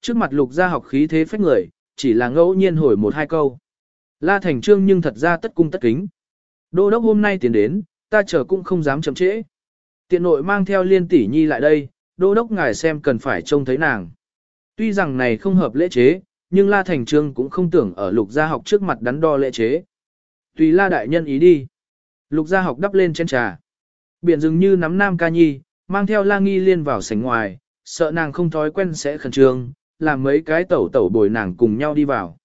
Trước mặt lục gia học khí thế phách người, chỉ là ngẫu nhiên hồi một hai câu. La Thành Trương nhưng thật ra tất cung tất kính. Đô đốc hôm nay tiến đến, ta chờ cũng không dám chậm trễ. Tiện nội mang theo liên tỷ nhi lại đây, đô đốc ngài xem cần phải trông thấy nàng. Tuy rằng này không hợp lễ chế, nhưng La Thành Trương cũng không tưởng ở lục gia học trước mặt đắn đo lễ chế. Tùy La Đại Nhân ý đi. Lục gia học đắp lên trên trà. Biển dường như nắm nam ca nhi, mang theo La Nghi Liên vào sảnh ngoài, sợ nàng không thói quen sẽ khẩn trương, làm mấy cái tẩu tẩu bồi nàng cùng nhau đi vào.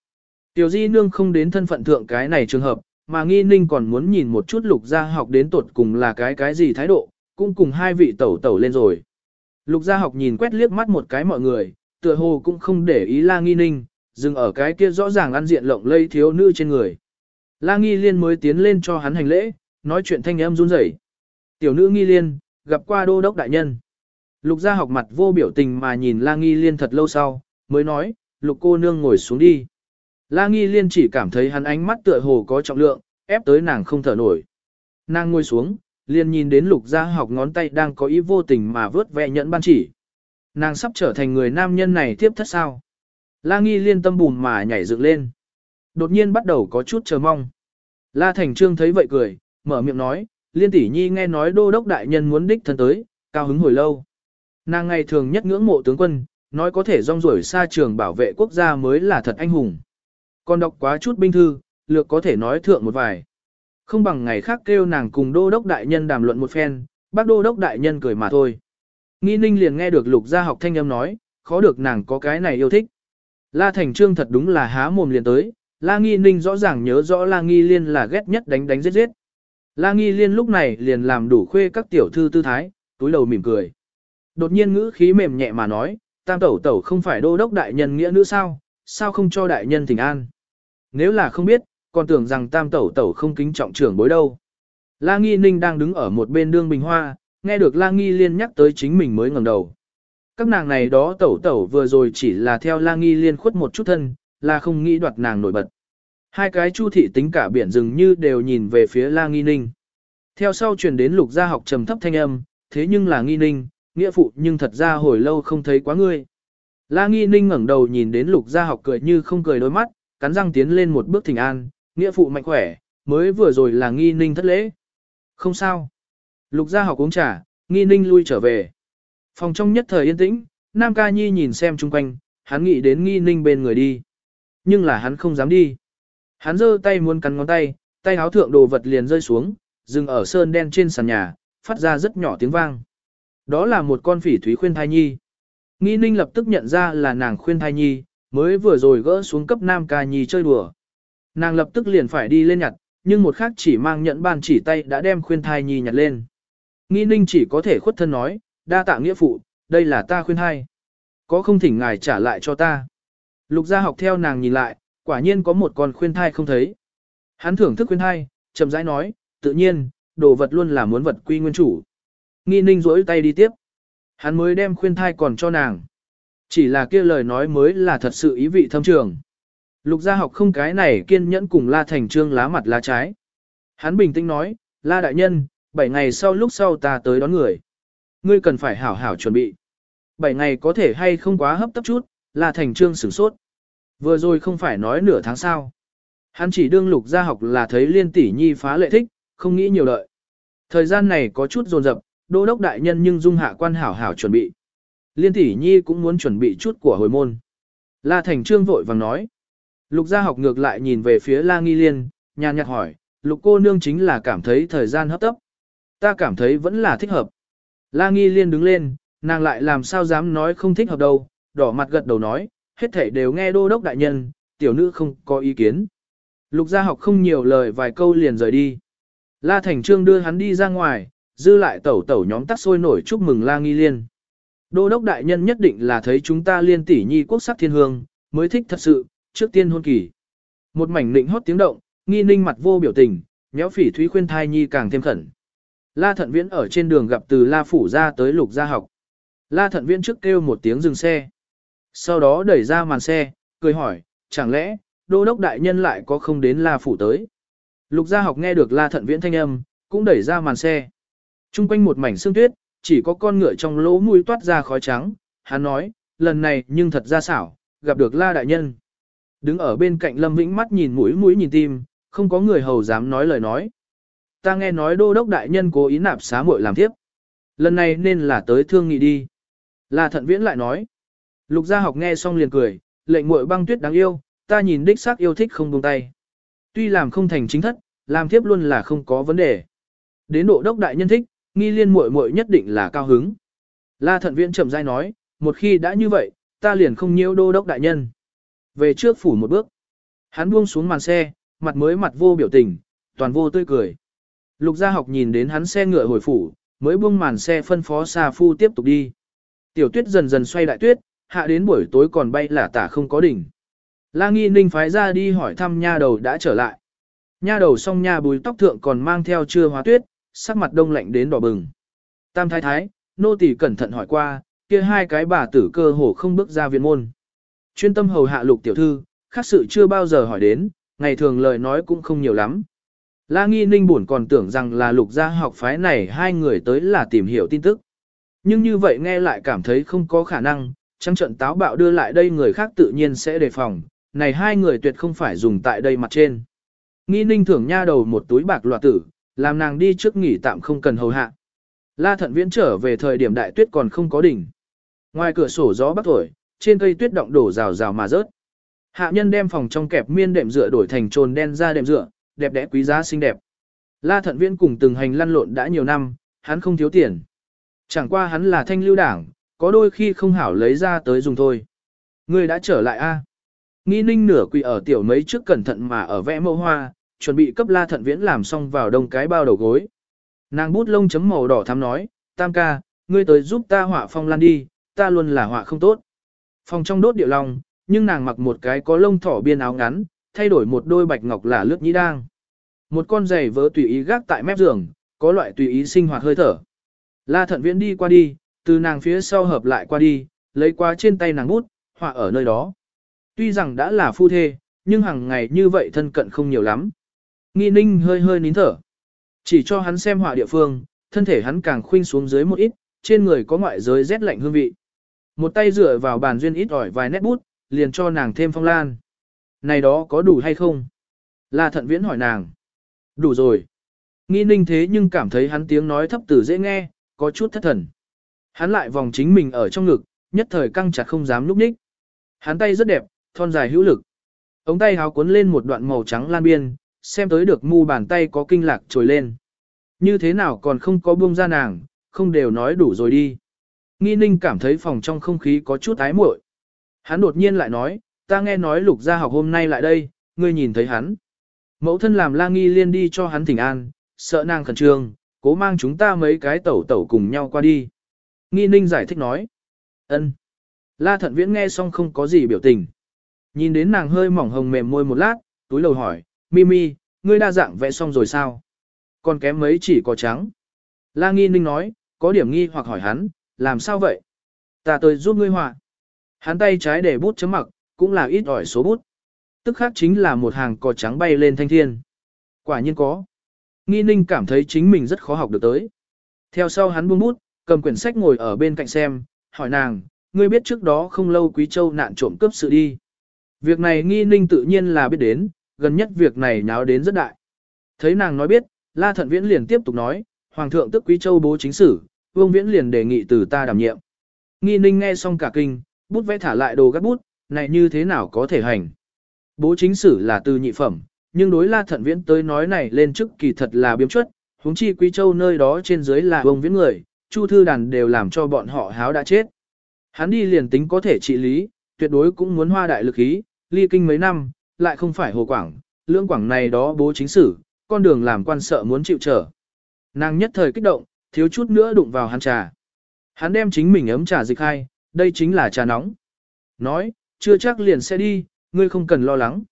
Tiểu Di Nương không đến thân phận thượng cái này trường hợp, mà Nghi Ninh còn muốn nhìn một chút lục gia học đến tột cùng là cái cái gì thái độ, cũng cùng hai vị tẩu tẩu lên rồi. Lục gia học nhìn quét liếc mắt một cái mọi người, tựa hồ cũng không để ý La Nghi Ninh, dừng ở cái kia rõ ràng ăn diện lộng lây thiếu nữ trên người. La Nghi Liên mới tiến lên cho hắn hành lễ, nói chuyện thanh âm run rẩy. Tiểu nữ Nghi Liên, gặp qua đô đốc đại nhân. Lục gia học mặt vô biểu tình mà nhìn La Nghi Liên thật lâu sau, mới nói, lục cô nương ngồi xuống đi. La Nghi Liên chỉ cảm thấy hắn ánh mắt tựa hồ có trọng lượng, ép tới nàng không thở nổi. Nàng ngồi xuống, liền nhìn đến lục gia học ngón tay đang có ý vô tình mà vớt vẹ nhẫn ban chỉ. Nàng sắp trở thành người nam nhân này tiếp thất sao. La Nghi Liên tâm bùn mà nhảy dựng lên. Đột nhiên bắt đầu có chút chờ mong. La Thành Trương thấy vậy cười, mở miệng nói, Liên tỷ nhi nghe nói đô đốc đại nhân muốn đích thân tới, cao hứng hồi lâu. Nàng ngày thường nhất ngưỡng mộ tướng quân, nói có thể rong ruổi xa trường bảo vệ quốc gia mới là thật anh hùng. Còn đọc quá chút binh thư, lược có thể nói thượng một vài. Không bằng ngày khác kêu nàng cùng đô đốc đại nhân đàm luận một phen, bác đô đốc đại nhân cười mà thôi. Nghi ninh liền nghe được lục gia học thanh âm nói, khó được nàng có cái này yêu thích. La Thành Trương thật đúng là há mồm liền tới, La Nghi ninh rõ ràng nhớ rõ La Nghi liên là ghét nhất đánh đánh giết giết. La Nghi liên lúc này liền làm đủ khuê các tiểu thư tư thái, túi đầu mỉm cười. Đột nhiên ngữ khí mềm nhẹ mà nói, tam tẩu tẩu không phải đô đốc đại nhân nghĩa nữ sao, sao không cho đại nhân thỉnh an. Nếu là không biết, còn tưởng rằng tam tẩu tẩu không kính trọng trưởng bối đâu. La Nghi Ninh đang đứng ở một bên đương bình hoa, nghe được La Nghi Liên nhắc tới chính mình mới ngẩng đầu. Các nàng này đó tẩu tẩu vừa rồi chỉ là theo La Nghi Liên khuất một chút thân, là không nghĩ đoạt nàng nổi bật. Hai cái chu thị tính cả biển rừng như đều nhìn về phía La Nghi Ninh. Theo sau truyền đến lục gia học trầm thấp thanh âm, thế nhưng là Nghi Ninh, nghĩa phụ nhưng thật ra hồi lâu không thấy quá ngươi. La Nghi Ninh ngẩng đầu nhìn đến lục gia học cười như không cười đôi mắt, cắn răng tiến lên một bước thỉnh an, nghĩa phụ mạnh khỏe, mới vừa rồi là Nghi Ninh thất lễ. Không sao. Lục gia học uống trà, Nghi Ninh lui trở về. Phòng trong nhất thời yên tĩnh, Nam Ca Nhi nhìn xem chung quanh, hắn nghĩ đến Nghi Ninh bên người đi. Nhưng là hắn không dám đi. Hắn giơ tay muốn cắn ngón tay, tay áo thượng đồ vật liền rơi xuống, dừng ở sơn đen trên sàn nhà, phát ra rất nhỏ tiếng vang. Đó là một con phỉ thúy khuyên thai nhi. Nghi ninh lập tức nhận ra là nàng khuyên thai nhi, mới vừa rồi gỡ xuống cấp nam ca nhi chơi đùa. Nàng lập tức liền phải đi lên nhặt, nhưng một khác chỉ mang nhận bàn chỉ tay đã đem khuyên thai nhi nhặt lên. Nghi ninh chỉ có thể khuất thân nói, đa tạ nghĩa phụ, đây là ta khuyên thai. Có không thỉnh ngài trả lại cho ta. Lục gia học theo nàng nhìn lại, quả nhiên có một con khuyên thai không thấy. Hắn thưởng thức khuyên thai, chậm rãi nói, tự nhiên, đồ vật luôn là muốn vật quy nguyên chủ. Nghi ninh rỗi tay đi tiếp. Hắn mới đem khuyên thai còn cho nàng. Chỉ là kia lời nói mới là thật sự ý vị thâm trường. Lục gia học không cái này kiên nhẫn cùng la thành trương lá mặt lá trái. Hắn bình tĩnh nói, la đại nhân, 7 ngày sau lúc sau ta tới đón người. Ngươi cần phải hảo hảo chuẩn bị. 7 ngày có thể hay không quá hấp tấp chút, la thành trương sửng sốt. Vừa rồi không phải nói nửa tháng sau. Hắn chỉ đương lục gia học là thấy liên tỷ nhi phá lệ thích, không nghĩ nhiều lợi. Thời gian này có chút dồn dập, đô đốc đại nhân nhưng dung hạ quan hảo hảo chuẩn bị. Liên tỷ nhi cũng muốn chuẩn bị chút của hồi môn. La Thành Trương vội vàng nói. Lục gia học ngược lại nhìn về phía La Nghi Liên, nhàn nhạt hỏi, lục cô nương chính là cảm thấy thời gian hấp tấp. Ta cảm thấy vẫn là thích hợp. La Nghi Liên đứng lên, nàng lại làm sao dám nói không thích hợp đâu, đỏ mặt gật đầu nói, hết thảy đều nghe đô đốc đại nhân, tiểu nữ không có ý kiến. Lục gia học không nhiều lời vài câu liền rời đi. La Thành Trương đưa hắn đi ra ngoài, dư lại tẩu tẩu nhóm tắc sôi nổi chúc mừng La Nghi Liên. Đô đốc đại nhân nhất định là thấy chúng ta liên tỷ nhi quốc sắc thiên hương, mới thích thật sự, trước tiên hôn kỳ. Một mảnh nịnh hót tiếng động, nghi ninh mặt vô biểu tình, nhéo phỉ thúy khuyên thai nhi càng thêm khẩn. La thận viễn ở trên đường gặp từ La Phủ ra tới lục gia học. La thận viễn trước kêu một tiếng dừng xe. Sau đó đẩy ra màn xe, cười hỏi, chẳng lẽ, đô đốc đại nhân lại có không đến La Phủ tới. Lục gia học nghe được La thận viễn thanh âm, cũng đẩy ra màn xe. Trung quanh một mảnh sương tuyết, chỉ có con ngựa trong lỗ mũi toát ra khói trắng, hắn nói, lần này nhưng thật ra xảo, gặp được la đại nhân. Đứng ở bên cạnh Lâm Vĩnh mắt nhìn mũi mũi nhìn tim, không có người hầu dám nói lời nói. Ta nghe nói đô đốc đại nhân cố ý nạp xá muội làm tiếp. Lần này nên là tới thương nghị đi. La thận viễn lại nói. Lục gia học nghe xong liền cười, lệnh muội băng tuyết đáng yêu, ta nhìn đích xác yêu thích không buông tay. Tuy làm không thành chính thất, làm tiếp luôn là không có vấn đề. Đến độ đốc đại nhân thích, nghi liên muội muội nhất định là cao hứng. La thận viễn chậm rãi nói, một khi đã như vậy, ta liền không nhiễu đô đốc đại nhân. Về trước phủ một bước. Hắn buông xuống màn xe, mặt mới mặt vô biểu tình, toàn vô tươi cười. Lục gia học nhìn đến hắn xe ngựa hồi phủ, mới buông màn xe phân phó xa phu tiếp tục đi. Tiểu tuyết dần dần xoay đại tuyết, hạ đến buổi tối còn bay là tả không có đỉnh. La nghi ninh phái ra đi hỏi thăm nha đầu đã trở lại. Nha đầu xong nha bùi tóc thượng còn mang theo chưa hóa tuyết, sắc mặt đông lạnh đến đỏ bừng. Tam thái thái, nô tỳ cẩn thận hỏi qua, kia hai cái bà tử cơ hồ không bước ra viện môn. Chuyên tâm hầu hạ lục tiểu thư, khác sự chưa bao giờ hỏi đến, ngày thường lời nói cũng không nhiều lắm. La Nghi Ninh buồn còn tưởng rằng là lục gia học phái này hai người tới là tìm hiểu tin tức. Nhưng như vậy nghe lại cảm thấy không có khả năng, trăng trận táo bạo đưa lại đây người khác tự nhiên sẽ đề phòng, này hai người tuyệt không phải dùng tại đây mặt trên. Nghi Ninh thưởng nha đầu một túi bạc loạt tử, làm nàng đi trước nghỉ tạm không cần hầu hạ. La Thận Viễn trở về thời điểm đại tuyết còn không có đỉnh. Ngoài cửa sổ gió bắc thổi, trên cây tuyết động đổ rào rào mà rớt. Hạ nhân đem phòng trong kẹp miên đệm dựa đổi thành trồn đen ra đệm dựa, đẹp đẽ quý giá xinh đẹp. La Thận Viễn cùng từng hành lăn lộn đã nhiều năm, hắn không thiếu tiền. Chẳng qua hắn là thanh lưu đảng, có đôi khi không hảo lấy ra tới dùng thôi. Người đã trở lại a? Nghi ninh nửa quỳ ở tiểu mấy trước cẩn thận mà ở vẽ mẫu hoa, chuẩn bị cấp La Thận Viễn làm xong vào đông cái bao đầu gối. Nàng bút lông chấm màu đỏ thắm nói, tam ca, ngươi tới giúp ta họa phong lan đi, ta luôn là họa không tốt. Phòng trong đốt điệu lòng, nhưng nàng mặc một cái có lông thỏ biên áo ngắn, thay đổi một đôi bạch ngọc là lướt nhĩ đang. Một con giày vỡ tùy ý gác tại mép giường, có loại tùy ý sinh hoạt hơi thở. La thận viễn đi qua đi, từ nàng phía sau hợp lại qua đi, lấy qua trên tay nàng bút, họa ở nơi đó. Tuy rằng đã là phu thê, nhưng hàng ngày như vậy thân cận không nhiều lắm. Nghi ninh hơi hơi nín thở. Chỉ cho hắn xem họa địa phương, thân thể hắn càng khuynh xuống dưới một ít, trên người có ngoại giới rét lạnh hương vị. Một tay dựa vào bàn duyên ít ỏi vài nét bút, liền cho nàng thêm phong lan. Này đó có đủ hay không? La thận viễn hỏi nàng. Đủ rồi. Nghi ninh thế nhưng cảm thấy hắn tiếng nói thấp tử dễ nghe, có chút thất thần. Hắn lại vòng chính mình ở trong ngực, nhất thời căng chặt không dám núp ních. Hắn tay rất đẹp, thon dài hữu lực. Ống tay háo cuốn lên một đoạn màu trắng lan biên, xem tới được mu bàn tay có kinh lạc trồi lên. Như thế nào còn không có buông ra nàng, không đều nói đủ rồi đi. Nghi ninh cảm thấy phòng trong không khí có chút ái muội. Hắn đột nhiên lại nói, ta nghe nói lục gia học hôm nay lại đây, ngươi nhìn thấy hắn. Mẫu thân làm la nghi liên đi cho hắn thỉnh an, sợ nàng khẩn trương, cố mang chúng ta mấy cái tẩu tẩu cùng nhau qua đi. Nghi ninh giải thích nói. ân. La thận viễn nghe xong không có gì biểu tình. Nhìn đến nàng hơi mỏng hồng mềm môi một lát, túi lầu hỏi, Mimi, ngươi đa dạng vẽ xong rồi sao? Còn kém mấy chỉ có trắng. La nghi ninh nói, có điểm nghi hoặc hỏi hắn, làm sao vậy? Ta tới giúp ngươi họa. Hắn tay trái để bút chấm mặc, cũng là ít ỏi số bút. Tức khác chính là một hàng cò trắng bay lên thanh thiên. Quả nhiên có. Nghi ninh cảm thấy chính mình rất khó học được tới. Theo sau hắn buông bút, cầm quyển sách ngồi ở bên cạnh xem, hỏi nàng, ngươi biết trước đó không lâu Quý Châu nạn trộm cướp sự đi. Việc này nghi ninh tự nhiên là biết đến, gần nhất việc này nháo đến rất đại. Thấy nàng nói biết, La Thận Viễn liền tiếp tục nói, Hoàng thượng tức Quý Châu bố chính sử, Vương Viễn liền đề nghị từ ta đảm nhiệm. Nghi ninh nghe xong cả kinh, bút vẽ thả lại đồ gắt bút, này như thế nào có thể hành. Bố chính sử là từ nhị phẩm, nhưng đối La Thận Viễn tới nói này lên chức kỳ thật là biếm chuất, huống chi Quý Châu nơi đó trên dưới là Vương Viễn người, Chu Thư Đàn đều làm cho bọn họ háo đã chết. Hắn đi liền tính có thể trị lý, tuyệt đối cũng muốn hoa đại lực ý, ly kinh mấy năm, lại không phải hồ quảng, lưỡng quảng này đó bố chính sử, con đường làm quan sợ muốn chịu trở. Nàng nhất thời kích động, thiếu chút nữa đụng vào hắn trà. Hắn đem chính mình ấm trà dịch hai, đây chính là trà nóng. Nói, chưa chắc liền sẽ đi, ngươi không cần lo lắng.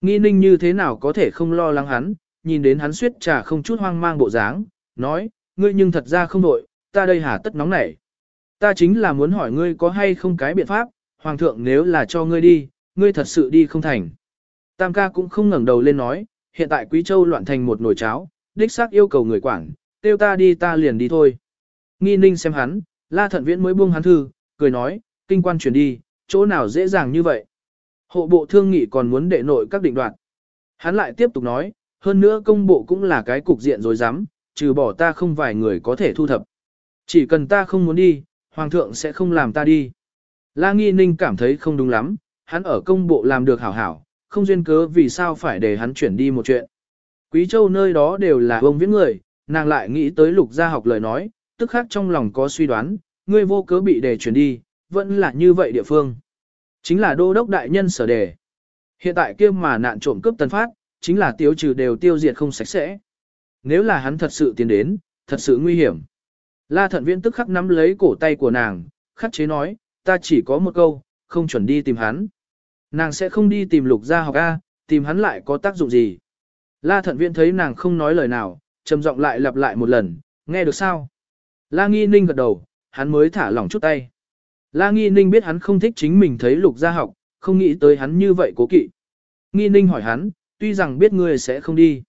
Nghi ninh như thế nào có thể không lo lắng hắn, nhìn đến hắn suyết trà không chút hoang mang bộ dáng, nói, ngươi nhưng thật ra không đội, ta đây hả tất nóng nảy. Ta chính là muốn hỏi ngươi có hay không cái biện pháp, hoàng thượng nếu là cho ngươi đi, ngươi thật sự đi không thành. Tam ca cũng không ngẩng đầu lên nói, hiện tại Quý Châu loạn thành một nồi cháo, đích xác yêu cầu người quản, tiêu ta đi ta liền đi thôi. Nghi ninh xem hắn, la thận viễn mới buông hắn thư, cười nói, kinh quan chuyển đi, chỗ nào dễ dàng như vậy. Hộ bộ thương nghị còn muốn đệ nội các định đoạn, Hắn lại tiếp tục nói, hơn nữa công bộ cũng là cái cục diện rồi dám, trừ bỏ ta không vài người có thể thu thập. Chỉ cần ta không muốn đi, hoàng thượng sẽ không làm ta đi. La Nghi Ninh cảm thấy không đúng lắm, hắn ở công bộ làm được hảo hảo, không duyên cớ vì sao phải để hắn chuyển đi một chuyện. Quý châu nơi đó đều là ông viễn người, nàng lại nghĩ tới lục gia học lời nói, tức khác trong lòng có suy đoán, ngươi vô cớ bị để chuyển đi, vẫn là như vậy địa phương. Chính là đô đốc đại nhân sở đề. Hiện tại kia mà nạn trộm cướp tân phát, chính là tiêu trừ đều tiêu diệt không sạch sẽ. Nếu là hắn thật sự tiến đến, thật sự nguy hiểm. La thận viễn tức khắc nắm lấy cổ tay của nàng, khắc chế nói, ta chỉ có một câu, không chuẩn đi tìm hắn. Nàng sẽ không đi tìm lục gia học A, tìm hắn lại có tác dụng gì. La thận viễn thấy nàng không nói lời nào, trầm giọng lại lặp lại một lần, nghe được sao? La nghi ninh gật đầu, hắn mới thả lỏng chút tay. La nghi ninh biết hắn không thích chính mình thấy lục gia học, không nghĩ tới hắn như vậy cố kỵ. Nghi ninh hỏi hắn, tuy rằng biết ngươi sẽ không đi.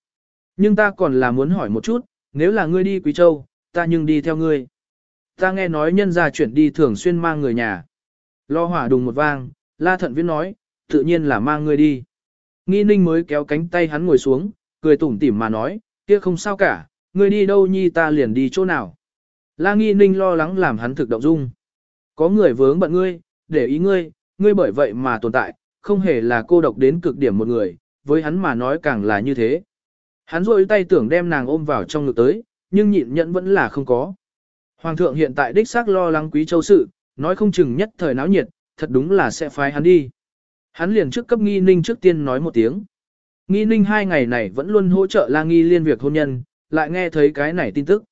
Nhưng ta còn là muốn hỏi một chút, nếu là ngươi đi Quý Châu, ta nhưng đi theo ngươi. Ta nghe nói nhân gia chuyển đi thường xuyên mang người nhà. Lo hỏa đùng một vang, la thận viễn nói, tự nhiên là mang ngươi đi. Nghi ninh mới kéo cánh tay hắn ngồi xuống, cười tủm tỉm mà nói, kia không sao cả, ngươi đi đâu nhi ta liền đi chỗ nào. La nghi ninh lo lắng làm hắn thực động dung. Có người vướng bận ngươi, để ý ngươi, ngươi bởi vậy mà tồn tại, không hề là cô độc đến cực điểm một người, với hắn mà nói càng là như thế. Hắn rôi tay tưởng đem nàng ôm vào trong ngực tới, nhưng nhịn nhẫn vẫn là không có. Hoàng thượng hiện tại đích xác lo lắng quý châu sự, nói không chừng nhất thời náo nhiệt, thật đúng là sẽ phái hắn đi. Hắn liền trước cấp nghi ninh trước tiên nói một tiếng. Nghi ninh hai ngày này vẫn luôn hỗ trợ la nghi liên việc hôn nhân, lại nghe thấy cái này tin tức.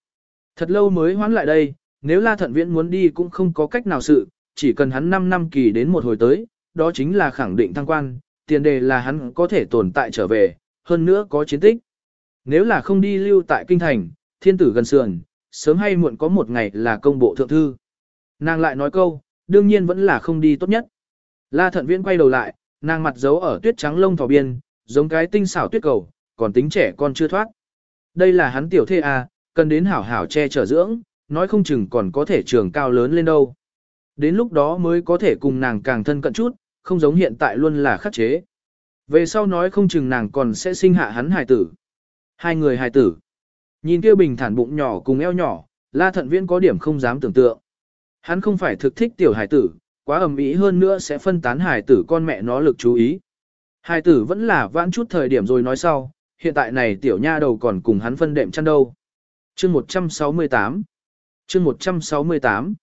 Thật lâu mới hoán lại đây, nếu la thận viễn muốn đi cũng không có cách nào sự, chỉ cần hắn 5 năm kỳ đến một hồi tới, đó chính là khẳng định thăng quan, tiền đề là hắn có thể tồn tại trở về, hơn nữa có chiến tích. Nếu là không đi lưu tại kinh thành, thiên tử gần sườn, sớm hay muộn có một ngày là công bộ thượng thư. Nàng lại nói câu, đương nhiên vẫn là không đi tốt nhất. La thận viễn quay đầu lại, nàng mặt giấu ở tuyết trắng lông thỏ biên, giống cái tinh xảo tuyết cầu, còn tính trẻ con chưa thoát. Đây là hắn tiểu thê à, cần đến hảo hảo che chở dưỡng, nói không chừng còn có thể trường cao lớn lên đâu. Đến lúc đó mới có thể cùng nàng càng thân cận chút, không giống hiện tại luôn là khắc chế. Về sau nói không chừng nàng còn sẽ sinh hạ hắn hài tử. Hai người hài tử. Nhìn kia bình thản bụng nhỏ cùng eo nhỏ, la thận viễn có điểm không dám tưởng tượng. Hắn không phải thực thích tiểu hài tử, quá ầm ĩ hơn nữa sẽ phân tán hài tử con mẹ nó lực chú ý. Hài tử vẫn là vãn chút thời điểm rồi nói sau, hiện tại này tiểu nha đầu còn cùng hắn phân đệm chăn đâu. Chương 168 Chương 168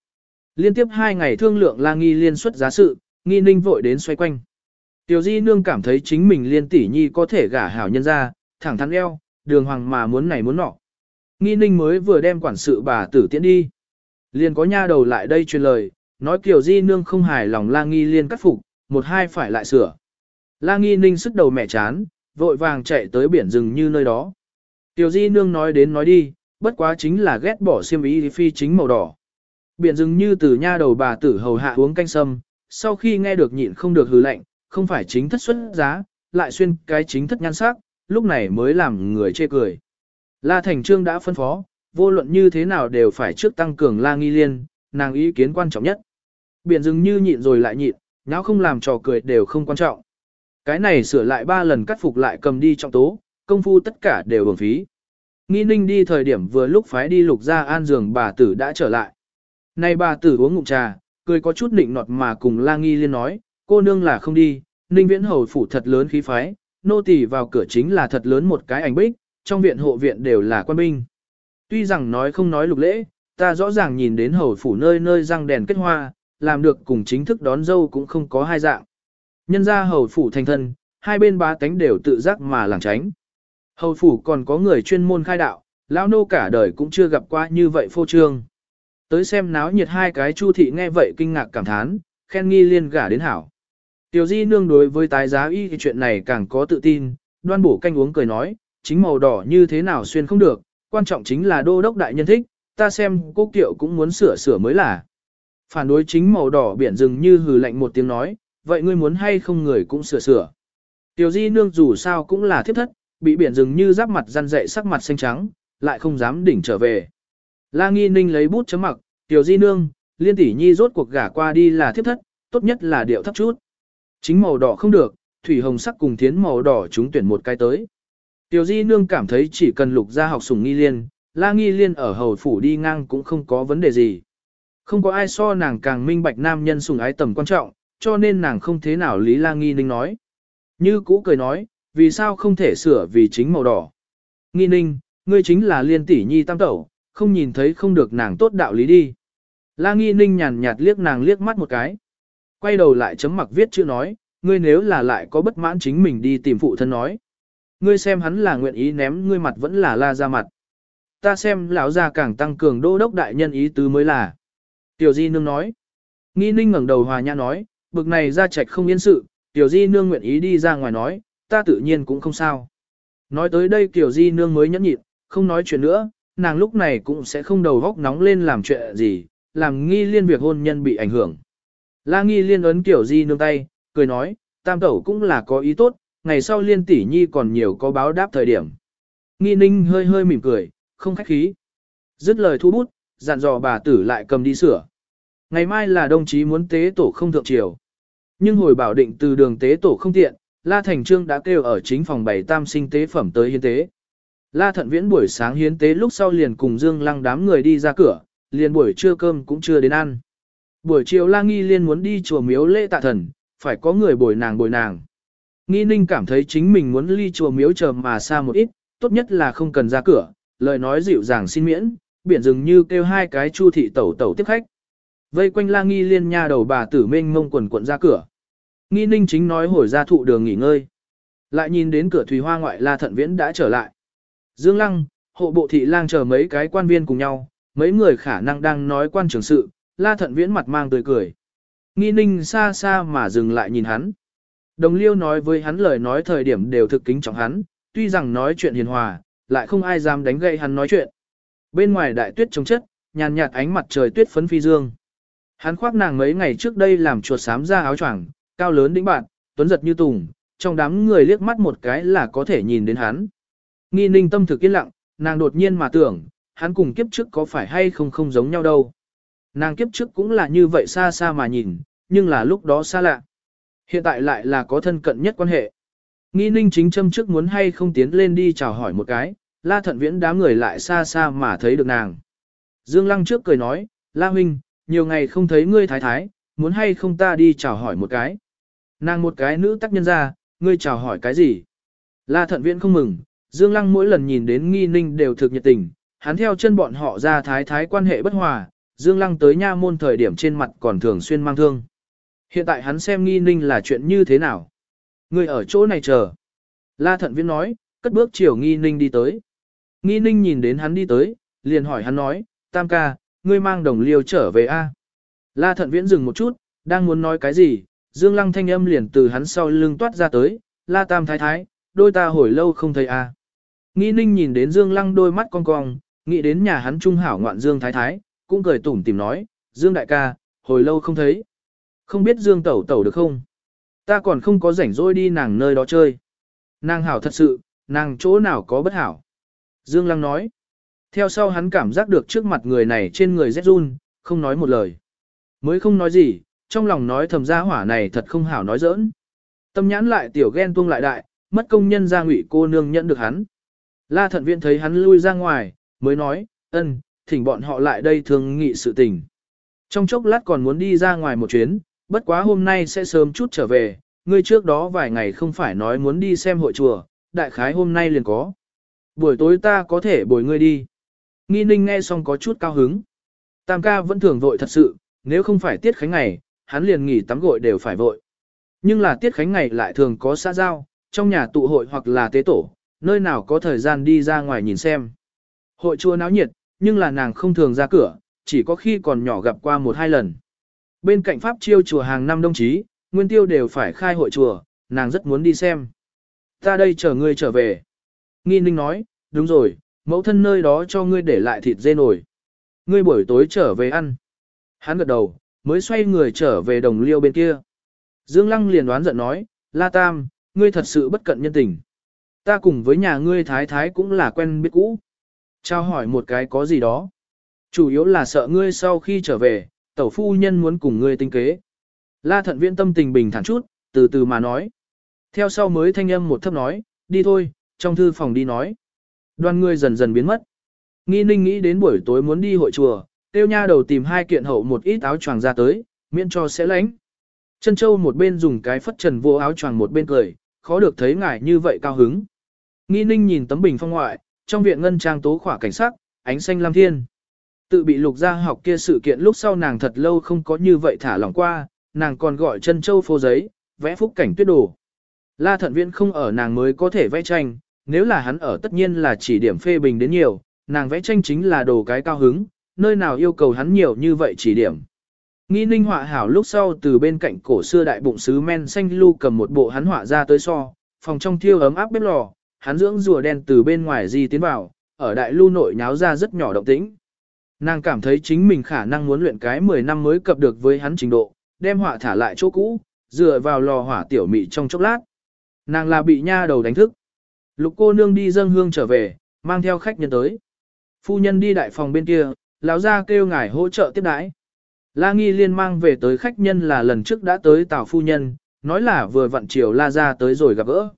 Liên tiếp hai ngày thương lượng la nghi liên xuất giá sự, nghi ninh vội đến xoay quanh. Tiểu di nương cảm thấy chính mình liên tỷ nhi có thể gả hảo nhân ra, thẳng thắn eo, đường hoàng mà muốn này muốn nọ. Nghi ninh mới vừa đem quản sự bà tử tiễn đi. Liền có nha đầu lại đây truyền lời, nói kiểu di nương không hài lòng la nghi liên cắt phục, một hai phải lại sửa. La nghi ninh sức đầu mẹ chán, vội vàng chạy tới biển rừng như nơi đó. Tiểu di nương nói đến nói đi, bất quá chính là ghét bỏ xiêm ý phi chính màu đỏ. Biển rừng như từ nha đầu bà tử hầu hạ uống canh sâm, sau khi nghe được nhịn không được hừ lạnh, không phải chính thất xuất giá, lại xuyên cái chính thất nhan sắc, lúc này mới làm người chê cười. La Thành Trương đã phân phó, vô luận như thế nào đều phải trước tăng cường La Nghi Liên, nàng ý kiến quan trọng nhất. Biển dừng như nhịn rồi lại nhịn, nháo không làm trò cười đều không quan trọng. Cái này sửa lại ba lần cắt phục lại cầm đi trọng tố, công phu tất cả đều bổng phí. Nghi ninh đi thời điểm vừa lúc phái đi lục ra an giường bà tử đã trở lại. Này bà tử uống ngụm trà, cười có chút nịnh nọt mà cùng la nghi liên nói, cô nương là không đi, ninh viễn hầu phủ thật lớn khí phái, nô tỳ vào cửa chính là thật lớn một cái ảnh bích, trong viện hộ viện đều là quan binh. Tuy rằng nói không nói lục lễ, ta rõ ràng nhìn đến hầu phủ nơi nơi răng đèn kết hoa, làm được cùng chính thức đón dâu cũng không có hai dạng. Nhân ra hầu phủ thành thân, hai bên bá tánh đều tự giác mà làng tránh. Hầu phủ còn có người chuyên môn khai đạo, lão nô cả đời cũng chưa gặp qua như vậy phô trương. Tới xem náo nhiệt hai cái chu thị nghe vậy kinh ngạc cảm thán, khen nghi liên gả đến hảo. Tiểu di nương đối với tái giá y thì chuyện này càng có tự tin, đoan bổ canh uống cười nói, chính màu đỏ như thế nào xuyên không được, quan trọng chính là đô đốc đại nhân thích, ta xem cô kiệu cũng muốn sửa sửa mới là. Phản đối chính màu đỏ biển rừng như hừ lạnh một tiếng nói, vậy ngươi muốn hay không người cũng sửa sửa. Tiểu di nương dù sao cũng là thiếp thất, bị biển rừng như giáp mặt răn dậy sắc mặt xanh trắng, lại không dám đỉnh trở về. La Nghi Ninh lấy bút chấm mặc, tiểu di nương, liên tỷ nhi rốt cuộc gả qua đi là thiếp thất, tốt nhất là điệu thấp chút. Chính màu đỏ không được, thủy hồng sắc cùng thiến màu đỏ chúng tuyển một cái tới. Tiểu di nương cảm thấy chỉ cần lục ra học sùng nghi liên, la nghi liên ở hầu phủ đi ngang cũng không có vấn đề gì. Không có ai so nàng càng minh bạch nam nhân sùng ái tầm quan trọng, cho nên nàng không thế nào lý la nghi ninh nói. Như cũ cười nói, vì sao không thể sửa vì chính màu đỏ. Nghi ninh, ngươi chính là liên tỷ nhi tam tẩu, không nhìn thấy không được nàng tốt đạo lý đi. La nghi ninh nhàn nhạt liếc nàng liếc mắt một cái. Quay đầu lại chấm mặc viết chữ nói, ngươi nếu là lại có bất mãn chính mình đi tìm phụ thân nói. Ngươi xem hắn là nguyện ý ném ngươi mặt vẫn là la ra mặt. Ta xem lão già càng tăng cường đô đốc đại nhân ý tứ mới là. Tiểu di nương nói. Nghi ninh ngẩng đầu hòa nhã nói, bực này ra trạch không yên sự, tiểu di nương nguyện ý đi ra ngoài nói, ta tự nhiên cũng không sao. Nói tới đây tiểu di nương mới nhẫn nhịn, không nói chuyện nữa, nàng lúc này cũng sẽ không đầu góc nóng lên làm chuyện gì, làm nghi liên việc hôn nhân bị ảnh hưởng. La nghi liên ấn tiểu di nương tay, cười nói, tam tẩu cũng là có ý tốt, ngày sau liên tỷ nhi còn nhiều có báo đáp thời điểm. Nghi ninh hơi hơi mỉm cười, không khách khí. Dứt lời thu bút, dặn dò bà tử lại cầm đi sửa. Ngày mai là đồng chí muốn tế tổ không thượng triều. Nhưng hồi bảo định từ đường tế tổ không tiện, La Thành Trương đã kêu ở chính phòng bảy tam sinh tế phẩm tới hiến tế. La Thận Viễn buổi sáng hiến tế lúc sau liền cùng Dương Lăng đám người đi ra cửa, liền buổi trưa cơm cũng chưa đến ăn. Buổi chiều La Nghi liên muốn đi chùa miếu lễ tạ thần, phải có người bồi nàng bồi nàng. Nghi ninh cảm thấy chính mình muốn ly chùa miếu chờ mà xa một ít, tốt nhất là không cần ra cửa, lời nói dịu dàng xin miễn, biển dừng như kêu hai cái chu thị tẩu tẩu tiếp khách. Vây quanh la nghi liên nha đầu bà tử mênh mông quần quận ra cửa. Nghi ninh chính nói hồi ra thụ đường nghỉ ngơi. Lại nhìn đến cửa thủy hoa ngoại la thận viễn đã trở lại. Dương lăng, hộ bộ thị lang chờ mấy cái quan viên cùng nhau, mấy người khả năng đang nói quan trường sự, la thận viễn mặt mang tươi cười. Nghi ninh xa xa mà dừng lại nhìn hắn. Đồng liêu nói với hắn lời nói thời điểm đều thực kính trọng hắn, tuy rằng nói chuyện hiền hòa, lại không ai dám đánh gậy hắn nói chuyện. Bên ngoài đại tuyết trống chất, nhàn nhạt ánh mặt trời tuyết phấn phi dương. Hắn khoác nàng mấy ngày trước đây làm chuột sám ra áo choàng, cao lớn đĩnh bạn, tuấn giật như tùng, trong đám người liếc mắt một cái là có thể nhìn đến hắn. Nghi ninh tâm thực yên lặng, nàng đột nhiên mà tưởng, hắn cùng kiếp trước có phải hay không không giống nhau đâu. Nàng kiếp trước cũng là như vậy xa xa mà nhìn, nhưng là lúc đó xa lạ. Hiện tại lại là có thân cận nhất quan hệ. Nghi ninh chính châm trước muốn hay không tiến lên đi chào hỏi một cái, la thận viễn đám người lại xa xa mà thấy được nàng. Dương Lăng trước cười nói, La huynh, nhiều ngày không thấy ngươi thái thái, muốn hay không ta đi chào hỏi một cái. Nàng một cái nữ tác nhân ra, ngươi chào hỏi cái gì? La thận viễn không mừng, Dương Lăng mỗi lần nhìn đến nghi ninh đều thực nhiệt tình, hắn theo chân bọn họ ra thái thái quan hệ bất hòa, Dương Lăng tới nha môn thời điểm trên mặt còn thường xuyên mang thương. Hiện tại hắn xem nghi ninh là chuyện như thế nào. Ngươi ở chỗ này chờ. La thận viễn nói, cất bước chiều nghi ninh đi tới. Nghi ninh nhìn đến hắn đi tới, liền hỏi hắn nói, tam ca, ngươi mang đồng liêu trở về a? La thận viễn dừng một chút, đang muốn nói cái gì, dương lăng thanh âm liền từ hắn sau lưng toát ra tới, la tam thái thái, đôi ta hồi lâu không thấy a. Nghi ninh nhìn đến dương lăng đôi mắt cong cong, nghĩ đến nhà hắn trung hảo ngoạn dương thái thái, cũng cười tủm tìm nói, dương đại ca, hồi lâu không thấy. Không biết dương tẩu tẩu được không? Ta còn không có rảnh rỗi đi nàng nơi đó chơi. Nàng hảo thật sự, nàng chỗ nào có bất hảo. Dương Lăng nói. Theo sau hắn cảm giác được trước mặt người này trên người rét run, không nói một lời. Mới không nói gì, trong lòng nói thầm gia hỏa này thật không hảo nói giỡn. Tâm nhãn lại tiểu ghen tuông lại đại, mất công nhân gia ngụy cô nương nhận được hắn. La thận viện thấy hắn lui ra ngoài, mới nói, ân, thỉnh bọn họ lại đây thường nghị sự tình. Trong chốc lát còn muốn đi ra ngoài một chuyến, bất quá hôm nay sẽ sớm chút trở về, ngươi trước đó vài ngày không phải nói muốn đi xem hội chùa, đại khái hôm nay liền có. Buổi tối ta có thể bồi ngươi đi. Nghi ninh nghe xong có chút cao hứng. Tam ca vẫn thường vội thật sự, nếu không phải tiết khánh ngày, hắn liền nghỉ tắm gội đều phải vội. Nhưng là tiết khánh ngày lại thường có xã giao, trong nhà tụ hội hoặc là tế tổ, nơi nào có thời gian đi ra ngoài nhìn xem. Hội chùa náo nhiệt, nhưng là nàng không thường ra cửa, chỉ có khi còn nhỏ gặp qua một hai lần. Bên cạnh Pháp chiêu chùa hàng năm đồng chí, nguyên tiêu đều phải khai hội chùa, nàng rất muốn đi xem. Ta đây chờ ngươi trở về. Nghi ninh nói, đúng rồi, mẫu thân nơi đó cho ngươi để lại thịt dê nổi. Ngươi buổi tối trở về ăn. Hắn gật đầu, mới xoay người trở về đồng liêu bên kia. Dương Lăng liền đoán giận nói, La Tam, ngươi thật sự bất cận nhân tình. Ta cùng với nhà ngươi thái thái cũng là quen biết cũ. Trao hỏi một cái có gì đó. Chủ yếu là sợ ngươi sau khi trở về, tẩu phu nhân muốn cùng ngươi tinh kế. La thận viễn tâm tình bình thản chút, từ từ mà nói. Theo sau mới thanh âm một thấp nói, đi thôi, trong thư phòng đi nói. Đoàn người dần dần biến mất. Nghi ninh nghĩ đến buổi tối muốn đi hội chùa, tiêu nha đầu tìm hai kiện hậu một ít áo choàng ra tới, miễn cho sẽ lánh. Chân châu một bên dùng cái phất trần vô áo choàng một bên cười, khó được thấy ngài như vậy cao hứng. Nghi ninh nhìn tấm bình phong ngoại, trong viện ngân trang tố khỏa cảnh sắc, ánh xanh lam thiên. Tự bị lục gia học kia sự kiện lúc sau nàng thật lâu không có như vậy thả lỏng qua, nàng còn gọi chân châu phô giấy, vẽ phúc cảnh tuyết đồ. La thận viễn không ở nàng mới có thể vẽ tranh, nếu là hắn ở tất nhiên là chỉ điểm phê bình đến nhiều, nàng vẽ tranh chính là đồ cái cao hứng, nơi nào yêu cầu hắn nhiều như vậy chỉ điểm. Nghi ninh họa hảo lúc sau từ bên cạnh cổ xưa đại bụng sứ men xanh lưu cầm một bộ hắn họa ra tới so, phòng trong thiêu ấm áp bếp lò, hắn dưỡng rùa đen từ bên ngoài di tiến vào, ở đại lưu nội nháo ra rất nhỏ động tĩnh. Nàng cảm thấy chính mình khả năng muốn luyện cái 10 năm mới cập được với hắn trình độ, đem họa thả lại chỗ cũ, dựa vào lò hỏa tiểu mị trong chốc lát. Nàng là bị nha đầu đánh thức. Lục cô nương đi dâng hương trở về, mang theo khách nhân tới. Phu nhân đi đại phòng bên kia, lão ra kêu ngài hỗ trợ tiếp đãi. La Nghi Liên mang về tới khách nhân là lần trước đã tới tào phu nhân, nói là vừa vặn chiều La ra tới rồi gặp gỡ.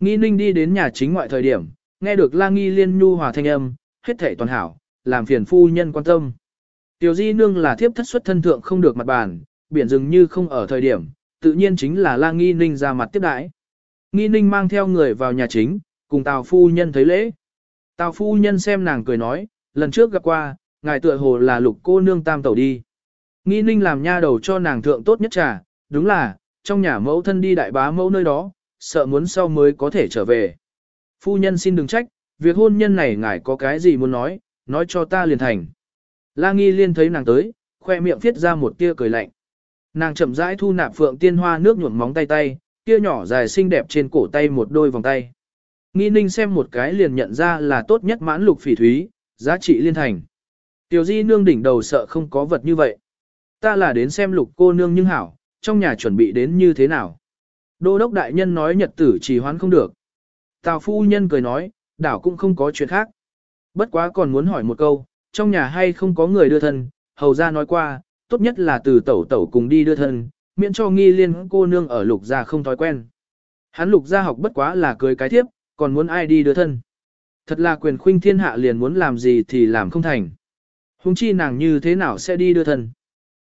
Nghi Ninh đi đến nhà chính ngoại thời điểm, nghe được La Nghi Liên nhu hòa thanh âm, hết thảy toàn hảo, làm phiền phu nhân quan tâm. Tiểu Di Nương là thiếp thất xuất thân thượng không được mặt bàn, biển dường như không ở thời điểm, tự nhiên chính là La Nghi Ninh ra mặt tiếp đãi. Nghi Ninh mang theo người vào nhà chính, cùng Tào phu nhân thấy lễ. Tào phu nhân xem nàng cười nói, lần trước gặp qua, ngài tựa hồ là lục cô nương tam tẩu đi. Nghi Ninh làm nha đầu cho nàng thượng tốt nhất trà, đúng là, trong nhà mẫu thân đi đại bá mẫu nơi đó, sợ muốn sau mới có thể trở về. Phu nhân xin đừng trách, việc hôn nhân này ngài có cái gì muốn nói, nói cho ta liền thành. La Nghi Liên thấy nàng tới, khoe miệng viết ra một tia cười lạnh. Nàng chậm rãi thu nạp phượng tiên hoa nước nhuộm móng tay tay, kia nhỏ dài xinh đẹp trên cổ tay một đôi vòng tay. Nghi ninh xem một cái liền nhận ra là tốt nhất mãn lục phỉ thúy, giá trị liên thành. Tiểu di nương đỉnh đầu sợ không có vật như vậy. Ta là đến xem lục cô nương nhưng hảo, trong nhà chuẩn bị đến như thế nào. Đô đốc đại nhân nói nhật tử trì hoãn không được. Tào phu nhân cười nói, đảo cũng không có chuyện khác. Bất quá còn muốn hỏi một câu, trong nhà hay không có người đưa thân, hầu ra nói qua, tốt nhất là từ tẩu tẩu cùng đi đưa thân, miễn cho nghi liên cô nương ở lục gia không thói quen. Hắn lục gia học bất quá là cưới cái thiếp, còn muốn ai đi đưa thân. Thật là quyền khuynh thiên hạ liền muốn làm gì thì làm không thành. Hùng chi nàng như thế nào sẽ đi đưa thân.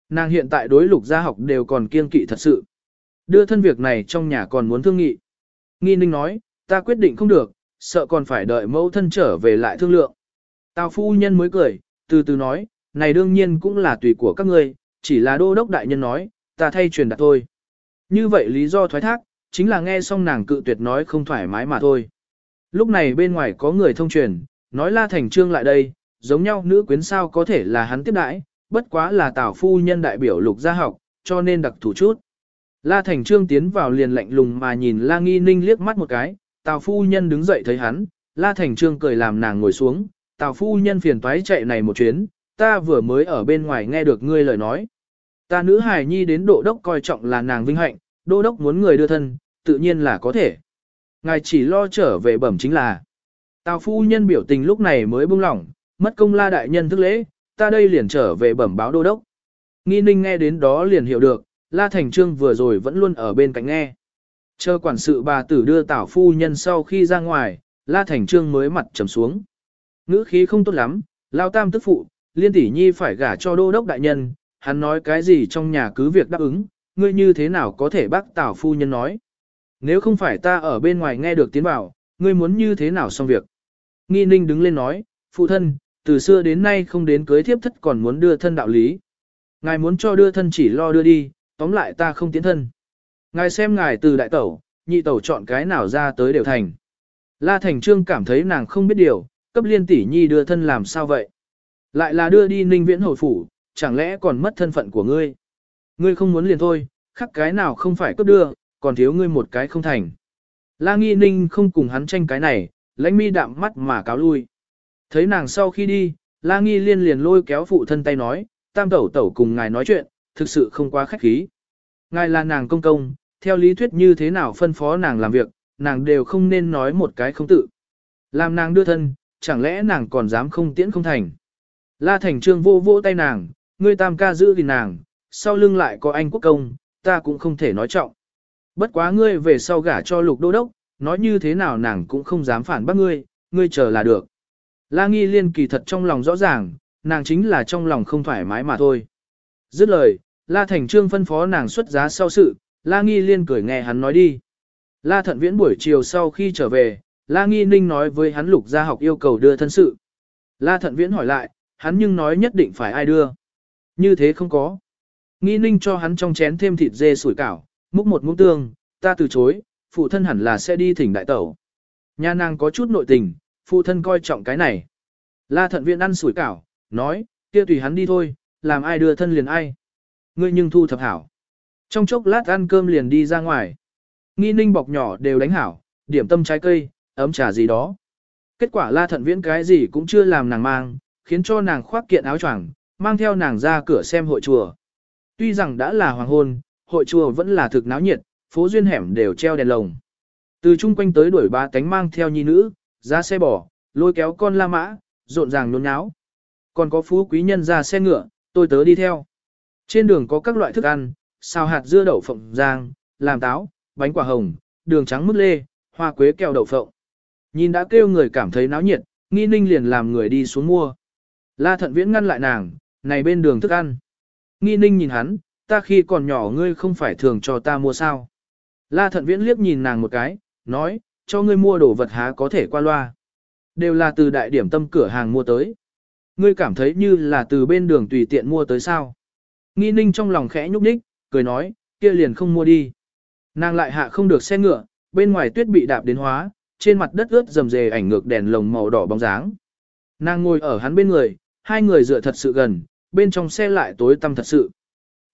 Nàng hiện tại đối lục gia học đều còn kiên kỵ thật sự. Đưa thân việc này trong nhà còn muốn thương nghị. Nghi ninh nói, ta quyết định không được, sợ còn phải đợi mẫu thân trở về lại thương lượng. Tào phu nhân mới cười, từ từ nói, này đương nhiên cũng là tùy của các ngươi, chỉ là đô đốc đại nhân nói, ta thay truyền đạt thôi. Như vậy lý do thoái thác, chính là nghe xong nàng cự tuyệt nói không thoải mái mà thôi. Lúc này bên ngoài có người thông truyền, nói La Thành Trương lại đây, giống nhau nữ quyến sao có thể là hắn tiếp đãi, bất quá là tào phu nhân đại biểu lục gia học, cho nên đặc thủ chút. La Thành Trương tiến vào liền lạnh lùng mà nhìn La Nghi Ninh liếc mắt một cái, tào phu nhân đứng dậy thấy hắn, La Thành Trương cười làm nàng ngồi xuống, tào phu nhân phiền toái chạy này một chuyến, ta vừa mới ở bên ngoài nghe được ngươi lời nói. Ta nữ hài nhi đến Đô đốc coi trọng là nàng vinh hạnh, đô đốc muốn người đưa thân, tự nhiên là có thể. Ngài chỉ lo trở về bẩm chính là. Tào phu nhân biểu tình lúc này mới buông lỏng, mất công la đại nhân thức lễ, ta đây liền trở về bẩm báo đô đốc. Nghi ninh nghe đến đó liền hiểu được, la thành trương vừa rồi vẫn luôn ở bên cạnh nghe. Chờ quản sự bà tử đưa tảo phu nhân sau khi ra ngoài, la thành trương mới mặt trầm xuống. Ngữ khí không tốt lắm, lao tam tức phụ, liên tỷ nhi phải gả cho đô đốc đại nhân, hắn nói cái gì trong nhà cứ việc đáp ứng, ngươi như thế nào có thể bác tảo phu nhân nói. Nếu không phải ta ở bên ngoài nghe được tiếng bảo, ngươi muốn như thế nào xong việc. Nghi ninh đứng lên nói, phụ thân, từ xưa đến nay không đến cưới thiếp thất còn muốn đưa thân đạo lý. Ngài muốn cho đưa thân chỉ lo đưa đi, tóm lại ta không tiến thân. Ngài xem ngài từ đại tẩu, nhị tẩu chọn cái nào ra tới đều thành. La Thành Trương cảm thấy nàng không biết điều, cấp liên tỷ nhi đưa thân làm sao vậy. Lại là đưa đi ninh viễn hồi phủ, chẳng lẽ còn mất thân phận của ngươi. Ngươi không muốn liền thôi, khắc cái nào không phải cấp đưa, còn thiếu ngươi một cái không thành. La Nghi Ninh không cùng hắn tranh cái này, lãnh mi đạm mắt mà cáo lui. Thấy nàng sau khi đi, La Nghi liên liền lôi kéo phụ thân tay nói, tam tẩu tẩu cùng ngài nói chuyện, thực sự không quá khách khí. Ngài là nàng công công, theo lý thuyết như thế nào phân phó nàng làm việc, nàng đều không nên nói một cái không tự. Làm nàng đưa thân, chẳng lẽ nàng còn dám không tiễn không thành. La Thành Trương vô vô tay nàng, ngươi tam ca giữ gìn nàng, sau lưng lại có anh quốc công, ta cũng không thể nói trọng. Bất quá ngươi về sau gả cho lục đô đốc, nói như thế nào nàng cũng không dám phản bác ngươi, ngươi chờ là được. La nghi liên kỳ thật trong lòng rõ ràng, nàng chính là trong lòng không thoải mái mà thôi. Dứt lời, La Thành Trương phân phó nàng xuất giá sau sự, La nghi liên cười nghe hắn nói đi. La thận viễn buổi chiều sau khi trở về, La nghi ninh nói với hắn lục gia học yêu cầu đưa thân sự. La thận viễn hỏi lại, hắn nhưng nói nhất định phải ai đưa. Như thế không có. Nghi ninh cho hắn trong chén thêm thịt dê sủi cảo, múc một muỗng tương, ta từ chối, phụ thân hẳn là sẽ đi thỉnh đại tẩu. Nhà nàng có chút nội tình, phụ thân coi trọng cái này. La thận Viễn ăn sủi cảo, nói, kia tùy hắn đi thôi, làm ai đưa thân liền ai. Ngươi nhưng thu thập hảo. Trong chốc lát ăn cơm liền đi ra ngoài. Nghi ninh bọc nhỏ đều đánh hảo, điểm tâm trái cây, ấm trà gì đó. Kết quả la thận viễn cái gì cũng chưa làm nàng mang, khiến cho nàng khoác kiện áo choàng, mang theo nàng ra cửa xem hội chùa. Tuy rằng đã là hoàng hôn, hội chùa vẫn là thực náo nhiệt, phố duyên hẻm đều treo đèn lồng. Từ chung quanh tới đuổi ba cánh mang theo nhi nữ, ra xe bò, lôi kéo con la mã, rộn ràng nhốn nháo. Còn có phú quý nhân ra xe ngựa, tôi tớ đi theo. Trên đường có các loại thức ăn, xào hạt dưa đậu phộng giang, làm táo, bánh quả hồng, đường trắng mứt lê, hoa quế kẹo đậu phộng. Nhìn đã kêu người cảm thấy náo nhiệt, nghi ninh liền làm người đi xuống mua. La thận viễn ngăn lại nàng, này bên đường thức ăn. Nghi ninh nhìn hắn, ta khi còn nhỏ ngươi không phải thường cho ta mua sao. La thận viễn liếc nhìn nàng một cái, nói, cho ngươi mua đồ vật há có thể qua loa. Đều là từ đại điểm tâm cửa hàng mua tới. Ngươi cảm thấy như là từ bên đường tùy tiện mua tới sao. Nghi ninh trong lòng khẽ nhúc nhích, cười nói, kia liền không mua đi. Nàng lại hạ không được xe ngựa, bên ngoài tuyết bị đạp đến hóa, trên mặt đất ướt rầm rề ảnh ngược đèn lồng màu đỏ bóng dáng. Nàng ngồi ở hắn bên người, hai người dựa thật sự gần, bên trong xe lại tối tăm thật sự.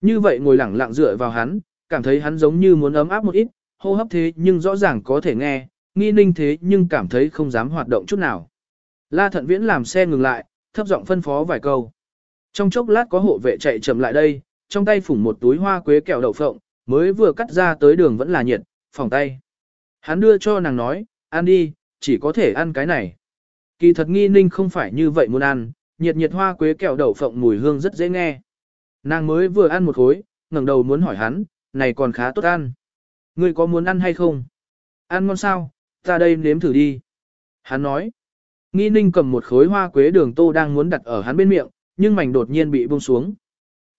Như vậy ngồi lẳng lặng dựa vào hắn, cảm thấy hắn giống như muốn ấm áp một ít, hô hấp thế nhưng rõ ràng có thể nghe, nghi ninh thế nhưng cảm thấy không dám hoạt động chút nào. La thận viễn làm xe ngừng lại, thấp giọng phân phó vài câu. Trong chốc lát có hộ vệ chạy chậm lại đây, trong tay phủng một túi hoa quế kẹo đậu phộng, mới vừa cắt ra tới đường vẫn là nhiệt, phòng tay. Hắn đưa cho nàng nói, ăn đi, chỉ có thể ăn cái này. Kỳ thật nghi ninh không phải như vậy muốn ăn, nhiệt nhiệt hoa quế kẹo đậu phộng mùi hương rất dễ nghe. Nàng mới vừa ăn một khối, ngẩng đầu muốn hỏi hắn, này còn khá tốt ăn. Ngươi có muốn ăn hay không? Ăn ngon sao, ta đây nếm thử đi. Hắn nói. Nghi ninh cầm một khối hoa quế đường tô đang muốn đặt ở hắn bên miệng, nhưng mảnh đột nhiên bị buông xuống.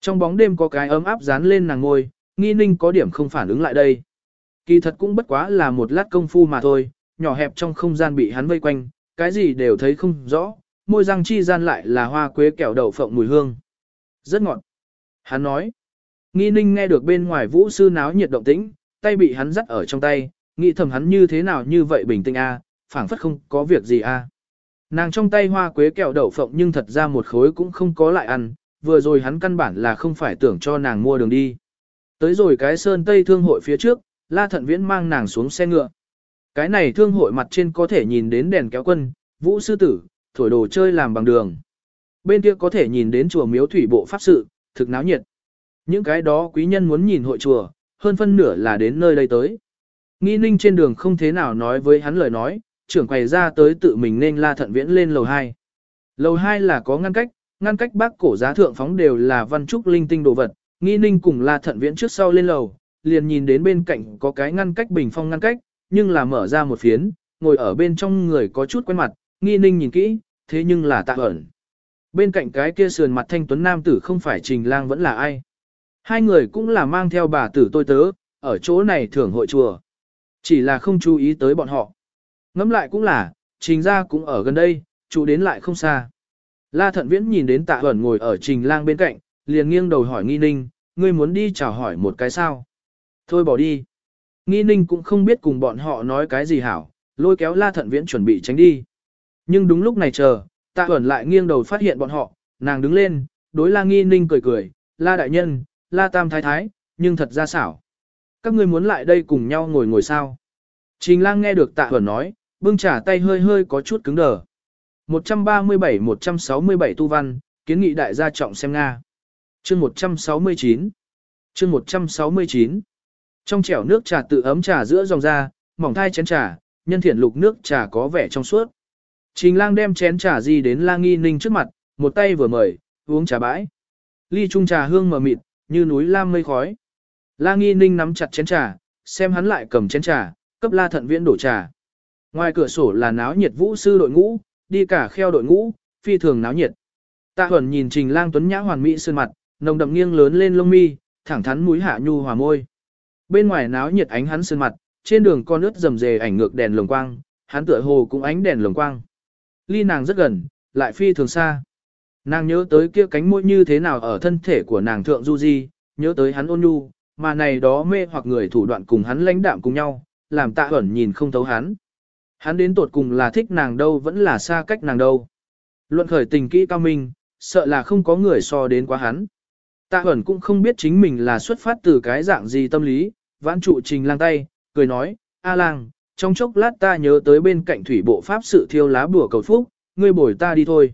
Trong bóng đêm có cái ấm áp dán lên nàng ngôi, nghi ninh có điểm không phản ứng lại đây. Kỳ thật cũng bất quá là một lát công phu mà thôi, nhỏ hẹp trong không gian bị hắn vây quanh, cái gì đều thấy không rõ, môi răng chi gian lại là hoa quế kẹo đậu phộng mùi hương. Rất ngọt. Hắn nói. Nghi ninh nghe được bên ngoài vũ sư náo nhiệt động tĩnh, tay bị hắn dắt ở trong tay, nghĩ thầm hắn như thế nào như vậy bình tĩnh a, phảng phất không có việc gì a. Nàng trong tay hoa quế kẹo đậu phộng nhưng thật ra một khối cũng không có lại ăn, vừa rồi hắn căn bản là không phải tưởng cho nàng mua đường đi. Tới rồi cái sơn tây thương hội phía trước, La Thận Viễn mang nàng xuống xe ngựa. Cái này thương hội mặt trên có thể nhìn đến đèn kéo quân, vũ sư tử, thổi đồ chơi làm bằng đường. Bên kia có thể nhìn đến chùa miếu thủy bộ pháp sự, thực náo nhiệt. Những cái đó quý nhân muốn nhìn hội chùa, hơn phân nửa là đến nơi đây tới. Nghi ninh trên đường không thế nào nói với hắn lời nói, trưởng quầy ra tới tự mình nên la thận viễn lên lầu 2. Lầu 2 là có ngăn cách, ngăn cách bác cổ giá thượng phóng đều là văn trúc linh tinh đồ vật, nghi ninh cùng la thận viễn trước sau lên lầu, liền nhìn đến bên cạnh có cái ngăn cách bình phong ngăn cách, nhưng là mở ra một phiến, ngồi ở bên trong người có chút quen mặt, nghi ninh nhìn kỹ, thế nhưng là tạ ẩn. Bên cạnh cái kia sườn mặt thanh tuấn nam tử không phải trình lang vẫn là ai. Hai người cũng là mang theo bà tử tôi tớ, ở chỗ này thưởng hội chùa. Chỉ là không chú ý tới bọn họ. Ngắm lại cũng là, trình ra cũng ở gần đây, chú đến lại không xa. La thận viễn nhìn đến tạ ẩn ngồi ở trình lang bên cạnh, liền nghiêng đầu hỏi nghi ninh, ngươi muốn đi chào hỏi một cái sao? Thôi bỏ đi. Nghi ninh cũng không biết cùng bọn họ nói cái gì hảo, lôi kéo la thận viễn chuẩn bị tránh đi. Nhưng đúng lúc này chờ, tạ ẩn lại nghiêng đầu phát hiện bọn họ, nàng đứng lên, đối la nghi ninh cười cười, la đại nhân, la tam thái thái, nhưng thật ra xảo. Các ngươi muốn lại đây cùng nhau ngồi ngồi sao? Trình lang nghe được tạ ẩn nói, bưng trả tay hơi hơi có chút cứng đờ. 137-167 tu văn, kiến nghị đại gia trọng xem Nga. chương 169 chương 169 trong chẻo nước trà tự ấm trà giữa dòng ra, mỏng thai chén trà, nhân thiện lục nước trà có vẻ trong suốt. Trình lang đem chén trà gì đến lang nghi ninh trước mặt, một tay vừa mời, uống trà bãi. ly trung trà hương mờ mịt, như núi lam mây khói. La Nghi Ninh nắm chặt chén trà, xem hắn lại cầm chén trà, cấp La Thận Viễn đổ trà. Ngoài cửa sổ là náo nhiệt vũ sư đội ngũ, đi cả kheo đội ngũ, phi thường náo nhiệt. Tạ Thuần nhìn Trình Lang Tuấn Nhã hoàn mỹ sơn mặt, nồng đậm nghiêng lớn lên lông mi, thẳng thắn mũi hạ nhu hòa môi. Bên ngoài náo nhiệt ánh hắn sơn mặt, trên đường con nước rầm rề ảnh ngược đèn lồng quang, hắn tựa hồ cũng ánh đèn lồng quang. Ly nàng rất gần, lại phi thường xa. Nàng nhớ tới kia cánh môi như thế nào ở thân thể của nàng thượng du di, nhớ tới hắn ôn nhu, mà này đó mê hoặc người thủ đoạn cùng hắn lãnh đạm cùng nhau, làm tạ ẩn nhìn không thấu hắn. Hắn đến tột cùng là thích nàng đâu vẫn là xa cách nàng đâu. Luận khởi tình kỹ cao minh, sợ là không có người so đến quá hắn. Tạ ẩn cũng không biết chính mình là xuất phát từ cái dạng gì tâm lý, vãn trụ trình lang tay, cười nói, A lang, trong chốc lát ta nhớ tới bên cạnh thủy bộ pháp sự thiêu lá bùa cầu phúc, ngươi bồi ta đi thôi.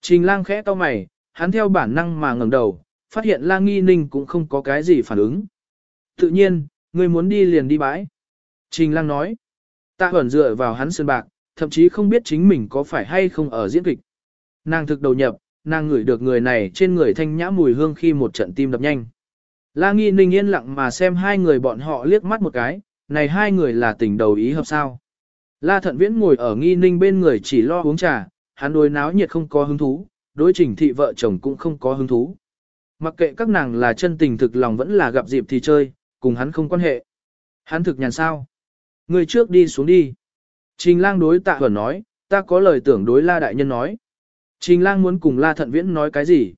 Trình lang khẽ to mày, hắn theo bản năng mà ngẩng đầu, phát hiện lang nghi ninh cũng không có cái gì phản ứng. Tự nhiên, ngươi muốn đi liền đi bãi. Trình lang nói, ta ẩn dựa vào hắn sơn bạc, thậm chí không biết chính mình có phải hay không ở diễn kịch. Nàng thực đầu nhập, nàng ngửi được người này trên người thanh nhã mùi hương khi một trận tim đập nhanh. La nghi ninh yên lặng mà xem hai người bọn họ liếc mắt một cái, này hai người là tình đầu ý hợp sao. La thận viễn ngồi ở nghi ninh bên người chỉ lo uống trà, hắn đối náo nhiệt không có hứng thú, đối trình thị vợ chồng cũng không có hứng thú. Mặc kệ các nàng là chân tình thực lòng vẫn là gặp dịp thì chơi, cùng hắn không quan hệ. Hắn thực nhàn sao. Người trước đi xuống đi. Trình lang đối tạ huẩn nói, ta có lời tưởng đối la đại nhân nói. Trình lang muốn cùng la thận viễn nói cái gì.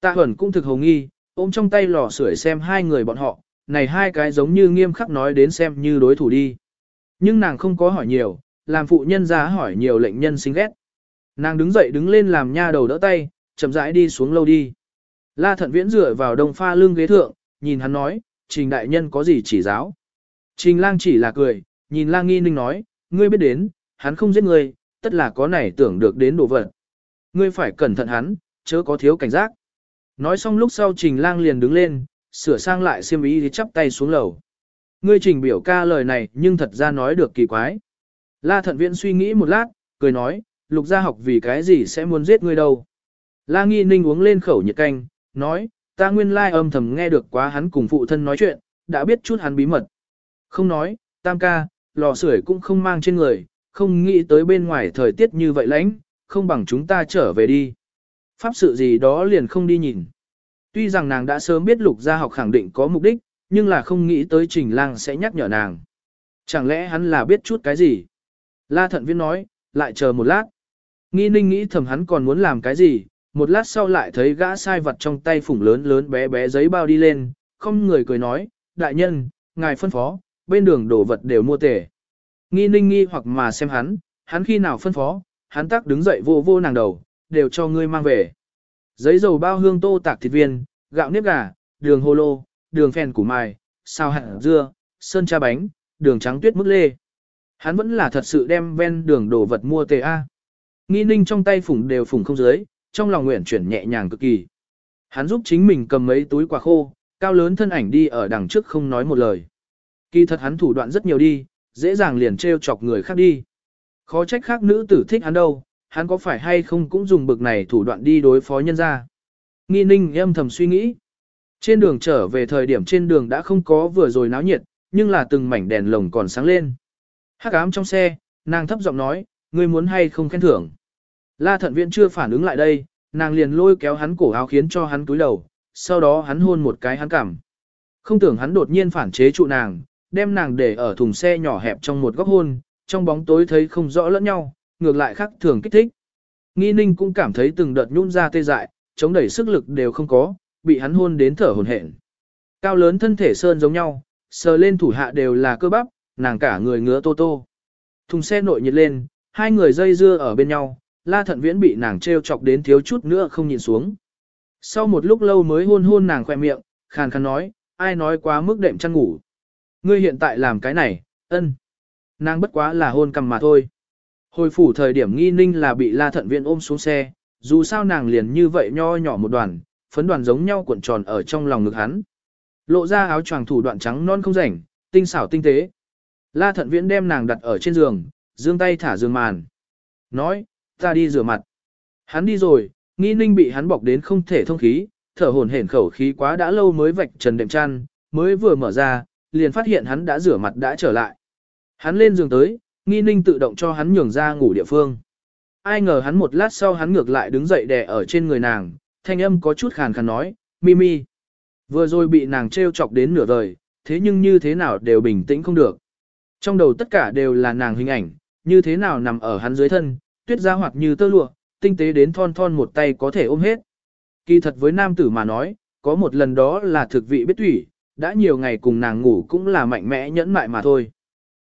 Tạ huẩn cũng thực hồng nghi, ôm trong tay lò sưởi xem hai người bọn họ, này hai cái giống như nghiêm khắc nói đến xem như đối thủ đi. Nhưng nàng không có hỏi nhiều, làm phụ nhân ra hỏi nhiều lệnh nhân sinh ghét. Nàng đứng dậy đứng lên làm nha đầu đỡ tay, chậm rãi đi xuống lâu đi. La thận viễn dựa vào đông pha lưng ghế thượng, nhìn hắn nói, trình đại nhân có gì chỉ giáo. Trình lang chỉ là cười, nhìn lang nghi ninh nói, ngươi biết đến, hắn không giết ngươi, tất là có này tưởng được đến đồ vật. Ngươi phải cẩn thận hắn, chớ có thiếu cảnh giác. Nói xong lúc sau trình lang liền đứng lên, sửa sang lại xiêm ý thì chắp tay xuống lầu. Ngươi trình biểu ca lời này nhưng thật ra nói được kỳ quái. La thận viễn suy nghĩ một lát, cười nói, lục gia học vì cái gì sẽ muốn giết ngươi đâu. La nghi ninh uống lên khẩu nhiệt canh, nói, ta nguyên lai âm thầm nghe được quá hắn cùng phụ thân nói chuyện, đã biết chút hắn bí mật. Không nói, tam ca, lò sưởi cũng không mang trên người, không nghĩ tới bên ngoài thời tiết như vậy lạnh, không bằng chúng ta trở về đi. Pháp sự gì đó liền không đi nhìn. Tuy rằng nàng đã sớm biết lục gia học khẳng định có mục đích, nhưng là không nghĩ tới trình lang sẽ nhắc nhở nàng. Chẳng lẽ hắn là biết chút cái gì? La thận viên nói, lại chờ một lát. Nghi ninh nghĩ thầm hắn còn muốn làm cái gì, một lát sau lại thấy gã sai vật trong tay phủng lớn lớn bé bé giấy bao đi lên, không người cười nói, đại nhân, ngài phân phó, bên đường đổ vật đều mua tể. Nghi ninh nghi hoặc mà xem hắn, hắn khi nào phân phó, hắn tắc đứng dậy vô vô nàng đầu, đều cho ngươi mang về. Giấy dầu bao hương tô tạc thịt viên, gạo nếp gà, đường hồ lô, đường phèn củ mài, sao hạt dưa, sơn cha bánh, đường trắng tuyết mức lê. Hắn vẫn là thật sự đem ven đường đồ vật mua tề A. Nghi ninh trong tay phủng đều phủng không dưới, trong lòng nguyện chuyển nhẹ nhàng cực kỳ. Hắn giúp chính mình cầm mấy túi quả khô, cao lớn thân ảnh đi ở đằng trước không nói một lời. Kỳ thật hắn thủ đoạn rất nhiều đi, dễ dàng liền trêu chọc người khác đi. Khó trách khác nữ tử thích hắn đâu, hắn có phải hay không cũng dùng bực này thủ đoạn đi đối phó nhân ra. Nghi ninh em thầm suy nghĩ. Trên đường trở về thời điểm trên đường đã không có vừa rồi náo nhiệt, nhưng là từng mảnh đèn lồng còn sáng lên. Hắc ám trong xe, nàng thấp giọng nói, ngươi muốn hay không khen thưởng. La thận viện chưa phản ứng lại đây, nàng liền lôi kéo hắn cổ áo khiến cho hắn túi đầu, sau đó hắn hôn một cái hắn cảm. Không tưởng hắn đột nhiên phản chế trụ nàng, đem nàng để ở thùng xe nhỏ hẹp trong một góc hôn, trong bóng tối thấy không rõ lẫn nhau, ngược lại khác thường kích thích. Nghi ninh cũng cảm thấy từng đợt nhún ra tê dại, chống đẩy sức lực đều không có, bị hắn hôn đến thở hổn hển. Cao lớn thân thể sơn giống nhau, sờ lên thủ hạ đều là cơ bắp, nàng cả người ngứa tô tô. Thùng xe nội nhiệt lên, hai người dây dưa ở bên nhau, la thận viễn bị nàng treo chọc đến thiếu chút nữa không nhìn xuống. Sau một lúc lâu mới hôn hôn nàng khoe miệng, khàn khàn nói, ai nói quá mức đệm chăn ngủ. Ngươi hiện tại làm cái này, ân. Nàng bất quá là hôn cầm mà thôi. Hồi phủ thời điểm nghi ninh là bị la thận viễn ôm xuống xe, dù sao nàng liền như vậy nho nhỏ một đoàn, phấn đoàn giống nhau cuộn tròn ở trong lòng ngực hắn. Lộ ra áo choàng thủ đoạn trắng non không rảnh, tinh xảo tinh tế. La thận viễn đem nàng đặt ở trên giường, dương tay thả giường màn. Nói, ta đi rửa mặt. Hắn đi rồi, nghi ninh bị hắn bọc đến không thể thông khí, thở hổn hển khẩu khí quá đã lâu mới vạch trần đệm chăn, mới vừa mở ra, liền phát hiện hắn đã rửa mặt đã trở lại. Hắn lên giường tới, nghi ninh tự động cho hắn nhường ra ngủ địa phương. Ai ngờ hắn một lát sau hắn ngược lại đứng dậy đè ở trên người nàng, thanh âm có chút khàn khàn nói, Mimi. Vừa rồi bị nàng trêu chọc đến nửa đời, thế nhưng như thế nào đều bình tĩnh không được. Trong đầu tất cả đều là nàng hình ảnh, như thế nào nằm ở hắn dưới thân, tuyết ra hoặc như tơ lụa, tinh tế đến thon thon một tay có thể ôm hết. Kỳ thật với nam tử mà nói, có một lần đó là thực vị biết thủy, đã nhiều ngày cùng nàng ngủ cũng là mạnh mẽ nhẫn mại mà thôi.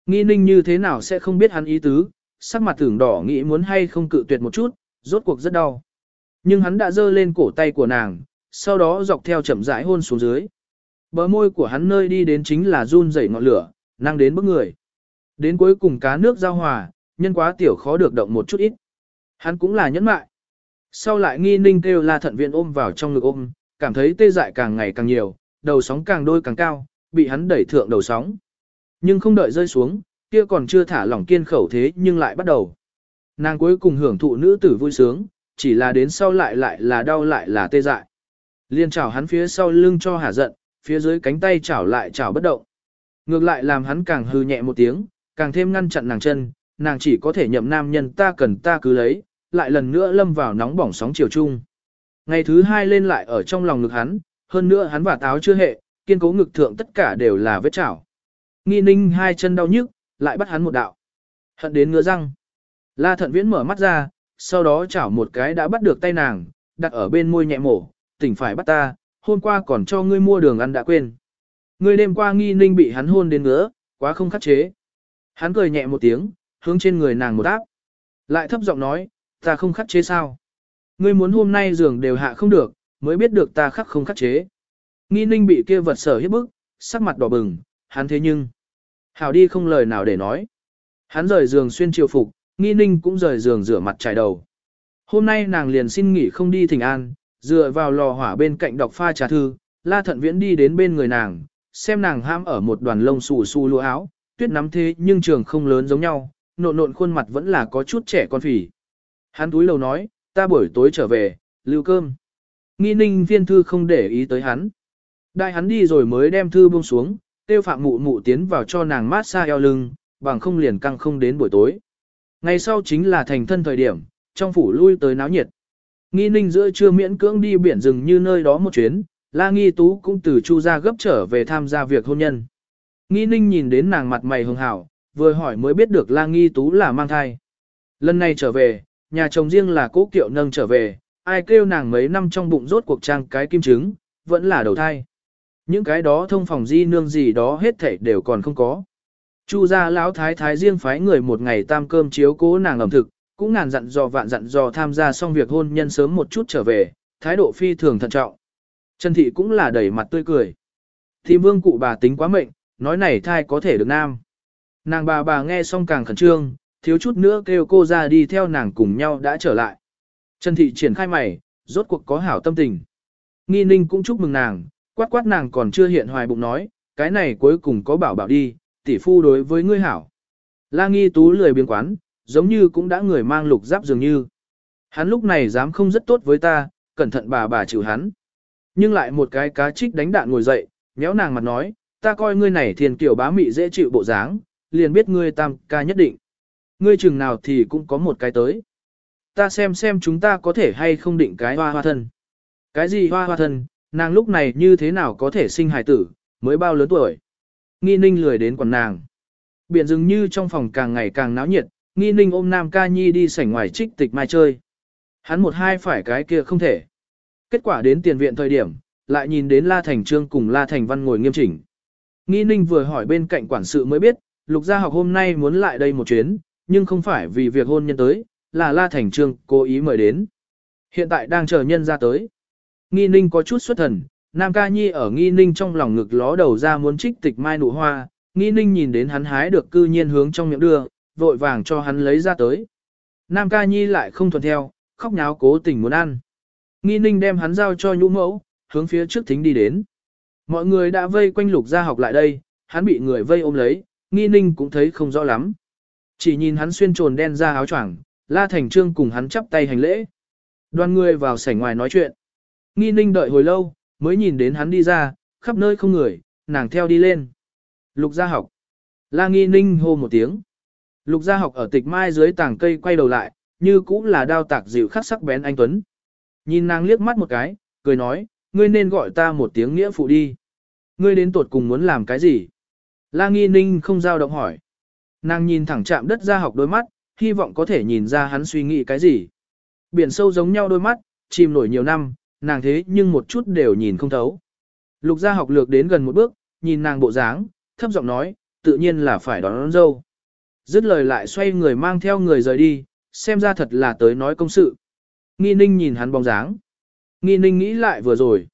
Nghi ninh như thế nào sẽ không biết hắn ý tứ, sắc mặt tưởng đỏ nghĩ muốn hay không cự tuyệt một chút, rốt cuộc rất đau. Nhưng hắn đã giơ lên cổ tay của nàng, sau đó dọc theo chậm rãi hôn xuống dưới. Bờ môi của hắn nơi đi đến chính là run rẩy ngọn lửa, năng đến bức người. Đến cuối cùng cá nước giao hòa, nhân quá tiểu khó được động một chút ít. Hắn cũng là nhẫn mại. Sau lại nghi ninh kêu la thận viện ôm vào trong ngực ôm, cảm thấy tê dại càng ngày càng nhiều, đầu sóng càng đôi càng cao, bị hắn đẩy thượng đầu sóng. Nhưng không đợi rơi xuống, kia còn chưa thả lỏng kiên khẩu thế nhưng lại bắt đầu. Nàng cuối cùng hưởng thụ nữ tử vui sướng, chỉ là đến sau lại lại là đau lại là tê dại. Liên chảo hắn phía sau lưng cho hả giận, phía dưới cánh tay chảo lại chảo bất động. Ngược lại làm hắn càng hư nhẹ một tiếng, càng thêm ngăn chặn nàng chân, nàng chỉ có thể nhậm nam nhân ta cần ta cứ lấy, lại lần nữa lâm vào nóng bỏng sóng chiều chung. Ngày thứ hai lên lại ở trong lòng ngực hắn, hơn nữa hắn và táo chưa hệ, kiên cố ngực thượng tất cả đều là vết chảo. Nghi ninh hai chân đau nhức, lại bắt hắn một đạo. Hận đến ngứa răng. La thận viễn mở mắt ra, sau đó chảo một cái đã bắt được tay nàng, đặt ở bên môi nhẹ mổ, tỉnh phải bắt ta, hôm qua còn cho ngươi mua đường ăn đã quên. Ngươi đêm qua nghi ninh bị hắn hôn đến ngứa, quá không khắc chế. Hắn cười nhẹ một tiếng, hướng trên người nàng một áp. Lại thấp giọng nói, ta không khắc chế sao? Ngươi muốn hôm nay giường đều hạ không được, mới biết được ta khắc không khắc chế. Nghi ninh bị kia vật sở hiếp bức, sắc mặt đỏ bừng, hắn thế nhưng. Hảo đi không lời nào để nói. Hắn rời giường xuyên triều phục, nghi ninh cũng rời giường rửa mặt trải đầu. Hôm nay nàng liền xin nghỉ không đi thỉnh an, dựa vào lò hỏa bên cạnh đọc pha trà thư, la thận viễn đi đến bên người nàng, xem nàng ham ở một đoàn lông xù xù lụa áo, tuyết nắm thế nhưng trường không lớn giống nhau, nộn nộn khuôn mặt vẫn là có chút trẻ con phỉ. Hắn túi lầu nói, ta buổi tối trở về, lưu cơm. Nghi ninh viên thư không để ý tới hắn. Đại hắn đi rồi mới đem thư buông xuống, tiêu phạm mụ mụ tiến vào cho nàng mát xa eo lưng, bằng không liền căng không đến buổi tối. Ngày sau chính là thành thân thời điểm, trong phủ lui tới náo nhiệt. Nghi ninh giữa trưa miễn cưỡng đi biển rừng như nơi đó một chuyến, la nghi tú cũng từ chu ra gấp trở về tham gia việc hôn nhân. Nghi ninh nhìn đến nàng mặt mày hường hảo, vừa hỏi mới biết được la nghi tú là mang thai. Lần này trở về, nhà chồng riêng là cố kiệu nâng trở về, ai kêu nàng mấy năm trong bụng rốt cuộc trang cái kim trứng, vẫn là đầu thai. Những cái đó thông phòng di nương gì đó hết thảy đều còn không có. Chu gia lão thái thái riêng phái người một ngày tam cơm chiếu cố nàng ẩm thực, cũng ngàn dặn dò vạn dặn dò tham gia xong việc hôn nhân sớm một chút trở về, thái độ phi thường thận trọng. Trần thị cũng là đẩy mặt tươi cười. Thì vương cụ bà tính quá mệnh, nói này thai có thể được nam. Nàng bà bà nghe xong càng khẩn trương, thiếu chút nữa kêu cô ra đi theo nàng cùng nhau đã trở lại. Trần thị triển khai mày, rốt cuộc có hảo tâm tình. Nghi ninh cũng chúc mừng nàng, quát quát nàng còn chưa hiện hoài bụng nói, cái này cuối cùng có bảo bảo đi, tỷ phu đối với ngươi hảo. La nghi tú lười biếng quán, giống như cũng đã người mang lục giáp dường như. Hắn lúc này dám không rất tốt với ta, cẩn thận bà bà chịu hắn. Nhưng lại một cái cá trích đánh đạn ngồi dậy, méo nàng mặt nói, ta coi ngươi này thiền kiểu bá mị dễ chịu bộ dáng, liền biết ngươi tam ca nhất định. Ngươi chừng nào thì cũng có một cái tới. Ta xem xem chúng ta có thể hay không định cái hoa hoa thân. Cái gì hoa hoa thân, nàng lúc này như thế nào có thể sinh hài tử, mới bao lớn tuổi. Nghi ninh lười đến quần nàng. Biển rừng như trong phòng càng ngày càng náo nhiệt, nghi ninh ôm nam ca nhi đi sảnh ngoài trích tịch mai chơi. Hắn một hai phải cái kia không thể. Kết quả đến tiền viện thời điểm, lại nhìn đến La Thành Trương cùng La Thành Văn ngồi nghiêm chỉnh. Nghi ninh vừa hỏi bên cạnh quản sự mới biết, lục gia học hôm nay muốn lại đây một chuyến, nhưng không phải vì việc hôn nhân tới, là La Thành Trương cố ý mời đến. Hiện tại đang chờ nhân ra tới. Nghi ninh có chút xuất thần, Nam Ca Nhi ở Nghi ninh trong lòng ngực ló đầu ra muốn trích tịch mai nụ hoa, Nghi ninh nhìn đến hắn hái được cư nhiên hướng trong miệng đưa, vội vàng cho hắn lấy ra tới. Nam Ca Nhi lại không thuận theo, khóc nháo cố tình muốn ăn. Nghi ninh đem hắn giao cho nhũ mẫu, hướng phía trước thính đi đến. Mọi người đã vây quanh lục gia học lại đây, hắn bị người vây ôm lấy, nghi ninh cũng thấy không rõ lắm. Chỉ nhìn hắn xuyên trồn đen ra áo choàng, La Thành Trương cùng hắn chắp tay hành lễ. Đoàn người vào sảnh ngoài nói chuyện. Nghi ninh đợi hồi lâu, mới nhìn đến hắn đi ra, khắp nơi không người, nàng theo đi lên. Lục gia học. La nghi ninh hô một tiếng. Lục gia học ở tịch mai dưới tảng cây quay đầu lại, như cũng là đao tạc dịu khắc sắc bén anh Tuấn. Nhìn nàng liếc mắt một cái, cười nói, ngươi nên gọi ta một tiếng nghĩa phụ đi. Ngươi đến tuột cùng muốn làm cái gì? La nghi ninh không giao động hỏi. Nàng nhìn thẳng chạm đất ra học đôi mắt, hy vọng có thể nhìn ra hắn suy nghĩ cái gì. Biển sâu giống nhau đôi mắt, chìm nổi nhiều năm, nàng thế nhưng một chút đều nhìn không thấu. Lục gia học lược đến gần một bước, nhìn nàng bộ dáng, thấp giọng nói, tự nhiên là phải đón, đón dâu. Dứt lời lại xoay người mang theo người rời đi, xem ra thật là tới nói công sự. Nghi ninh nhìn hắn bóng dáng. Nghi ninh nghĩ lại vừa rồi.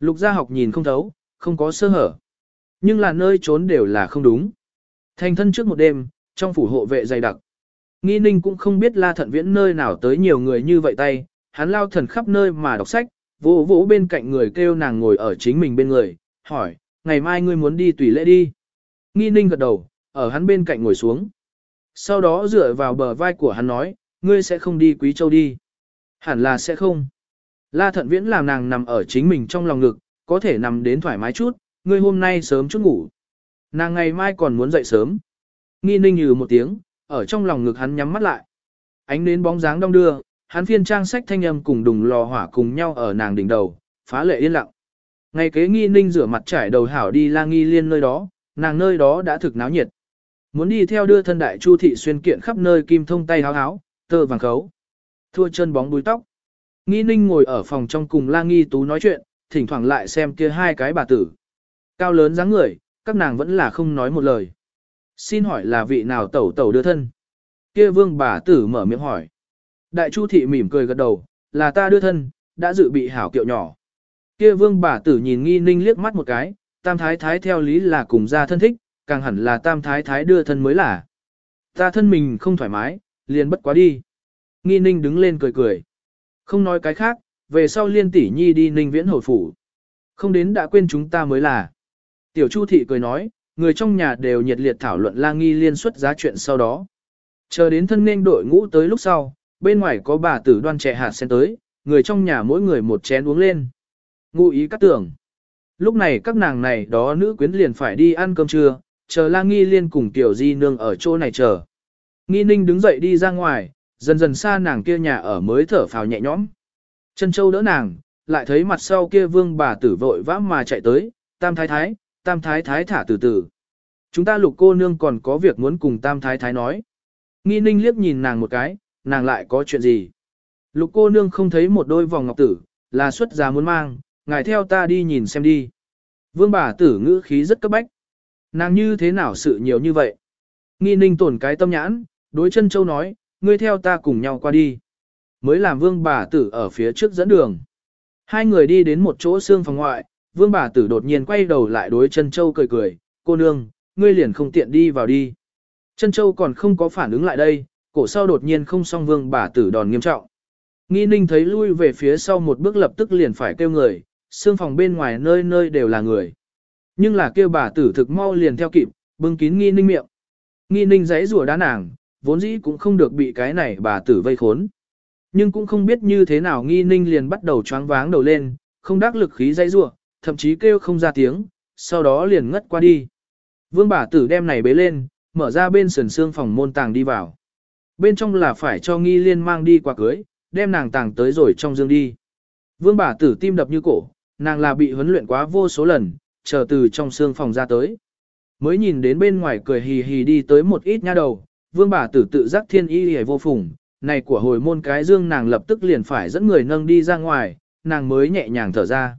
Lục gia học nhìn không thấu, không có sơ hở. Nhưng là nơi trốn đều là không đúng. Thành thân trước một đêm, trong phủ hộ vệ dày đặc. Nghi ninh cũng không biết la thận viễn nơi nào tới nhiều người như vậy tay, hắn lao thần khắp nơi mà đọc sách, vỗ vỗ bên cạnh người kêu nàng ngồi ở chính mình bên người, hỏi, ngày mai ngươi muốn đi tùy lễ đi. Nghi ninh gật đầu, ở hắn bên cạnh ngồi xuống. Sau đó dựa vào bờ vai của hắn nói, ngươi sẽ không đi quý châu đi. Hẳn là sẽ không. La thận viễn làm nàng nằm ở chính mình trong lòng ngực, có thể nằm đến thoải mái chút, ngươi hôm nay sớm chút ngủ. Nàng ngày mai còn muốn dậy sớm. Nghi ninh như một tiếng, ở trong lòng ngực hắn nhắm mắt lại. Ánh đến bóng dáng đông đưa, hắn phiên trang sách thanh âm cùng đùng lò hỏa cùng nhau ở nàng đỉnh đầu, phá lệ yên lặng. Ngày kế nghi ninh rửa mặt trải đầu hảo đi la nghi liên nơi đó, nàng nơi đó đã thực náo nhiệt. Muốn đi theo đưa thân đại chu thị xuyên kiện khắp nơi kim thông tay háo háo, tơ vàng khấu. Thua chân bóng đuôi tóc. Nghi ninh ngồi ở phòng trong cùng la nghi tú nói chuyện, thỉnh thoảng lại xem kia hai cái bà tử. Cao lớn dáng người, các nàng vẫn là không nói một lời. Xin hỏi là vị nào tẩu tẩu đưa thân? Kia vương bà tử mở miệng hỏi. Đại chu thị mỉm cười gật đầu, là ta đưa thân, đã dự bị hảo kiệu nhỏ. Kia vương bà tử nhìn nghi ninh liếc mắt một cái, tam thái thái theo lý là cùng gia thân thích, càng hẳn là tam thái thái đưa thân mới là. Ta thân mình không thoải mái, liền bất quá đi. Nghi ninh đứng lên cười cười. Không nói cái khác, về sau liên tỷ nhi đi ninh viễn hồi phủ. Không đến đã quên chúng ta mới là. Tiểu Chu thị cười nói, người trong nhà đều nhiệt liệt thảo luận la nghi liên xuất giá chuyện sau đó. Chờ đến thân nên đội ngũ tới lúc sau, bên ngoài có bà tử đoan trẻ hạt sen tới, người trong nhà mỗi người một chén uống lên. Ngụ ý cắt tưởng. Lúc này các nàng này đó nữ quyến liền phải đi ăn cơm trưa, chờ la nghi liên cùng tiểu di nương ở chỗ này chờ. Nghi ninh đứng dậy đi ra ngoài, dần dần xa nàng kia nhà ở mới thở phào nhẹ nhõm. Chân châu đỡ nàng, lại thấy mặt sau kia vương bà tử vội vã mà chạy tới, tam thái thái, tam thái thái thả từ từ. Chúng ta lục cô nương còn có việc muốn cùng tam thái thái nói. Nghi ninh liếc nhìn nàng một cái, nàng lại có chuyện gì. Lục cô nương không thấy một đôi vòng ngọc tử, là xuất giá muốn mang, ngài theo ta đi nhìn xem đi. Vương bà tử ngữ khí rất cấp bách. Nàng như thế nào sự nhiều như vậy? Nghi ninh tổn cái tâm nhãn, đối chân châu nói, ngươi theo ta cùng nhau qua đi. Mới làm vương bà tử ở phía trước dẫn đường. Hai người đi đến một chỗ xương phòng ngoại, vương bà tử đột nhiên quay đầu lại đối chân châu cười cười, cô nương, ngươi liền không tiện đi vào đi. Chân châu còn không có phản ứng lại đây, cổ sau đột nhiên không song vương bà tử đòn nghiêm trọng. Nghi ninh thấy lui về phía sau một bước lập tức liền phải kêu người, xương phòng bên ngoài nơi nơi đều là người. Nhưng là kêu bà tử thực mau liền theo kịp, bưng kín nghi ninh miệng. Nghi ninh giấy rùa đá nàng, vốn dĩ cũng không được bị cái này bà tử vây khốn. Nhưng cũng không biết như thế nào nghi ninh liền bắt đầu choáng váng đầu lên, không đắc lực khí giấy rùa, thậm chí kêu không ra tiếng, sau đó liền ngất qua đi. Vương bà tử đem này bế lên, mở ra bên sườn xương phòng môn tàng đi vào. Bên trong là phải cho nghi liên mang đi qua cưới, đem nàng tàng tới rồi trong dương đi. Vương bà tử tim đập như cổ, nàng là bị huấn luyện quá vô số lần, chờ từ trong xương phòng ra tới. Mới nhìn đến bên ngoài cười hì hì đi tới một ít nha đầu, vương bà tử tự giác thiên y hề vô phùng, này của hồi môn cái dương nàng lập tức liền phải dẫn người nâng đi ra ngoài, nàng mới nhẹ nhàng thở ra.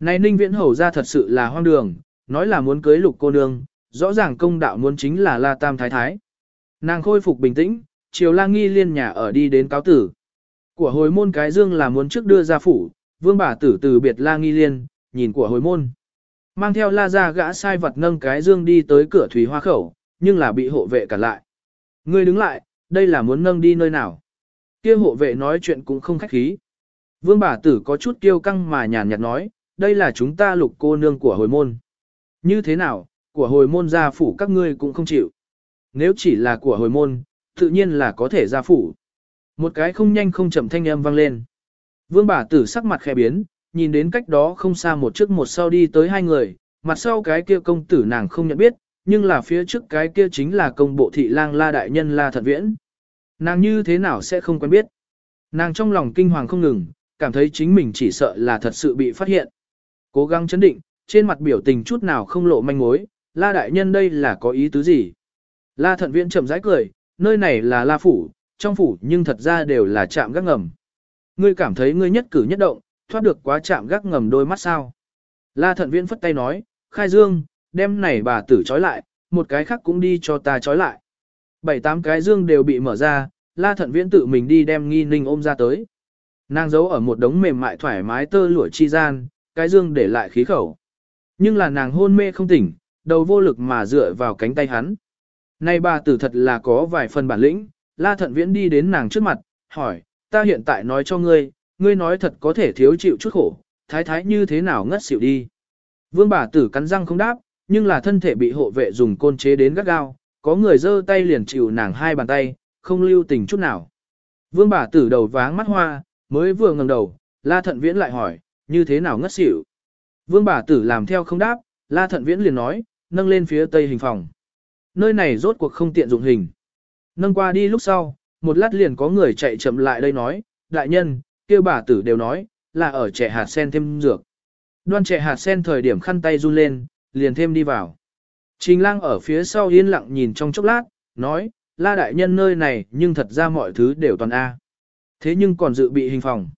Này ninh viễn hầu ra thật sự là hoang đường, nói là muốn cưới lục cô nương, rõ ràng công đạo muốn chính là la tam thái thái. Nàng khôi phục bình tĩnh, chiều la nghi liên nhà ở đi đến cáo tử. Của hồi môn cái dương là muốn trước đưa ra phủ, vương bà tử từ biệt la nghi liên, nhìn của hồi môn. Mang theo la ra gã sai vật nâng cái dương đi tới cửa thủy hoa khẩu, nhưng là bị hộ vệ cản lại. Ngươi đứng lại, đây là muốn nâng đi nơi nào. Kia hộ vệ nói chuyện cũng không khách khí. Vương bà tử có chút kiêu căng mà nhàn nhạt nói, đây là chúng ta lục cô nương của hồi môn. Như thế nào, của hồi môn gia phủ các ngươi cũng không chịu. Nếu chỉ là của hồi môn, tự nhiên là có thể gia phủ. Một cái không nhanh không chậm thanh âm vang lên. Vương bà tử sắc mặt khẽ biến, nhìn đến cách đó không xa một trước một sau đi tới hai người, mặt sau cái kia công tử nàng không nhận biết, nhưng là phía trước cái kia chính là công bộ thị lang la đại nhân la thật viễn. Nàng như thế nào sẽ không quen biết. Nàng trong lòng kinh hoàng không ngừng, cảm thấy chính mình chỉ sợ là thật sự bị phát hiện. Cố gắng chấn định, trên mặt biểu tình chút nào không lộ manh mối, la đại nhân đây là có ý tứ gì. La thận viễn chậm rãi cười, nơi này là la phủ, trong phủ nhưng thật ra đều là chạm gác ngầm. Ngươi cảm thấy ngươi nhất cử nhất động, thoát được quá chạm gác ngầm đôi mắt sao. La thận viễn phất tay nói, khai dương, đem này bà tử trói lại, một cái khác cũng đi cho ta trói lại. Bảy tám cái dương đều bị mở ra, la thận viễn tự mình đi đem nghi ninh ôm ra tới. Nàng giấu ở một đống mềm mại thoải mái tơ lụa chi gian, cái dương để lại khí khẩu. Nhưng là nàng hôn mê không tỉnh, đầu vô lực mà dựa vào cánh tay hắn. Này bà tử thật là có vài phần bản lĩnh, la thận viễn đi đến nàng trước mặt, hỏi, ta hiện tại nói cho ngươi, ngươi nói thật có thể thiếu chịu chút khổ, thái thái như thế nào ngất xỉu đi. Vương bà tử cắn răng không đáp, nhưng là thân thể bị hộ vệ dùng côn chế đến gắt gao, có người giơ tay liền chịu nàng hai bàn tay, không lưu tình chút nào. Vương bà tử đầu váng mắt hoa, mới vừa ngẩng đầu, La Thận Viễn lại hỏi, như thế nào ngất xỉu. Vương bà tử làm theo không đáp, La Thận Viễn liền nói, nâng lên phía tây hình phòng. Nơi này rốt cuộc không tiện dụng hình. Nâng qua đi lúc sau, một lát liền có người chạy chậm lại đây nói, đại nhân, kêu bà tử đều nói, là ở trẻ hạt sen thêm dược. Đoan trẻ hạt sen thời điểm khăn tay run lên, liền thêm đi vào. Trình lang ở phía sau yên lặng nhìn trong chốc lát, nói, la đại nhân nơi này nhưng thật ra mọi thứ đều toàn A. Thế nhưng còn dự bị hình phòng.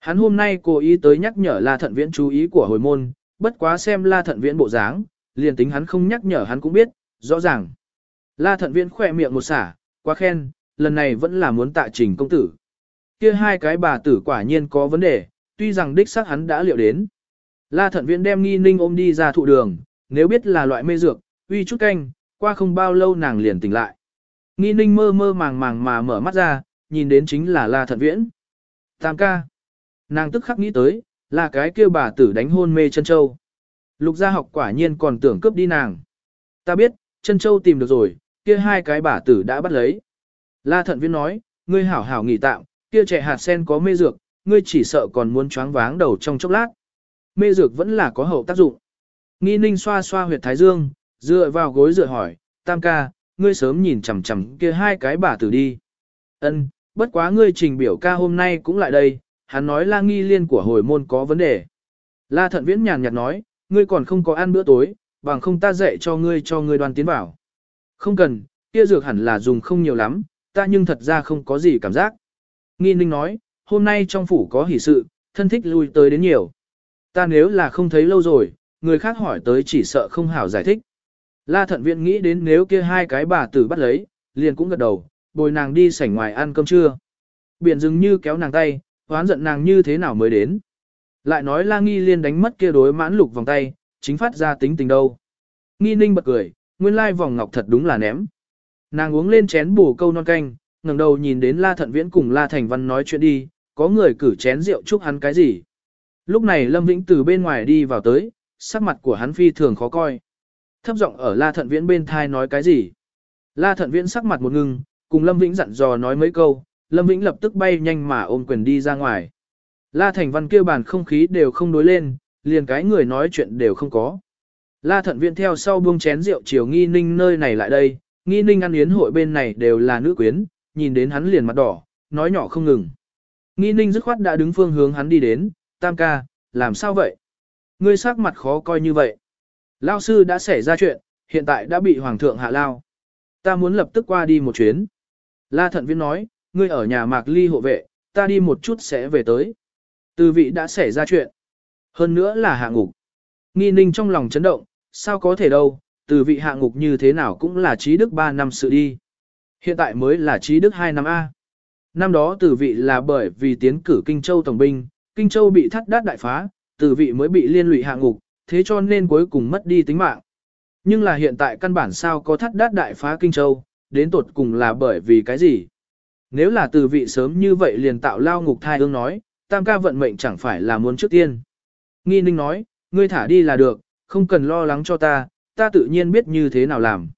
Hắn hôm nay cố ý tới nhắc nhở la thận viễn chú ý của hồi môn, bất quá xem la thận viễn bộ dáng, liền tính hắn không nhắc nhở hắn cũng biết, rõ ràng. La thận viễn khỏe miệng một xả, quá khen, lần này vẫn là muốn tạ trình công tử. Kia hai cái bà tử quả nhiên có vấn đề, tuy rằng đích xác hắn đã liệu đến. La thận viễn đem nghi ninh ôm đi ra thụ đường, nếu biết là loại mê dược, uy chút canh, qua không bao lâu nàng liền tỉnh lại. Nghi ninh mơ mơ màng màng mà mở mắt ra, nhìn đến chính là La thận viễn. Tam ca. Nàng tức khắc nghĩ tới, là cái kêu bà tử đánh hôn mê chân châu. Lục gia học quả nhiên còn tưởng cướp đi nàng. Ta biết, chân châu tìm được rồi, kia hai cái bà tử đã bắt lấy. La thận viễn nói, ngươi hảo hảo nghỉ tạm, kia trẻ hạt sen có mê dược, ngươi chỉ sợ còn muốn choáng váng đầu trong chốc lát. Mê dược vẫn là có hậu tác dụng. Nghi ninh xoa xoa huyệt thái dương, dựa vào gối dựa hỏi, tam ca, ngươi sớm nhìn chằm chằm kia hai cái bà tử đi. Ân, bất quá ngươi trình biểu ca hôm nay cũng lại đây, hắn nói la nghi liên của hồi môn có vấn đề. La thận viễn nhàn nhạt nói, ngươi còn không có ăn bữa tối, bằng không ta dạy cho ngươi cho ngươi đoàn tiến bảo. Không cần, kia dược hẳn là dùng không nhiều lắm, ta nhưng thật ra không có gì cảm giác. Nghi ninh nói, hôm nay trong phủ có hỷ sự, thân thích lui tới đến nhiều. Ta nếu là không thấy lâu rồi, người khác hỏi tới chỉ sợ không hảo giải thích. La thận viện nghĩ đến nếu kia hai cái bà tử bắt lấy, liền cũng gật đầu, bồi nàng đi sảnh ngoài ăn cơm trưa. Biển dừng như kéo nàng tay, hoán giận nàng như thế nào mới đến. Lại nói la nghi liên đánh mất kia đối mãn lục vòng tay, chính phát ra tính tình đâu. Nghi ninh bật cười, nguyên lai vòng ngọc thật đúng là ném. Nàng uống lên chén bù câu non canh, ngẩng đầu nhìn đến la thận viễn cùng la thành văn nói chuyện đi, có người cử chén rượu chúc hắn cái gì. Lúc này Lâm Vĩnh từ bên ngoài đi vào tới, sắc mặt của hắn phi thường khó coi. Thấp giọng ở La Thận Viễn bên thai nói cái gì? La Thận Viễn sắc mặt một ngưng, cùng Lâm Vĩnh dặn dò nói mấy câu, Lâm Vĩnh lập tức bay nhanh mà ôm quyền đi ra ngoài. La Thành Văn kêu bàn không khí đều không đối lên, liền cái người nói chuyện đều không có. La Thận viện theo sau buông chén rượu chiều nghi ninh nơi này lại đây, nghi ninh ăn yến hội bên này đều là nữ quyến, nhìn đến hắn liền mặt đỏ, nói nhỏ không ngừng. Nghi ninh dứt khoát đã đứng phương hướng hắn đi đến, tam ca, làm sao vậy? Ngươi sắc mặt khó coi như vậy. Lao sư đã xảy ra chuyện, hiện tại đã bị hoàng thượng hạ lao. Ta muốn lập tức qua đi một chuyến. La thận viên nói, ngươi ở nhà mạc ly hộ vệ, ta đi một chút sẽ về tới. Từ vị đã xảy ra chuyện. Hơn nữa là hạ ngục. Nghi ninh trong lòng chấn động, sao có thể đâu, từ vị hạ ngục như thế nào cũng là trí đức 3 năm sự đi. Hiện tại mới là trí đức 2 năm A. Năm đó từ vị là bởi vì tiến cử Kinh Châu Tổng binh, Kinh Châu bị thắt đát đại phá, từ vị mới bị liên lụy hạ ngục, thế cho nên cuối cùng mất đi tính mạng. Nhưng là hiện tại căn bản sao có thắt đát đại phá Kinh Châu, đến tột cùng là bởi vì cái gì? Nếu là từ vị sớm như vậy liền tạo lao ngục thai ương nói, tam ca vận mệnh chẳng phải là muốn trước tiên. Nghi ninh nói, ngươi thả đi là được, không cần lo lắng cho ta, ta tự nhiên biết như thế nào làm.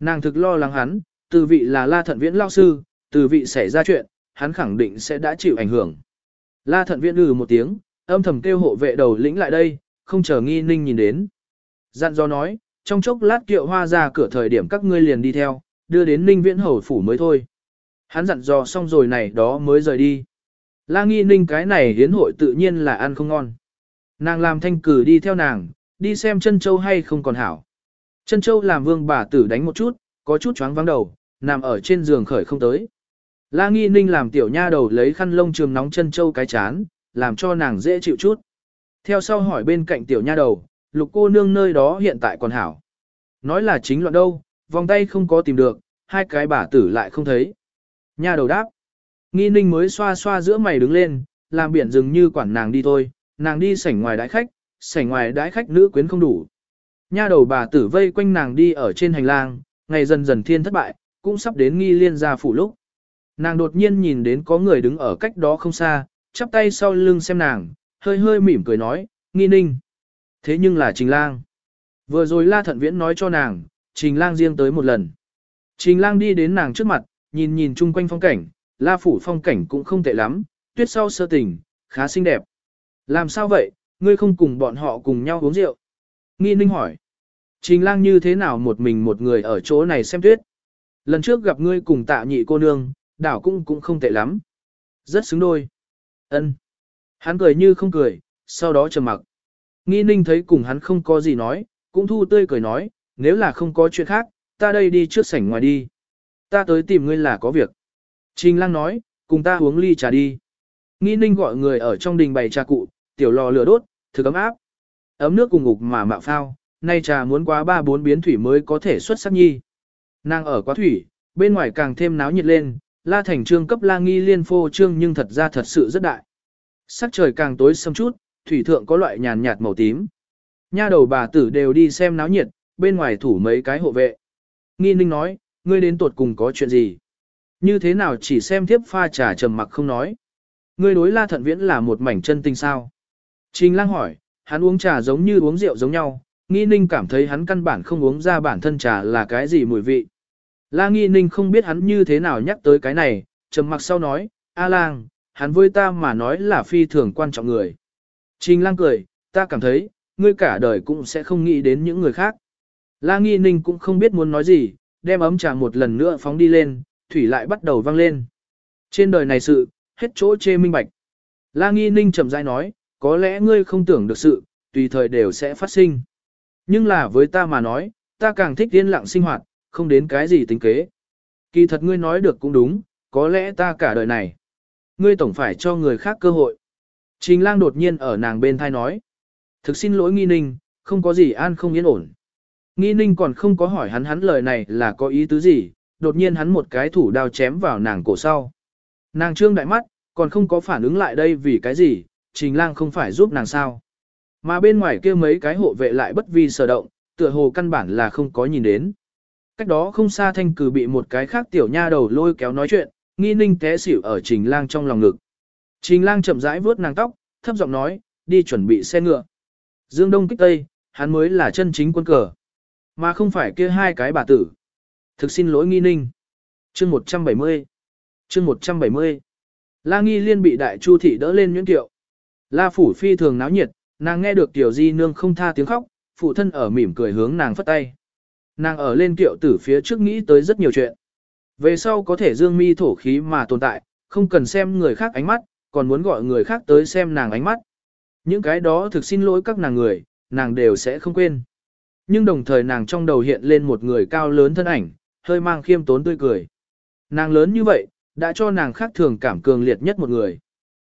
Nàng thực lo lắng hắn, từ vị là la thận viễn lao sư, từ vị xảy ra chuyện, hắn khẳng định sẽ đã chịu ảnh hưởng. La thận viễn ừ một tiếng, Âm thầm kêu hộ vệ đầu lĩnh lại đây, không chờ nghi ninh nhìn đến. Dặn do nói, trong chốc lát kiệu hoa ra cửa thời điểm các ngươi liền đi theo, đưa đến ninh viễn hầu phủ mới thôi. Hắn dặn dò xong rồi này đó mới rời đi. La nghi ninh cái này hiến hội tự nhiên là ăn không ngon. Nàng làm thanh cử đi theo nàng, đi xem chân châu hay không còn hảo. Chân châu làm vương bà tử đánh một chút, có chút chóng vắng đầu, nằm ở trên giường khởi không tới. La nghi ninh làm tiểu nha đầu lấy khăn lông trường nóng chân châu cái chán, làm cho nàng dễ chịu chút. Theo sau hỏi bên cạnh tiểu nha đầu, lục cô nương nơi đó hiện tại còn hảo. Nói là chính loạn đâu, vòng tay không có tìm được, hai cái bà tử lại không thấy. Nha đầu đáp. Nghi ninh mới xoa xoa giữa mày đứng lên, làm biển dừng như quản nàng đi thôi, nàng đi sảnh ngoài đái khách, sảnh ngoài đái khách nữ quyến không đủ. Nha đầu bà tử vây quanh nàng đi ở trên hành lang, ngày dần dần thiên thất bại, cũng sắp đến nghi liên gia phủ lúc. Nàng đột nhiên nhìn đến có người đứng ở cách đó không xa, chắp tay sau lưng xem nàng, hơi hơi mỉm cười nói, nghi ninh. Thế nhưng là Trình Lang. Vừa rồi La Thận Viễn nói cho nàng, Trình Lang riêng tới một lần. Trình Lang đi đến nàng trước mặt, nhìn nhìn chung quanh phong cảnh, La Phủ phong cảnh cũng không tệ lắm, tuyết sau sơ tình, khá xinh đẹp. Làm sao vậy, ngươi không cùng bọn họ cùng nhau uống rượu? Nghi ninh hỏi. Trình lang như thế nào một mình một người ở chỗ này xem tuyết? Lần trước gặp ngươi cùng tạ nhị cô nương, đảo cũng cũng không tệ lắm. Rất xứng đôi. ân Hắn cười như không cười, sau đó trầm mặc. Nghi ninh thấy cùng hắn không có gì nói, cũng thu tươi cười nói, nếu là không có chuyện khác, ta đây đi trước sảnh ngoài đi. Ta tới tìm ngươi là có việc. Trình lang nói, cùng ta uống ly trà đi. Nghi ninh gọi người ở trong đình bày trà cụ, tiểu lò lửa đốt, thực ấm áp. Ấm nước cùng ngục mà mạo phao, nay trà muốn quá ba bốn biến thủy mới có thể xuất sắc nhi. Nàng ở quá thủy, bên ngoài càng thêm náo nhiệt lên, la thành trương cấp la nghi liên phô trương nhưng thật ra thật sự rất đại. Sắc trời càng tối sầm chút, thủy thượng có loại nhàn nhạt màu tím. Nha đầu bà tử đều đi xem náo nhiệt, bên ngoài thủ mấy cái hộ vệ. Nghi ninh nói, ngươi đến tuột cùng có chuyện gì? Như thế nào chỉ xem tiếp pha trà trầm mặc không nói? Ngươi đối la thận viễn là một mảnh chân tinh sao? Trình lang hỏi, hắn uống trà giống như uống rượu giống nhau, nghi ninh cảm thấy hắn căn bản không uống ra bản thân trà là cái gì mùi vị. La nghi ninh không biết hắn như thế nào nhắc tới cái này, trầm mặc sau nói, A lang, hắn với ta mà nói là phi thường quan trọng người. Trình lang cười, ta cảm thấy, ngươi cả đời cũng sẽ không nghĩ đến những người khác. La nghi ninh cũng không biết muốn nói gì, đem ấm trà một lần nữa phóng đi lên, thủy lại bắt đầu văng lên. Trên đời này sự, hết chỗ chê minh bạch. La nghi ninh chậm rãi nói, có lẽ ngươi không tưởng được sự, tùy thời đều sẽ phát sinh. Nhưng là với ta mà nói, ta càng thích yên lặng sinh hoạt, không đến cái gì tính kế. Kỳ thật ngươi nói được cũng đúng, có lẽ ta cả đời này. Ngươi tổng phải cho người khác cơ hội. Trình lang đột nhiên ở nàng bên thai nói. Thực xin lỗi nghi ninh, không có gì an không yên ổn. Nghi ninh còn không có hỏi hắn hắn lời này là có ý tứ gì, đột nhiên hắn một cái thủ đao chém vào nàng cổ sau. Nàng trương đại mắt, còn không có phản ứng lại đây vì cái gì, trình lang không phải giúp nàng sao. Mà bên ngoài kia mấy cái hộ vệ lại bất vi sở động, tựa hồ căn bản là không có nhìn đến. Cách đó không xa thanh cử bị một cái khác tiểu nha đầu lôi kéo nói chuyện, nghi ninh té xỉu ở trình lang trong lòng ngực. Trình lang chậm rãi vuốt nàng tóc, thấp giọng nói, đi chuẩn bị xe ngựa. Dương Đông kích Tây, hắn mới là chân chính quân cờ. Mà không phải kia hai cái bà tử. Thực xin lỗi nghi ninh. Chương 170 Chương 170 La nghi liên bị đại chu thị đỡ lên nhuyễn tiệu. La phủ phi thường náo nhiệt, nàng nghe được tiểu di nương không tha tiếng khóc, phụ thân ở mỉm cười hướng nàng phất tay. Nàng ở lên kiệu tử phía trước nghĩ tới rất nhiều chuyện. Về sau có thể dương mi thổ khí mà tồn tại, không cần xem người khác ánh mắt, còn muốn gọi người khác tới xem nàng ánh mắt. Những cái đó thực xin lỗi các nàng người, nàng đều sẽ không quên. Nhưng đồng thời nàng trong đầu hiện lên một người cao lớn thân ảnh, hơi mang khiêm tốn tươi cười. Nàng lớn như vậy, đã cho nàng khác thường cảm cường liệt nhất một người.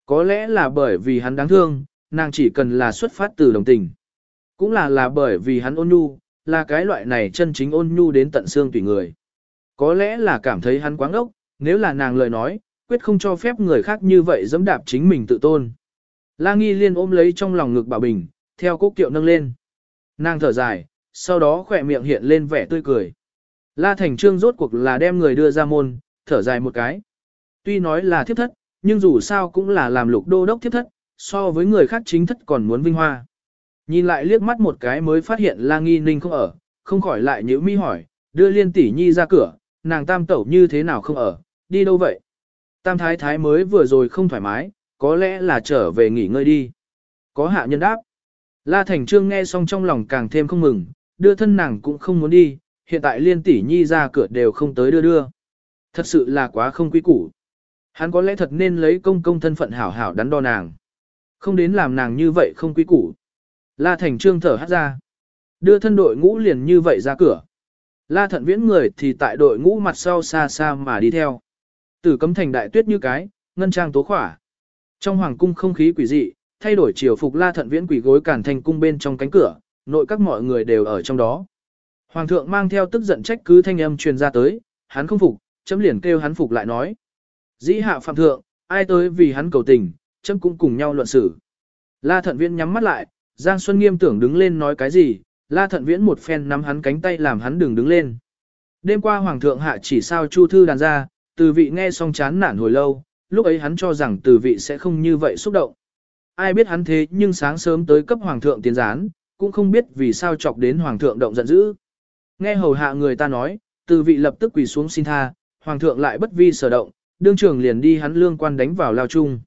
Có lẽ là bởi vì hắn đáng thương, nàng chỉ cần là xuất phát từ đồng tình. Cũng là là bởi vì hắn ôn nhu, là cái loại này chân chính ôn nhu đến tận xương tùy người. Có lẽ là cảm thấy hắn quáng ốc, nếu là nàng lời nói, quyết không cho phép người khác như vậy dẫm đạp chính mình tự tôn. La Nghi Liên ôm lấy trong lòng ngực bảo bình, theo cốc kiệu nâng lên. Nàng thở dài, sau đó khỏe miệng hiện lên vẻ tươi cười. La Thành Trương rốt cuộc là đem người đưa ra môn, thở dài một cái. Tuy nói là thiếp thất, nhưng dù sao cũng là làm lục đô đốc thiếp thất, so với người khác chính thất còn muốn vinh hoa. Nhìn lại liếc mắt một cái mới phát hiện La Nghi Ninh không ở, không khỏi lại nhữ mi hỏi, đưa liên tỷ nhi ra cửa, nàng tam tẩu như thế nào không ở, đi đâu vậy? Tam thái thái mới vừa rồi không thoải mái, có lẽ là trở về nghỉ ngơi đi. Có hạ nhân đáp. La Thành Trương nghe xong trong lòng càng thêm không mừng, đưa thân nàng cũng không muốn đi, hiện tại liên tỷ nhi ra cửa đều không tới đưa đưa. Thật sự là quá không quý củ. Hắn có lẽ thật nên lấy công công thân phận hảo hảo đắn đo nàng. Không đến làm nàng như vậy không quý củ. La Thành Trương thở hát ra. Đưa thân đội ngũ liền như vậy ra cửa. La Thận Viễn người thì tại đội ngũ mặt sau xa xa mà đi theo. Tử cấm thành đại tuyết như cái, ngân trang tố khỏa. Trong hoàng cung không khí quỷ dị, thay đổi chiều phục La Thận Viễn quỷ gối cản thành cung bên trong cánh cửa, nội các mọi người đều ở trong đó. Hoàng thượng mang theo tức giận trách cứ thanh âm truyền ra tới, hắn không phục, chấm liền kêu hắn phục lại nói. Dĩ hạ phạm thượng, ai tới vì hắn cầu tình, chấm cũng cùng nhau luận xử. La thận viễn nhắm mắt lại, Giang Xuân nghiêm tưởng đứng lên nói cái gì, la thận viễn một phen nắm hắn cánh tay làm hắn đừng đứng lên. Đêm qua Hoàng thượng hạ chỉ sao chu thư đàn ra, từ vị nghe xong chán nản hồi lâu, lúc ấy hắn cho rằng từ vị sẽ không như vậy xúc động. Ai biết hắn thế nhưng sáng sớm tới cấp Hoàng thượng tiến gián, cũng không biết vì sao chọc đến Hoàng thượng động giận dữ. Nghe hầu hạ người ta nói, từ vị lập tức quỳ xuống xin tha, Hoàng thượng lại bất vi sở động, đương trưởng liền đi hắn lương quan đánh vào lao chung.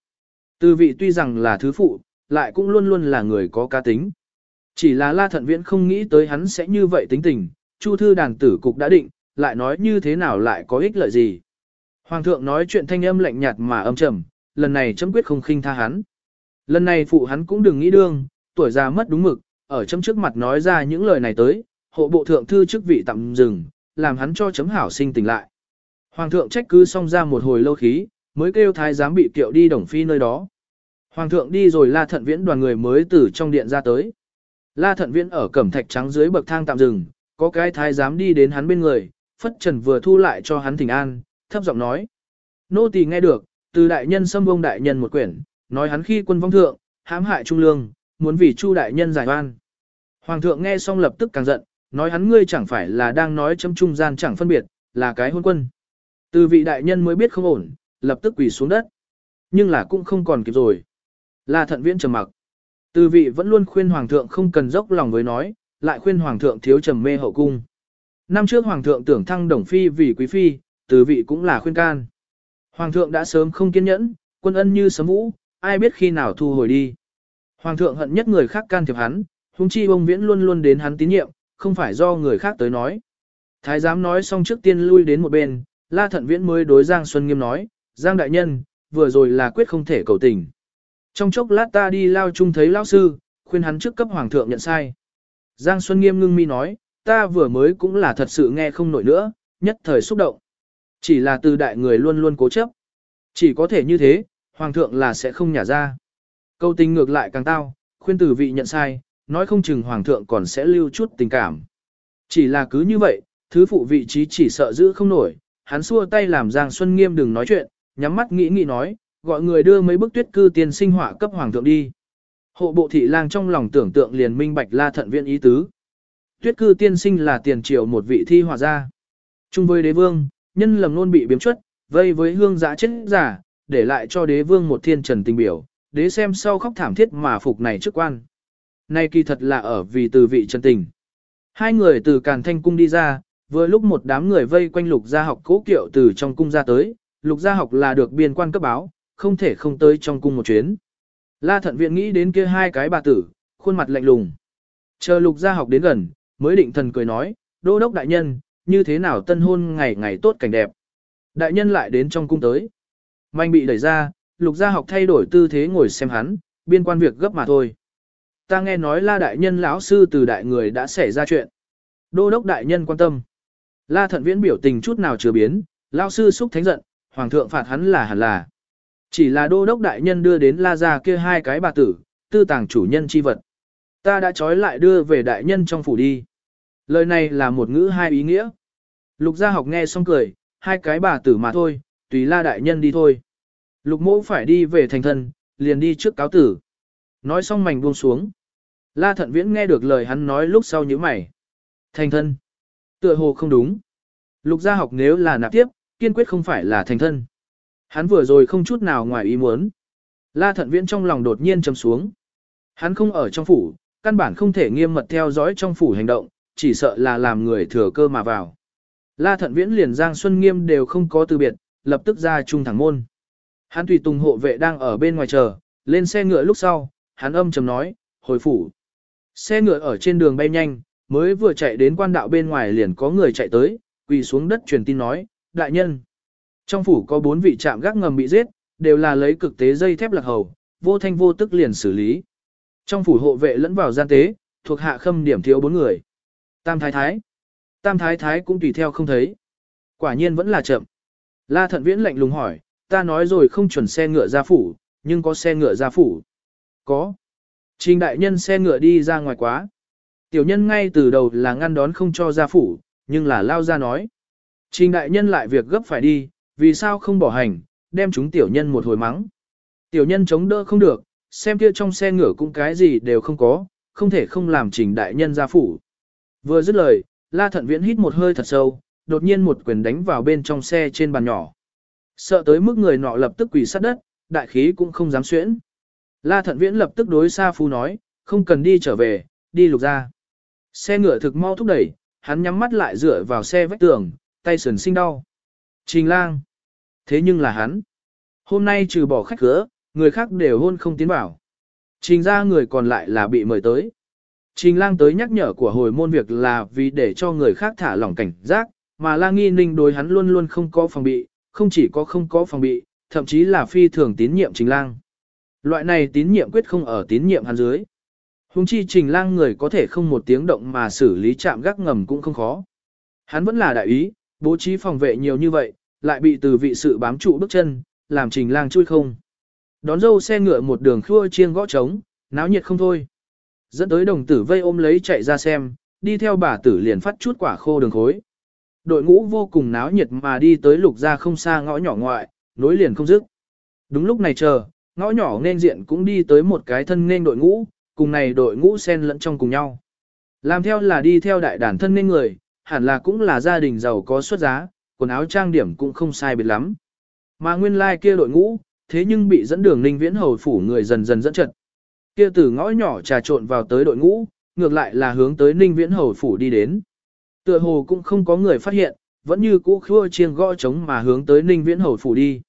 Từ vị tuy rằng là thứ phụ, lại cũng luôn luôn là người có cá tính. Chỉ là La Thận Viễn không nghĩ tới hắn sẽ như vậy tính tình, Chu thư đàn tử cục đã định, lại nói như thế nào lại có ích lợi gì. Hoàng thượng nói chuyện thanh âm lạnh nhạt mà âm trầm, lần này chấm quyết không khinh tha hắn. Lần này phụ hắn cũng đừng nghĩ đương, tuổi già mất đúng mực, ở chấm trước mặt nói ra những lời này tới, hộ bộ thượng thư chức vị tạm dừng, làm hắn cho chấm hảo sinh tỉnh lại. Hoàng thượng trách cứ xong ra một hồi lâu khí, mới kêu thái giám bị kiệu đi đồng phi nơi đó. Hoàng thượng đi rồi La Thận Viễn đoàn người mới từ trong điện ra tới. La Thận Viễn ở cẩm thạch trắng dưới bậc thang tạm dừng, có cái thái giám đi đến hắn bên người, phất trần vừa thu lại cho hắn thỉnh an, thấp giọng nói. Nô tỳ nghe được, từ đại nhân xâm vông đại nhân một quyển, nói hắn khi quân vong thượng, hãm hại trung lương, muốn vì chu đại nhân giải oan. Hoàng thượng nghe xong lập tức càng giận, nói hắn ngươi chẳng phải là đang nói châm trung gian chẳng phân biệt, là cái hôn quân. Từ vị đại nhân mới biết không ổn, lập tức quỳ xuống đất. Nhưng là cũng không còn kịp rồi. La thận viễn trầm mặc. Từ vị vẫn luôn khuyên hoàng thượng không cần dốc lòng với nói, lại khuyên hoàng thượng thiếu trầm mê hậu cung. Năm trước hoàng thượng tưởng thăng đồng phi vì quý phi, từ vị cũng là khuyên can. Hoàng thượng đã sớm không kiên nhẫn, quân ân như sấm vũ, ai biết khi nào thu hồi đi. Hoàng thượng hận nhất người khác can thiệp hắn, huống chi bông viễn luôn luôn đến hắn tín nhiệm, không phải do người khác tới nói. Thái giám nói xong trước tiên lui đến một bên, La Thận Viễn mới đối Giang Xuân Nghiêm nói, Giang Đại Nhân, vừa rồi là quyết không thể cầu tình. Trong chốc lát ta đi lao chung thấy lao sư, khuyên hắn trước cấp hoàng thượng nhận sai. Giang Xuân Nghiêm ngưng mi nói, ta vừa mới cũng là thật sự nghe không nổi nữa, nhất thời xúc động. Chỉ là từ đại người luôn luôn cố chấp. Chỉ có thể như thế, hoàng thượng là sẽ không nhả ra. Câu tình ngược lại càng tao, khuyên từ vị nhận sai, nói không chừng hoàng thượng còn sẽ lưu chút tình cảm. Chỉ là cứ như vậy, thứ phụ vị trí chỉ sợ giữ không nổi, hắn xua tay làm Giang Xuân Nghiêm đừng nói chuyện, nhắm mắt nghĩ nghĩ nói, gọi người đưa mấy bức tuyết cư tiên sinh họa cấp hoàng thượng đi. Hộ bộ thị lang trong lòng tưởng tượng liền minh bạch la thận viện ý tứ. Tuyết cư tiên sinh là tiền triều một vị thi họa gia. chung với đế vương, nhân lầm luôn bị biếm chuất, vây với hương giã chết giả, để lại cho đế vương một thiên trần tình biểu, đế xem sau khóc thảm thiết mà phục này trước quan. Nay kỳ thật là ở vì từ vị chân tình. Hai người từ Càn Thanh Cung đi ra, vừa lúc một đám người vây quanh lục gia học cố kiệu từ trong cung ra tới, lục gia học là được biên quan cấp báo, không thể không tới trong cung một chuyến. La thận viện nghĩ đến kia hai cái bà tử, khuôn mặt lạnh lùng. Chờ lục gia học đến gần, mới định thần cười nói, đô đốc đại nhân, như thế nào tân hôn ngày ngày tốt cảnh đẹp. Đại nhân lại đến trong cung tới. Manh bị đẩy ra, lục gia học thay đổi tư thế ngồi xem hắn, biên quan việc gấp mà thôi ta nghe nói la đại nhân lão sư từ đại người đã xảy ra chuyện. Đô đốc đại nhân quan tâm. La thận viễn biểu tình chút nào chưa biến, lão sư xúc thánh giận, hoàng thượng phạt hắn là hẳn là. Chỉ là đô đốc đại nhân đưa đến la ra kia hai cái bà tử, tư tàng chủ nhân chi vật. Ta đã trói lại đưa về đại nhân trong phủ đi. Lời này là một ngữ hai ý nghĩa. Lục gia học nghe xong cười, hai cái bà tử mà thôi, tùy la đại nhân đi thôi. Lục mẫu phải đi về thành thân, liền đi trước cáo tử. Nói xong mảnh buông xuống. La thận viễn nghe được lời hắn nói lúc sau như mày. Thành thân. Tựa hồ không đúng. Lục gia học nếu là nạp tiếp, kiên quyết không phải là thành thân. Hắn vừa rồi không chút nào ngoài ý muốn. La thận viễn trong lòng đột nhiên trầm xuống. Hắn không ở trong phủ, căn bản không thể nghiêm mật theo dõi trong phủ hành động, chỉ sợ là làm người thừa cơ mà vào. La thận viễn liền Giang Xuân Nghiêm đều không có từ biệt, lập tức ra trung thẳng môn. Hắn tùy tùng hộ vệ đang ở bên ngoài chờ, lên xe ngựa lúc sau, hắn âm trầm nói, hồi phủ. Xe ngựa ở trên đường bay nhanh, mới vừa chạy đến quan đạo bên ngoài liền có người chạy tới, quỳ xuống đất truyền tin nói, đại nhân. Trong phủ có bốn vị trạm gác ngầm bị giết, đều là lấy cực tế dây thép lạc hầu, vô thanh vô tức liền xử lý. Trong phủ hộ vệ lẫn vào gian tế, thuộc hạ khâm điểm thiếu bốn người. Tam thái thái. Tam thái thái cũng tùy theo không thấy. Quả nhiên vẫn là chậm. La thận viễn lạnh lùng hỏi, ta nói rồi không chuẩn xe ngựa ra phủ, nhưng có xe ngựa ra phủ. Có. Trình đại nhân xe ngựa đi ra ngoài quá. Tiểu nhân ngay từ đầu là ngăn đón không cho gia phủ, nhưng là lao ra nói. Trình đại nhân lại việc gấp phải đi, vì sao không bỏ hành, đem chúng tiểu nhân một hồi mắng. Tiểu nhân chống đỡ không được, xem kia trong xe ngựa cũng cái gì đều không có, không thể không làm trình đại nhân gia phủ. Vừa dứt lời, la thận viễn hít một hơi thật sâu, đột nhiên một quyền đánh vào bên trong xe trên bàn nhỏ. Sợ tới mức người nọ lập tức quỳ sát đất, đại khí cũng không dám xuyễn. La thận viễn lập tức đối Sa Phu nói, không cần đi trở về, đi lục ra. Xe ngựa thực mau thúc đẩy, hắn nhắm mắt lại dựa vào xe vách tường, tay sườn sinh đau. Trình lang. Thế nhưng là hắn. Hôm nay trừ bỏ khách cửa, người khác đều hôn không tiến vào. Trình ra người còn lại là bị mời tới. Trình lang tới nhắc nhở của hồi môn việc là vì để cho người khác thả lỏng cảnh giác, mà lang nghi ninh đối hắn luôn luôn không có phòng bị, không chỉ có không có phòng bị, thậm chí là phi thường tín nhiệm trình lang. Loại này tín nhiệm quyết không ở tín nhiệm hắn dưới. Hùng chi trình lang người có thể không một tiếng động mà xử lý chạm gác ngầm cũng không khó. Hắn vẫn là đại ý, bố trí phòng vệ nhiều như vậy, lại bị từ vị sự bám trụ bước chân, làm trình lang chui không. Đón dâu xe ngựa một đường khua chiêng gõ trống, náo nhiệt không thôi. Dẫn tới đồng tử vây ôm lấy chạy ra xem, đi theo bà tử liền phát chút quả khô đường khối. Đội ngũ vô cùng náo nhiệt mà đi tới lục ra không xa ngõ nhỏ ngoại, nối liền không dứt. Đúng lúc này chờ, ngõ nhỏ nên diện cũng đi tới một cái thân nên đội ngũ, cùng này đội ngũ xen lẫn trong cùng nhau. Làm theo là đi theo đại đàn thân nên người, hẳn là cũng là gia đình giàu có xuất giá, quần áo trang điểm cũng không sai biệt lắm. Mà nguyên lai like kia đội ngũ, thế nhưng bị dẫn đường ninh viễn hầu phủ người dần dần dẫn trận. Kia từ ngõ nhỏ trà trộn vào tới đội ngũ, ngược lại là hướng tới ninh viễn hầu phủ đi đến. Tựa hồ cũng không có người phát hiện, vẫn như cũ khua chiêng gõ trống mà hướng tới ninh viễn hầu phủ đi.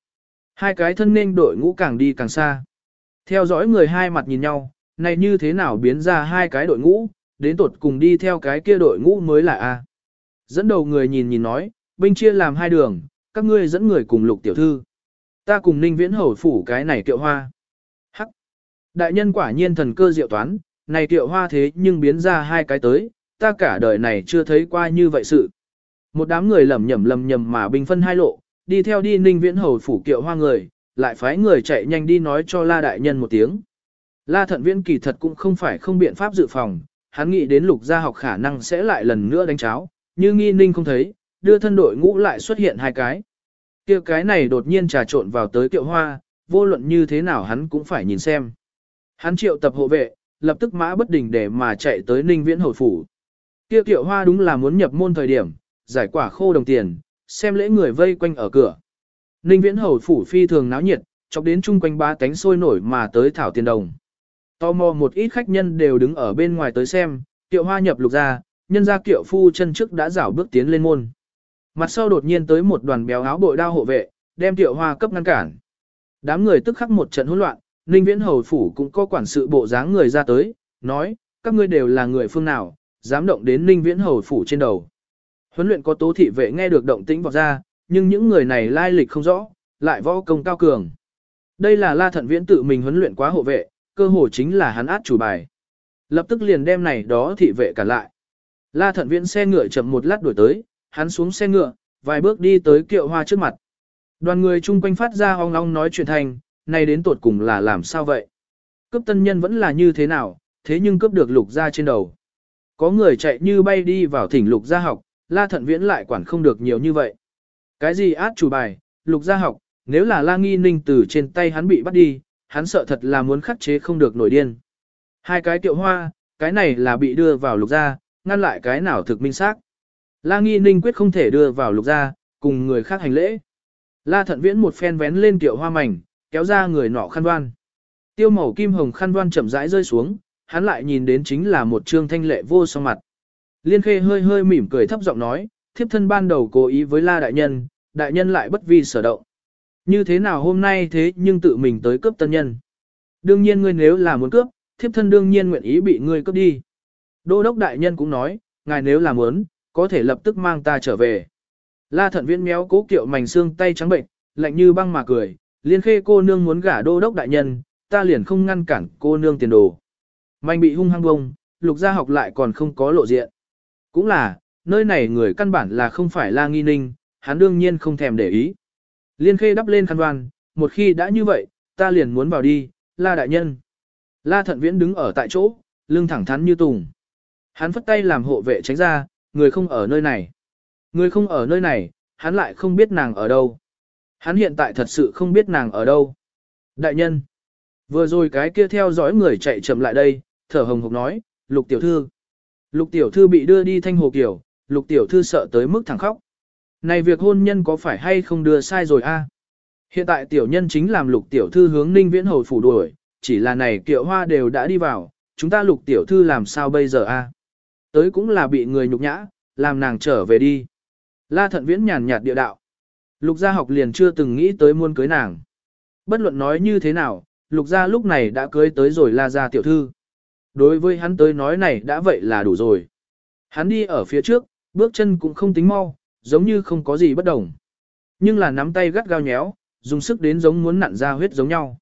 Hai cái thân nên đội ngũ càng đi càng xa. Theo dõi người hai mặt nhìn nhau, này như thế nào biến ra hai cái đội ngũ, đến tột cùng đi theo cái kia đội ngũ mới là A. Dẫn đầu người nhìn nhìn nói, binh chia làm hai đường, các ngươi dẫn người cùng lục tiểu thư. Ta cùng ninh viễn hầu phủ cái này kiệu hoa. Hắc. Đại nhân quả nhiên thần cơ diệu toán, này kiệu hoa thế nhưng biến ra hai cái tới, ta cả đời này chưa thấy qua như vậy sự. Một đám người lầm nhầm lầm nhầm mà bình phân hai lộ, đi theo đi ninh viễn hầu phủ kiệu hoa người, lại phái người chạy nhanh đi nói cho la đại nhân một tiếng. La thận viễn kỳ thật cũng không phải không biện pháp dự phòng, hắn nghĩ đến lục gia học khả năng sẽ lại lần nữa đánh cháo, như nghi ninh không thấy, đưa thân đội ngũ lại xuất hiện hai cái. kia cái này đột nhiên trà trộn vào tới kiệu hoa, vô luận như thế nào hắn cũng phải nhìn xem. Hắn triệu tập hộ vệ, lập tức mã bất đình để mà chạy tới ninh viễn hồi phủ. Kia kiệu hoa đúng là muốn nhập môn thời điểm, giải quả khô đồng tiền, xem lễ người vây quanh ở cửa. Ninh viễn hầu phủ phi thường náo nhiệt, chọc đến chung quanh ba cánh sôi nổi mà tới thảo tiền đồng. Tò mò một ít khách nhân đều đứng ở bên ngoài tới xem, Tiệu hoa nhập lục ra, nhân ra kiệu phu chân trước đã rảo bước tiến lên môn. Mặt sau đột nhiên tới một đoàn béo áo bội đao hộ vệ, đem Tiệu hoa cấp ngăn cản. Đám người tức khắc một trận hỗn loạn, Ninh Viễn Hầu Phủ cũng có quản sự bộ dáng người ra tới, nói, các ngươi đều là người phương nào, dám động đến Ninh Viễn Hầu Phủ trên đầu. Huấn luyện có tố thị vệ nghe được động tĩnh vọt ra, nhưng những người này lai lịch không rõ, lại võ công cao cường. Đây là La Thận Viễn tự mình huấn luyện quá hộ vệ, cơ hồ chính là hắn át chủ bài. Lập tức liền đem này đó thị vệ cả lại. La Thận Viễn xe ngựa chậm một lát đuổi tới, hắn xuống xe ngựa, vài bước đi tới kiệu hoa trước mặt. Đoàn người chung quanh phát ra ong ong nói chuyện thành, này đến tột cùng là làm sao vậy? Cấp tân nhân vẫn là như thế nào, thế nhưng cấp được lục ra trên đầu. Có người chạy như bay đi vào thỉnh lục gia học, la thận viễn lại quản không được nhiều như vậy. Cái gì át chủ bài, lục gia học, nếu là la nghi ninh từ trên tay hắn bị bắt đi, hắn sợ thật là muốn khắc chế không được nổi điên. Hai cái tiệu hoa, cái này là bị đưa vào lục gia, ngăn lại cái nào thực minh xác. La nghi ninh quyết không thể đưa vào lục gia, cùng người khác hành lễ. La thận viễn một phen vén lên tiệu hoa mảnh, kéo ra người nọ khăn đoan. Tiêu màu kim hồng khăn đoan chậm rãi rơi xuống, hắn lại nhìn đến chính là một trương thanh lệ vô song mặt. Liên khê hơi hơi mỉm cười thấp giọng nói, thiếp thân ban đầu cố ý với la đại nhân, đại nhân lại bất vi sở động. Như thế nào hôm nay thế nhưng tự mình tới cướp tân nhân. Đương nhiên ngươi nếu là muốn cướp, thiếp thân đương nhiên nguyện ý bị ngươi cướp đi. Đô đốc đại nhân cũng nói, ngài nếu làm muốn, có thể lập tức mang ta trở về. La thận viễn méo cố kiệu mảnh xương tay trắng bệnh, lạnh như băng mà cười, liên khê cô nương muốn gả đô đốc đại nhân, ta liền không ngăn cản cô nương tiền đồ. Mạnh bị hung hăng bông, lục gia học lại còn không có lộ diện. Cũng là, nơi này người căn bản là không phải la nghi ninh, hắn đương nhiên không thèm để ý. Liên khê đắp lên khăn đoan, một khi đã như vậy, ta liền muốn vào đi, la đại nhân. La thận viễn đứng ở tại chỗ, lưng thẳng thắn như tùng. Hắn phất tay làm hộ vệ tránh ra, người không ở nơi này. Người không ở nơi này, hắn lại không biết nàng ở đâu. Hắn hiện tại thật sự không biết nàng ở đâu. Đại nhân. Vừa rồi cái kia theo dõi người chạy chậm lại đây, thở hồng hộc nói, lục tiểu thư. Lục tiểu thư bị đưa đi thanh hồ kiểu, lục tiểu thư sợ tới mức thẳng khóc. Này việc hôn nhân có phải hay không đưa sai rồi a? Hiện tại tiểu nhân chính làm lục tiểu thư hướng ninh viễn hồi phủ đuổi, chỉ là này kiệu hoa đều đã đi vào, chúng ta lục tiểu thư làm sao bây giờ a? Tới cũng là bị người nhục nhã, làm nàng trở về đi. La thận viễn nhàn nhạt địa đạo. Lục gia học liền chưa từng nghĩ tới muôn cưới nàng. Bất luận nói như thế nào, lục gia lúc này đã cưới tới rồi la gia tiểu thư. Đối với hắn tới nói này đã vậy là đủ rồi. Hắn đi ở phía trước, bước chân cũng không tính mau, giống như không có gì bất đồng. Nhưng là nắm tay gắt gao nhéo, dùng sức đến giống muốn nặn ra huyết giống nhau.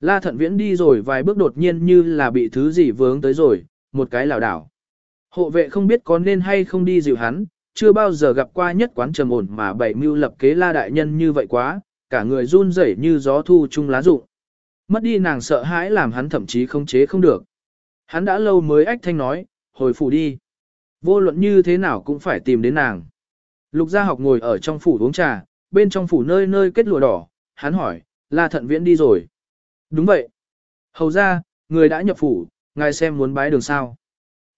La thận viễn đi rồi vài bước đột nhiên như là bị thứ gì vướng tới rồi, một cái lảo đảo. Hộ vệ không biết có nên hay không đi dịu hắn, chưa bao giờ gặp qua nhất quán trầm ổn mà bảy mưu lập kế la đại nhân như vậy quá, cả người run rẩy như gió thu chung lá rụng. Mất đi nàng sợ hãi làm hắn thậm chí không chế không được. Hắn đã lâu mới ách thanh nói, hồi phủ đi. Vô luận như thế nào cũng phải tìm đến nàng. Lục gia học ngồi ở trong phủ uống trà, bên trong phủ nơi nơi kết lụa đỏ, hắn hỏi, la thận viễn đi rồi. Đúng vậy. Hầu ra, người đã nhập phủ, ngài xem muốn bái đường sao.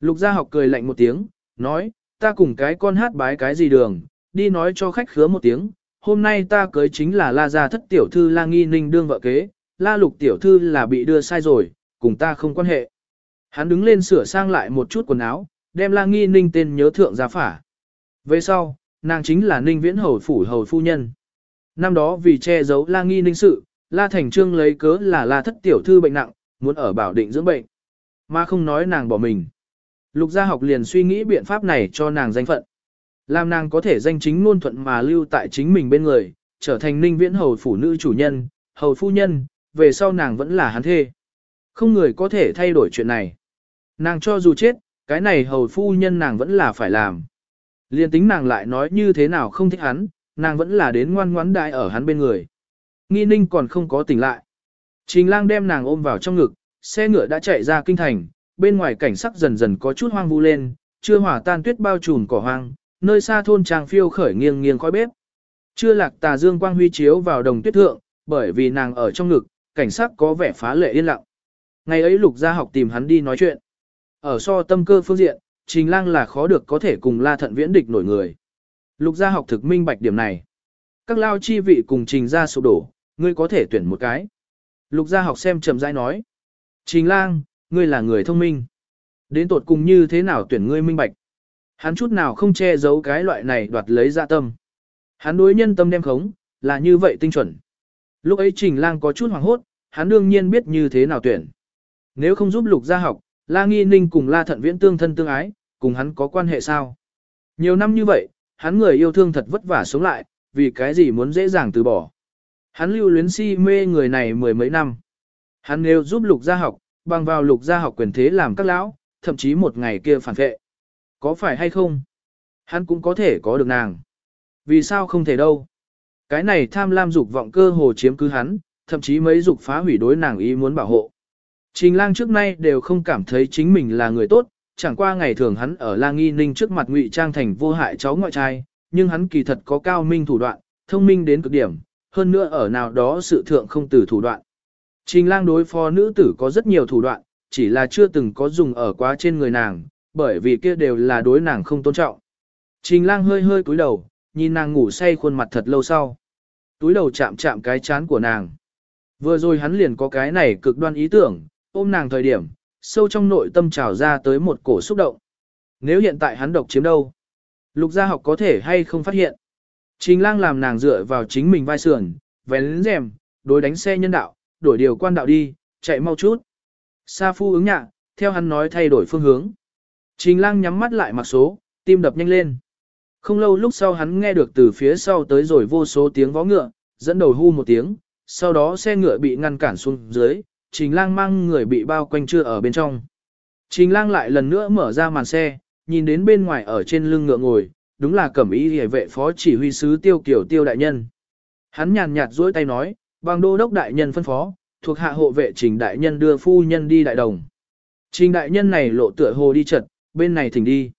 Lục gia học cười lạnh một tiếng, nói, ta cùng cái con hát bái cái gì đường, đi nói cho khách khứa một tiếng, hôm nay ta cưới chính là la gia thất tiểu thư la nghi ninh đương vợ kế, la lục tiểu thư là bị đưa sai rồi, cùng ta không quan hệ. Hắn đứng lên sửa sang lại một chút quần áo, đem la nghi ninh tên nhớ thượng ra phả. Về sau, nàng chính là ninh viễn hầu phủ hầu phu nhân. Năm đó vì che giấu la nghi ninh sự, la thành trương lấy cớ là la thất tiểu thư bệnh nặng, muốn ở bảo định dưỡng bệnh. Mà không nói nàng bỏ mình. Lục gia học liền suy nghĩ biện pháp này cho nàng danh phận. Làm nàng có thể danh chính ngôn thuận mà lưu tại chính mình bên người, trở thành ninh viễn hầu phủ nữ chủ nhân, hầu phu nhân, về sau nàng vẫn là hắn thê. Không người có thể thay đổi chuyện này. Nàng cho dù chết, cái này hầu phu nhân nàng vẫn là phải làm. Liên tính nàng lại nói như thế nào không thích hắn, nàng vẫn là đến ngoan ngoãn đại ở hắn bên người. Nghi ninh còn không có tỉnh lại. Trình lang đem nàng ôm vào trong ngực, xe ngựa đã chạy ra kinh thành, bên ngoài cảnh sắc dần dần có chút hoang vu lên, chưa hỏa tan tuyết bao trùm cỏ hoang, nơi xa thôn trang phiêu khởi nghiêng nghiêng khói bếp. Chưa lạc tà dương quang huy chiếu vào đồng tuyết thượng, bởi vì nàng ở trong ngực, cảnh sắc có vẻ phá lệ yên lặng. Ngày ấy lục gia học tìm hắn đi nói chuyện. Ở so tâm cơ phương diện, trình lang là khó được có thể cùng la thận viễn địch nổi người. Lục gia học thực minh bạch điểm này. Các lao chi vị cùng trình ra sụp đổ, ngươi có thể tuyển một cái. Lục gia học xem chậm rãi nói. Trình lang, ngươi là người thông minh. Đến tột cùng như thế nào tuyển ngươi minh bạch. Hắn chút nào không che giấu cái loại này đoạt lấy dạ tâm. Hắn đối nhân tâm đem khống, là như vậy tinh chuẩn. Lúc ấy Trình Lang có chút hoảng hốt, hắn đương nhiên biết như thế nào tuyển. Nếu không giúp Lục gia học, La Nghi Ninh cùng La Thận Viễn tương thân tương ái, cùng hắn có quan hệ sao? Nhiều năm như vậy, hắn người yêu thương thật vất vả sống lại, vì cái gì muốn dễ dàng từ bỏ. Hắn lưu luyến si mê người này mười mấy năm. Hắn nếu giúp Lục gia học, bằng vào Lục gia học quyền thế làm các lão, thậm chí một ngày kia phản vệ. Có phải hay không? Hắn cũng có thể có được nàng. Vì sao không thể đâu? Cái này tham lam dục vọng cơ hồ chiếm cứ hắn, thậm chí mấy dục phá hủy đối nàng ý muốn bảo hộ. Trình lang trước nay đều không cảm thấy chính mình là người tốt, chẳng qua ngày thường hắn ở lang nghi ninh trước mặt ngụy trang thành vô hại cháu ngoại trai, nhưng hắn kỳ thật có cao minh thủ đoạn, thông minh đến cực điểm, hơn nữa ở nào đó sự thượng không từ thủ đoạn. Trình lang đối phó nữ tử có rất nhiều thủ đoạn, chỉ là chưa từng có dùng ở quá trên người nàng, bởi vì kia đều là đối nàng không tôn trọng. Trình lang hơi hơi cúi đầu, nhìn nàng ngủ say khuôn mặt thật lâu sau. Túi đầu chạm chạm cái chán của nàng. Vừa rồi hắn liền có cái này cực đoan ý tưởng, ôm nàng thời điểm, sâu trong nội tâm trào ra tới một cổ xúc động. Nếu hiện tại hắn độc chiếm đâu? Lục gia học có thể hay không phát hiện? Trình lang làm nàng dựa vào chính mình vai sườn, vén rèm, đối đánh xe nhân đạo, đổi điều quan đạo đi, chạy mau chút. Sa phu ứng nhạ, theo hắn nói thay đổi phương hướng. Trình lang nhắm mắt lại mặc số, tim đập nhanh lên. Không lâu lúc sau hắn nghe được từ phía sau tới rồi vô số tiếng vó ngựa, dẫn đầu hu một tiếng, sau đó xe ngựa bị ngăn cản xuống dưới, trình lang mang người bị bao quanh chưa ở bên trong. Trình lang lại lần nữa mở ra màn xe, nhìn đến bên ngoài ở trên lưng ngựa ngồi, đúng là cẩm ý hề vệ phó chỉ huy sứ tiêu kiểu tiêu đại nhân. Hắn nhàn nhạt duỗi tay nói, bằng đô đốc đại nhân phân phó, thuộc hạ hộ vệ trình đại nhân đưa phu nhân đi đại đồng. Trình đại nhân này lộ tựa hồ đi chật, bên này thỉnh đi.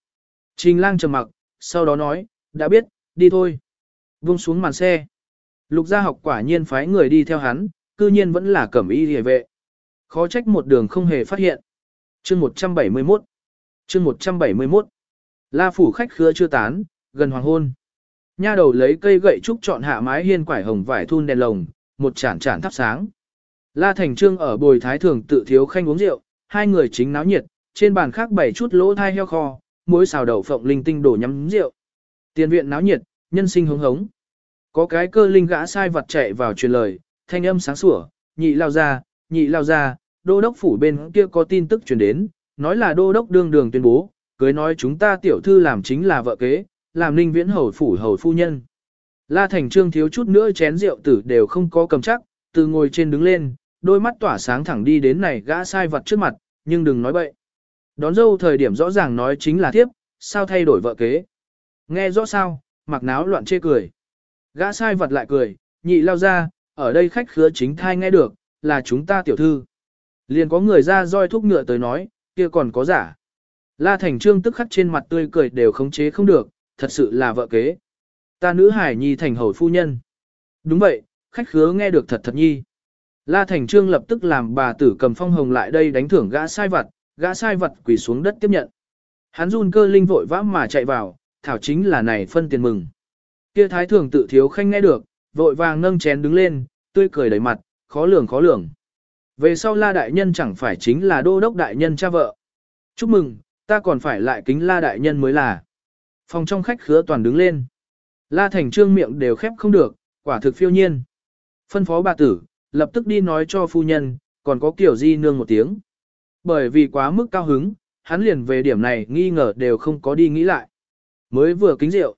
Trình lang trầm mặc, sau đó nói, đã biết, đi thôi. Vung xuống màn xe. Lục gia học quả nhiên phái người đi theo hắn, cư nhiên vẫn là cẩm y hề vệ. Khó trách một đường không hề phát hiện. chương 171 chương 171 La phủ khách khứa chưa tán, gần hoàng hôn. Nha đầu lấy cây gậy trúc chọn hạ mái hiên quải hồng vải thun đèn lồng, một chản chản thắp sáng. La Thành Trương ở bồi thái thường tự thiếu khanh uống rượu, hai người chính náo nhiệt, trên bàn khác bảy chút lỗ thai heo kho, muối xào đậu phộng linh tinh đổ nhắm rượu. Tiền viện náo nhiệt, nhân sinh hống hống. Có cái cơ linh gã sai vật chạy vào truyền lời, thanh âm sáng sủa, nhị lao ra, nhị lao ra, đô đốc phủ bên kia có tin tức truyền đến, nói là đô đốc đương đường tuyên bố, cưới nói chúng ta tiểu thư làm chính là vợ kế, làm ninh viễn hầu phủ hầu phu nhân. La Thành Trương thiếu chút nữa chén rượu tử đều không có cầm chắc, từ ngồi trên đứng lên, đôi mắt tỏa sáng thẳng đi đến này gã sai vật trước mặt, nhưng đừng nói bậy. Đón dâu thời điểm rõ ràng nói chính là thiếp, sao thay đổi vợ kế. Nghe rõ sao, mặc náo loạn chê cười. Gã sai vật lại cười, nhị lao ra, ở đây khách khứa chính thai nghe được, là chúng ta tiểu thư. Liền có người ra roi thúc ngựa tới nói, kia còn có giả. La Thành Trương tức khắc trên mặt tươi cười đều khống chế không được, thật sự là vợ kế. Ta nữ hải nhi thành hầu phu nhân. Đúng vậy, khách khứa nghe được thật thật nhi. La Thành Trương lập tức làm bà tử cầm phong hồng lại đây đánh thưởng gã sai vật, gã sai vật quỳ xuống đất tiếp nhận. Hắn run cơ linh vội vã mà chạy vào, thảo chính là này phân tiền mừng. Kia thái thường tự thiếu khanh nghe được, vội vàng nâng chén đứng lên, tươi cười đầy mặt, khó lường khó lường. Về sau la đại nhân chẳng phải chính là đô đốc đại nhân cha vợ. Chúc mừng, ta còn phải lại kính la đại nhân mới là. Phòng trong khách khứa toàn đứng lên. La thành trương miệng đều khép không được, quả thực phiêu nhiên. Phân phó bà tử, lập tức đi nói cho phu nhân, còn có kiểu di nương một tiếng. Bởi vì quá mức cao hứng, hắn liền về điểm này nghi ngờ đều không có đi nghĩ lại. Mới vừa kính rượu.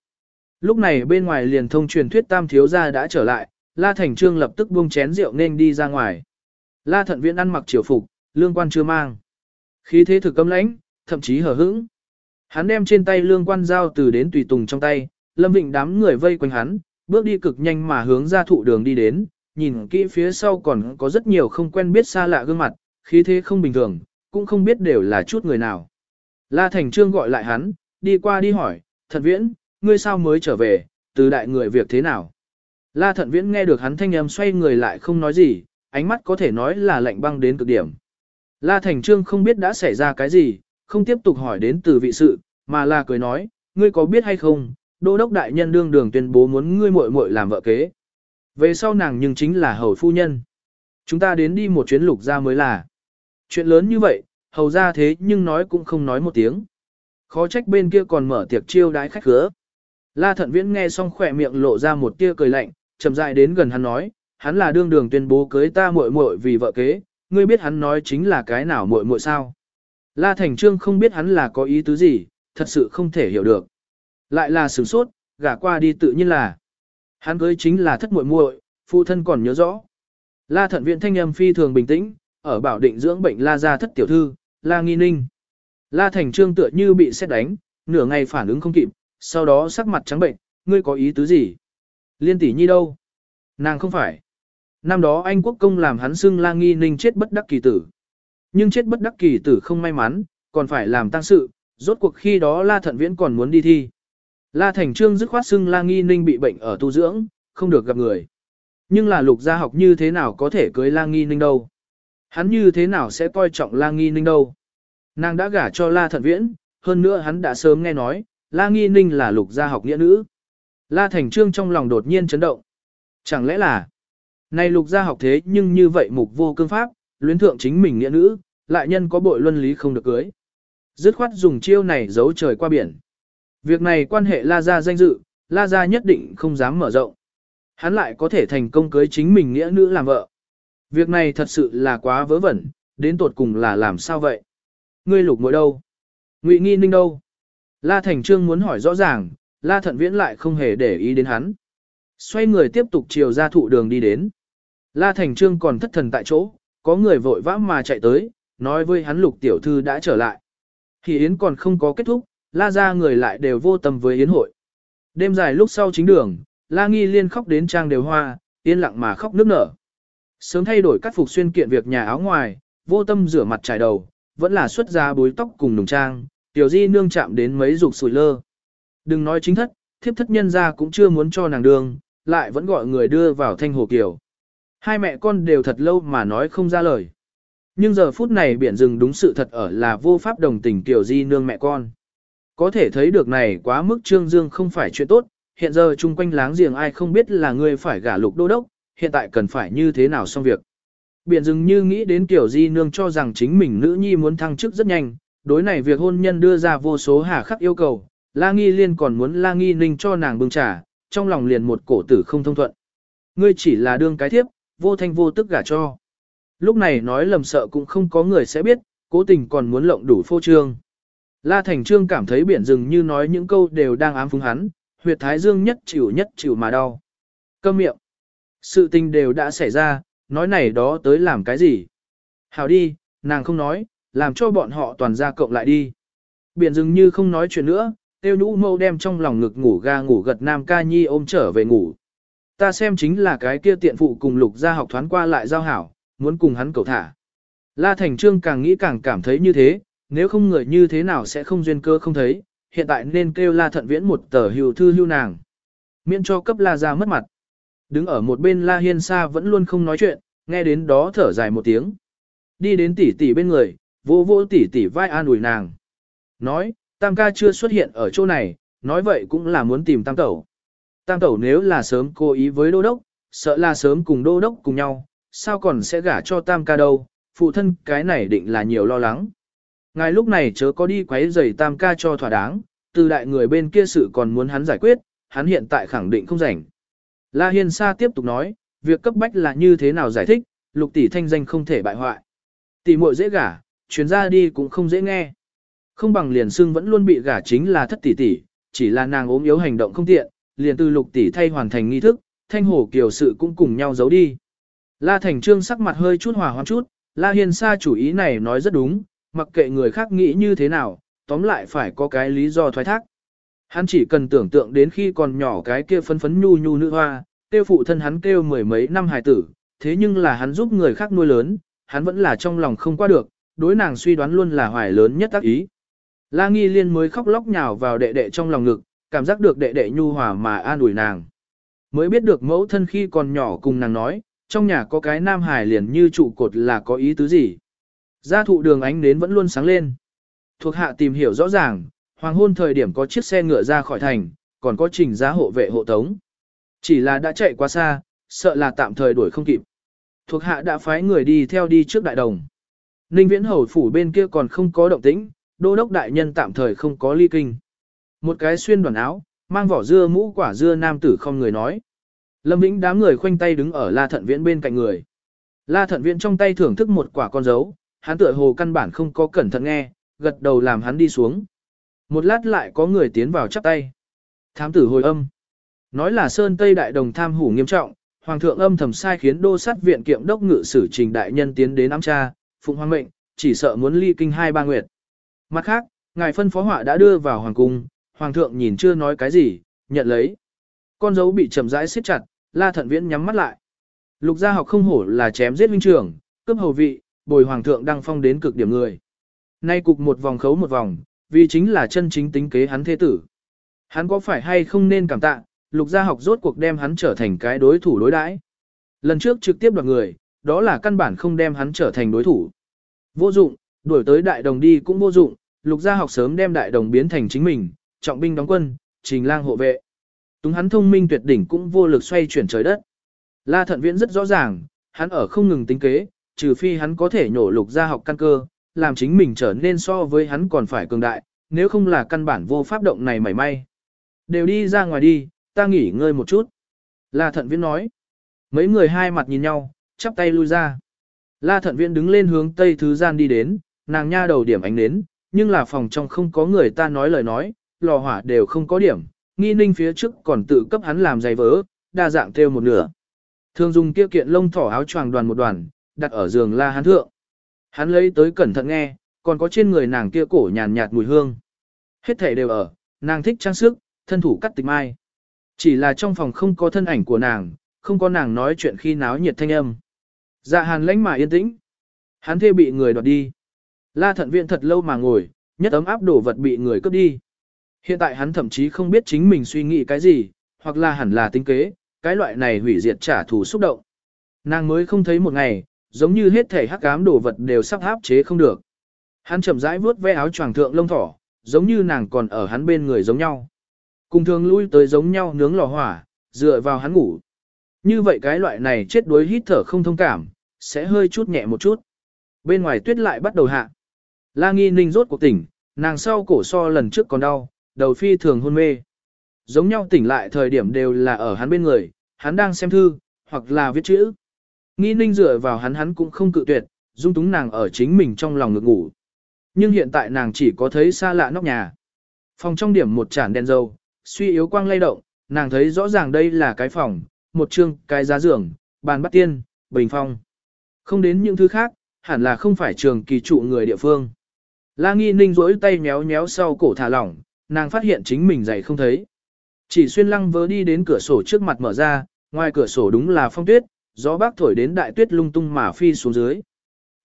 Lúc này bên ngoài liền thông truyền thuyết tam thiếu gia đã trở lại, La Thành Trương lập tức buông chén rượu nên đi ra ngoài. La Thận Viễn ăn mặc triều phục, lương quan chưa mang. Khí thế thực cấm lãnh, thậm chí hở hững. Hắn đem trên tay lương quan giao từ đến tùy tùng trong tay, Lâm Vịnh đám người vây quanh hắn, bước đi cực nhanh mà hướng ra thụ đường đi đến, nhìn kỹ phía sau còn có rất nhiều không quen biết xa lạ gương mặt, khí thế không bình thường, cũng không biết đều là chút người nào. La Thành Trương gọi lại hắn, đi qua đi hỏi, Thận Viễn, ngươi sao mới trở về, từ đại người việc thế nào? La Thận Viễn nghe được hắn thanh âm xoay người lại không nói gì, ánh mắt có thể nói là lạnh băng đến cực điểm. La Thành Trương không biết đã xảy ra cái gì, không tiếp tục hỏi đến từ vị sự, mà là cười nói, ngươi có biết hay không, Đô đốc đại nhân đương đường tuyên bố muốn ngươi muội muội làm vợ kế. Về sau nàng nhưng chính là hầu phu nhân. Chúng ta đến đi một chuyến lục ra mới là. Chuyện lớn như vậy, hầu ra thế nhưng nói cũng không nói một tiếng. Khó trách bên kia còn mở tiệc chiêu đái khách khứa. La thận viễn nghe xong khỏe miệng lộ ra một tia cười lạnh, chậm rãi đến gần hắn nói, hắn là đương đường tuyên bố cưới ta muội muội vì vợ kế, ngươi biết hắn nói chính là cái nào muội muội sao? La Thành Trương không biết hắn là có ý tứ gì, thật sự không thể hiểu được. Lại là sửng sốt, gả qua đi tự nhiên là. Hắn cưới chính là thất muội muội, phụ thân còn nhớ rõ. La Thận Viện thanh âm phi thường bình tĩnh, ở bảo định dưỡng bệnh La gia thất tiểu thư, La Nghi Ninh. La Thành Trương tựa như bị xét đánh, nửa ngày phản ứng không kịp, sau đó sắc mặt trắng bệnh, ngươi có ý tứ gì? Liên tỷ nhi đâu? Nàng không phải. Năm đó anh quốc công làm hắn xưng La Nghi Ninh chết bất đắc kỳ tử. Nhưng chết bất đắc kỳ tử không may mắn, còn phải làm tang sự, rốt cuộc khi đó La Thận Viễn còn muốn đi thi. La Thành Trương dứt khoát xưng La Nghi Ninh bị bệnh ở tu dưỡng, không được gặp người. Nhưng là lục gia học như thế nào có thể cưới La Nghi Ninh đâu? Hắn như thế nào sẽ coi trọng La Nghi Ninh đâu? Nàng đã gả cho La Thận Viễn, hơn nữa hắn đã sớm nghe nói, La Nghi Ninh là lục gia học nghĩa nữ. La Thành Trương trong lòng đột nhiên chấn động. Chẳng lẽ là, này lục gia học thế nhưng như vậy mục vô cương pháp, luyến thượng chính mình nghĩa nữ, lại nhân có bội luân lý không được cưới. Dứt khoát dùng chiêu này giấu trời qua biển. Việc này quan hệ La Gia danh dự, La Gia nhất định không dám mở rộng. Hắn lại có thể thành công cưới chính mình nghĩa nữ làm vợ. Việc này thật sự là quá vớ vẩn, Đến tột cùng là làm sao vậy? Ngươi lục mỗi đâu? Ngụy nghi ninh đâu? La Thành Trương muốn hỏi rõ ràng, La Thận Viễn lại không hề để ý đến hắn. Xoay người tiếp tục chiều ra thụ đường đi đến. La Thành Trương còn thất thần tại chỗ, có người vội vã mà chạy tới, nói với hắn lục tiểu thư đã trở lại. Thì Yến còn không có kết thúc, La ra người lại đều vô tâm với Yến hội. Đêm dài lúc sau chính đường, La Nghi Liên khóc đến trang đều hoa, yên lặng mà khóc nước nở. Sớm thay đổi các phục xuyên kiện việc nhà áo ngoài, vô tâm rửa mặt trải đầu, vẫn là xuất ra bối tóc cùng nùng trang, tiểu di nương chạm đến mấy dục sủi lơ. Đừng nói chính thất, thiếp thất nhân ra cũng chưa muốn cho nàng đường, lại vẫn gọi người đưa vào thanh hồ kiểu. Hai mẹ con đều thật lâu mà nói không ra lời. Nhưng giờ phút này biển rừng đúng sự thật ở là vô pháp đồng tình tiểu di nương mẹ con. Có thể thấy được này quá mức trương dương không phải chuyện tốt, hiện giờ chung quanh láng giềng ai không biết là người phải gả lục đô đốc, hiện tại cần phải như thế nào xong việc. Biển rừng như nghĩ đến tiểu di nương cho rằng chính mình nữ nhi muốn thăng chức rất nhanh, đối này việc hôn nhân đưa ra vô số hà khắc yêu cầu, la nghi liên còn muốn la nghi ninh cho nàng bưng trà, trong lòng liền một cổ tử không thông thuận. Ngươi chỉ là đương cái thiếp, vô thanh vô tức gả cho. Lúc này nói lầm sợ cũng không có người sẽ biết, cố tình còn muốn lộng đủ phô trương. La Thành Trương cảm thấy biển rừng như nói những câu đều đang ám phúng hắn, huyệt thái dương nhất chịu nhất chịu mà đau. Câm miệng. Sự tình đều đã xảy ra, nói này đó tới làm cái gì? Hảo đi, nàng không nói, làm cho bọn họ toàn ra cộng lại đi. Biển rừng như không nói chuyện nữa, tiêu nhũ mâu đem trong lòng ngực ngủ ga ngủ gật nam ca nhi ôm trở về ngủ. Ta xem chính là cái kia tiện phụ cùng lục gia học thoán qua lại giao hảo, muốn cùng hắn cầu thả. La Thành Trương càng nghĩ càng cảm thấy như thế, nếu không người như thế nào sẽ không duyên cơ không thấy, hiện tại nên kêu La Thận Viễn một tờ hưu thư lưu nàng. Miễn cho cấp La ra mất mặt. Đứng ở một bên La Hiên Sa vẫn luôn không nói chuyện, nghe đến đó thở dài một tiếng. Đi đến tỷ tỷ bên người, vô vô tỷ tỷ vai an ủi nàng. Nói, Tam ca chưa xuất hiện ở chỗ này, nói vậy cũng là muốn tìm Tam tẩu. Tam tẩu nếu là sớm cố ý với đô đốc, sợ là sớm cùng đô đốc cùng nhau, sao còn sẽ gả cho Tam ca đâu, phụ thân cái này định là nhiều lo lắng. Ngài lúc này chớ có đi quấy rầy Tam ca cho thỏa đáng, từ đại người bên kia sự còn muốn hắn giải quyết, hắn hiện tại khẳng định không rảnh. La Hiên Sa tiếp tục nói, việc cấp bách là như thế nào giải thích, lục tỷ thanh danh không thể bại hoại. Tỷ muội dễ gả, chuyến ra đi cũng không dễ nghe. Không bằng liền xưng vẫn luôn bị gả chính là thất tỷ tỷ, chỉ là nàng ốm yếu hành động không tiện, liền từ lục tỷ thay hoàn thành nghi thức, thanh hổ kiều sự cũng cùng nhau giấu đi. La Thành Trương sắc mặt hơi chút hòa hoãn chút, La Hiên Sa chủ ý này nói rất đúng, mặc kệ người khác nghĩ như thế nào, tóm lại phải có cái lý do thoái thác. Hắn chỉ cần tưởng tượng đến khi còn nhỏ cái kia phấn phấn nhu nhu nữ hoa, tiêu phụ thân hắn kêu mười mấy năm hài tử, thế nhưng là hắn giúp người khác nuôi lớn, hắn vẫn là trong lòng không qua được, đối nàng suy đoán luôn là hoài lớn nhất tác ý. La Nghi Liên mới khóc lóc nhào vào đệ đệ trong lòng ngực, cảm giác được đệ đệ nhu hòa mà an ủi nàng. Mới biết được mẫu thân khi còn nhỏ cùng nàng nói, trong nhà có cái nam hài liền như trụ cột là có ý tứ gì. Gia thụ đường ánh nến vẫn luôn sáng lên. Thuộc hạ tìm hiểu rõ ràng, hoàng hôn thời điểm có chiếc xe ngựa ra khỏi thành, còn có trình giá hộ vệ hộ tống. Chỉ là đã chạy quá xa, sợ là tạm thời đuổi không kịp. Thuộc hạ đã phái người đi theo đi trước đại đồng. Ninh viễn hầu phủ bên kia còn không có động tĩnh, đô đốc đại nhân tạm thời không có ly kinh. Một cái xuyên đoàn áo, mang vỏ dưa mũ quả dưa nam tử không người nói. Lâm Vĩnh đám người khoanh tay đứng ở La Thận Viễn bên cạnh người. La Thận Viễn trong tay thưởng thức một quả con dấu, hắn tựa hồ căn bản không có cẩn thận nghe, gật đầu làm hắn đi xuống. Một lát lại có người tiến vào chắp tay. Thám tử hồi âm. Nói là Sơn Tây Đại Đồng tham hủ nghiêm trọng, Hoàng thượng âm thầm sai khiến đô sát viện kiệm đốc ngự sử trình đại nhân tiến đến ám tra, phụng hoàng mệnh, chỉ sợ muốn ly kinh hai ba nguyệt. Mặt khác, ngài phân phó họa đã đưa vào hoàng cung, hoàng thượng nhìn chưa nói cái gì, nhận lấy. Con dấu bị chậm rãi siết chặt, la thận viễn nhắm mắt lại. Lục gia học không hổ là chém giết huynh trưởng, cướp hầu vị, bồi hoàng thượng đăng phong đến cực điểm người. Nay cục một vòng khấu một vòng, vì chính là chân chính tính kế hắn thế tử. Hắn có phải hay không nên cảm tạ, lục gia học rốt cuộc đem hắn trở thành cái đối thủ đối đãi. Lần trước trực tiếp đoạt người, đó là căn bản không đem hắn trở thành đối thủ. Vô dụng, đuổi tới đại đồng đi cũng vô dụng, lục gia học sớm đem đại đồng biến thành chính mình, trọng binh đóng quân, trình lang hộ vệ. Túng hắn thông minh tuyệt đỉnh cũng vô lực xoay chuyển trời đất. La thận viễn rất rõ ràng, hắn ở không ngừng tính kế, trừ phi hắn có thể nhổ lục gia học căn cơ, làm chính mình trở nên so với hắn còn phải cường đại, nếu không là căn bản vô pháp động này mảy may. Đều đi ra ngoài đi, ta nghỉ ngơi một chút. La thận viễn nói. Mấy người hai mặt nhìn nhau, chắp tay lui ra. La thận viện đứng lên hướng tây thứ gian đi đến, nàng nha đầu điểm ánh đến, nhưng là phòng trong không có người ta nói lời nói, lò hỏa đều không có điểm, nghi ninh phía trước còn tự cấp hắn làm giày vỡ, đa dạng theo một nửa. Thường dùng kia kiện lông thỏ áo choàng đoàn một đoàn, đặt ở giường la hắn thượng. Hắn lấy tới cẩn thận nghe, còn có trên người nàng kia cổ nhàn nhạt mùi hương. Hết thể đều ở, nàng thích trang sức, thân thủ cắt tịch mai. Chỉ là trong phòng không có thân ảnh của nàng, không có nàng nói chuyện khi náo nhiệt thanh âm. Dạ hàn lãnh mà yên tĩnh. Hắn thê bị người đoạt đi. La thận viện thật lâu mà ngồi, nhất ấm áp đổ vật bị người cướp đi. Hiện tại hắn thậm chí không biết chính mình suy nghĩ cái gì, hoặc là hẳn là tính kế, cái loại này hủy diệt trả thù xúc động. Nàng mới không thấy một ngày, giống như hết thể hắc ám đồ vật đều sắp áp chế không được. Hắn chậm rãi vuốt ve áo choàng thượng lông thỏ, giống như nàng còn ở hắn bên người giống nhau. Cùng thường lui tới giống nhau nướng lò hỏa, dựa vào hắn ngủ. Như vậy cái loại này chết đuối hít thở không thông cảm, sẽ hơi chút nhẹ một chút. Bên ngoài tuyết lại bắt đầu hạ. La nghi ninh rốt cuộc tỉnh, nàng sau cổ so lần trước còn đau, đầu phi thường hôn mê. Giống nhau tỉnh lại thời điểm đều là ở hắn bên người, hắn đang xem thư, hoặc là viết chữ. Nghi ninh dựa vào hắn hắn cũng không cự tuyệt, dung túng nàng ở chính mình trong lòng ngực ngủ. Nhưng hiện tại nàng chỉ có thấy xa lạ nóc nhà. Phòng trong điểm một chản đèn dầu, suy yếu quang lay động, nàng thấy rõ ràng đây là cái phòng, một chương, cái giá giường, bàn bắt tiên, bình phong. Không đến những thứ khác, hẳn là không phải trường kỳ trụ người địa phương. La nghi ninh rỗi tay méo méo sau cổ thả lỏng, nàng phát hiện chính mình dậy không thấy. Chỉ xuyên lăng vớ đi đến cửa sổ trước mặt mở ra, ngoài cửa sổ đúng là phong tuyết, gió bác thổi đến đại tuyết lung tung mà phi xuống dưới.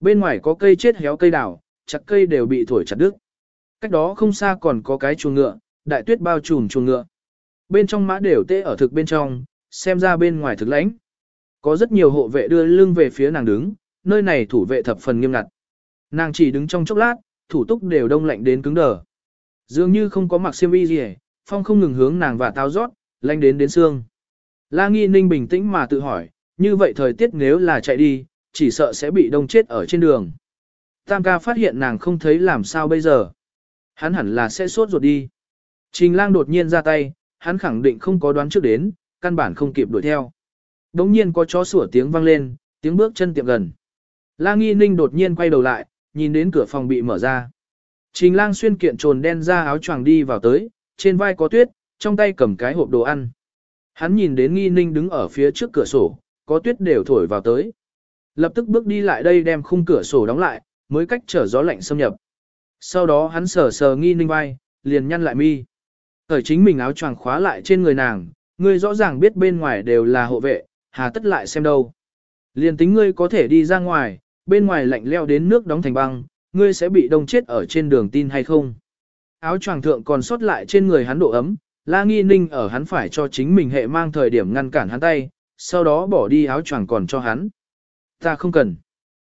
Bên ngoài có cây chết héo cây đào, chặt cây đều bị thổi chặt đứt. Cách đó không xa còn có cái chuồng ngựa, đại tuyết bao trùm chuồng ngựa. Bên trong mã đều tê ở thực bên trong, xem ra bên ngoài thực lãnh. Có rất nhiều hộ vệ đưa lưng về phía nàng đứng, nơi này thủ vệ thập phần nghiêm ngặt. Nàng chỉ đứng trong chốc lát, thủ túc đều đông lạnh đến cứng đờ. Dường như không có mặc xiêm y gì, phong không ngừng hướng nàng và tao rót, lanh đến đến xương. La Nghi Ninh bình tĩnh mà tự hỏi, như vậy thời tiết nếu là chạy đi, chỉ sợ sẽ bị đông chết ở trên đường. Tam ca phát hiện nàng không thấy làm sao bây giờ. Hắn hẳn là sẽ sốt ruột đi. Trình lang đột nhiên ra tay, hắn khẳng định không có đoán trước đến, căn bản không kịp đuổi theo. Đống nhiên có chó sủa tiếng vang lên, tiếng bước chân tiệm gần. La Nghi Ninh đột nhiên quay đầu lại, nhìn đến cửa phòng bị mở ra. Trình lang xuyên kiện trồn đen ra áo choàng đi vào tới, trên vai có tuyết, trong tay cầm cái hộp đồ ăn. Hắn nhìn đến Nghi Ninh đứng ở phía trước cửa sổ, có tuyết đều thổi vào tới. Lập tức bước đi lại đây đem khung cửa sổ đóng lại, mới cách trở gió lạnh xâm nhập. Sau đó hắn sờ sờ Nghi Ninh vai, liền nhăn lại mi. Thời chính mình áo choàng khóa lại trên người nàng, ngươi rõ ràng biết bên ngoài đều là hộ vệ, hà tất lại xem đâu. Liền tính ngươi có thể đi ra ngoài, bên ngoài lạnh leo đến nước đóng thành băng, ngươi sẽ bị đông chết ở trên đường tin hay không. Áo choàng thượng còn sót lại trên người hắn độ ấm, la nghi ninh ở hắn phải cho chính mình hệ mang thời điểm ngăn cản hắn tay, sau đó bỏ đi áo choàng còn cho hắn. Ta không cần.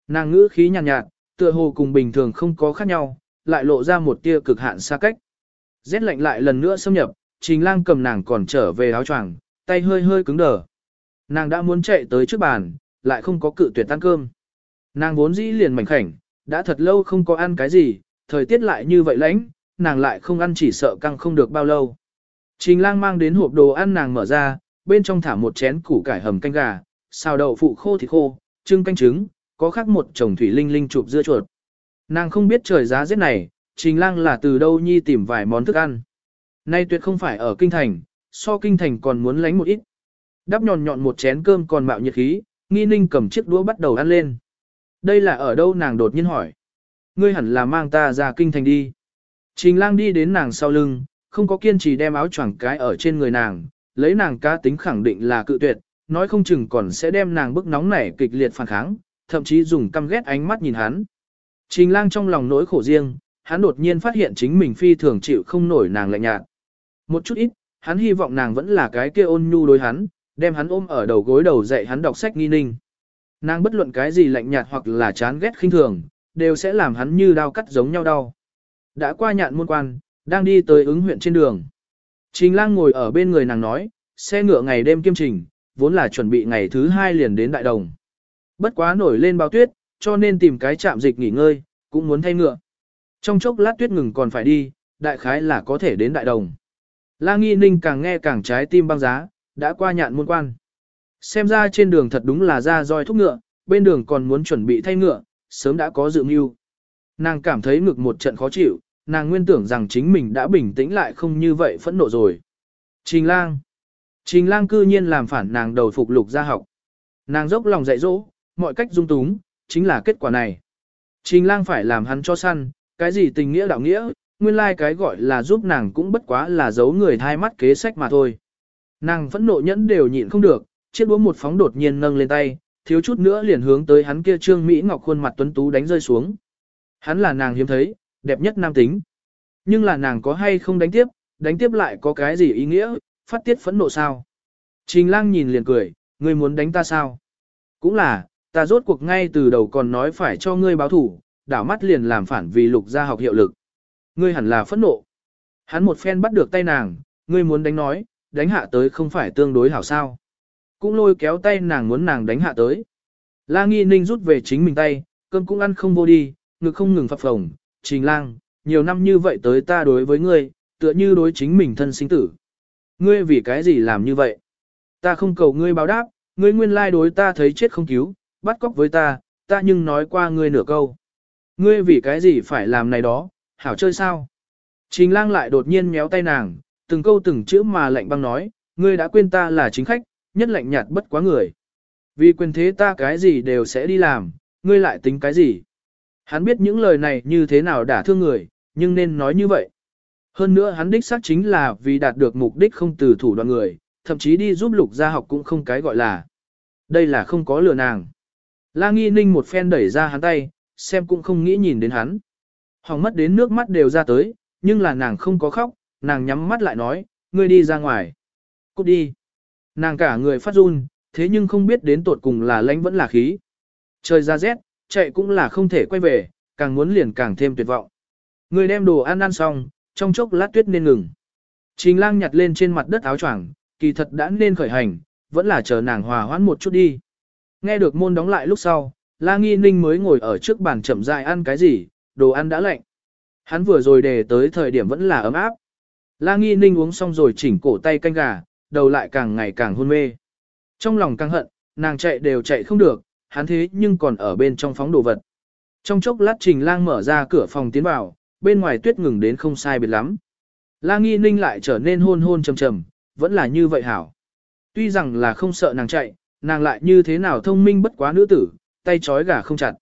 Nàng ngữ khí nhàn nhạt, nhạt, tựa hồ cùng bình thường không có khác nhau, lại lộ ra một tia cực hạn xa cách. Rét lạnh lại lần nữa xâm nhập, trình lang cầm nàng còn trở về áo choàng, tay hơi hơi cứng đờ. Nàng đã muốn chạy tới trước bàn, lại không có cự tuyệt tan cơm. Nàng vốn dĩ liền mảnh khảnh, đã thật lâu không có ăn cái gì, thời tiết lại như vậy lạnh, nàng lại không ăn chỉ sợ căng không được bao lâu. Trình lang mang đến hộp đồ ăn nàng mở ra, bên trong thả một chén củ cải hầm canh gà, xào đậu phụ khô thịt khô, trưng canh trứng, có khác một chồng thủy linh linh chụp dưa chuột. Nàng không biết trời giá rét này, trình lang là từ đâu nhi tìm vài món thức ăn. Nay tuyệt không phải ở kinh thành, so kinh thành còn muốn lánh một ít. Đắp nhọn nhọn một chén cơm còn mạo nhiệt khí, nghi ninh cầm chiếc đũa bắt đầu ăn lên. Đây là ở đâu nàng đột nhiên hỏi. Ngươi hẳn là mang ta ra kinh thành đi. Trình lang đi đến nàng sau lưng, không có kiên trì đem áo choàng cái ở trên người nàng, lấy nàng cá tính khẳng định là cự tuyệt, nói không chừng còn sẽ đem nàng bức nóng nảy kịch liệt phản kháng, thậm chí dùng căm ghét ánh mắt nhìn hắn. Trình lang trong lòng nỗi khổ riêng, hắn đột nhiên phát hiện chính mình phi thường chịu không nổi nàng lạnh nhạt. Một chút ít, hắn hy vọng nàng vẫn là cái kia ôn nhu đối hắn, đem hắn ôm ở đầu gối đầu dạy hắn đọc sách nghi ninh. Nàng bất luận cái gì lạnh nhạt hoặc là chán ghét khinh thường, đều sẽ làm hắn như đau cắt giống nhau đau. Đã qua nhạn môn quan, đang đi tới ứng huyện trên đường. Trình lang ngồi ở bên người nàng nói, xe ngựa ngày đêm kiêm trình, vốn là chuẩn bị ngày thứ hai liền đến đại đồng. Bất quá nổi lên bao tuyết, cho nên tìm cái trạm dịch nghỉ ngơi, cũng muốn thay ngựa. Trong chốc lát tuyết ngừng còn phải đi, đại khái là có thể đến đại đồng. La Nghi Ninh càng nghe càng trái tim băng giá, đã qua nhạn môn quan. Xem ra trên đường thật đúng là ra roi thúc ngựa, bên đường còn muốn chuẩn bị thay ngựa, sớm đã có dự mưu. Nàng cảm thấy ngực một trận khó chịu, nàng nguyên tưởng rằng chính mình đã bình tĩnh lại không như vậy phẫn nộ rồi. Trình lang. Trình lang cư nhiên làm phản nàng đầu phục lục gia học. Nàng dốc lòng dạy dỗ, mọi cách dung túng, chính là kết quả này. Trình lang phải làm hắn cho săn, cái gì tình nghĩa đạo nghĩa, nguyên lai like cái gọi là giúp nàng cũng bất quá là giấu người thai mắt kế sách mà thôi. Nàng phẫn nộ nhẫn đều nhịn không được, chiếc đũa một phóng đột nhiên nâng lên tay, thiếu chút nữa liền hướng tới hắn kia trương Mỹ Ngọc khuôn mặt tuấn tú đánh rơi xuống. Hắn là nàng hiếm thấy, đẹp nhất nam tính. Nhưng là nàng có hay không đánh tiếp, đánh tiếp lại có cái gì ý nghĩa, phát tiết phẫn nộ sao? Trình lang nhìn liền cười, ngươi muốn đánh ta sao? Cũng là, ta rốt cuộc ngay từ đầu còn nói phải cho ngươi báo thủ, đảo mắt liền làm phản vì lục gia học hiệu lực. Ngươi hẳn là phẫn nộ. Hắn một phen bắt được tay nàng, ngươi muốn đánh nói, đánh hạ tới không phải tương đối hảo sao. Cũng lôi kéo tay nàng muốn nàng đánh hạ tới. La nghi ninh rút về chính mình tay, cơm cũng ăn không vô đi, ngực không ngừng phập phồng. Trình lang, nhiều năm như vậy tới ta đối với ngươi, tựa như đối chính mình thân sinh tử. Ngươi vì cái gì làm như vậy? Ta không cầu ngươi báo đáp, ngươi nguyên lai đối ta thấy chết không cứu, bắt cóc với ta, ta nhưng nói qua ngươi nửa câu. Ngươi vì cái gì phải làm này đó, hảo chơi sao? Trình lang lại đột nhiên méo tay nàng, từng câu từng chữ mà lạnh băng nói, ngươi đã quên ta là chính khách, nhất lạnh nhạt bất quá người. Vì quyền thế ta cái gì đều sẽ đi làm, ngươi lại tính cái gì? Hắn biết những lời này như thế nào đả thương người, nhưng nên nói như vậy. Hơn nữa hắn đích xác chính là vì đạt được mục đích không từ thủ đoạn người, thậm chí đi giúp lục gia học cũng không cái gọi là. Đây là không có lừa nàng. La nghi ninh một phen đẩy ra hắn tay, xem cũng không nghĩ nhìn đến hắn. Hỏng mất đến nước mắt đều ra tới, nhưng là nàng không có khóc, nàng nhắm mắt lại nói, ngươi đi ra ngoài. Cút đi. Nàng cả người phát run, thế nhưng không biết đến tột cùng là lãnh vẫn là khí. Trời ra rét, chạy cũng là không thể quay về, càng muốn liền càng thêm tuyệt vọng. Người đem đồ ăn ăn xong, trong chốc lát tuyết nên ngừng. Trình lang nhặt lên trên mặt đất áo choàng, kỳ thật đã nên khởi hành, vẫn là chờ nàng hòa hoãn một chút đi. Nghe được môn đóng lại lúc sau, La Nghi Ninh mới ngồi ở trước bàn chậm dài ăn cái gì, đồ ăn đã lạnh. Hắn vừa rồi đề tới thời điểm vẫn là ấm áp. La Nghi Ninh uống xong rồi chỉnh cổ tay canh gà, đầu lại càng ngày càng hôn mê. Trong lòng căng hận, nàng chạy đều chạy không được, hắn thế nhưng còn ở bên trong phóng đồ vật. Trong chốc lát Trình Lang mở ra cửa phòng tiến vào, bên ngoài tuyết ngừng đến không sai biệt lắm. La Nghi Ninh lại trở nên hôn hôn trầm trầm, vẫn là như vậy hảo. Tuy rằng là không sợ nàng chạy, nàng lại như thế nào thông minh bất quá nữ tử, tay trói gà không chặt.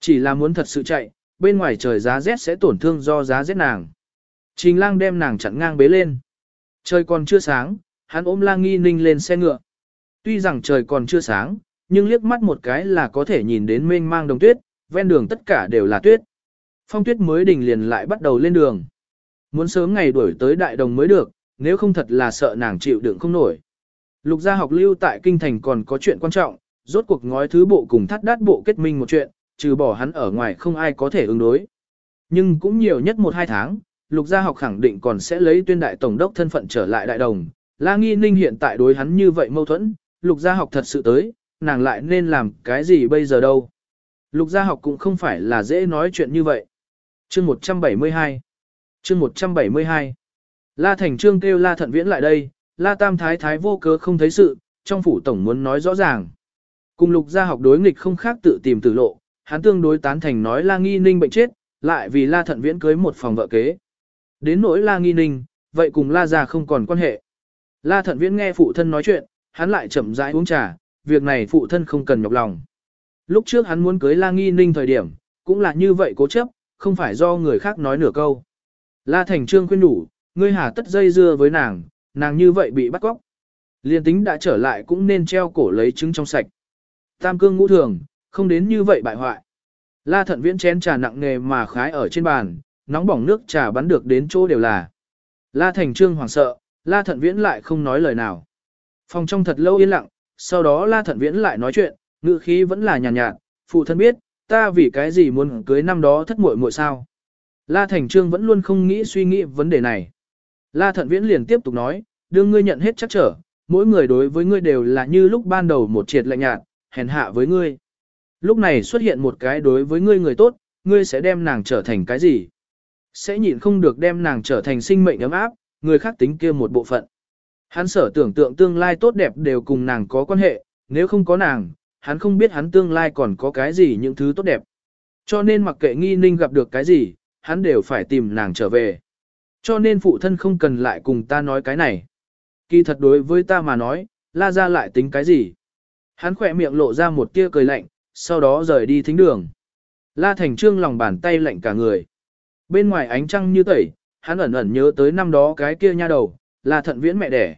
Chỉ là muốn thật sự chạy, bên ngoài trời giá rét sẽ tổn thương do giá rét nàng. Trình lang đem nàng chặn ngang bế lên. Trời còn chưa sáng, hắn ôm lang nghi ninh lên xe ngựa. Tuy rằng trời còn chưa sáng, nhưng liếc mắt một cái là có thể nhìn đến mênh mang đồng tuyết, ven đường tất cả đều là tuyết. Phong tuyết mới đỉnh liền lại bắt đầu lên đường. Muốn sớm ngày đuổi tới đại đồng mới được, nếu không thật là sợ nàng chịu đựng không nổi. Lục gia học lưu tại kinh thành còn có chuyện quan trọng, rốt cuộc ngói thứ bộ cùng thắt đát bộ kết minh một chuyện, trừ bỏ hắn ở ngoài không ai có thể ứng đối. Nhưng cũng nhiều nhất một hai tháng, lục gia học khẳng định còn sẽ lấy tuyên đại tổng đốc thân phận trở lại đại đồng. La Nghi Ninh hiện tại đối hắn như vậy mâu thuẫn, lục gia học thật sự tới, nàng lại nên làm cái gì bây giờ đâu. Lục gia học cũng không phải là dễ nói chuyện như vậy. Chương 172 Chương 172 La Thành Trương kêu La Thận Viễn lại đây, La Tam Thái Thái vô cớ không thấy sự, trong phủ tổng muốn nói rõ ràng. Cùng lục gia học đối nghịch không khác tự tìm tử lộ, hắn tương đối tán thành nói La Nghi Ninh bệnh chết, lại vì La Thận Viễn cưới một phòng vợ kế. Đến nỗi La Nghi Ninh, vậy cùng La gia không còn quan hệ. La Thận Viễn nghe phụ thân nói chuyện, hắn lại chậm rãi uống trà, việc này phụ thân không cần nhọc lòng. Lúc trước hắn muốn cưới La Nghi Ninh thời điểm, cũng là như vậy cố chấp, không phải do người khác nói nửa câu. La Thành Trương khuyên đủ, ngươi hà tất dây dưa với nàng, nàng như vậy bị bắt cóc. Liên tính đã trở lại cũng nên treo cổ lấy trứng trong sạch. Tam cương ngũ thường, không đến như vậy bại hoại. La thận viễn chén trà nặng nghề mà khái ở trên bàn, nóng bỏng nước trà bắn được đến chỗ đều là. La thành trương hoảng sợ, la thận viễn lại không nói lời nào. Phòng trong thật lâu yên lặng, sau đó la thận viễn lại nói chuyện, ngữ khí vẫn là nhàn nhạt, nhạt, phụ thân biết, ta vì cái gì muốn cưới năm đó thất muội muội sao. La thành trương vẫn luôn không nghĩ suy nghĩ vấn đề này. La thận viễn liền tiếp tục nói, đương ngươi nhận hết chắc trở, mỗi người đối với ngươi đều là như lúc ban đầu một triệt lạnh nhạt, hèn hạ với ngươi. Lúc này xuất hiện một cái đối với ngươi người tốt, ngươi sẽ đem nàng trở thành cái gì? Sẽ nhịn không được đem nàng trở thành sinh mệnh ấm áp, người khác tính kia một bộ phận. Hắn sở tưởng tượng tương lai tốt đẹp đều cùng nàng có quan hệ, nếu không có nàng, hắn không biết hắn tương lai còn có cái gì những thứ tốt đẹp. Cho nên mặc kệ nghi ninh gặp được cái gì, hắn đều phải tìm nàng trở về. Cho nên phụ thân không cần lại cùng ta nói cái này. Kỳ thật đối với ta mà nói, la ra lại tính cái gì? Hắn khỏe miệng lộ ra một tia cười lạnh, sau đó rời đi thính đường. La Thành Trương lòng bàn tay lạnh cả người. Bên ngoài ánh trăng như tẩy, hắn ẩn ẩn nhớ tới năm đó cái kia nha đầu, là thận viễn mẹ đẻ.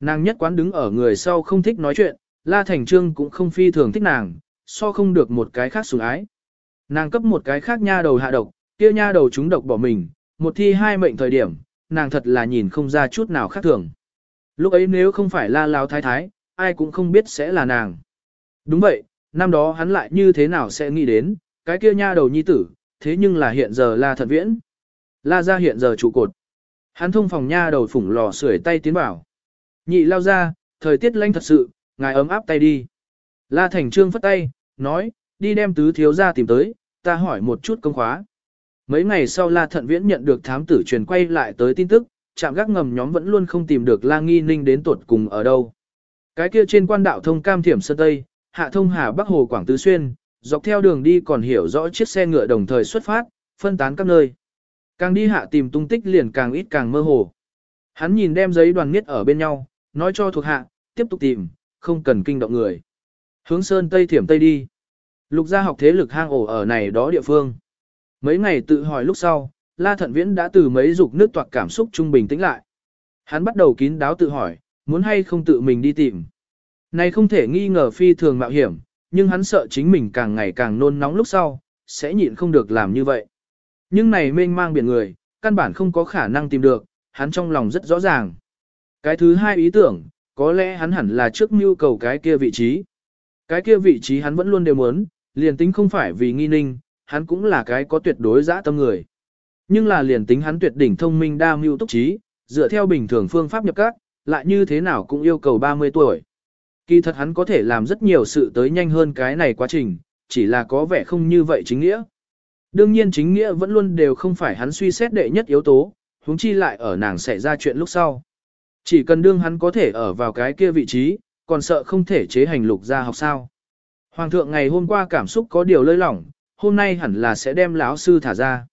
Nàng nhất quán đứng ở người sau không thích nói chuyện, La Thành Trương cũng không phi thường thích nàng, so không được một cái khác sủng ái. Nàng cấp một cái khác nha đầu hạ độc, kia nha đầu chúng độc bỏ mình, một thi hai mệnh thời điểm, nàng thật là nhìn không ra chút nào khác thường. Lúc ấy nếu không phải La Lão Thái Thái, ai cũng không biết sẽ là nàng. Đúng vậy, năm đó hắn lại như thế nào sẽ nghĩ đến, cái kia nha đầu nhi tử, thế nhưng là hiện giờ La Thận Viễn. La ra hiện giờ trụ cột. Hắn thông phòng nha đầu phủng lò sưởi tay tiến bảo. Nhị lao ra, thời tiết lạnh thật sự, ngài ấm áp tay đi. La Thành Trương phất tay, nói, đi đem tứ thiếu ra tìm tới, ta hỏi một chút công khóa. Mấy ngày sau La Thận Viễn nhận được thám tử truyền quay lại tới tin tức, chạm gác ngầm nhóm vẫn luôn không tìm được La Nghi Ninh đến tuột cùng ở đâu. Cái kia trên quan đạo thông cam thiểm sơn Tây, hạ thông Hà Bắc Hồ Quảng Tứ Xuyên, dọc theo đường đi còn hiểu rõ chiếc xe ngựa đồng thời xuất phát, phân tán các nơi. Càng đi hạ tìm tung tích liền càng ít càng mơ hồ. Hắn nhìn đem giấy đoàn miết ở bên nhau, nói cho thuộc hạ, tiếp tục tìm, không cần kinh động người. Hướng sơn Tây thiểm Tây đi. Lục gia học thế lực hang ổ ở này đó địa phương. Mấy ngày tự hỏi lúc sau, La Thận Viễn đã từ mấy dục nước toạc cảm xúc trung bình tĩnh lại. Hắn bắt đầu kín đáo tự hỏi, muốn hay không tự mình đi tìm. Này không thể nghi ngờ phi thường mạo hiểm, nhưng hắn sợ chính mình càng ngày càng nôn nóng lúc sau, sẽ nhịn không được làm như vậy. Nhưng này mênh mang biển người, căn bản không có khả năng tìm được, hắn trong lòng rất rõ ràng. Cái thứ hai ý tưởng, có lẽ hắn hẳn là trước mưu cầu cái kia vị trí. Cái kia vị trí hắn vẫn luôn đều muốn, liền tính không phải vì nghi ninh, hắn cũng là cái có tuyệt đối dã tâm người. Nhưng là liền tính hắn tuyệt đỉnh thông minh đa mưu túc trí, dựa theo bình thường phương pháp nhập các, lại như thế nào cũng yêu cầu 30 tuổi. Kỳ thật hắn có thể làm rất nhiều sự tới nhanh hơn cái này quá trình, chỉ là có vẻ không như vậy chính nghĩa. Đương nhiên chính nghĩa vẫn luôn đều không phải hắn suy xét đệ nhất yếu tố, huống chi lại ở nàng xảy ra chuyện lúc sau. Chỉ cần đương hắn có thể ở vào cái kia vị trí, còn sợ không thể chế hành lục ra học sao. Hoàng thượng ngày hôm qua cảm xúc có điều lơi lỏng, hôm nay hẳn là sẽ đem lão sư thả ra.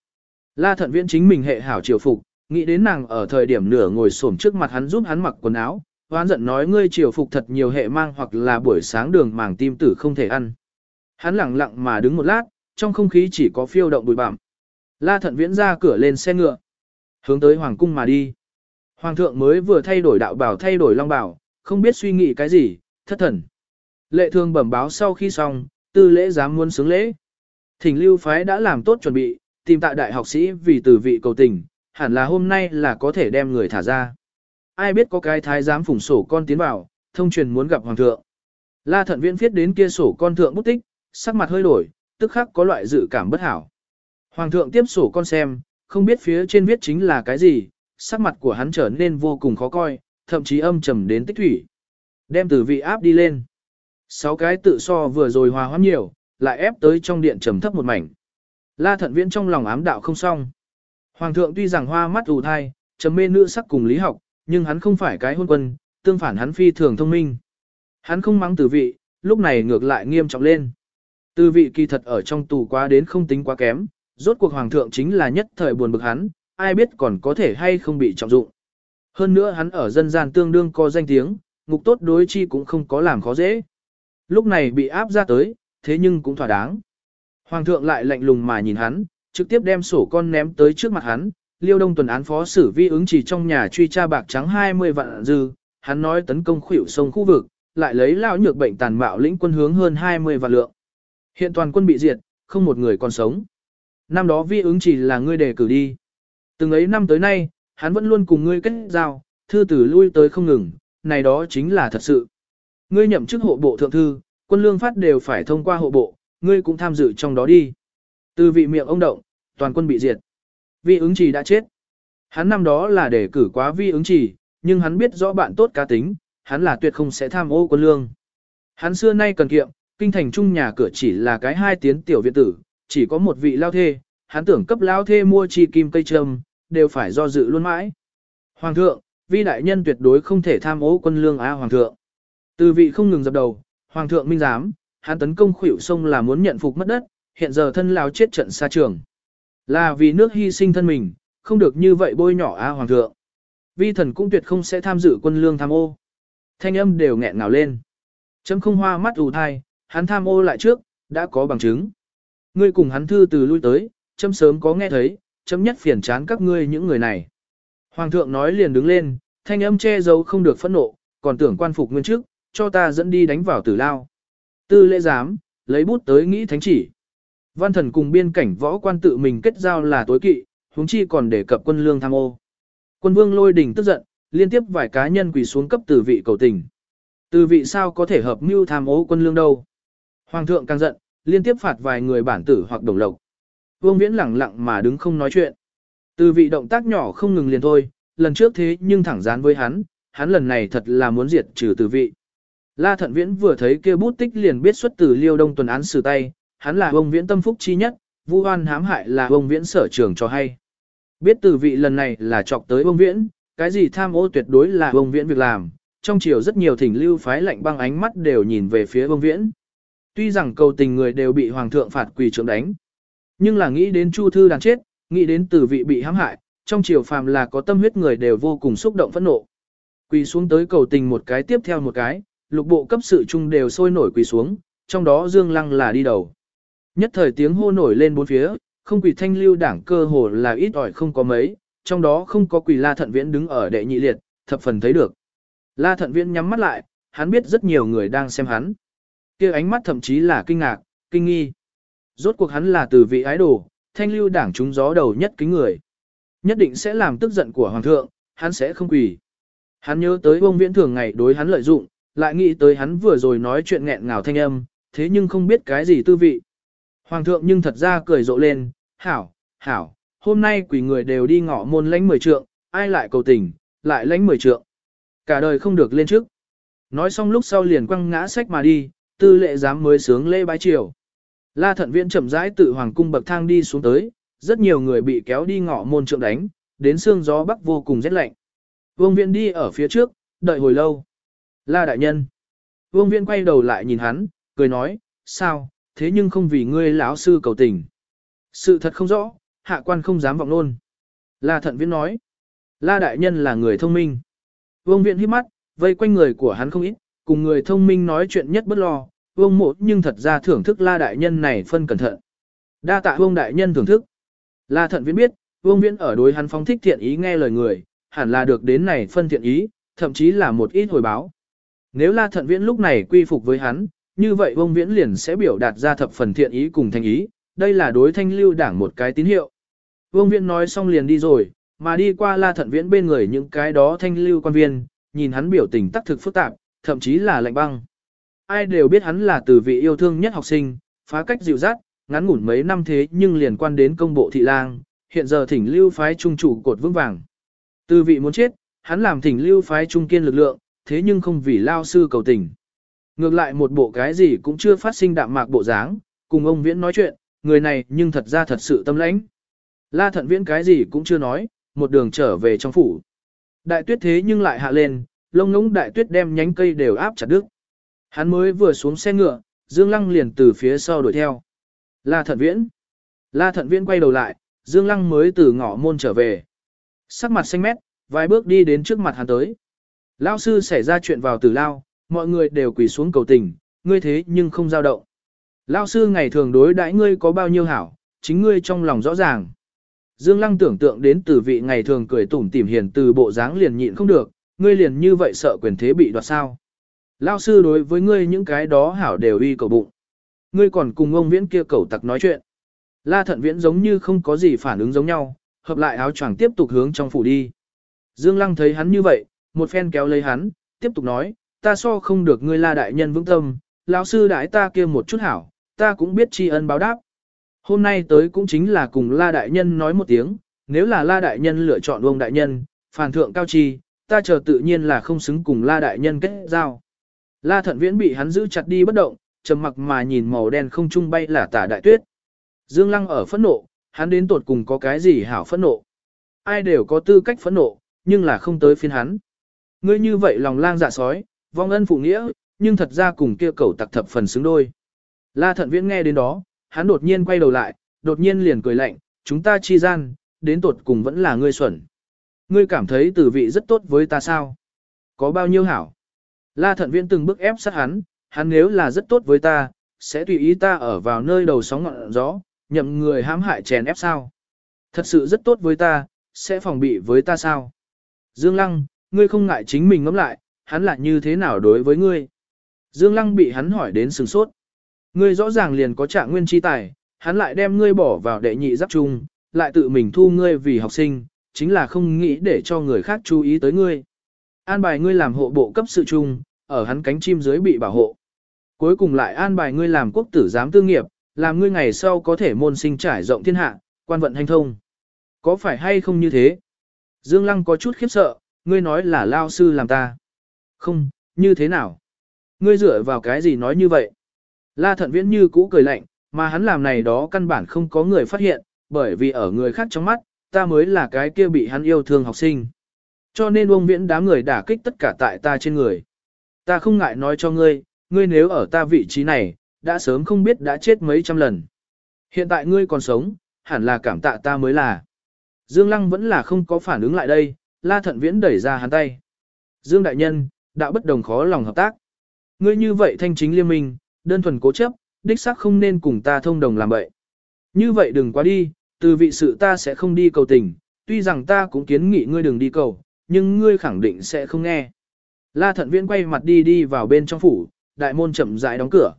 La thận viễn chính mình hệ hảo triều phục, nghĩ đến nàng ở thời điểm nửa ngồi xổm trước mặt hắn giúp hắn mặc quần áo, hoán giận nói ngươi triều phục thật nhiều hệ mang hoặc là buổi sáng đường màng tim tử không thể ăn. Hắn lặng lặng mà đứng một lát, trong không khí chỉ có phiêu động bụi bặm. La thận viễn ra cửa lên xe ngựa, hướng tới hoàng cung mà đi. Hoàng thượng mới vừa thay đổi đạo bảo thay đổi long bảo, không biết suy nghĩ cái gì, thất thần. Lệ thương bẩm báo sau khi xong, tư lễ dám muốn xứng lễ. Thỉnh lưu phái đã làm tốt chuẩn bị, tìm tại đại học sĩ vì từ vị cầu tình, hẳn là hôm nay là có thể đem người thả ra. Ai biết có cái thái giám phủng sổ con tiến vào, thông truyền muốn gặp hoàng thượng. La thận viễn viết đến kia sổ con thượng bút tích, sắc mặt hơi đổi, tức khắc có loại dự cảm bất hảo. Hoàng thượng tiếp sổ con xem, không biết phía trên viết chính là cái gì, sắc mặt của hắn trở nên vô cùng khó coi, thậm chí âm trầm đến tích thủy. Đem từ vị áp đi lên. Sáu cái tự so vừa rồi hòa hoãn nhiều, lại ép tới trong điện trầm thấp một mảnh. La thận viễn trong lòng ám đạo không xong. Hoàng thượng tuy rằng hoa mắt ù thai, trầm mê nữ sắc cùng lý học, nhưng hắn không phải cái hôn quân, tương phản hắn phi thường thông minh. Hắn không mắng từ vị, lúc này ngược lại nghiêm trọng lên. Từ vị kỳ thật ở trong tù quá đến không tính quá kém, rốt cuộc hoàng thượng chính là nhất thời buồn bực hắn, ai biết còn có thể hay không bị trọng dụng. Hơn nữa hắn ở dân gian tương đương có danh tiếng, ngục tốt đối chi cũng không có làm khó dễ. Lúc này bị áp ra tới, thế nhưng cũng thỏa đáng. Hoàng thượng lại lạnh lùng mà nhìn hắn, trực tiếp đem sổ con ném tới trước mặt hắn, Liêu Đông tuần án phó xử vi ứng chỉ trong nhà truy tra bạc trắng 20 vạn dư, hắn nói tấn công khuỷu sông khu vực, lại lấy lao nhược bệnh tàn bạo lĩnh quân hướng hơn 20 vạn lượng. Hiện toàn quân bị diệt, không một người còn sống. Năm đó vi ứng chỉ là ngươi đề cử đi. Từng ấy năm tới nay, hắn vẫn luôn cùng ngươi kết giao, thư tử lui tới không ngừng, này đó chính là thật sự. Ngươi nhậm chức hộ bộ thượng thư, quân lương phát đều phải thông qua hộ bộ, ngươi cũng tham dự trong đó đi. Từ vị miệng ông động, toàn quân bị diệt. Vi ứng chỉ đã chết. Hắn năm đó là để cử quá vi ứng chỉ, nhưng hắn biết rõ bạn tốt cá tính, hắn là tuyệt không sẽ tham ô quân lương. Hắn xưa nay cần kiệm, kinh thành trung nhà cửa chỉ là cái hai tiến tiểu viện tử, chỉ có một vị lao thê, hắn tưởng cấp lao thê mua chi kim cây trâm, đều phải do dự luôn mãi. Hoàng thượng, vi đại nhân tuyệt đối không thể tham ô quân lương á hoàng thượng. Từ vị không ngừng dập đầu, hoàng thượng minh giám, hắn tấn công khuỷu sông là muốn nhận phục mất đất, hiện giờ thân lao chết trận xa trường. Là vì nước hy sinh thân mình, không được như vậy bôi nhỏ a hoàng thượng. Vi thần cũng tuyệt không sẽ tham dự quân lương tham ô. Thanh âm đều nghẹn ngào lên. Chấm không hoa mắt ù thai, hắn tham ô lại trước, đã có bằng chứng. Ngươi cùng hắn thư từ lui tới, chấm sớm có nghe thấy, chấm nhất phiền chán các ngươi những người này. Hoàng thượng nói liền đứng lên, thanh âm che giấu không được phẫn nộ, còn tưởng quan phục nguyên trước, cho ta dẫn đi đánh vào tử lao. Tư lễ giám, lấy bút tới nghĩ thánh chỉ. Văn thần cùng biên cảnh võ quan tự mình kết giao là tối kỵ, huống chi còn để cập quân lương tham ô. Quân vương lôi đình tức giận, liên tiếp vài cá nhân quỳ xuống cấp từ vị cầu tình. Từ vị sao có thể hợp mưu tham ô quân lương đâu. Hoàng thượng càng giận, liên tiếp phạt vài người bản tử hoặc đồng lộc. Vương viễn lẳng lặng mà đứng không nói chuyện. Từ vị động tác nhỏ không ngừng liền thôi, lần trước thế nhưng thẳng dán với hắn, hắn lần này thật là muốn diệt trừ từ vị. La thận viễn vừa thấy kia bút tích liền biết xuất từ liêu đông tuần án xử tay, hắn là Vương viễn tâm phúc chi nhất, vu hoan hãm hại là Vương viễn sở trường cho hay. Biết từ vị lần này là chọc tới Vương viễn, cái gì tham ô tuyệt đối là Vương viễn việc làm, trong chiều rất nhiều thỉnh lưu phái lạnh băng ánh mắt đều nhìn về phía Vương viễn. Tuy rằng cầu tình người đều bị hoàng thượng phạt quỳ trưởng đánh, nhưng là nghĩ đến chu thư đàn chết, nghĩ đến tử vị bị hãm hại, trong triều phàm là có tâm huyết người đều vô cùng xúc động phẫn nộ. Quỳ xuống tới cầu tình một cái tiếp theo một cái, lục bộ cấp sự chung đều sôi nổi quỳ xuống, trong đó Dương Lăng là đi đầu. Nhất thời tiếng hô nổi lên bốn phía, không quỳ thanh lưu đảng cơ hồ là ít ỏi không có mấy, trong đó không có quỳ La Thận Viễn đứng ở đệ nhị liệt, thập phần thấy được. La Thận Viễn nhắm mắt lại, hắn biết rất nhiều người đang xem hắn kia ánh mắt thậm chí là kinh ngạc, kinh nghi. Rốt cuộc hắn là từ vị ái đồ, thanh lưu đảng chúng gió đầu nhất kính người. Nhất định sẽ làm tức giận của hoàng thượng, hắn sẽ không quỳ. Hắn nhớ tới ông viễn thường ngày đối hắn lợi dụng, lại nghĩ tới hắn vừa rồi nói chuyện nghẹn ngào thanh âm, thế nhưng không biết cái gì tư vị. Hoàng thượng nhưng thật ra cười rộ lên, hảo, hảo, hôm nay quỷ người đều đi ngọ môn lãnh mười trượng, ai lại cầu tình, lại lãnh mười trượng. Cả đời không được lên trước. Nói xong lúc sau liền quăng ngã sách mà đi, tư lệ dám mới sướng lễ bái triều. La thận viện chậm rãi tự hoàng cung bậc thang đi xuống tới, rất nhiều người bị kéo đi ngọ môn trượng đánh, đến xương gió bắc vô cùng rét lạnh. Vương viện đi ở phía trước, đợi hồi lâu. La đại nhân. Vương viện quay đầu lại nhìn hắn, cười nói, sao, thế nhưng không vì ngươi lão sư cầu tình. Sự thật không rõ, hạ quan không dám vọng luôn. La thận viễn nói. La đại nhân là người thông minh. Vương viện hít mắt, vây quanh người của hắn không ít, cùng người thông minh nói chuyện nhất bất lo. Vương mộ nhưng thật ra thưởng thức la đại nhân này phân cẩn thận. Đa tạ vương đại nhân thưởng thức. La thận viễn biết, vương viễn ở đối hắn phóng thích thiện ý nghe lời người, hẳn là được đến này phân thiện ý, thậm chí là một ít hồi báo. Nếu la thận viễn lúc này quy phục với hắn, như vậy vương viễn liền sẽ biểu đạt ra thập phần thiện ý cùng thành ý, đây là đối thanh lưu đảng một cái tín hiệu. Vương viễn nói xong liền đi rồi, mà đi qua la thận viễn bên người những cái đó thanh lưu quan viên, nhìn hắn biểu tình tắc thực phức tạp, thậm chí là lạnh băng. Ai đều biết hắn là từ vị yêu thương nhất học sinh, phá cách dịu dắt, ngắn ngủn mấy năm thế nhưng liền quan đến công bộ thị lang, hiện giờ thỉnh lưu phái trung chủ cột vững vàng. Từ vị muốn chết, hắn làm thỉnh lưu phái trung kiên lực lượng, thế nhưng không vì lao sư cầu tình. Ngược lại một bộ cái gì cũng chưa phát sinh đạm mạc bộ dáng, cùng ông Viễn nói chuyện, người này nhưng thật ra thật sự tâm lãnh. La thận Viễn cái gì cũng chưa nói, một đường trở về trong phủ. Đại tuyết thế nhưng lại hạ lên, lông ngỗng đại tuyết đem nhánh cây đều áp chặt đứt. Hắn mới vừa xuống xe ngựa, Dương Lăng liền từ phía sau đuổi theo. La thận viễn. La thận viễn quay đầu lại, Dương Lăng mới từ ngõ môn trở về. Sắc mặt xanh mét, vài bước đi đến trước mặt hắn tới. Lao sư xảy ra chuyện vào tử lao, mọi người đều quỳ xuống cầu tình, ngươi thế nhưng không giao động. Lao sư ngày thường đối đãi ngươi có bao nhiêu hảo, chính ngươi trong lòng rõ ràng. Dương Lăng tưởng tượng đến từ vị ngày thường cười tủm tỉm hiền từ bộ dáng liền nhịn không được, ngươi liền như vậy sợ quyền thế bị đoạt sao. Lao sư đối với ngươi những cái đó hảo đều uy cầu bụng. Ngươi còn cùng ông viễn kia cầu tặc nói chuyện. La thận viễn giống như không có gì phản ứng giống nhau, hợp lại áo choàng tiếp tục hướng trong phủ đi. Dương Lăng thấy hắn như vậy, một phen kéo lấy hắn, tiếp tục nói, ta so không được ngươi la đại nhân vững tâm, lão sư đại ta kia một chút hảo, ta cũng biết tri ân báo đáp. Hôm nay tới cũng chính là cùng la đại nhân nói một tiếng, nếu là la đại nhân lựa chọn ông đại nhân, phản thượng cao chi, ta chờ tự nhiên là không xứng cùng la đại nhân kết giao. La thận viễn bị hắn giữ chặt đi bất động, trầm mặc mà nhìn màu đen không trung bay là tả đại tuyết. Dương Lăng ở phẫn nộ, hắn đến tột cùng có cái gì hảo phẫn nộ. Ai đều có tư cách phẫn nộ, nhưng là không tới phiên hắn. Ngươi như vậy lòng lang dạ sói, vong ân phụ nghĩa, nhưng thật ra cùng kia cầu tặc thập phần xứng đôi. La thận viễn nghe đến đó, hắn đột nhiên quay đầu lại, đột nhiên liền cười lạnh, chúng ta chi gian, đến tột cùng vẫn là ngươi xuẩn. Ngươi cảm thấy tử vị rất tốt với ta sao? Có bao nhiêu hảo? La thận viễn từng bước ép sát hắn, hắn nếu là rất tốt với ta, sẽ tùy ý ta ở vào nơi đầu sóng ngọn gió, nhậm người hãm hại chèn ép sao? Thật sự rất tốt với ta, sẽ phòng bị với ta sao? Dương Lăng, ngươi không ngại chính mình ngẫm lại, hắn là như thế nào đối với ngươi? Dương Lăng bị hắn hỏi đến sừng sốt. Ngươi rõ ràng liền có trạng nguyên chi tài, hắn lại đem ngươi bỏ vào đệ nhị giáp trung, lại tự mình thu ngươi vì học sinh, chính là không nghĩ để cho người khác chú ý tới ngươi. An bài ngươi làm hộ bộ cấp sự trung, ở hắn cánh chim dưới bị bảo hộ. Cuối cùng lại an bài ngươi làm quốc tử giám tư nghiệp, làm ngươi ngày sau có thể môn sinh trải rộng thiên hạ, quan vận hành thông. Có phải hay không như thế? Dương Lăng có chút khiếp sợ, ngươi nói là lao sư làm ta. Không, như thế nào? Ngươi dựa vào cái gì nói như vậy? La thận viễn như cũ cười lạnh, mà hắn làm này đó căn bản không có người phát hiện, bởi vì ở người khác trong mắt, ta mới là cái kia bị hắn yêu thương học sinh. Cho nên ông viễn đám người đả kích tất cả tại ta trên người. Ta không ngại nói cho ngươi, ngươi nếu ở ta vị trí này, đã sớm không biết đã chết mấy trăm lần. Hiện tại ngươi còn sống, hẳn là cảm tạ ta mới là. Dương Lăng vẫn là không có phản ứng lại đây, La Thận Viễn đẩy ra hắn tay. Dương Đại Nhân, đã bất đồng khó lòng hợp tác. Ngươi như vậy thanh chính liên minh, đơn thuần cố chấp, đích xác không nên cùng ta thông đồng làm vậy. Như vậy đừng quá đi, từ vị sự ta sẽ không đi cầu tình, tuy rằng ta cũng kiến nghị ngươi đừng đi cầu, nhưng ngươi khẳng định sẽ không nghe. La Thận Viễn quay mặt đi đi vào bên trong phủ, đại môn chậm rãi đóng cửa.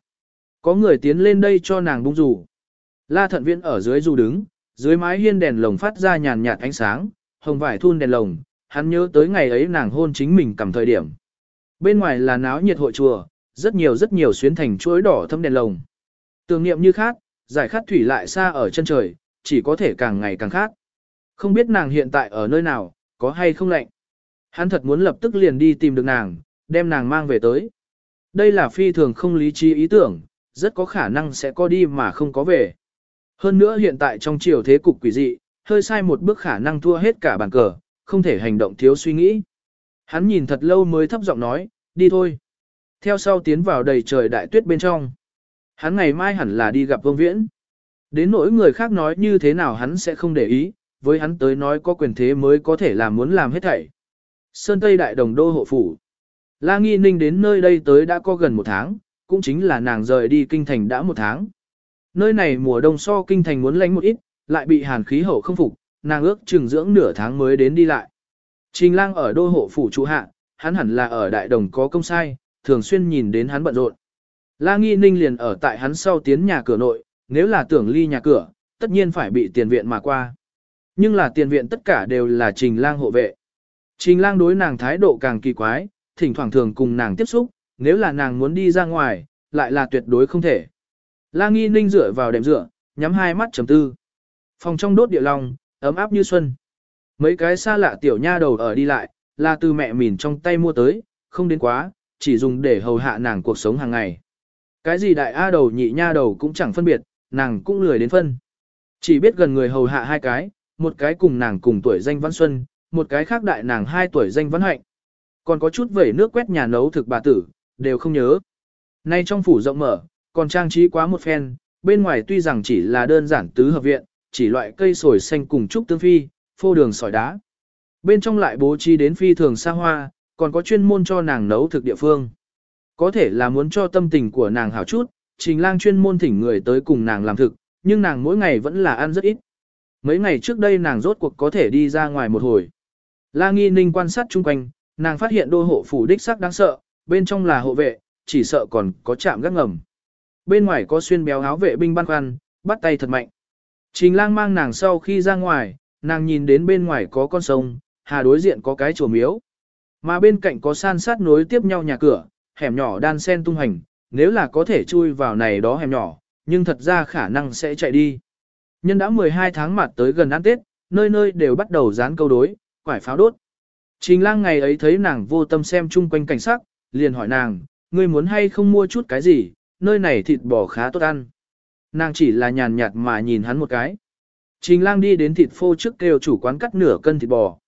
Có người tiến lên đây cho nàng bung rủ. La Thận Viễn ở dưới dù đứng, dưới mái hiên đèn lồng phát ra nhàn nhạt ánh sáng, hồng vải thun đèn lồng, hắn nhớ tới ngày ấy nàng hôn chính mình cầm thời điểm. Bên ngoài là náo nhiệt hội chùa, rất nhiều rất nhiều xuyến thành chuỗi đỏ thâm đèn lồng. Tưởng niệm như khác, giải khát thủy lại xa ở chân trời, chỉ có thể càng ngày càng khác. Không biết nàng hiện tại ở nơi nào, có hay không lạnh. Hắn thật muốn lập tức liền đi tìm được nàng, đem nàng mang về tới. Đây là phi thường không lý trí ý tưởng, rất có khả năng sẽ có đi mà không có về. Hơn nữa hiện tại trong chiều thế cục quỷ dị, hơi sai một bước khả năng thua hết cả bàn cờ, không thể hành động thiếu suy nghĩ. Hắn nhìn thật lâu mới thấp giọng nói, đi thôi. Theo sau tiến vào đầy trời đại tuyết bên trong. Hắn ngày mai hẳn là đi gặp vương viễn. Đến nỗi người khác nói như thế nào hắn sẽ không để ý, với hắn tới nói có quyền thế mới có thể làm muốn làm hết thảy. Sơn Tây Đại Đồng Đô Hộ Phủ La Nghi Ninh đến nơi đây tới đã có gần một tháng, cũng chính là nàng rời đi kinh thành đã một tháng. Nơi này mùa đông so kinh thành muốn lánh một ít, lại bị hàn khí hậu không phục, nàng ước chừng dưỡng nửa tháng mới đến đi lại. Trình lang ở đô hộ phủ trụ hạ, hắn hẳn là ở đại đồng có công sai, thường xuyên nhìn đến hắn bận rộn. La Nghi Ninh liền ở tại hắn sau tiến nhà cửa nội, nếu là tưởng ly nhà cửa, tất nhiên phải bị tiền viện mà qua. Nhưng là tiền viện tất cả đều là trình lang hộ vệ. Trình lang đối nàng thái độ càng kỳ quái, thỉnh thoảng thường cùng nàng tiếp xúc, nếu là nàng muốn đi ra ngoài, lại là tuyệt đối không thể. La Nghi Ninh dựa vào đệm dựa, nhắm hai mắt trầm tư. Phòng trong đốt địa long, ấm áp như xuân. Mấy cái xa lạ tiểu nha đầu ở đi lại, là từ mẹ mìn trong tay mua tới, không đến quá, chỉ dùng để hầu hạ nàng cuộc sống hàng ngày. Cái gì đại A đầu nhị nha đầu cũng chẳng phân biệt, nàng cũng lười đến phân. Chỉ biết gần người hầu hạ hai cái, một cái cùng nàng cùng tuổi danh Văn Xuân, một cái khác đại nàng hai tuổi danh Văn Hạnh. Còn có chút vẩy nước quét nhà nấu thực bà tử, đều không nhớ. Nay trong phủ rộng mở, còn trang trí quá một phen, bên ngoài tuy rằng chỉ là đơn giản tứ hợp viện, chỉ loại cây sồi xanh cùng trúc tương phi, phô đường sỏi đá. Bên trong lại bố trí đến phi thường xa hoa, còn có chuyên môn cho nàng nấu thực địa phương. Có thể là muốn cho tâm tình của nàng hảo chút, trình lang chuyên môn thỉnh người tới cùng nàng làm thực, nhưng nàng mỗi ngày vẫn là ăn rất ít. Mấy ngày trước đây nàng rốt cuộc có thể đi ra ngoài một hồi. La Nghi Ninh quan sát chung quanh, nàng phát hiện đôi hộ phủ đích sắc đáng sợ, bên trong là hộ vệ, chỉ sợ còn có chạm gác ngầm. Bên ngoài có xuyên béo áo vệ binh băn khoăn, bắt tay thật mạnh. Trình lang mang nàng sau khi ra ngoài, nàng nhìn đến bên ngoài có con sông, hà đối diện có cái chùa miếu. Mà bên cạnh có san sát nối tiếp nhau nhà cửa, hẻm nhỏ đan sen tung hành, nếu là có thể chui vào này đó hẻm nhỏ, nhưng thật ra khả năng sẽ chạy đi. Nhân đã 12 tháng mặt tới gần ăn Tết, nơi nơi đều bắt đầu dán câu đối, quải pháo đốt. Trình lang ngày ấy thấy nàng vô tâm xem chung quanh cảnh sắc, liền hỏi nàng, ngươi muốn hay không mua chút cái gì, nơi này thịt bò khá tốt ăn. Nàng chỉ là nhàn nhạt mà nhìn hắn một cái. Trình lang đi đến thịt phô trước kêu chủ quán cắt nửa cân thịt bò.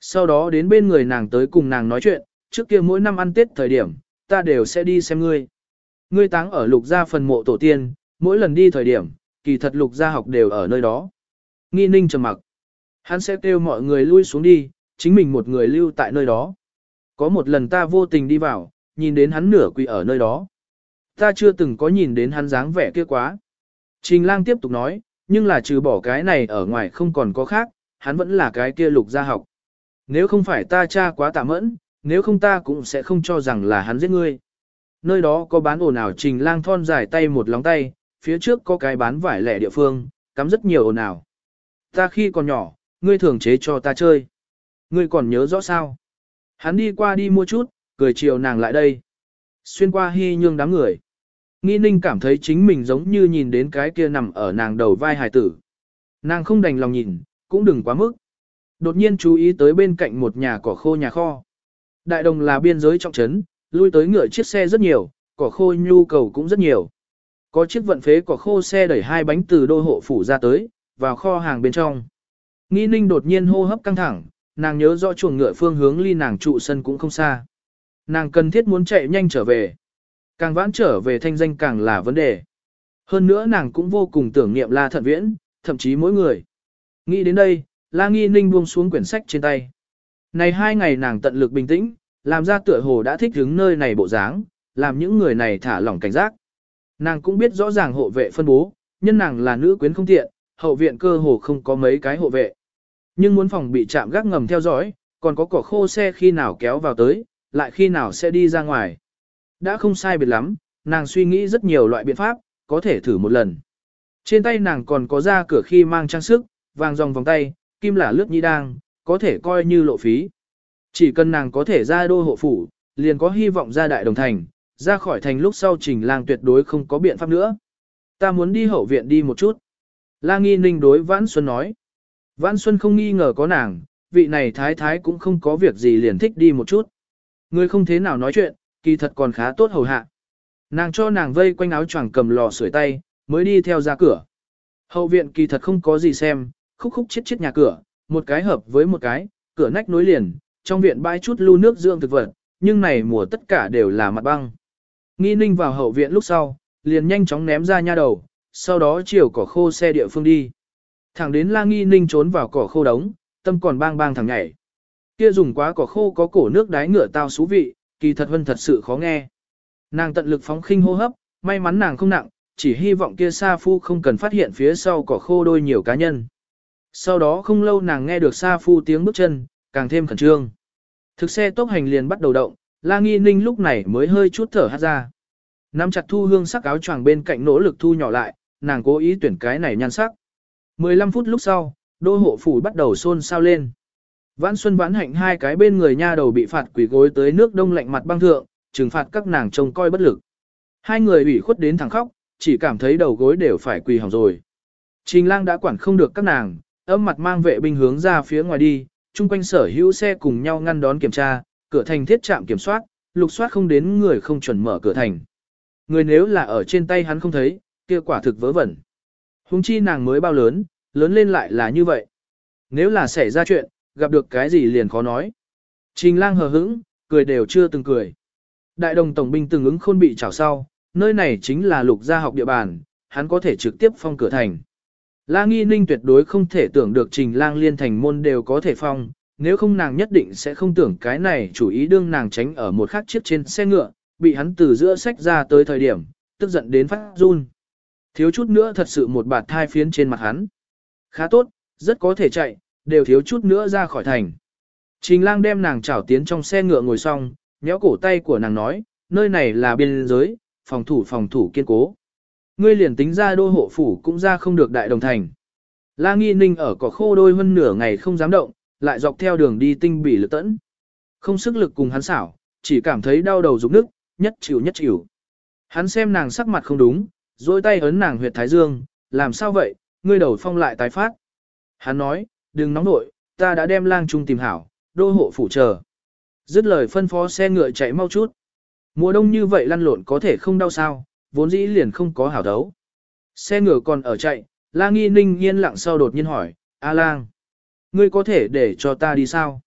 Sau đó đến bên người nàng tới cùng nàng nói chuyện, trước kia mỗi năm ăn Tết thời điểm, ta đều sẽ đi xem ngươi. Ngươi táng ở lục gia phần mộ tổ tiên, mỗi lần đi thời điểm, kỳ thật lục gia học đều ở nơi đó. Nghi ninh trầm mặc. Hắn sẽ kêu mọi người lui xuống đi, chính mình một người lưu tại nơi đó. Có một lần ta vô tình đi vào, nhìn đến hắn nửa quỳ ở nơi đó. Ta chưa từng có nhìn đến hắn dáng vẻ kia quá. Trình lang tiếp tục nói, nhưng là trừ bỏ cái này ở ngoài không còn có khác, hắn vẫn là cái kia lục gia học. Nếu không phải ta cha quá tạ mẫn, nếu không ta cũng sẽ không cho rằng là hắn giết ngươi. Nơi đó có bán ồn nào trình lang thon dài tay một lóng tay, phía trước có cái bán vải lẻ địa phương, cắm rất nhiều ồn nào. Ta khi còn nhỏ, ngươi thường chế cho ta chơi. Ngươi còn nhớ rõ sao? Hắn đi qua đi mua chút, cười chiều nàng lại đây. Xuyên qua hy nhương đám người. Nghi ninh cảm thấy chính mình giống như nhìn đến cái kia nằm ở nàng đầu vai hài tử. Nàng không đành lòng nhìn, cũng đừng quá mức. Đột nhiên chú ý tới bên cạnh một nhà cỏ khô nhà kho. Đại đồng là biên giới trọng trấn, lui tới ngựa chiếc xe rất nhiều, cỏ khô nhu cầu cũng rất nhiều. Có chiếc vận phế cỏ khô xe đẩy hai bánh từ đô hộ phủ ra tới, vào kho hàng bên trong. Nghi ninh đột nhiên hô hấp căng thẳng, nàng nhớ rõ chuồng ngựa phương hướng ly nàng trụ sân cũng không xa. Nàng cần thiết muốn chạy nhanh trở về. Càng vãn trở về thanh danh càng là vấn đề. Hơn nữa nàng cũng vô cùng tưởng niệm La Thận Viễn, thậm chí mỗi người. Nghĩ đến đây, La Nghi Ninh buông xuống quyển sách trên tay. Này hai ngày nàng tận lực bình tĩnh, làm ra tựa hồ đã thích hứng nơi này bộ dáng, làm những người này thả lỏng cảnh giác. Nàng cũng biết rõ ràng hộ vệ phân bố, nhân nàng là nữ quyến không tiện, hậu viện cơ hồ không có mấy cái hộ vệ. Nhưng muốn phòng bị chạm gác ngầm theo dõi, còn có cỏ khô xe khi nào kéo vào tới, lại khi nào sẽ đi ra ngoài. Đã không sai biệt lắm, nàng suy nghĩ rất nhiều loại biện pháp, có thể thử một lần. Trên tay nàng còn có ra cửa khi mang trang sức, vàng dòng vòng tay, kim là lướt nhi đang, có thể coi như lộ phí. Chỉ cần nàng có thể ra đô hộ phủ, liền có hy vọng ra đại đồng thành, ra khỏi thành lúc sau trình lang tuyệt đối không có biện pháp nữa. Ta muốn đi hậu viện đi một chút. La nghi ninh đối Vãn Xuân nói. Vãn Xuân không nghi ngờ có nàng, vị này thái thái cũng không có việc gì liền thích đi một chút. Người không thế nào nói chuyện, kỳ thật còn khá tốt hầu hạ. Nàng cho nàng vây quanh áo choàng cầm lò sưởi tay, mới đi theo ra cửa. Hậu viện kỳ thật không có gì xem, khúc khúc chết chết nhà cửa, một cái hợp với một cái, cửa nách nối liền, trong viện bãi chút lưu nước dưỡng thực vật, nhưng này mùa tất cả đều là mặt băng. Nghi ninh vào hậu viện lúc sau, liền nhanh chóng ném ra nha đầu, sau đó chiều cỏ khô xe địa phương đi. Thẳng đến la nghi ninh trốn vào cỏ khô đống, tâm còn bang bang thẳng nhảy. Kia dùng quá cỏ khô có cổ nước đái ngựa tao xú vị, kỳ thật hơn thật sự khó nghe. Nàng tận lực phóng khinh hô hấp, may mắn nàng không nặng, chỉ hy vọng kia Sa Phu không cần phát hiện phía sau cỏ khô đôi nhiều cá nhân. Sau đó không lâu nàng nghe được Sa Phu tiếng bước chân, càng thêm khẩn trương. Thực xe tốc hành liền bắt đầu động, La Nghi Ninh lúc này mới hơi chút thở hát ra. Nắm chặt thu hương sắc áo choàng bên cạnh nỗ lực thu nhỏ lại, nàng cố ý tuyển cái này nhan sắc. 15 phút lúc sau, đô hộ phủ bắt đầu xôn xao lên. Vãn Xuân vãn hạnh hai cái bên người nha đầu bị phạt quỷ gối tới nước đông lạnh mặt băng thượng, trừng phạt các nàng trông coi bất lực. Hai người ủy khuất đến thẳng khóc, chỉ cảm thấy đầu gối đều phải quỳ hỏng rồi. Trình lang đã quản không được các nàng, âm mặt mang vệ binh hướng ra phía ngoài đi, chung quanh sở hữu xe cùng nhau ngăn đón kiểm tra, cửa thành thiết trạm kiểm soát, lục soát không đến người không chuẩn mở cửa thành. Người nếu là ở trên tay hắn không thấy, kia quả thực vớ vẩn. Hùng chi nàng mới bao lớn, lớn lên lại là như vậy. Nếu là xảy ra chuyện, gặp được cái gì liền khó nói. Trình lang hờ hững, cười đều chưa từng cười. Đại đồng tổng binh từng ứng khôn bị trào sau, nơi này chính là lục gia học địa bàn, hắn có thể trực tiếp phong cửa thành. La Nghi Ninh tuyệt đối không thể tưởng được trình lang liên thành môn đều có thể phong, nếu không nàng nhất định sẽ không tưởng cái này chủ ý đương nàng tránh ở một khắc chiếc trên xe ngựa, bị hắn từ giữa sách ra tới thời điểm, tức giận đến phát run. Thiếu chút nữa thật sự một bạt thai phiến trên mặt hắn. Khá tốt, rất có thể chạy, đều thiếu chút nữa ra khỏi thành. Trình lang đem nàng chảo tiến trong xe ngựa ngồi xong, nhéo cổ tay của nàng nói, nơi này là biên giới, phòng thủ phòng thủ kiên cố. Ngươi liền tính ra đô hộ phủ cũng ra không được đại đồng thành. La Nghi Ninh ở cỏ khô đôi hơn nửa ngày không dám động, lại dọc theo đường đi tinh bỉ lực tẫn. Không sức lực cùng hắn xảo, chỉ cảm thấy đau đầu rụng nức, nhất chịu nhất chịu. Hắn xem nàng sắc mặt không đúng, dôi tay ấn nàng huyệt thái dương, làm sao vậy, ngươi đầu phong lại tái phát. Hắn nói, đừng nóng nội, ta đã đem lang trung tìm hảo, đô hộ phủ chờ. Dứt lời phân phó xe ngựa chạy mau chút. Mùa đông như vậy lăn lộn có thể không đau sao, vốn dĩ liền không có hảo đấu. Xe ngựa còn ở chạy, la nghi ninh yên lặng sau đột nhiên hỏi, A lang, ngươi có thể để cho ta đi sao?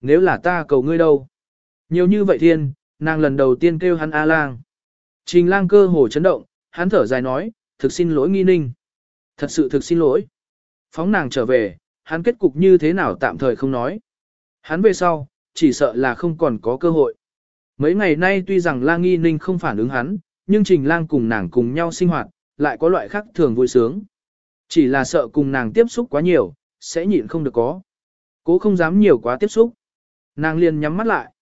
Nếu là ta cầu ngươi đâu? Nhiều như vậy thiên, nàng lần đầu tiên kêu hắn A lang. Trình lang cơ hồ chấn động, hắn thở dài nói, thực xin lỗi nghi ninh. Thật sự thực xin lỗi. Phóng nàng trở về, hắn kết cục như thế nào tạm thời không nói. Hắn về sau, chỉ sợ là không còn có cơ hội. Mấy ngày nay tuy rằng La nghi ninh không phản ứng hắn, nhưng trình lang cùng nàng cùng nhau sinh hoạt, lại có loại khác thường vui sướng. Chỉ là sợ cùng nàng tiếp xúc quá nhiều, sẽ nhịn không được có. Cố không dám nhiều quá tiếp xúc. Nàng liền nhắm mắt lại.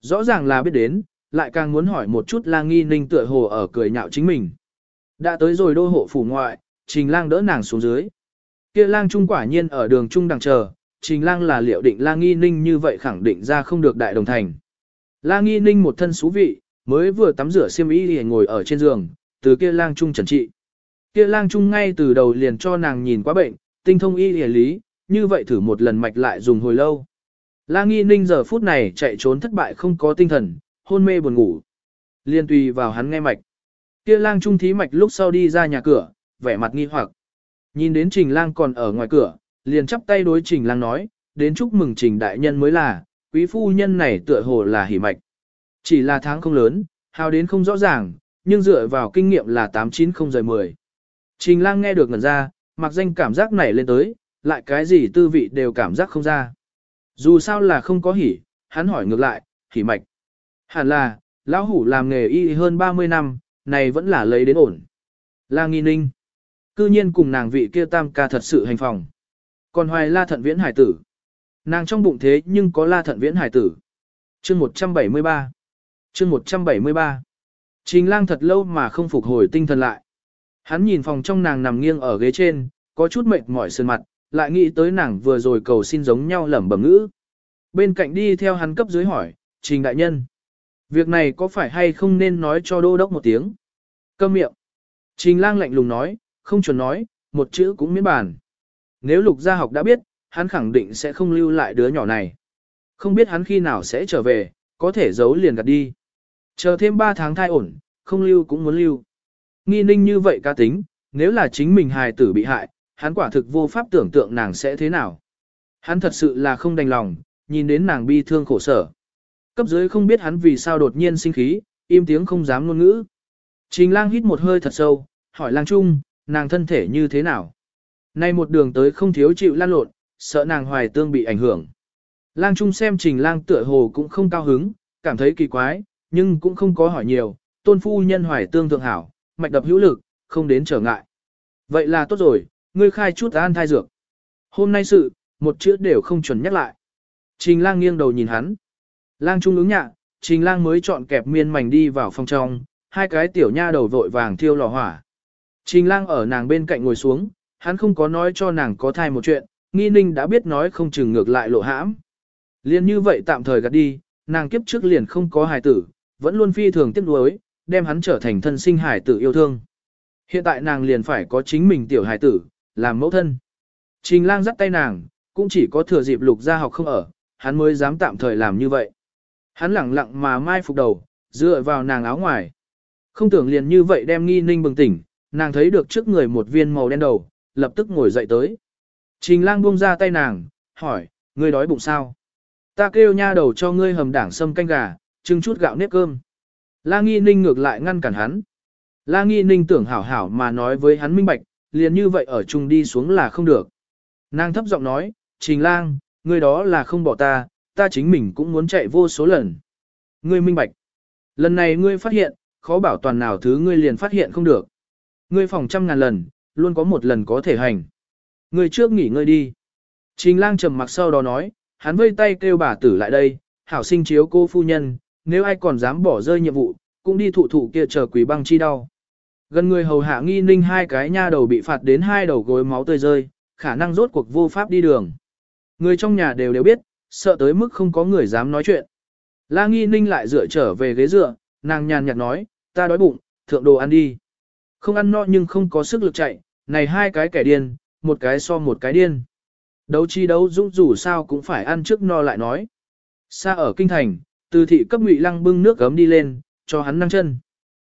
Rõ ràng là biết đến, lại càng muốn hỏi một chút lang nghi ninh tựa hồ ở cười nhạo chính mình. Đã tới rồi đô hộ phủ ngoại, trình lang đỡ nàng xuống dưới. kia lang trung quả nhiên ở đường trung đằng chờ, trình lang là liệu định lang nghi ninh như vậy khẳng định ra không được đại đồng thành. Lang nghi ninh một thân xú vị, mới vừa tắm rửa xiêm y thì ngồi ở trên giường, từ kia lang trung trần trị. Kia lang trung ngay từ đầu liền cho nàng nhìn quá bệnh, tinh thông y hề lý, như vậy thử một lần mạch lại dùng hồi lâu. La nghi ninh giờ phút này chạy trốn thất bại không có tinh thần, hôn mê buồn ngủ. Liên tùy vào hắn nghe mạch. Kia lang trung thí mạch lúc sau đi ra nhà cửa, vẻ mặt nghi hoặc. Nhìn đến trình lang còn ở ngoài cửa, liền chắp tay đối trình lang nói, đến chúc mừng trình đại nhân mới là, quý phu nhân này tựa hồ là hỉ mạch. Chỉ là tháng không lớn, hào đến không rõ ràng, nhưng dựa vào kinh nghiệm là 890 giờ 10. Trình lang nghe được ngẩn ra, mặc danh cảm giác nảy lên tới, lại cái gì tư vị đều cảm giác không ra. Dù sao là không có hỉ, hắn hỏi ngược lại, hỉ mạch. Hẳn là, lão hủ làm nghề y hơn 30 năm, này vẫn là lấy đến ổn. La nghi ninh. Cư nhiên cùng nàng vị kia tam ca thật sự hành phòng. Còn hoài la thận viễn hải tử. Nàng trong bụng thế nhưng có la thận viễn hải tử. chương 173 chương 173. Trình lang thật lâu mà không phục hồi tinh thần lại. Hắn nhìn phòng trong nàng nằm nghiêng ở ghế trên, có chút mệt mỏi sơn mặt, lại nghĩ tới nàng vừa rồi cầu xin giống nhau lẩm bẩm ngữ. Bên cạnh đi theo hắn cấp dưới hỏi, trình đại nhân. Việc này có phải hay không nên nói cho đô đốc một tiếng? Câm miệng. Trình lang lạnh lùng nói, không chuẩn nói, một chữ cũng miễn bàn. Nếu lục gia học đã biết, hắn khẳng định sẽ không lưu lại đứa nhỏ này. Không biết hắn khi nào sẽ trở về, có thể giấu liền gạt đi. Chờ thêm 3 tháng thai ổn, không lưu cũng muốn lưu. Nghi ninh như vậy cá tính, nếu là chính mình hài tử bị hại, hắn quả thực vô pháp tưởng tượng nàng sẽ thế nào. Hắn thật sự là không đành lòng, nhìn đến nàng bi thương khổ sở. Cấp dưới không biết hắn vì sao đột nhiên sinh khí, im tiếng không dám ngôn ngữ. Trình lang hít một hơi thật sâu, hỏi lang trung, nàng thân thể như thế nào? Nay một đường tới không thiếu chịu lan lộn, sợ nàng hoài tương bị ảnh hưởng. Lang trung xem trình lang tựa hồ cũng không cao hứng, cảm thấy kỳ quái, nhưng cũng không có hỏi nhiều, tôn phu nhân hoài tương thượng hảo, mạch đập hữu lực, không đến trở ngại. Vậy là tốt rồi, ngươi khai chút an thai dược. Hôm nay sự, một chữ đều không chuẩn nhắc lại. Trình lang nghiêng đầu nhìn hắn. Lang trung ứng nhạ, trình lang mới chọn kẹp miên mảnh đi vào phòng trong, hai cái tiểu nha đầu vội vàng thiêu lò hỏa. Trình lang ở nàng bên cạnh ngồi xuống, hắn không có nói cho nàng có thai một chuyện, nghi ninh đã biết nói không chừng ngược lại lộ hãm. Liên như vậy tạm thời gạt đi, nàng kiếp trước liền không có hài tử, vẫn luôn phi thường tiếc nuối, đem hắn trở thành thân sinh hải tử yêu thương. Hiện tại nàng liền phải có chính mình tiểu hải tử, làm mẫu thân. Trình lang dắt tay nàng, cũng chỉ có thừa dịp lục gia học không ở, hắn mới dám tạm thời làm như vậy. Hắn lặng lặng mà mai phục đầu, dựa vào nàng áo ngoài. Không tưởng liền như vậy đem nghi ninh bừng tỉnh, nàng thấy được trước người một viên màu đen đầu, lập tức ngồi dậy tới. Trình lang buông ra tay nàng, hỏi, ngươi đói bụng sao? Ta kêu nha đầu cho ngươi hầm đảng sâm canh gà, trưng chút gạo nếp cơm. La nghi ninh ngược lại ngăn cản hắn. La nghi ninh tưởng hảo hảo mà nói với hắn minh bạch, liền như vậy ở chung đi xuống là không được. Nàng thấp giọng nói, trình lang, ngươi đó là không bỏ ta, ta chính mình cũng muốn chạy vô số lần. Ngươi minh bạch. Lần này ngươi phát hiện, khó bảo toàn nào thứ ngươi liền phát hiện không được. Ngươi phòng trăm ngàn lần, luôn có một lần có thể hành. Ngươi trước nghỉ ngơi đi. Trình lang trầm mặc sau đó nói, hắn vây tay kêu bà tử lại đây, hảo sinh chiếu cô phu nhân, nếu ai còn dám bỏ rơi nhiệm vụ, cũng đi thụ thụ kia chờ quỷ băng chi đau. Gần người hầu hạ nghi ninh hai cái nha đầu bị phạt đến hai đầu gối máu tươi rơi, khả năng rốt cuộc vô pháp đi đường. Người trong nhà đều đều biết, sợ tới mức không có người dám nói chuyện. La nghi ninh lại dựa trở về ghế dựa, nàng nhàn nhạt nói, ta đói bụng, thượng đồ ăn đi. Không ăn no nhưng không có sức lực chạy, này hai cái kẻ điên, một cái so một cái điên. Đấu chi đấu dũng dù sao cũng phải ăn trước no lại nói. Xa ở kinh thành, từ thị cấp ngụy lăng bưng nước gấm đi lên, cho hắn năng chân.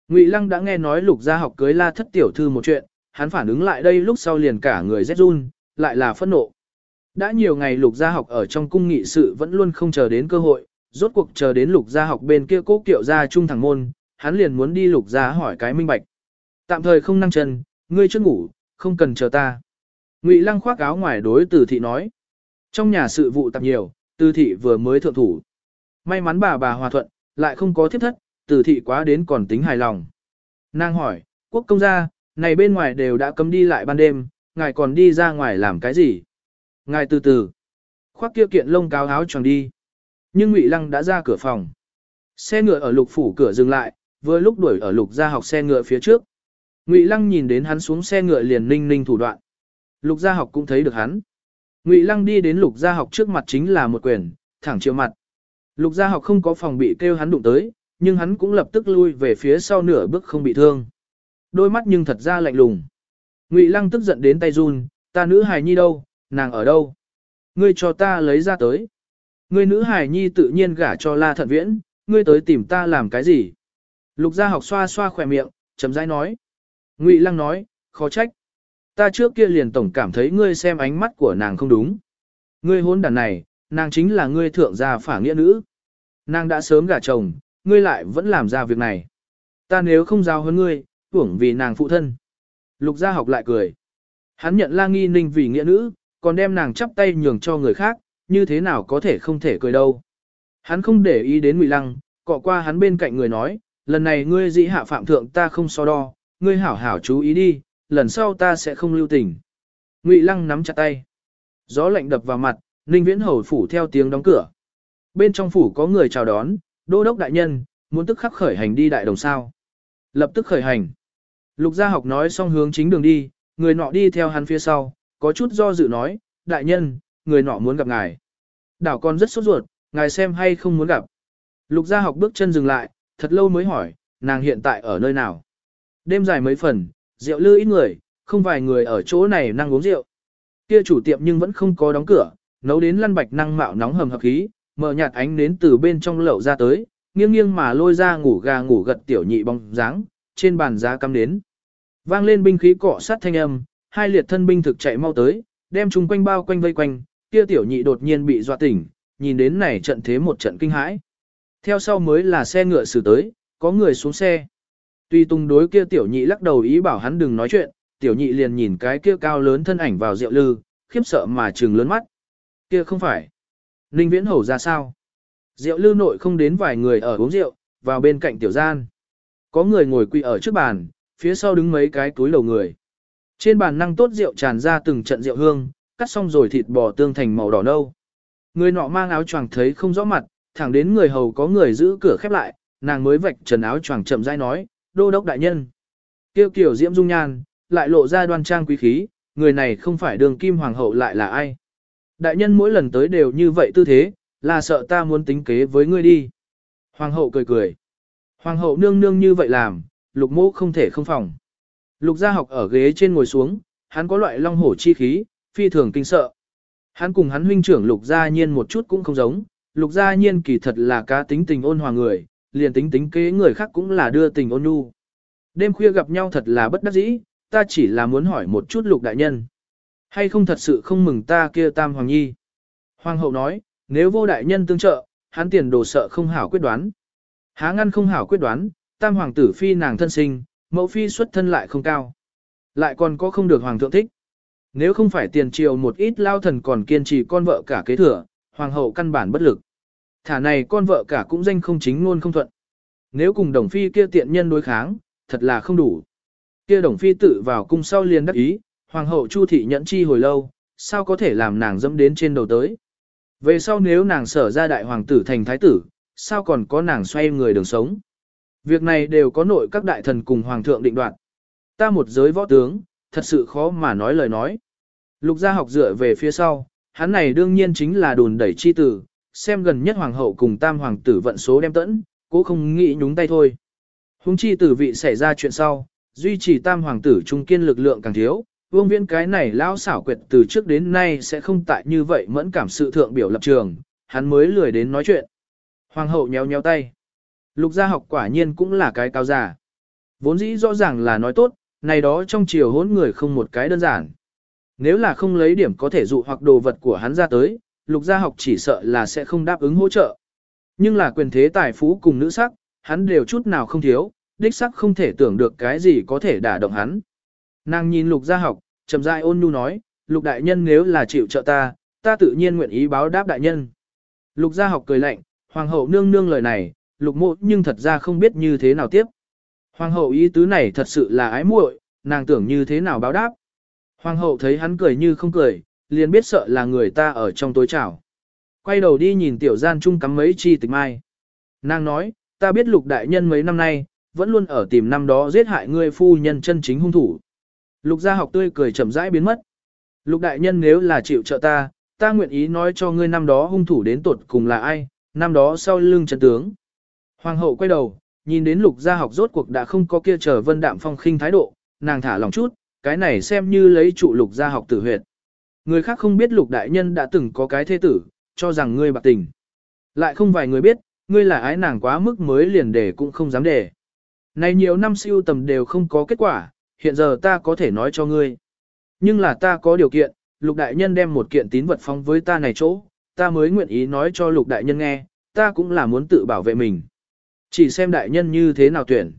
Ngụy lăng đã nghe nói lục gia học cưới la thất tiểu thư một chuyện, hắn phản ứng lại đây lúc sau liền cả người rét run, lại là phẫn nộ. Đã nhiều ngày lục gia học ở trong cung nghị sự vẫn luôn không chờ đến cơ hội, rốt cuộc chờ đến lục gia học bên kia cố kiệu ra trung thẳng môn, hắn liền muốn đi lục gia hỏi cái minh bạch. Tạm thời không năng chân, ngươi chưa ngủ, không cần chờ ta. Ngụy Lăng khoác áo ngoài đối Từ thị nói. Trong nhà sự vụ tạp nhiều, Từ thị vừa mới thượng thủ. May mắn bà bà hòa thuận, lại không có thiết thất, tử thị quá đến còn tính hài lòng. Nàng hỏi, quốc công gia, này bên ngoài đều đã cấm đi lại ban đêm, ngài còn đi ra ngoài làm cái gì? Ngài từ từ, khoác kia kiện lông cáo áo choàng đi. Nhưng Ngụy Lăng đã ra cửa phòng. Xe ngựa ở lục phủ cửa dừng lại, vừa lúc đuổi ở lục gia học xe ngựa phía trước. Ngụy Lăng nhìn đến hắn xuống xe ngựa liền ninh ninh thủ đoạn. Lục gia học cũng thấy được hắn. Ngụy Lăng đi đến lục gia học trước mặt chính là một quyền, thẳng chiều mặt. Lục gia học không có phòng bị kêu hắn đụng tới, nhưng hắn cũng lập tức lui về phía sau nửa bước không bị thương. Đôi mắt nhưng thật ra lạnh lùng. Ngụy Lăng tức giận đến tay run, ta nữ hài nhi đâu, nàng ở đâu? Ngươi cho ta lấy ra tới. Ngươi nữ hài nhi tự nhiên gả cho La Thận Viễn, ngươi tới tìm ta làm cái gì? Lục gia học xoa xoa khỏe miệng, chấm rãi nói. Ngụy Lăng nói, khó trách. Ta trước kia liền tổng cảm thấy ngươi xem ánh mắt của nàng không đúng. Ngươi hôn đàn này, nàng chính là ngươi thượng gia phả nghĩa nữ. Nàng đã sớm gả chồng, ngươi lại vẫn làm ra việc này. Ta nếu không giao hơn ngươi, hưởng vì nàng phụ thân. Lục gia học lại cười. Hắn nhận la nghi ninh vì nghĩa nữ, còn đem nàng chắp tay nhường cho người khác, như thế nào có thể không thể cười đâu. Hắn không để ý đến Ngụy Lăng, cọ qua hắn bên cạnh người nói, lần này ngươi dĩ hạ phạm thượng ta không so đo, ngươi hảo hảo chú ý đi, lần sau ta sẽ không lưu tình. Ngụy Lăng nắm chặt tay. Gió lạnh đập vào mặt, Ninh Viễn Hầu phủ theo tiếng đóng cửa. Bên trong phủ có người chào đón, đô đốc đại nhân, muốn tức khắc khởi hành đi đại đồng sao. Lập tức khởi hành. Lục gia học nói xong hướng chính đường đi, người nọ đi theo hắn phía sau, có chút do dự nói, đại nhân, người nọ muốn gặp ngài. Đảo con rất sốt ruột, ngài xem hay không muốn gặp. Lục gia học bước chân dừng lại, thật lâu mới hỏi, nàng hiện tại ở nơi nào. Đêm dài mấy phần, rượu lư ít người, không vài người ở chỗ này năng uống rượu. Kia chủ tiệm nhưng vẫn không có đóng cửa, nấu đến lăn bạch năng mạo nóng hầm hập khí, mở nhạt ánh nến từ bên trong lậu ra tới, nghiêng nghiêng mà lôi ra ngủ gà ngủ gật tiểu nhị bóng dáng, trên bàn giá cắm đến. Vang lên binh khí cọ sát thanh âm, hai liệt thân binh thực chạy mau tới, đem chúng quanh bao quanh vây quanh, kia tiểu nhị đột nhiên bị dọa tỉnh, nhìn đến này trận thế một trận kinh hãi. Theo sau mới là xe ngựa xử tới, có người xuống xe. Tuy tung đối kia tiểu nhị lắc đầu ý bảo hắn đừng nói chuyện, tiểu nhị liền nhìn cái kia cao lớn thân ảnh vào rượu lư, khiếp sợ mà trừng lớn mắt. Kia không phải. Ninh viễn hầu ra sao? Rượu lưu nội không đến vài người ở uống rượu, vào bên cạnh tiểu gian. Có người ngồi quỳ ở trước bàn, phía sau đứng mấy cái túi lầu người. Trên bàn năng tốt rượu tràn ra từng trận rượu hương, cắt xong rồi thịt bò tương thành màu đỏ nâu. Người nọ mang áo choàng thấy không rõ mặt, thẳng đến người hầu có người giữ cửa khép lại, nàng mới vạch trần áo choàng chậm rãi nói, đô đốc đại nhân. Kêu kiểu diễm dung nhan, lại lộ ra đoan trang quý khí, người này không phải đường kim hoàng hậu lại là ai. Đại nhân mỗi lần tới đều như vậy tư thế, là sợ ta muốn tính kế với ngươi đi. Hoàng hậu cười cười. Hoàng hậu nương nương như vậy làm, lục mô không thể không phòng. Lục gia học ở ghế trên ngồi xuống, hắn có loại long hổ chi khí, phi thường kinh sợ. Hắn cùng hắn huynh trưởng lục gia nhiên một chút cũng không giống, lục gia nhiên kỳ thật là cá tính tình ôn hòa người, liền tính tính kế người khác cũng là đưa tình ôn nhu. Đêm khuya gặp nhau thật là bất đắc dĩ, ta chỉ là muốn hỏi một chút lục đại nhân. Hay không thật sự không mừng ta kia tam hoàng nhi. Hoàng hậu nói, nếu vô đại nhân tương trợ, hắn tiền đồ sợ không hảo quyết đoán. Há ngăn không hảo quyết đoán, tam hoàng tử phi nàng thân sinh, mẫu phi xuất thân lại không cao. Lại còn có không được hoàng thượng thích. Nếu không phải tiền triều một ít lao thần còn kiên trì con vợ cả kế thừa, hoàng hậu căn bản bất lực. Thả này con vợ cả cũng danh không chính ngôn không thuận. Nếu cùng đồng phi kia tiện nhân đối kháng, thật là không đủ. Kia đồng phi tự vào cung sau liền đắc ý, hoàng hậu chu thị nhẫn chi hồi lâu, sao có thể làm nàng dẫm đến trên đầu tới. Về sau nếu nàng sở ra đại hoàng tử thành thái tử, sao còn có nàng xoay người đường sống. Việc này đều có nội các đại thần cùng hoàng thượng định đoạt. Ta một giới võ tướng, thật sự khó mà nói lời nói. Lục gia học dựa về phía sau, hắn này đương nhiên chính là đồn đẩy chi tử, xem gần nhất hoàng hậu cùng tam hoàng tử vận số đem tẫn, cố không nghĩ nhúng tay thôi. Hùng chi tử vị xảy ra chuyện sau, duy trì tam hoàng tử trung kiên lực lượng càng thiếu, vương viễn cái này lão xảo quyệt từ trước đến nay sẽ không tại như vậy mẫn cảm sự thượng biểu lập trường, hắn mới lười đến nói chuyện. Hoàng hậu nhéo nhéo tay. Lục gia học quả nhiên cũng là cái cao giả. Vốn dĩ rõ ràng là nói tốt, này đó trong chiều hỗn người không một cái đơn giản. Nếu là không lấy điểm có thể dụ hoặc đồ vật của hắn ra tới, lục gia học chỉ sợ là sẽ không đáp ứng hỗ trợ. Nhưng là quyền thế tài phú cùng nữ sắc, hắn đều chút nào không thiếu, đích sắc không thể tưởng được cái gì có thể đả động hắn. Nàng nhìn lục gia học, chậm rãi ôn nhu nói, lục đại nhân nếu là chịu trợ ta, ta tự nhiên nguyện ý báo đáp đại nhân. Lục gia học cười lạnh, hoàng hậu nương nương lời này, lục mộ nhưng thật ra không biết như thế nào tiếp. Hoàng hậu ý tứ này thật sự là ái muội, nàng tưởng như thế nào báo đáp. Hoàng hậu thấy hắn cười như không cười, liền biết sợ là người ta ở trong tối chảo. Quay đầu đi nhìn tiểu gian chung cắm mấy chi tịch mai. Nàng nói, ta biết lục đại nhân mấy năm nay, vẫn luôn ở tìm năm đó giết hại ngươi phu nhân chân chính hung thủ. Lục gia học tươi cười chậm rãi biến mất. Lục đại nhân nếu là chịu trợ ta, ta nguyện ý nói cho ngươi năm đó hung thủ đến tột cùng là ai, năm đó sau lưng chân tướng. Hoàng hậu quay đầu, nhìn đến lục gia học rốt cuộc đã không có kia trở vân đạm phong khinh thái độ, nàng thả lòng chút, cái này xem như lấy trụ lục gia học tử huyệt. Người khác không biết lục đại nhân đã từng có cái thế tử, cho rằng ngươi bạc tình. Lại không vài người biết, ngươi là ái nàng quá mức mới liền để cũng không dám để. Này nhiều năm siêu tầm đều không có kết quả, hiện giờ ta có thể nói cho ngươi. Nhưng là ta có điều kiện, lục đại nhân đem một kiện tín vật phong với ta này chỗ, ta mới nguyện ý nói cho lục đại nhân nghe, ta cũng là muốn tự bảo vệ mình. Chỉ xem đại nhân như thế nào tuyển.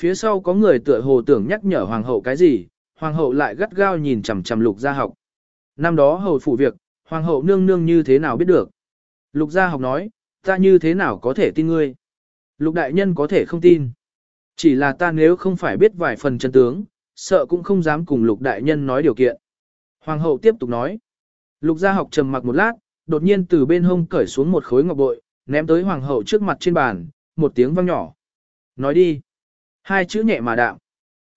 Phía sau có người tựa hồ tưởng nhắc nhở hoàng hậu cái gì, hoàng hậu lại gắt gao nhìn chằm chằm lục gia học. Năm đó hầu phủ việc, hoàng hậu nương nương như thế nào biết được. Lục gia học nói, ta như thế nào có thể tin ngươi. Lục đại nhân có thể không tin. Chỉ là ta nếu không phải biết vài phần chân tướng, sợ cũng không dám cùng lục đại nhân nói điều kiện. Hoàng hậu tiếp tục nói. Lục gia học trầm mặc một lát, đột nhiên từ bên hông cởi xuống một khối ngọc bội, ném tới hoàng hậu trước mặt trên bàn, một tiếng vang nhỏ. Nói đi. Hai chữ nhẹ mà đạm.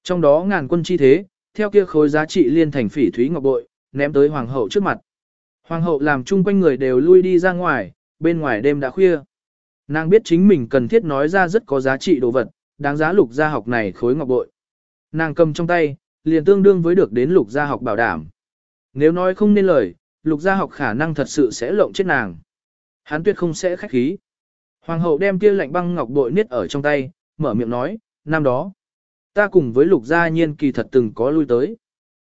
Trong đó ngàn quân chi thế, theo kia khối giá trị liên thành phỉ thúy ngọc bội, ném tới hoàng hậu trước mặt. Hoàng hậu làm chung quanh người đều lui đi ra ngoài, bên ngoài đêm đã khuya. Nàng biết chính mình cần thiết nói ra rất có giá trị đồ vật, đáng giá lục gia học này khối ngọc bội. Nàng cầm trong tay, liền tương đương với được đến lục gia học bảo đảm. Nếu nói không nên lời, lục gia học khả năng thật sự sẽ lộng chết nàng. Hắn tuyệt không sẽ khách khí. Hoàng hậu đem kia lạnh băng ngọc bội niết ở trong tay, mở miệng nói, năm đó. Ta cùng với lục gia nhiên kỳ thật từng có lui tới.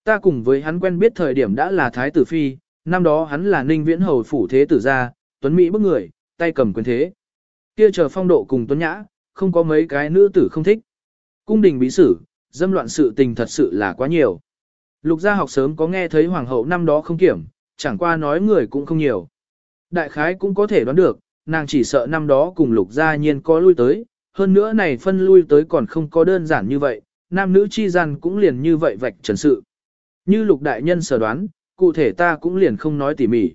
Ta cùng với hắn quen biết thời điểm đã là thái tử phi, năm đó hắn là ninh viễn hầu phủ thế tử gia, tuấn Mỹ bức người, tay cầm quyền thế. Kia chờ phong độ cùng tuấn nhã, không có mấy cái nữ tử không thích. Cung đình bí sử, dâm loạn sự tình thật sự là quá nhiều. Lục gia học sớm có nghe thấy hoàng hậu năm đó không kiểm, chẳng qua nói người cũng không nhiều. Đại khái cũng có thể đoán được, nàng chỉ sợ năm đó cùng lục gia nhiên có lui tới, hơn nữa này phân lui tới còn không có đơn giản như vậy, nam nữ chi gian cũng liền như vậy vạch trần sự. Như lục đại nhân sở đoán, cụ thể ta cũng liền không nói tỉ mỉ.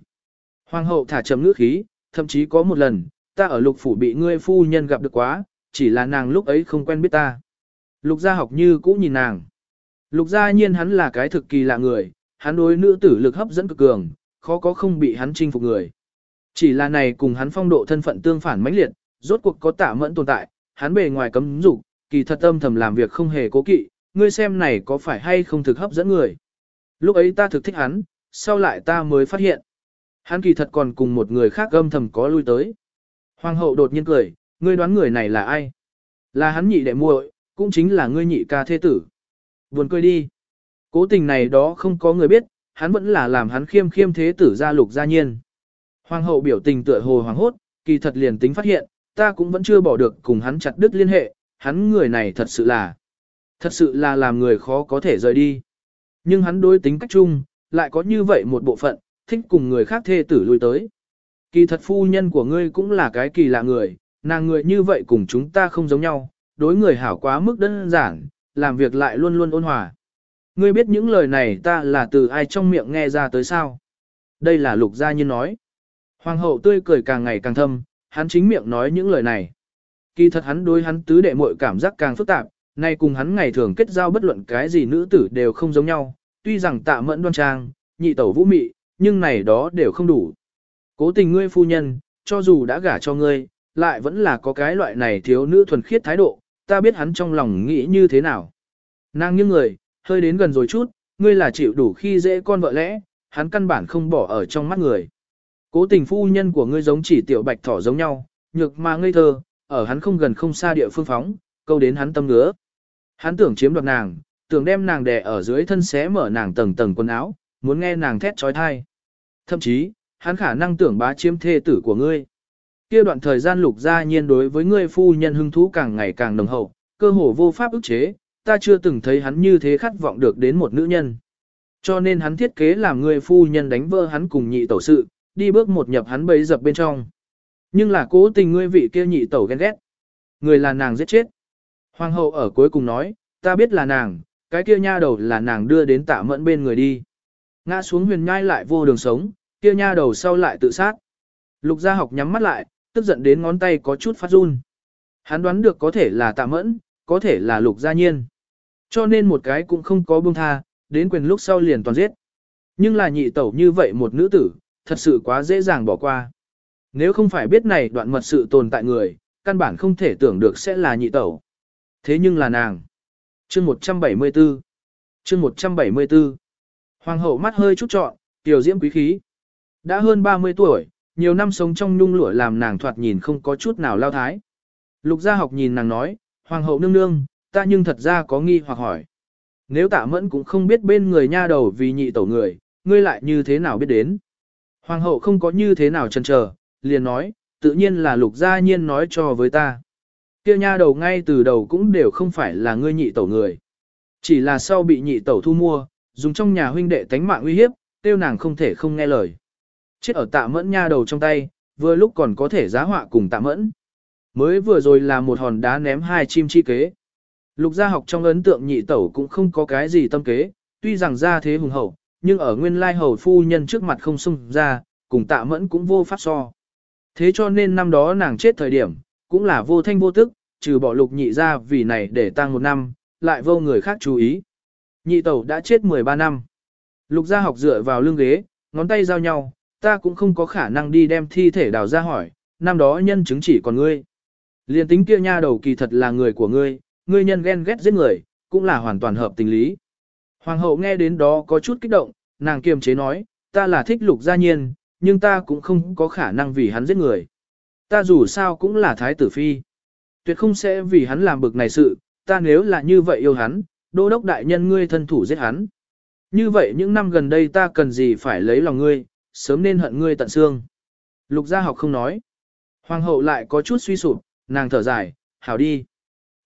Hoàng hậu thả chấm ngữ khí, thậm chí có một lần, ta ở lục phủ bị ngươi phu nhân gặp được quá, chỉ là nàng lúc ấy không quen biết ta. Lục gia học như cũ nhìn nàng. Lục gia nhiên hắn là cái thực kỳ lạ người, hắn đối nữ tử lực hấp dẫn cực cường, khó có không bị hắn chinh phục người. Chỉ là này cùng hắn phong độ thân phận tương phản mãnh liệt, rốt cuộc có tả mẫn tồn tại, hắn bề ngoài cấm dục, kỳ thật âm thầm làm việc không hề cố kỵ, ngươi xem này có phải hay không thực hấp dẫn người. Lúc ấy ta thực thích hắn, sau lại ta mới phát hiện. Hắn kỳ thật còn cùng một người khác âm thầm có lui tới. Hoàng hậu đột nhiên cười, ngươi đoán người này là ai? Là hắn nhị đệ muội, cũng chính là ngươi nhị ca thế tử. Buồn cười đi. Cố tình này đó không có người biết, hắn vẫn là làm hắn khiêm khiêm thế tử gia lục gia nhiên. Hoàng hậu biểu tình tựa hồ hoàng hốt, kỳ thật liền tính phát hiện, ta cũng vẫn chưa bỏ được cùng hắn chặt đứt liên hệ, hắn người này thật sự là, thật sự là làm người khó có thể rời đi. Nhưng hắn đối tính cách chung, lại có như vậy một bộ phận, thích cùng người khác thê tử lui tới. Kỳ thật phu nhân của ngươi cũng là cái kỳ lạ người, nàng người như vậy cùng chúng ta không giống nhau, đối người hảo quá mức đơn giản, làm việc lại luôn luôn ôn hòa. Ngươi biết những lời này ta là từ ai trong miệng nghe ra tới sao? Đây là lục gia nhân nói. Hoàng hậu tươi cười càng ngày càng thâm, hắn chính miệng nói những lời này. Kỳ thật hắn đối hắn tứ đệ muội cảm giác càng phức tạp, nay cùng hắn ngày thường kết giao bất luận cái gì nữ tử đều không giống nhau, tuy rằng tạ mẫn đoan trang, nhị tẩu vũ mị, nhưng này đó đều không đủ. Cố tình ngươi phu nhân, cho dù đã gả cho ngươi, lại vẫn là có cái loại này thiếu nữ thuần khiết thái độ, ta biết hắn trong lòng nghĩ như thế nào. Nàng như người, hơi đến gần rồi chút, ngươi là chịu đủ khi dễ con vợ lẽ, hắn căn bản không bỏ ở trong mắt người. Cố tình phu nhân của ngươi giống chỉ tiểu bạch thỏ giống nhau, nhược mà ngây thơ, ở hắn không gần không xa địa phương phóng, câu đến hắn tâm ngứa. Hắn tưởng chiếm đoạt nàng, tưởng đem nàng đè ở dưới thân xé mở nàng tầng tầng quần áo, muốn nghe nàng thét trói thai. Thậm chí, hắn khả năng tưởng bá chiếm thê tử của ngươi kia đoạn thời gian lục gia nhiên đối với ngươi phu nhân hứng thú càng ngày càng nồng hậu, cơ hồ vô pháp ức chế, ta chưa từng thấy hắn như thế khát vọng được đến một nữ nhân. Cho nên hắn thiết kế làm ngươi phu nhân đánh vỡ hắn cùng nhị tẩu sự, đi bước một nhập hắn bấy dập bên trong. Nhưng là cố tình ngươi vị kia nhị tẩu ghen ghét. Người là nàng giết chết. Hoàng hậu ở cuối cùng nói, ta biết là nàng, cái kia nha đầu là nàng đưa đến tạ mẫn bên người đi. Ngã xuống huyền nhai lại vô đường sống, kia nha đầu sau lại tự sát. Lục gia học nhắm mắt lại, tức giận đến ngón tay có chút phát run. Hắn đoán được có thể là tạ mẫn, có thể là lục gia nhiên. Cho nên một cái cũng không có buông tha, đến quyền lúc sau liền toàn giết. Nhưng là nhị tẩu như vậy một nữ tử, thật sự quá dễ dàng bỏ qua. Nếu không phải biết này đoạn mật sự tồn tại người, căn bản không thể tưởng được sẽ là nhị tẩu. Thế nhưng là nàng. Chương 174 Chương 174 Hoàng hậu mắt hơi chút trọn, tiểu diễm quý khí. Đã hơn 30 tuổi, nhiều năm sống trong nhung lụa làm nàng thoạt nhìn không có chút nào lao thái. Lục gia học nhìn nàng nói, Hoàng hậu nương nương, ta nhưng thật ra có nghi hoặc hỏi. Nếu tạ mẫn cũng không biết bên người nha đầu vì nhị tổ người, ngươi lại như thế nào biết đến. Hoàng hậu không có như thế nào chần chờ, liền nói, tự nhiên là lục gia nhiên nói cho với ta. Kia nha đầu ngay từ đầu cũng đều không phải là ngươi nhị tổ người. Chỉ là sau bị nhị tẩu thu mua, dùng trong nhà huynh đệ tánh mạng uy hiếp, tiêu nàng không thể không nghe lời. Chết ở tạ mẫn nha đầu trong tay, vừa lúc còn có thể giá họa cùng tạ mẫn. Mới vừa rồi là một hòn đá ném hai chim chi kế. Lục gia học trong ấn tượng nhị tẩu cũng không có cái gì tâm kế, tuy rằng ra thế hùng hậu, nhưng ở nguyên lai hầu phu nhân trước mặt không xung ra, cùng tạ mẫn cũng vô pháp so. Thế cho nên năm đó nàng chết thời điểm, cũng là vô thanh vô tức, trừ bỏ lục nhị ra vì này để tăng một năm, lại vô người khác chú ý. Nhị tẩu đã chết 13 năm. Lục gia học dựa vào lưng ghế, ngón tay giao nhau, ta cũng không có khả năng đi đem thi thể đào ra hỏi, năm đó nhân chứng chỉ còn ngươi. Liên tính kia nha đầu kỳ thật là người của ngươi, ngươi nhân ghen ghét giết người, cũng là hoàn toàn hợp tình lý. Hoàng hậu nghe đến đó có chút kích động, nàng kiềm chế nói, ta là thích lục gia nhiên, nhưng ta cũng không có khả năng vì hắn giết người. Ta dù sao cũng là thái tử phi. Tuyệt không sẽ vì hắn làm bực này sự, ta nếu là như vậy yêu hắn, đô đốc đại nhân ngươi thân thủ giết hắn. Như vậy những năm gần đây ta cần gì phải lấy lòng ngươi, sớm nên hận ngươi tận xương. Lục gia học không nói. Hoàng hậu lại có chút suy sụp, nàng thở dài, hảo đi.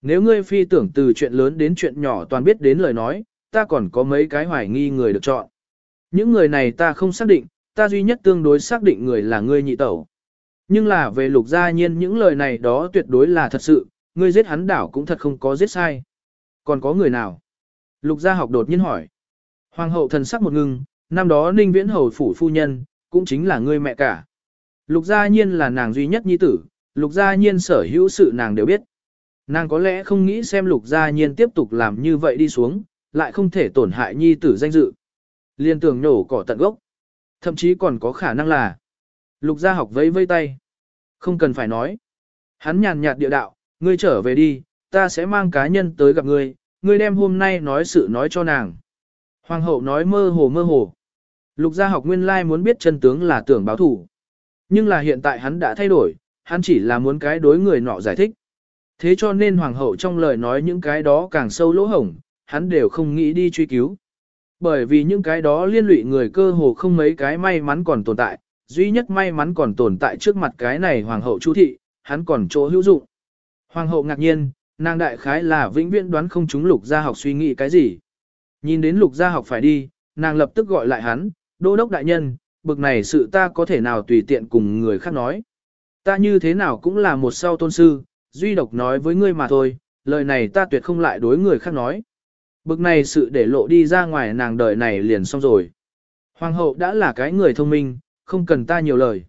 Nếu ngươi phi tưởng từ chuyện lớn đến chuyện nhỏ toàn biết đến lời nói, ta còn có mấy cái hoài nghi người được chọn. Những người này ta không xác định, ta duy nhất tương đối xác định người là ngươi nhị tẩu. Nhưng là về lục gia nhiên những lời này đó tuyệt đối là thật sự, ngươi giết hắn đảo cũng thật không có giết sai. Còn có người nào? Lục gia học đột nhiên hỏi. Hoàng hậu thần sắc một ngưng, năm đó ninh viễn hầu phủ phu nhân, cũng chính là ngươi mẹ cả. Lục gia nhiên là nàng duy nhất nhi tử, lục gia nhiên sở hữu sự nàng đều biết. Nàng có lẽ không nghĩ xem lục gia nhiên tiếp tục làm như vậy đi xuống, lại không thể tổn hại nhi tử danh dự. Liên tưởng nổ cỏ tận gốc. Thậm chí còn có khả năng là lục gia học vẫy vây tay. Không cần phải nói. Hắn nhàn nhạt địa đạo, ngươi trở về đi, ta sẽ mang cá nhân tới gặp ngươi, ngươi đem hôm nay nói sự nói cho nàng. Hoàng hậu nói mơ hồ mơ hồ. Lục gia học nguyên lai muốn biết chân tướng là tưởng báo thủ. Nhưng là hiện tại hắn đã thay đổi, hắn chỉ là muốn cái đối người nọ giải thích. Thế cho nên hoàng hậu trong lời nói những cái đó càng sâu lỗ hổng, hắn đều không nghĩ đi truy cứu. Bởi vì những cái đó liên lụy người cơ hồ không mấy cái may mắn còn tồn tại, duy nhất may mắn còn tồn tại trước mặt cái này hoàng hậu chu thị, hắn còn chỗ hữu dụng. Hoàng hậu ngạc nhiên, nàng đại khái là vĩnh viễn đoán không chúng lục gia học suy nghĩ cái gì. Nhìn đến lục gia học phải đi, nàng lập tức gọi lại hắn, đô đốc đại nhân, bực này sự ta có thể nào tùy tiện cùng người khác nói. Ta như thế nào cũng là một sau tôn sư, duy độc nói với ngươi mà thôi, lời này ta tuyệt không lại đối người khác nói. Bực này sự để lộ đi ra ngoài nàng đời này liền xong rồi. Hoàng hậu đã là cái người thông minh, không cần ta nhiều lời.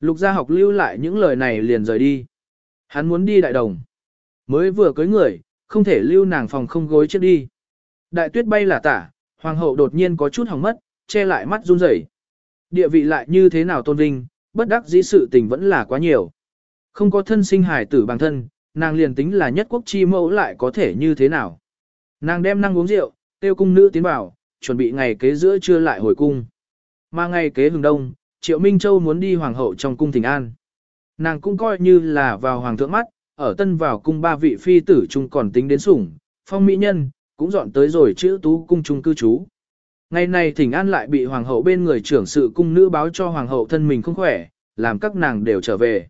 Lục gia học lưu lại những lời này liền rời đi. Hắn muốn đi đại đồng. Mới vừa cưới người, không thể lưu nàng phòng không gối chết đi. Đại tuyết bay là tả, hoàng hậu đột nhiên có chút hỏng mất, che lại mắt run rẩy. Địa vị lại như thế nào tôn vinh, bất đắc dĩ sự tình vẫn là quá nhiều. Không có thân sinh hài tử bằng thân, nàng liền tính là nhất quốc chi mẫu lại có thể như thế nào. Nàng đem năng uống rượu, tiêu cung nữ tiến vào, chuẩn bị ngày kế giữa trưa lại hồi cung. Mà ngày kế hừng đông, Triệu Minh Châu muốn đi hoàng hậu trong cung thỉnh an. Nàng cũng coi như là vào hoàng thượng mắt, ở tân vào cung ba vị phi tử chung còn tính đến sủng, phong mỹ nhân, cũng dọn tới rồi chữ tú cung trung cư trú. Ngày này thỉnh an lại bị hoàng hậu bên người trưởng sự cung nữ báo cho hoàng hậu thân mình không khỏe, làm các nàng đều trở về.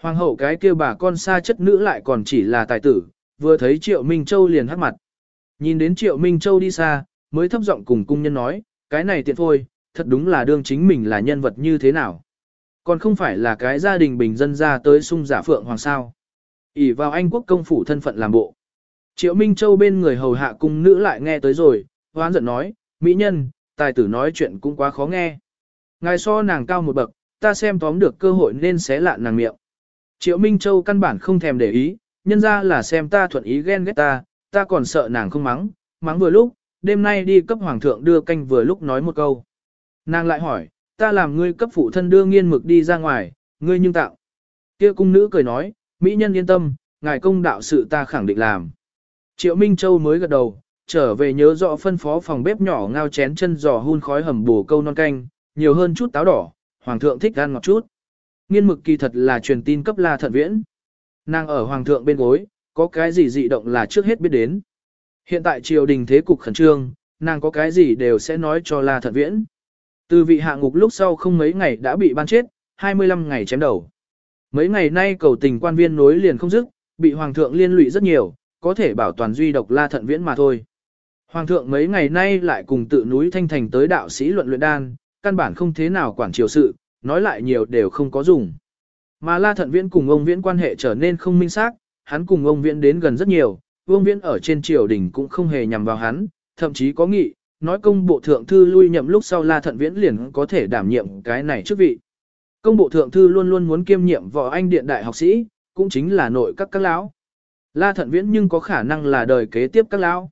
Hoàng hậu cái kia bà con xa chất nữ lại còn chỉ là tài tử, vừa thấy Triệu Minh Châu liền hắt mặt. Nhìn đến Triệu Minh Châu đi xa, mới thấp giọng cùng cung nhân nói, cái này tiện thôi thật đúng là đương chính mình là nhân vật như thế nào. Còn không phải là cái gia đình bình dân ra tới sung giả phượng hoàng sao. ỉ vào Anh quốc công phủ thân phận làm bộ. Triệu Minh Châu bên người hầu hạ cung nữ lại nghe tới rồi, hoán giận nói, mỹ nhân, tài tử nói chuyện cũng quá khó nghe. Ngài so nàng cao một bậc, ta xem tóm được cơ hội nên xé lạ nàng miệng. Triệu Minh Châu căn bản không thèm để ý, nhân ra là xem ta thuận ý ghen ghét ta, ta còn sợ nàng không mắng, mắng vừa lúc, đêm nay đi cấp hoàng thượng đưa canh vừa lúc nói một câu. Nàng lại hỏi, ta làm ngươi cấp phụ thân đưa nghiên mực đi ra ngoài, ngươi nhưng tạo. Kia cung nữ cười nói, mỹ nhân yên tâm, ngài công đạo sự ta khẳng định làm. Triệu Minh Châu mới gật đầu, trở về nhớ rõ phân phó phòng bếp nhỏ ngao chén chân giò hun khói hầm bổ câu non canh, nhiều hơn chút táo đỏ, hoàng thượng thích ăn ngọt chút. Nghiên mực kỳ thật là truyền tin cấp La Thận Viễn. Nàng ở hoàng thượng bên gối, có cái gì dị động là trước hết biết đến. Hiện tại triều đình thế cục khẩn trương, nàng có cái gì đều sẽ nói cho La Thận Viễn. Từ vị hạ ngục lúc sau không mấy ngày đã bị ban chết, 25 ngày chém đầu. Mấy ngày nay cầu tình quan viên nối liền không dứt, bị hoàng thượng liên lụy rất nhiều, có thể bảo toàn duy độc La Thận Viễn mà thôi. Hoàng thượng mấy ngày nay lại cùng tự núi thanh thành tới đạo sĩ luận luyện đan, căn bản không thế nào quản triều sự, nói lại nhiều đều không có dùng. Mà La Thận Viễn cùng ông Viễn quan hệ trở nên không minh xác, hắn cùng ông Viễn đến gần rất nhiều, ông Viễn ở trên triều đình cũng không hề nhằm vào hắn, thậm chí có nghị, nói công bộ thượng thư lui nhậm lúc sau La Thận Viễn liền có thể đảm nhiệm cái này chức vị. Công bộ thượng thư luôn luôn muốn kiêm nhiệm võ anh điện đại học sĩ, cũng chính là nội các các lão. La Thận Viễn nhưng có khả năng là đời kế tiếp các lão.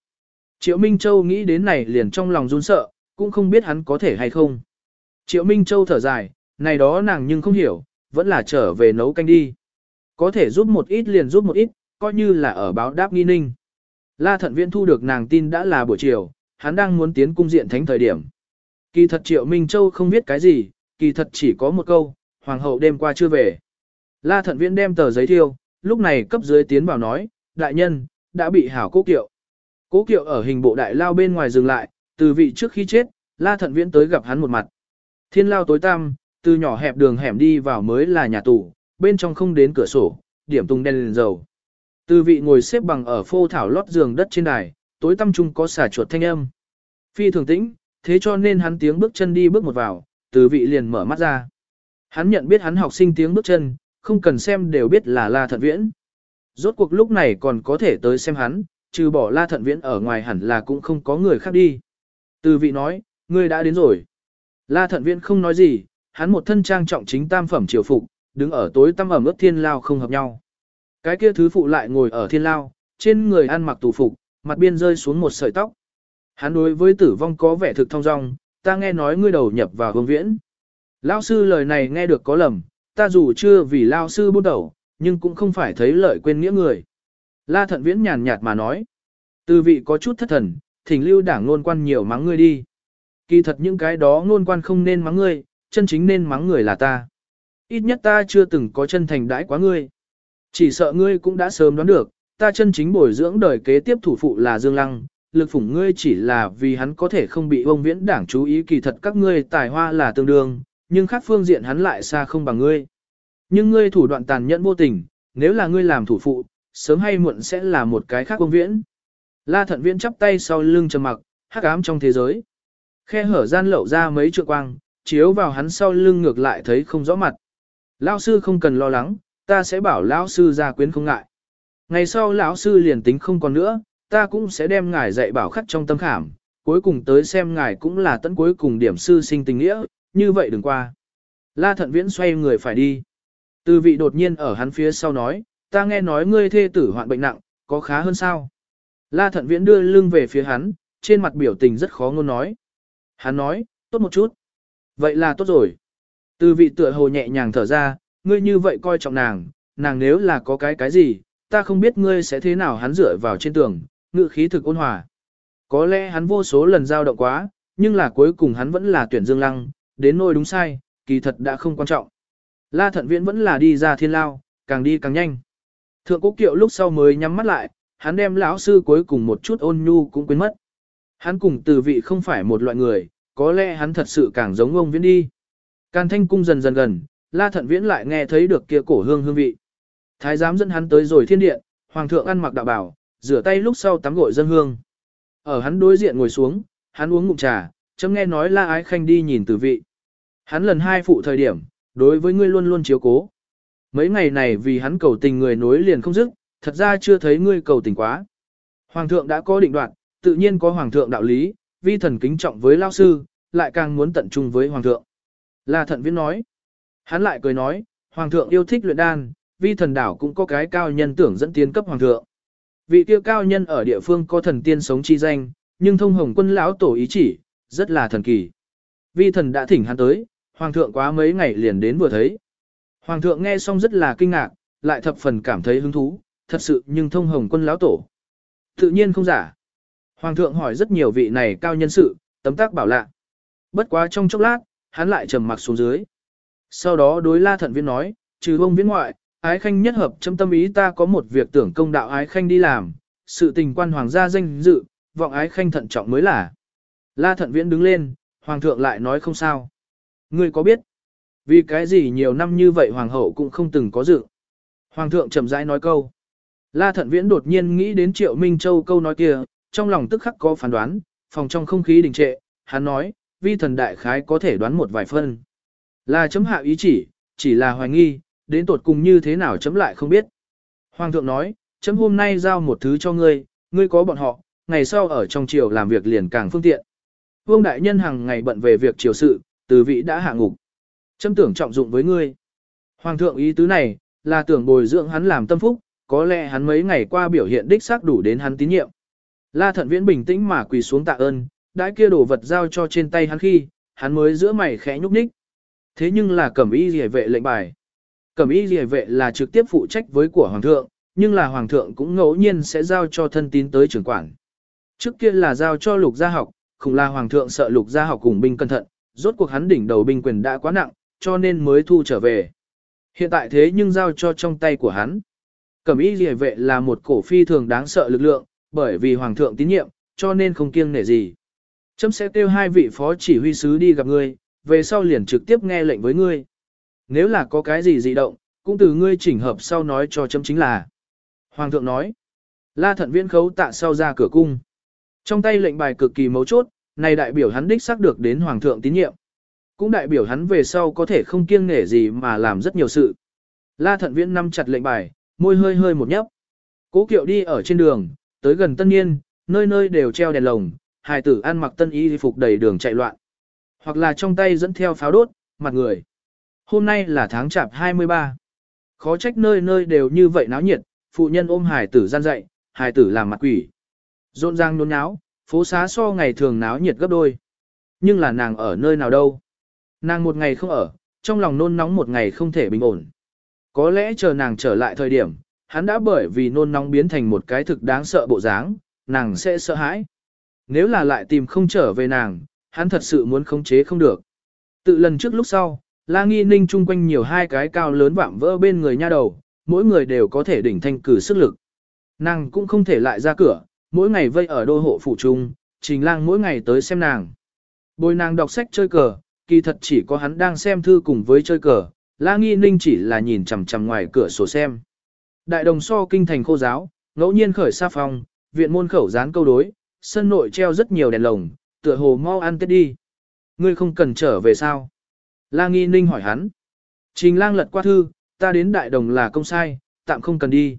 Triệu Minh Châu nghĩ đến này liền trong lòng run sợ, cũng không biết hắn có thể hay không. Triệu Minh Châu thở dài, này đó nàng nhưng không hiểu, vẫn là trở về nấu canh đi. Có thể giúp một ít liền giúp một ít, coi như là ở báo đáp nghi ninh. La Thận Viễn thu được nàng tin đã là buổi chiều, hắn đang muốn tiến cung diện thánh thời điểm. Kỳ thật Triệu Minh Châu không biết cái gì, kỳ thật chỉ có một câu, Hoàng hậu đêm qua chưa về. La Thận Viễn đem tờ giấy thiêu, lúc này cấp dưới tiến vào nói, đại nhân, đã bị hảo cố kiệu. Cố kiệu ở hình bộ đại lao bên ngoài dừng lại, từ vị trước khi chết, La Thận Viễn tới gặp hắn một mặt. Thiên lao tối tăm, từ nhỏ hẹp đường hẻm đi vào mới là nhà tù, bên trong không đến cửa sổ, điểm tung đen lên dầu. Từ vị ngồi xếp bằng ở phô thảo lót giường đất trên đài, tối tăm trung có xả chuột thanh âm. Phi thường tĩnh, thế cho nên hắn tiếng bước chân đi bước một vào, từ vị liền mở mắt ra. Hắn nhận biết hắn học sinh tiếng bước chân, không cần xem đều biết là La Thận Viễn. Rốt cuộc lúc này còn có thể tới xem hắn, trừ bỏ La Thận Viễn ở ngoài hẳn là cũng không có người khác đi. Từ vị nói, ngươi đã đến rồi. La Thận Viễn không nói gì, hắn một thân trang trọng chính tam phẩm triều phục, đứng ở tối tăm ẩm ướt thiên lao không hợp nhau. Cái kia thứ phụ lại ngồi ở thiên lao, trên người ăn mặc tù phục, mặt biên rơi xuống một sợi tóc. Hắn đối với tử vong có vẻ thực thông dong, ta nghe nói ngươi đầu nhập vào hương viễn. Lao sư lời này nghe được có lầm, ta dù chưa vì lao sư bút đầu, nhưng cũng không phải thấy lợi quên nghĩa người. La thận viễn nhàn nhạt mà nói. Từ vị có chút thất thần, thỉnh lưu đảng nôn quan nhiều mắng ngươi đi. Kỳ thật những cái đó nôn quan không nên mắng ngươi, chân chính nên mắng người là ta. Ít nhất ta chưa từng có chân thành đãi quá ngươi. Chỉ sợ ngươi cũng đã sớm đoán được, ta chân chính bồi dưỡng đời kế tiếp thủ phụ là Dương Lăng, lực phủng ngươi chỉ là vì hắn có thể không bị ông viễn đảng chú ý kỳ thật các ngươi tài hoa là tương đương, nhưng khác phương diện hắn lại xa không bằng ngươi. Nhưng ngươi thủ đoạn tàn nhẫn vô tình, nếu là ngươi làm thủ phụ, sớm hay muộn sẽ là một cái khác công viễn. La thận viễn chắp tay sau lưng trầm mặc, hắc ám trong thế giới. Khe hở gian lậu ra mấy trượng quang, chiếu vào hắn sau lưng ngược lại thấy không rõ mặt. Lão sư không cần lo lắng, ta sẽ bảo lão sư ra quyến không ngại. Ngày sau lão sư liền tính không còn nữa, ta cũng sẽ đem ngài dạy bảo khắc trong tâm khảm, cuối cùng tới xem ngài cũng là tận cuối cùng điểm sư sinh tình nghĩa, như vậy đừng qua. La thận viễn xoay người phải đi. Từ vị đột nhiên ở hắn phía sau nói, ta nghe nói ngươi thê tử hoạn bệnh nặng, có khá hơn sao? La thận viễn đưa lưng về phía hắn, trên mặt biểu tình rất khó ngôn nói. Hắn nói, tốt một chút. Vậy là tốt rồi. Từ vị tựa hồ nhẹ nhàng thở ra, ngươi như vậy coi trọng nàng, nàng nếu là có cái cái gì, ta không biết ngươi sẽ thế nào hắn dựa vào trên tường, ngự khí thực ôn hòa. Có lẽ hắn vô số lần giao động quá, nhưng là cuối cùng hắn vẫn là tuyển Dương Lăng, đến nôi đúng sai, kỳ thật đã không quan trọng. La Thận Viễn vẫn là đi ra thiên lao, càng đi càng nhanh. Thượng Cố Kiệu lúc sau mới nhắm mắt lại, hắn đem lão sư cuối cùng một chút ôn nhu cũng quên mất. Hắn cùng từ vị không phải một loại người, có lẽ hắn thật sự càng giống ông Viễn đi. Càn thanh cung dần dần gần, La Thận Viễn lại nghe thấy được kia cổ hương hương vị. Thái giám dẫn hắn tới rồi thiên điện, hoàng thượng ăn mặc đạo bảo, rửa tay lúc sau tắm gội dân hương. Ở hắn đối diện ngồi xuống, hắn uống ngụm trà, chấm nghe nói la ái khanh đi nhìn tử vị. Hắn lần hai phụ thời điểm, đối với ngươi luôn luôn chiếu cố. Mấy ngày này vì hắn cầu tình người nối liền không dứt, thật ra chưa thấy ngươi cầu tình quá. Hoàng thượng đã có định đoạn, tự nhiên có hoàng thượng đạo lý, vi thần kính trọng với lao sư, lại càng muốn tận trung với hoàng thượng. La thận viễn nói. Hắn lại cười nói, hoàng thượng yêu thích luyện đan, vi thần đảo cũng có cái cao nhân tưởng dẫn tiến cấp hoàng thượng. Vị kia cao nhân ở địa phương có thần tiên sống chi danh, nhưng thông hồng quân lão tổ ý chỉ, rất là thần kỳ. Vi thần đã thỉnh hắn tới, hoàng thượng quá mấy ngày liền đến vừa thấy. Hoàng thượng nghe xong rất là kinh ngạc, lại thập phần cảm thấy hứng thú, thật sự nhưng thông hồng quân lão tổ. Tự nhiên không giả. Hoàng thượng hỏi rất nhiều vị này cao nhân sự, tấm tác bảo lạ. Bất quá trong chốc lát, hắn lại trầm mặc xuống dưới. Sau đó đối la thận viên nói, trừ bông viễn ngoại, ái khanh nhất hợp châm tâm ý ta có một việc tưởng công đạo ái khanh đi làm, sự tình quan hoàng gia danh dự, vọng ái khanh thận trọng mới là. La thận viễn đứng lên, hoàng thượng lại nói không sao. Ngươi có biết, vì cái gì nhiều năm như vậy hoàng hậu cũng không từng có dự. Hoàng thượng chậm rãi nói câu. La thận viễn đột nhiên nghĩ đến triệu Minh Châu câu nói kia, trong lòng tức khắc có phán đoán, phòng trong không khí đình trệ, hắn nói, vi thần đại khái có thể đoán một vài phân. Là chấm hạ ý chỉ, chỉ là hoài nghi, đến tột cùng như thế nào chấm lại không biết. Hoàng thượng nói, chấm hôm nay giao một thứ cho ngươi, ngươi có bọn họ, ngày sau ở trong triều làm việc liền càng phương tiện. Vương đại nhân hàng ngày bận về việc triều sự, từ vị đã hạ ngục châm tưởng trọng dụng với ngươi. Hoàng thượng ý tứ này, là tưởng bồi dưỡng hắn làm tâm phúc, có lẽ hắn mấy ngày qua biểu hiện đích xác đủ đến hắn tín nhiệm. La thận viễn bình tĩnh mà quỳ xuống tạ ơn, đãi kia đồ vật giao cho trên tay hắn khi, hắn mới giữa mày khẽ nhúc nhích. Thế nhưng là cẩm y rìa vệ lệnh bài. Cẩm y rìa vệ là trực tiếp phụ trách với của hoàng thượng, nhưng là hoàng thượng cũng ngẫu nhiên sẽ giao cho thân tín tới trưởng quản. Trước kia là giao cho lục gia học, không là hoàng thượng sợ lục gia học cùng binh cẩn thận, rốt cuộc hắn đỉnh đầu binh quyền đã quá nặng, cho nên mới thu trở về. Hiện tại thế nhưng giao cho trong tay của hắn. Cẩm y rìa vệ là một cổ phi thường đáng sợ lực lượng, bởi vì hoàng thượng tín nhiệm, cho nên không kiêng nể gì. Chấm sẽ kêu hai vị phó chỉ huy sứ đi gặp ngươi, về sau liền trực tiếp nghe lệnh với ngươi. Nếu là có cái gì dị động, cũng từ ngươi chỉnh hợp sau nói cho chấm chính là. Hoàng thượng nói, la thận viễn khấu tạ sau ra cửa cung. Trong tay lệnh bài cực kỳ mấu chốt, này đại biểu hắn đích xác được đến hoàng thượng tín nhiệm. Cũng đại biểu hắn về sau có thể không kiêng nể gì mà làm rất nhiều sự. La thận viễn nắm chặt lệnh bài, môi hơi hơi một nhấp. Cố kiệu đi ở trên đường, tới gần tân niên, nơi nơi đều treo đèn lồng, hài tử ăn mặc tân y phục đầy đường chạy loạn. Hoặc là trong tay dẫn theo pháo đốt, mặt người. Hôm nay là tháng chạp 23. Khó trách nơi nơi đều như vậy náo nhiệt, phụ nhân ôm hài tử gian dậy, hài tử làm mặt quỷ. Rộn ràng nôn náo, phố xá so ngày thường náo nhiệt gấp đôi. Nhưng là nàng ở nơi nào đâu? Nàng một ngày không ở, trong lòng nôn nóng một ngày không thể bình ổn. Có lẽ chờ nàng trở lại thời điểm, hắn đã bởi vì nôn nóng biến thành một cái thực đáng sợ bộ dáng, nàng sẽ sợ hãi. Nếu là lại tìm không trở về nàng, hắn thật sự muốn khống chế không được. Tự lần trước lúc sau, La Nghi Ninh chung quanh nhiều hai cái cao lớn vạm vỡ bên người nha đầu, mỗi người đều có thể đỉnh thanh cử sức lực. Nàng cũng không thể lại ra cửa, mỗi ngày vây ở đô hộ phủ trung, trình lang mỗi ngày tới xem nàng. Bồi nàng đọc sách chơi cờ, kỳ thật chỉ có hắn đang xem thư cùng với chơi cờ, La Nghi Ninh chỉ là nhìn chằm chằm ngoài cửa sổ xem. Đại đồng so kinh thành khô giáo, ngẫu nhiên khởi xa phòng, viện môn khẩu dán câu đối, sân nội treo rất nhiều đèn lồng, tựa hồ mau ăn tết đi. Ngươi không cần trở về sao? La Nghi Ninh hỏi hắn. Trình lang lật qua thư, ta đến đại đồng là công sai, tạm không cần đi.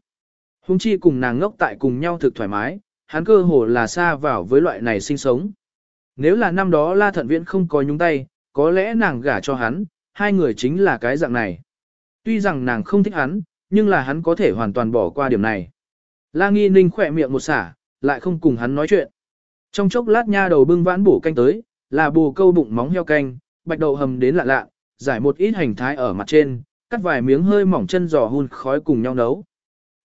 Hùng chi cùng nàng ngốc tại cùng nhau thực thoải mái, hắn cơ hồ là xa vào với loại này sinh sống. Nếu là năm đó La Thận Viễn không có nhúng tay, có lẽ nàng gả cho hắn, hai người chính là cái dạng này. Tuy rằng nàng không thích hắn, nhưng là hắn có thể hoàn toàn bỏ qua điểm này. La Nghi Ninh khỏe miệng một xả, lại không cùng hắn nói chuyện. Trong chốc lát nha đầu bưng vãn bổ canh tới, là bù câu bụng móng heo canh, bạch đậu hầm đến lạ lạ, giải một ít hành thái ở mặt trên, cắt vài miếng hơi mỏng chân giò hun khói cùng nhau nấu.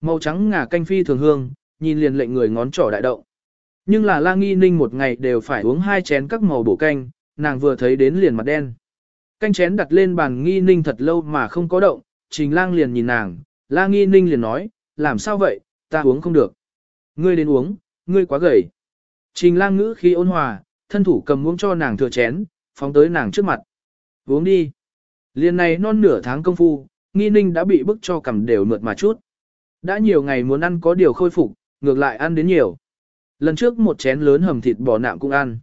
Màu trắng ngà canh phi thường hương, nhìn liền lệnh người ngón trỏ đại động. Nhưng là La Nghi Ninh một ngày đều phải uống hai chén các màu bổ canh, nàng vừa thấy đến liền mặt đen. Canh chén đặt lên bàn Nghi Ninh thật lâu mà không có động, Trình Lang liền nhìn nàng, La Nghi Ninh liền nói, làm sao vậy, ta uống không được. Ngươi đến uống, ngươi quá gầy. Trình lang ngữ khi ôn hòa, thân thủ cầm uống cho nàng thừa chén, phóng tới nàng trước mặt. Uống đi. liền này non nửa tháng công phu, nghi ninh đã bị bức cho cầm đều mượt mà chút. Đã nhiều ngày muốn ăn có điều khôi phục, ngược lại ăn đến nhiều. Lần trước một chén lớn hầm thịt bò nạm cũng ăn.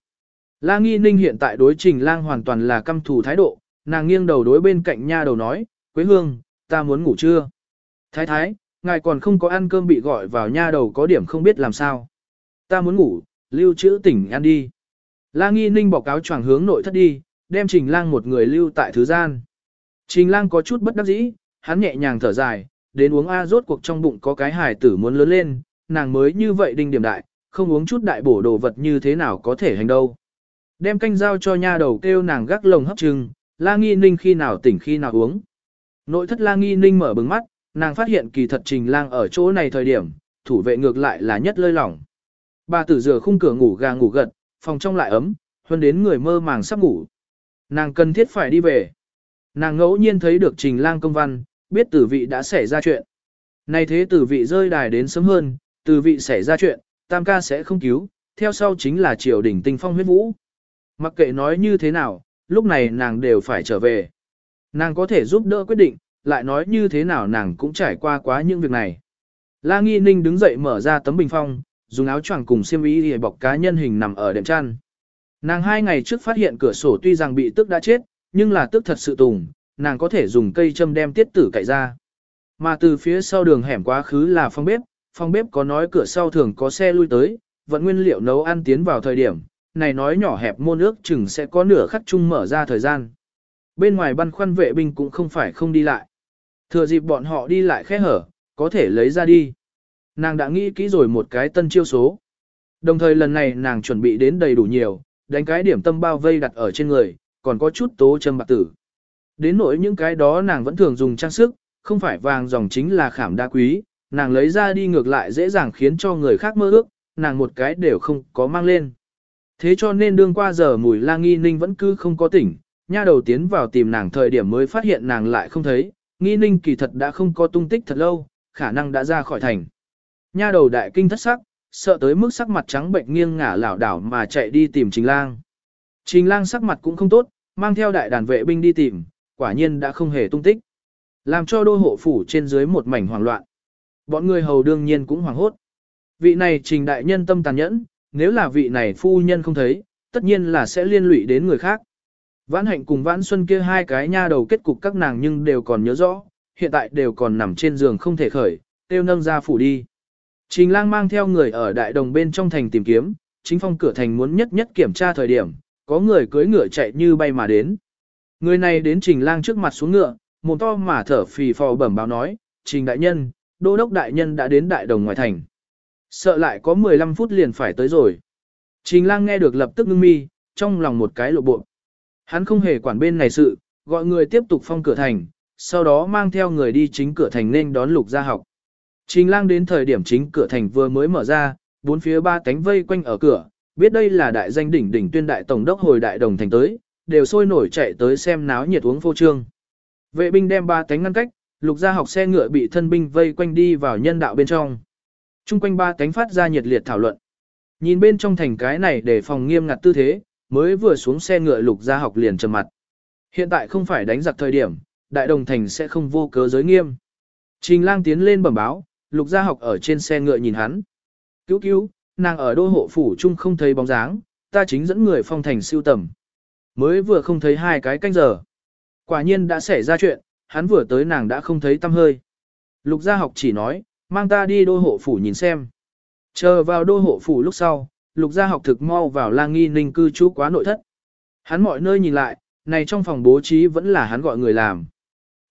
La Nghi Ninh hiện tại đối Trình Lang hoàn toàn là căm thù thái độ, nàng nghiêng đầu đối bên cạnh nha đầu nói, Quế Hương, ta muốn ngủ trưa. Thái thái, ngài còn không có ăn cơm bị gọi vào nha đầu có điểm không biết làm sao. Ta muốn ngủ, lưu trữ tỉnh ăn đi. La Nghi Ninh bỏ cáo choàng hướng nội thất đi, đem Trình Lang một người lưu tại thứ gian. Trình Lang có chút bất đắc dĩ, hắn nhẹ nhàng thở dài, đến uống A rốt cuộc trong bụng có cái hài tử muốn lớn lên, nàng mới như vậy đinh điểm đại, không uống chút đại bổ đồ vật như thế nào có thể hành đâu. Đem canh giao cho nha đầu kêu nàng gác lồng hấp trưng, La Nghi Ninh khi nào tỉnh khi nào uống. Nội thất La Nghi Ninh mở bừng mắt, nàng phát hiện kỳ thật Trình Lang ở chỗ này thời điểm, thủ vệ ngược lại là nhất lơi lỏng. Bà tử rửa khung cửa ngủ gà ngủ gật, phòng trong lại ấm, hơn đến người mơ màng sắp ngủ. Nàng cần thiết phải đi về. Nàng ngẫu nhiên thấy được Trình Lang công văn, biết tử vị đã xảy ra chuyện. Nay thế tử vị rơi đài đến sớm hơn, tử vị xảy ra chuyện, tam ca sẽ không cứu, theo sau chính là triều đình tinh phong huyết vũ. Mặc kệ nói như thế nào, lúc này nàng đều phải trở về. Nàng có thể giúp đỡ quyết định, lại nói như thế nào nàng cũng trải qua quá những việc này. La Nghi Ninh đứng dậy mở ra tấm bình phong, dùng áo choàng cùng xiêm y để bọc cá nhân hình nằm ở đệm chăn. Nàng hai ngày trước phát hiện cửa sổ tuy rằng bị tức đã chết, nhưng là tức thật sự tùng, nàng có thể dùng cây châm đem tiết tử cậy ra. Mà từ phía sau đường hẻm quá khứ là phòng bếp, phòng bếp có nói cửa sau thường có xe lui tới, vận nguyên liệu nấu ăn tiến vào thời điểm, này nói nhỏ hẹp môn ước chừng sẽ có nửa khắc chung mở ra thời gian. Bên ngoài băn khoăn vệ binh cũng không phải không đi lại. Thừa dịp bọn họ đi lại khẽ hở, có thể lấy ra đi. Nàng đã nghĩ kỹ rồi một cái tân chiêu số. Đồng thời lần này nàng chuẩn bị đến đầy đủ nhiều, đánh cái điểm tâm bao vây đặt ở trên người, còn có chút tố châm bạc tử. Đến nỗi những cái đó nàng vẫn thường dùng trang sức, không phải vàng dòng chính là khảm đa quý, nàng lấy ra đi ngược lại dễ dàng khiến cho người khác mơ ước, nàng một cái đều không có mang lên. Thế cho nên đương qua giờ mùi la nghi ninh vẫn cứ không có tỉnh, nha đầu tiến vào tìm nàng thời điểm mới phát hiện nàng lại không thấy, nghi ninh kỳ thật đã không có tung tích thật lâu, khả năng đã ra khỏi thành. Nha đầu đại kinh thất sắc, sợ tới mức sắc mặt trắng bệnh nghiêng ngả lảo đảo mà chạy đi tìm Trình Lang. Trình Lang sắc mặt cũng không tốt, mang theo đại đàn vệ binh đi tìm, quả nhiên đã không hề tung tích. Làm cho đô hộ phủ trên dưới một mảnh hoảng loạn. Bọn người hầu đương nhiên cũng hoảng hốt. Vị này trình đại nhân tâm tàn nhẫn, nếu là vị này phu nhân không thấy, tất nhiên là sẽ liên lụy đến người khác. Vãn hạnh cùng vãn xuân kia hai cái nha đầu kết cục các nàng nhưng đều còn nhớ rõ, hiện tại đều còn nằm trên giường không thể khởi, tiêu nâng ra phủ đi. Trình lang mang theo người ở đại đồng bên trong thành tìm kiếm, chính phong cửa thành muốn nhất nhất kiểm tra thời điểm, có người cưỡi ngựa chạy như bay mà đến. Người này đến trình lang trước mặt xuống ngựa, mồm to mà thở phì phò bẩm báo nói, trình đại nhân, đô đốc đại nhân đã đến đại đồng ngoài thành. Sợ lại có 15 phút liền phải tới rồi. Trình lang nghe được lập tức ngưng mi, trong lòng một cái lộ bộ. Hắn không hề quản bên này sự, gọi người tiếp tục phong cửa thành, sau đó mang theo người đi chính cửa thành nên đón lục gia học. Trình lang đến thời điểm chính cửa thành vừa mới mở ra, bốn phía ba cánh vây quanh ở cửa, biết đây là đại danh đỉnh đỉnh tuyên đại tổng đốc hồi đại đồng thành tới, đều sôi nổi chạy tới xem náo nhiệt uống phô trương. Vệ binh đem ba cánh ngăn cách, lục gia học xe ngựa bị thân binh vây quanh đi vào nhân đạo bên trong. Trung quanh ba cánh phát ra nhiệt liệt thảo luận. Nhìn bên trong thành cái này để phòng nghiêm ngặt tư thế, mới vừa xuống xe ngựa lục gia học liền trầm mặt. Hiện tại không phải đánh giặc thời điểm, đại đồng thành sẽ không vô cớ giới nghiêm. Trình lang tiến lên bẩm báo, lục gia học ở trên xe ngựa nhìn hắn. Cứu cứu, nàng ở đô hộ phủ chung không thấy bóng dáng, ta chính dẫn người phong thành siêu tầm. Mới vừa không thấy hai cái canh giờ. Quả nhiên đã xảy ra chuyện, hắn vừa tới nàng đã không thấy tâm hơi. Lục gia học chỉ nói, mang ta đi đô hộ phủ nhìn xem. Chờ vào đô hộ phủ lúc sau, lục gia học thực mau vào lang nghi ninh cư trú quá nội thất. Hắn mọi nơi nhìn lại, này trong phòng bố trí vẫn là hắn gọi người làm.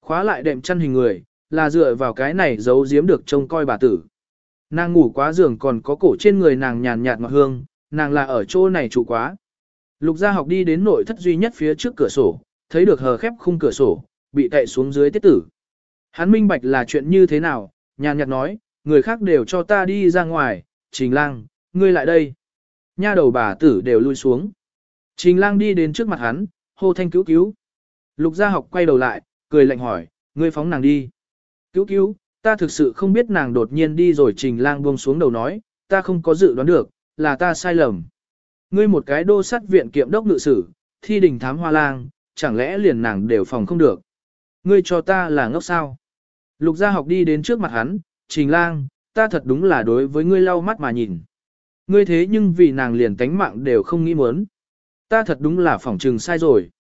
Khóa lại đệm chăn hình người, là dựa vào cái này giấu giếm được trông coi bà tử. Nàng ngủ quá giường còn có cổ trên người nàng nhàn nhạt ngọt hương, nàng là ở chỗ này trụ quá. Lục gia học đi đến nội thất duy nhất phía trước cửa sổ, thấy được hờ khép khung cửa sổ, bị tệ xuống dưới tiết tử. Hắn minh bạch là chuyện như thế nào, nhàn nhạt nói, người khác đều cho ta đi ra ngoài, trình lang, ngươi lại đây. Nha đầu bà tử đều lui xuống. Trình lang đi đến trước mặt hắn, hô thanh cứu cứu. Lục gia học quay đầu lại, cười lạnh hỏi, ngươi phóng nàng đi. Cứu cứu, ta thực sự không biết nàng đột nhiên đi rồi trình lang buông xuống đầu nói, ta không có dự đoán được, là ta sai lầm. Ngươi một cái đô sát viện kiệm đốc ngự sử, thi đình thám hoa lang, chẳng lẽ liền nàng đều phòng không được. Ngươi cho ta là ngốc sao. Lục gia học đi đến trước mặt hắn, Trình lang, ta thật đúng là đối với ngươi lau mắt mà nhìn. Ngươi thế nhưng vì nàng liền tánh mạng đều không nghĩ muốn. Ta thật đúng là phỏng trừng sai rồi.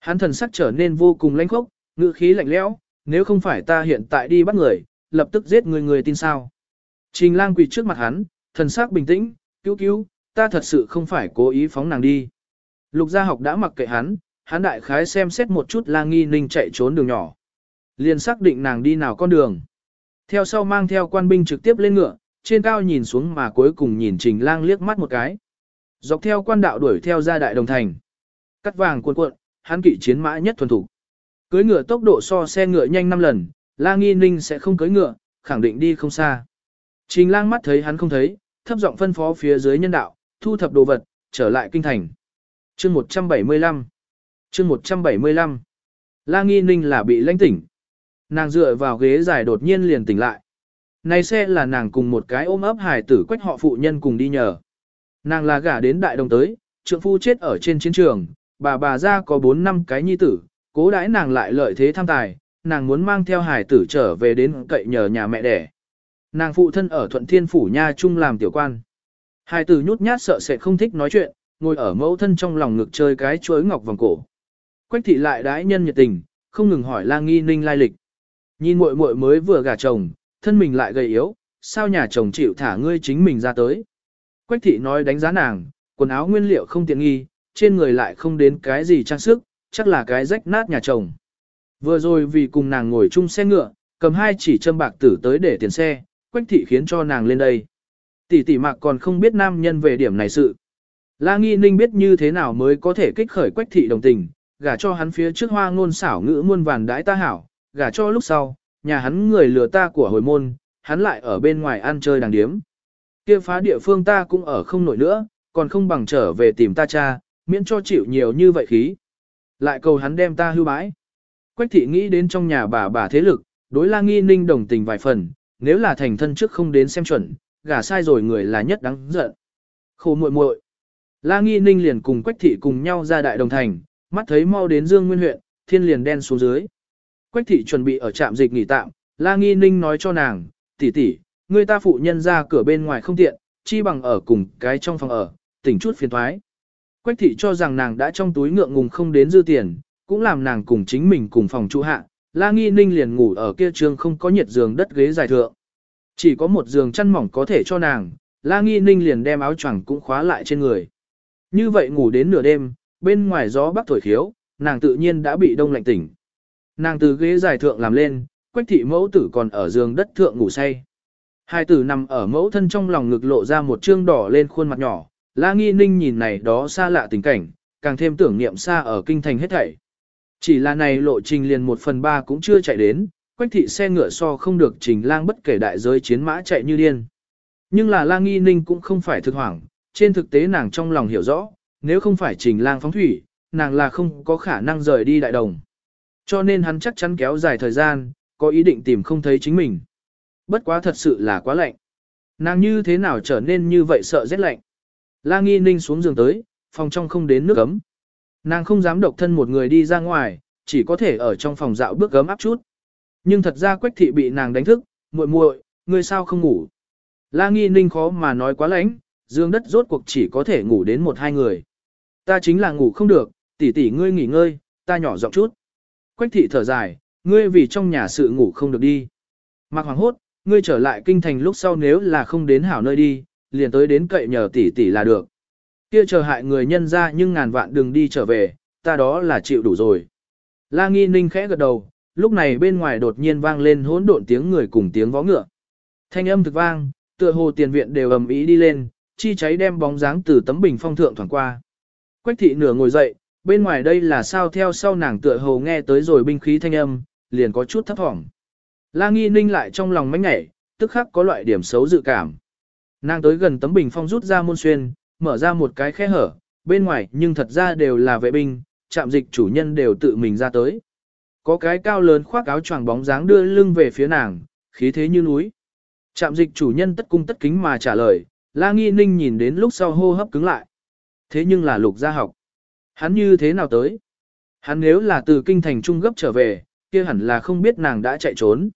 Hắn thần sắc trở nên vô cùng lãnh khốc, ngữ khí lạnh lẽo, nếu không phải ta hiện tại đi bắt người, lập tức giết người người tin sao. Trình lang quỳ trước mặt hắn, thần sắc bình tĩnh, cứu cứu, ta thật sự không phải cố ý phóng nàng đi. Lục gia học đã mặc kệ hắn, hắn đại khái xem xét một chút lang nghi ninh chạy trốn đường nhỏ. Liền xác định nàng đi nào con đường. Theo sau mang theo quan binh trực tiếp lên ngựa, trên cao nhìn xuống mà cuối cùng nhìn trình lang liếc mắt một cái. Dọc theo quan đạo đuổi theo ra đại đồng thành. Cắt vàng cuộn cuộn, hắn kỵ chiến mã nhất thuần thủ. Cưới ngựa tốc độ so xe ngựa nhanh 5 lần, lang nghi ninh sẽ không cưới ngựa, khẳng định đi không xa. Trình lang mắt thấy hắn không thấy, thấp giọng phân phó phía dưới nhân đạo, thu thập đồ vật, trở lại kinh thành. Chương 175 Chương 175 La Nghi Ninh là bị lãnh tỉnh. Nàng dựa vào ghế dài đột nhiên liền tỉnh lại. Này xe là nàng cùng một cái ôm ấp hài tử quách họ phụ nhân cùng đi nhờ. Nàng là gả đến đại đồng tới, trượng phu chết ở trên chiến trường, bà bà ra có 4 năm cái nhi tử, cố đãi nàng lại lợi thế tham tài, nàng muốn mang theo hài tử trở về đến cậy nhờ nhà mẹ đẻ. Nàng phụ thân ở Thuận Thiên Phủ Nha Trung làm tiểu quan. Hài tử nhút nhát sợ sẽ không thích nói chuyện, ngồi ở mẫu thân trong lòng ngực chơi cái chuối ngọc vòng cổ. Quách thị lại đãi nhân nhiệt tình, không ngừng hỏi la nghi ninh lai lịch. Nhìn muội muội mới vừa gả chồng, thân mình lại gầy yếu, sao nhà chồng chịu thả ngươi chính mình ra tới. Quách thị nói đánh giá nàng, quần áo nguyên liệu không tiện nghi, trên người lại không đến cái gì trang sức, chắc là cái rách nát nhà chồng. Vừa rồi vì cùng nàng ngồi chung xe ngựa, cầm hai chỉ châm bạc tử tới để tiền xe, quách thị khiến cho nàng lên đây. Tỷ tỷ mạc còn không biết nam nhân về điểm này sự. La Nghi Ninh biết như thế nào mới có thể kích khởi quách thị đồng tình, gả cho hắn phía trước hoa ngôn xảo ngữ muôn vàn đãi ta hảo, gả cho lúc sau, nhà hắn người lừa ta của hồi môn, hắn lại ở bên ngoài ăn chơi đàng điếm. kia phá địa phương ta cũng ở không nổi nữa, còn không bằng trở về tìm ta cha, miễn cho chịu nhiều như vậy khí. Lại cầu hắn đem ta hưu bãi. Quách thị nghĩ đến trong nhà bà bà thế lực, đối la nghi ninh đồng tình vài phần, nếu là thành thân trước không đến xem chuẩn, gả sai rồi người là nhất đáng giận. Khổ muội muội. La nghi ninh liền cùng quách thị cùng nhau ra đại đồng thành, mắt thấy mau đến dương nguyên huyện, thiên liền đen xuống dưới. Quách thị chuẩn bị ở trạm dịch nghỉ tạm, La Nghi Ninh nói cho nàng, tỷ tỷ, người ta phụ nhân ra cửa bên ngoài không tiện, chi bằng ở cùng cái trong phòng ở, tỉnh chút phiền thoái. Quách thị cho rằng nàng đã trong túi ngượng ngùng không đến dư tiền, cũng làm nàng cùng chính mình cùng phòng trụ hạ. La Nghi Ninh liền ngủ ở kia trường không có nhiệt giường đất ghế dài thượng. Chỉ có một giường chăn mỏng có thể cho nàng, La Nghi Ninh liền đem áo choàng cũng khóa lại trên người. Như vậy ngủ đến nửa đêm, bên ngoài gió bắc thổi khiếu, nàng tự nhiên đã bị đông lạnh tỉnh. Nàng từ ghế dài thượng làm lên, quách thị mẫu tử còn ở giường đất thượng ngủ say. Hai tử nằm ở mẫu thân trong lòng ngực lộ ra một trương đỏ lên khuôn mặt nhỏ, la nghi ninh nhìn này đó xa lạ tình cảnh, càng thêm tưởng niệm xa ở kinh thành hết thảy. Chỉ là này lộ trình liền một phần ba cũng chưa chạy đến, quách thị xe ngựa so không được trình lang bất kể đại giới chiến mã chạy như điên. Nhưng là la nghi ninh cũng không phải thực hoảng, trên thực tế nàng trong lòng hiểu rõ, nếu không phải trình lang phóng thủy, nàng là không có khả năng rời đi đại đồng. Cho nên hắn chắc chắn kéo dài thời gian, có ý định tìm không thấy chính mình. Bất quá thật sự là quá lạnh. Nàng như thế nào trở nên như vậy sợ rét lạnh. La nghi ninh xuống giường tới, phòng trong không đến nước ấm. Nàng không dám độc thân một người đi ra ngoài, chỉ có thể ở trong phòng dạo bước gấm áp chút. Nhưng thật ra quách thị bị nàng đánh thức, muội muội, ngươi sao không ngủ. La nghi ninh khó mà nói quá lạnh, dương đất rốt cuộc chỉ có thể ngủ đến một hai người. Ta chính là ngủ không được, tỷ tỷ ngươi nghỉ ngơi, ta nhỏ giọng chút. Quách thị thở dài, ngươi vì trong nhà sự ngủ không được đi. Mạc Hoàng hốt, ngươi trở lại kinh thành lúc sau nếu là không đến hảo nơi đi, liền tới đến cậy nhờ tỷ tỷ là được. Kia chờ hại người nhân ra nhưng ngàn vạn đừng đi trở về, ta đó là chịu đủ rồi. La Nghi Ninh khẽ gật đầu, lúc này bên ngoài đột nhiên vang lên hỗn độn tiếng người cùng tiếng vó ngựa. Thanh âm thực vang, tựa hồ tiền viện đều ầm ý đi lên, chi cháy đem bóng dáng từ tấm bình phong thượng thoảng qua. Quách thị nửa ngồi dậy, bên ngoài đây là sao theo sau nàng tựa hồ nghe tới rồi binh khí thanh âm, liền có chút thấp thỏm. La nghi ninh lại trong lòng mánh nhảy, tức khắc có loại điểm xấu dự cảm. Nàng tới gần tấm bình phong rút ra môn xuyên, mở ra một cái khe hở, bên ngoài nhưng thật ra đều là vệ binh, trạm dịch chủ nhân đều tự mình ra tới. Có cái cao lớn khoác áo choàng bóng dáng đưa lưng về phía nàng, khí thế như núi. Trạm dịch chủ nhân tất cung tất kính mà trả lời, La Nghi Ninh nhìn đến lúc sau hô hấp cứng lại. Thế nhưng là lục gia học. Hắn như thế nào tới? Hắn nếu là từ kinh thành trung gấp trở về, kia hẳn là không biết nàng đã chạy trốn.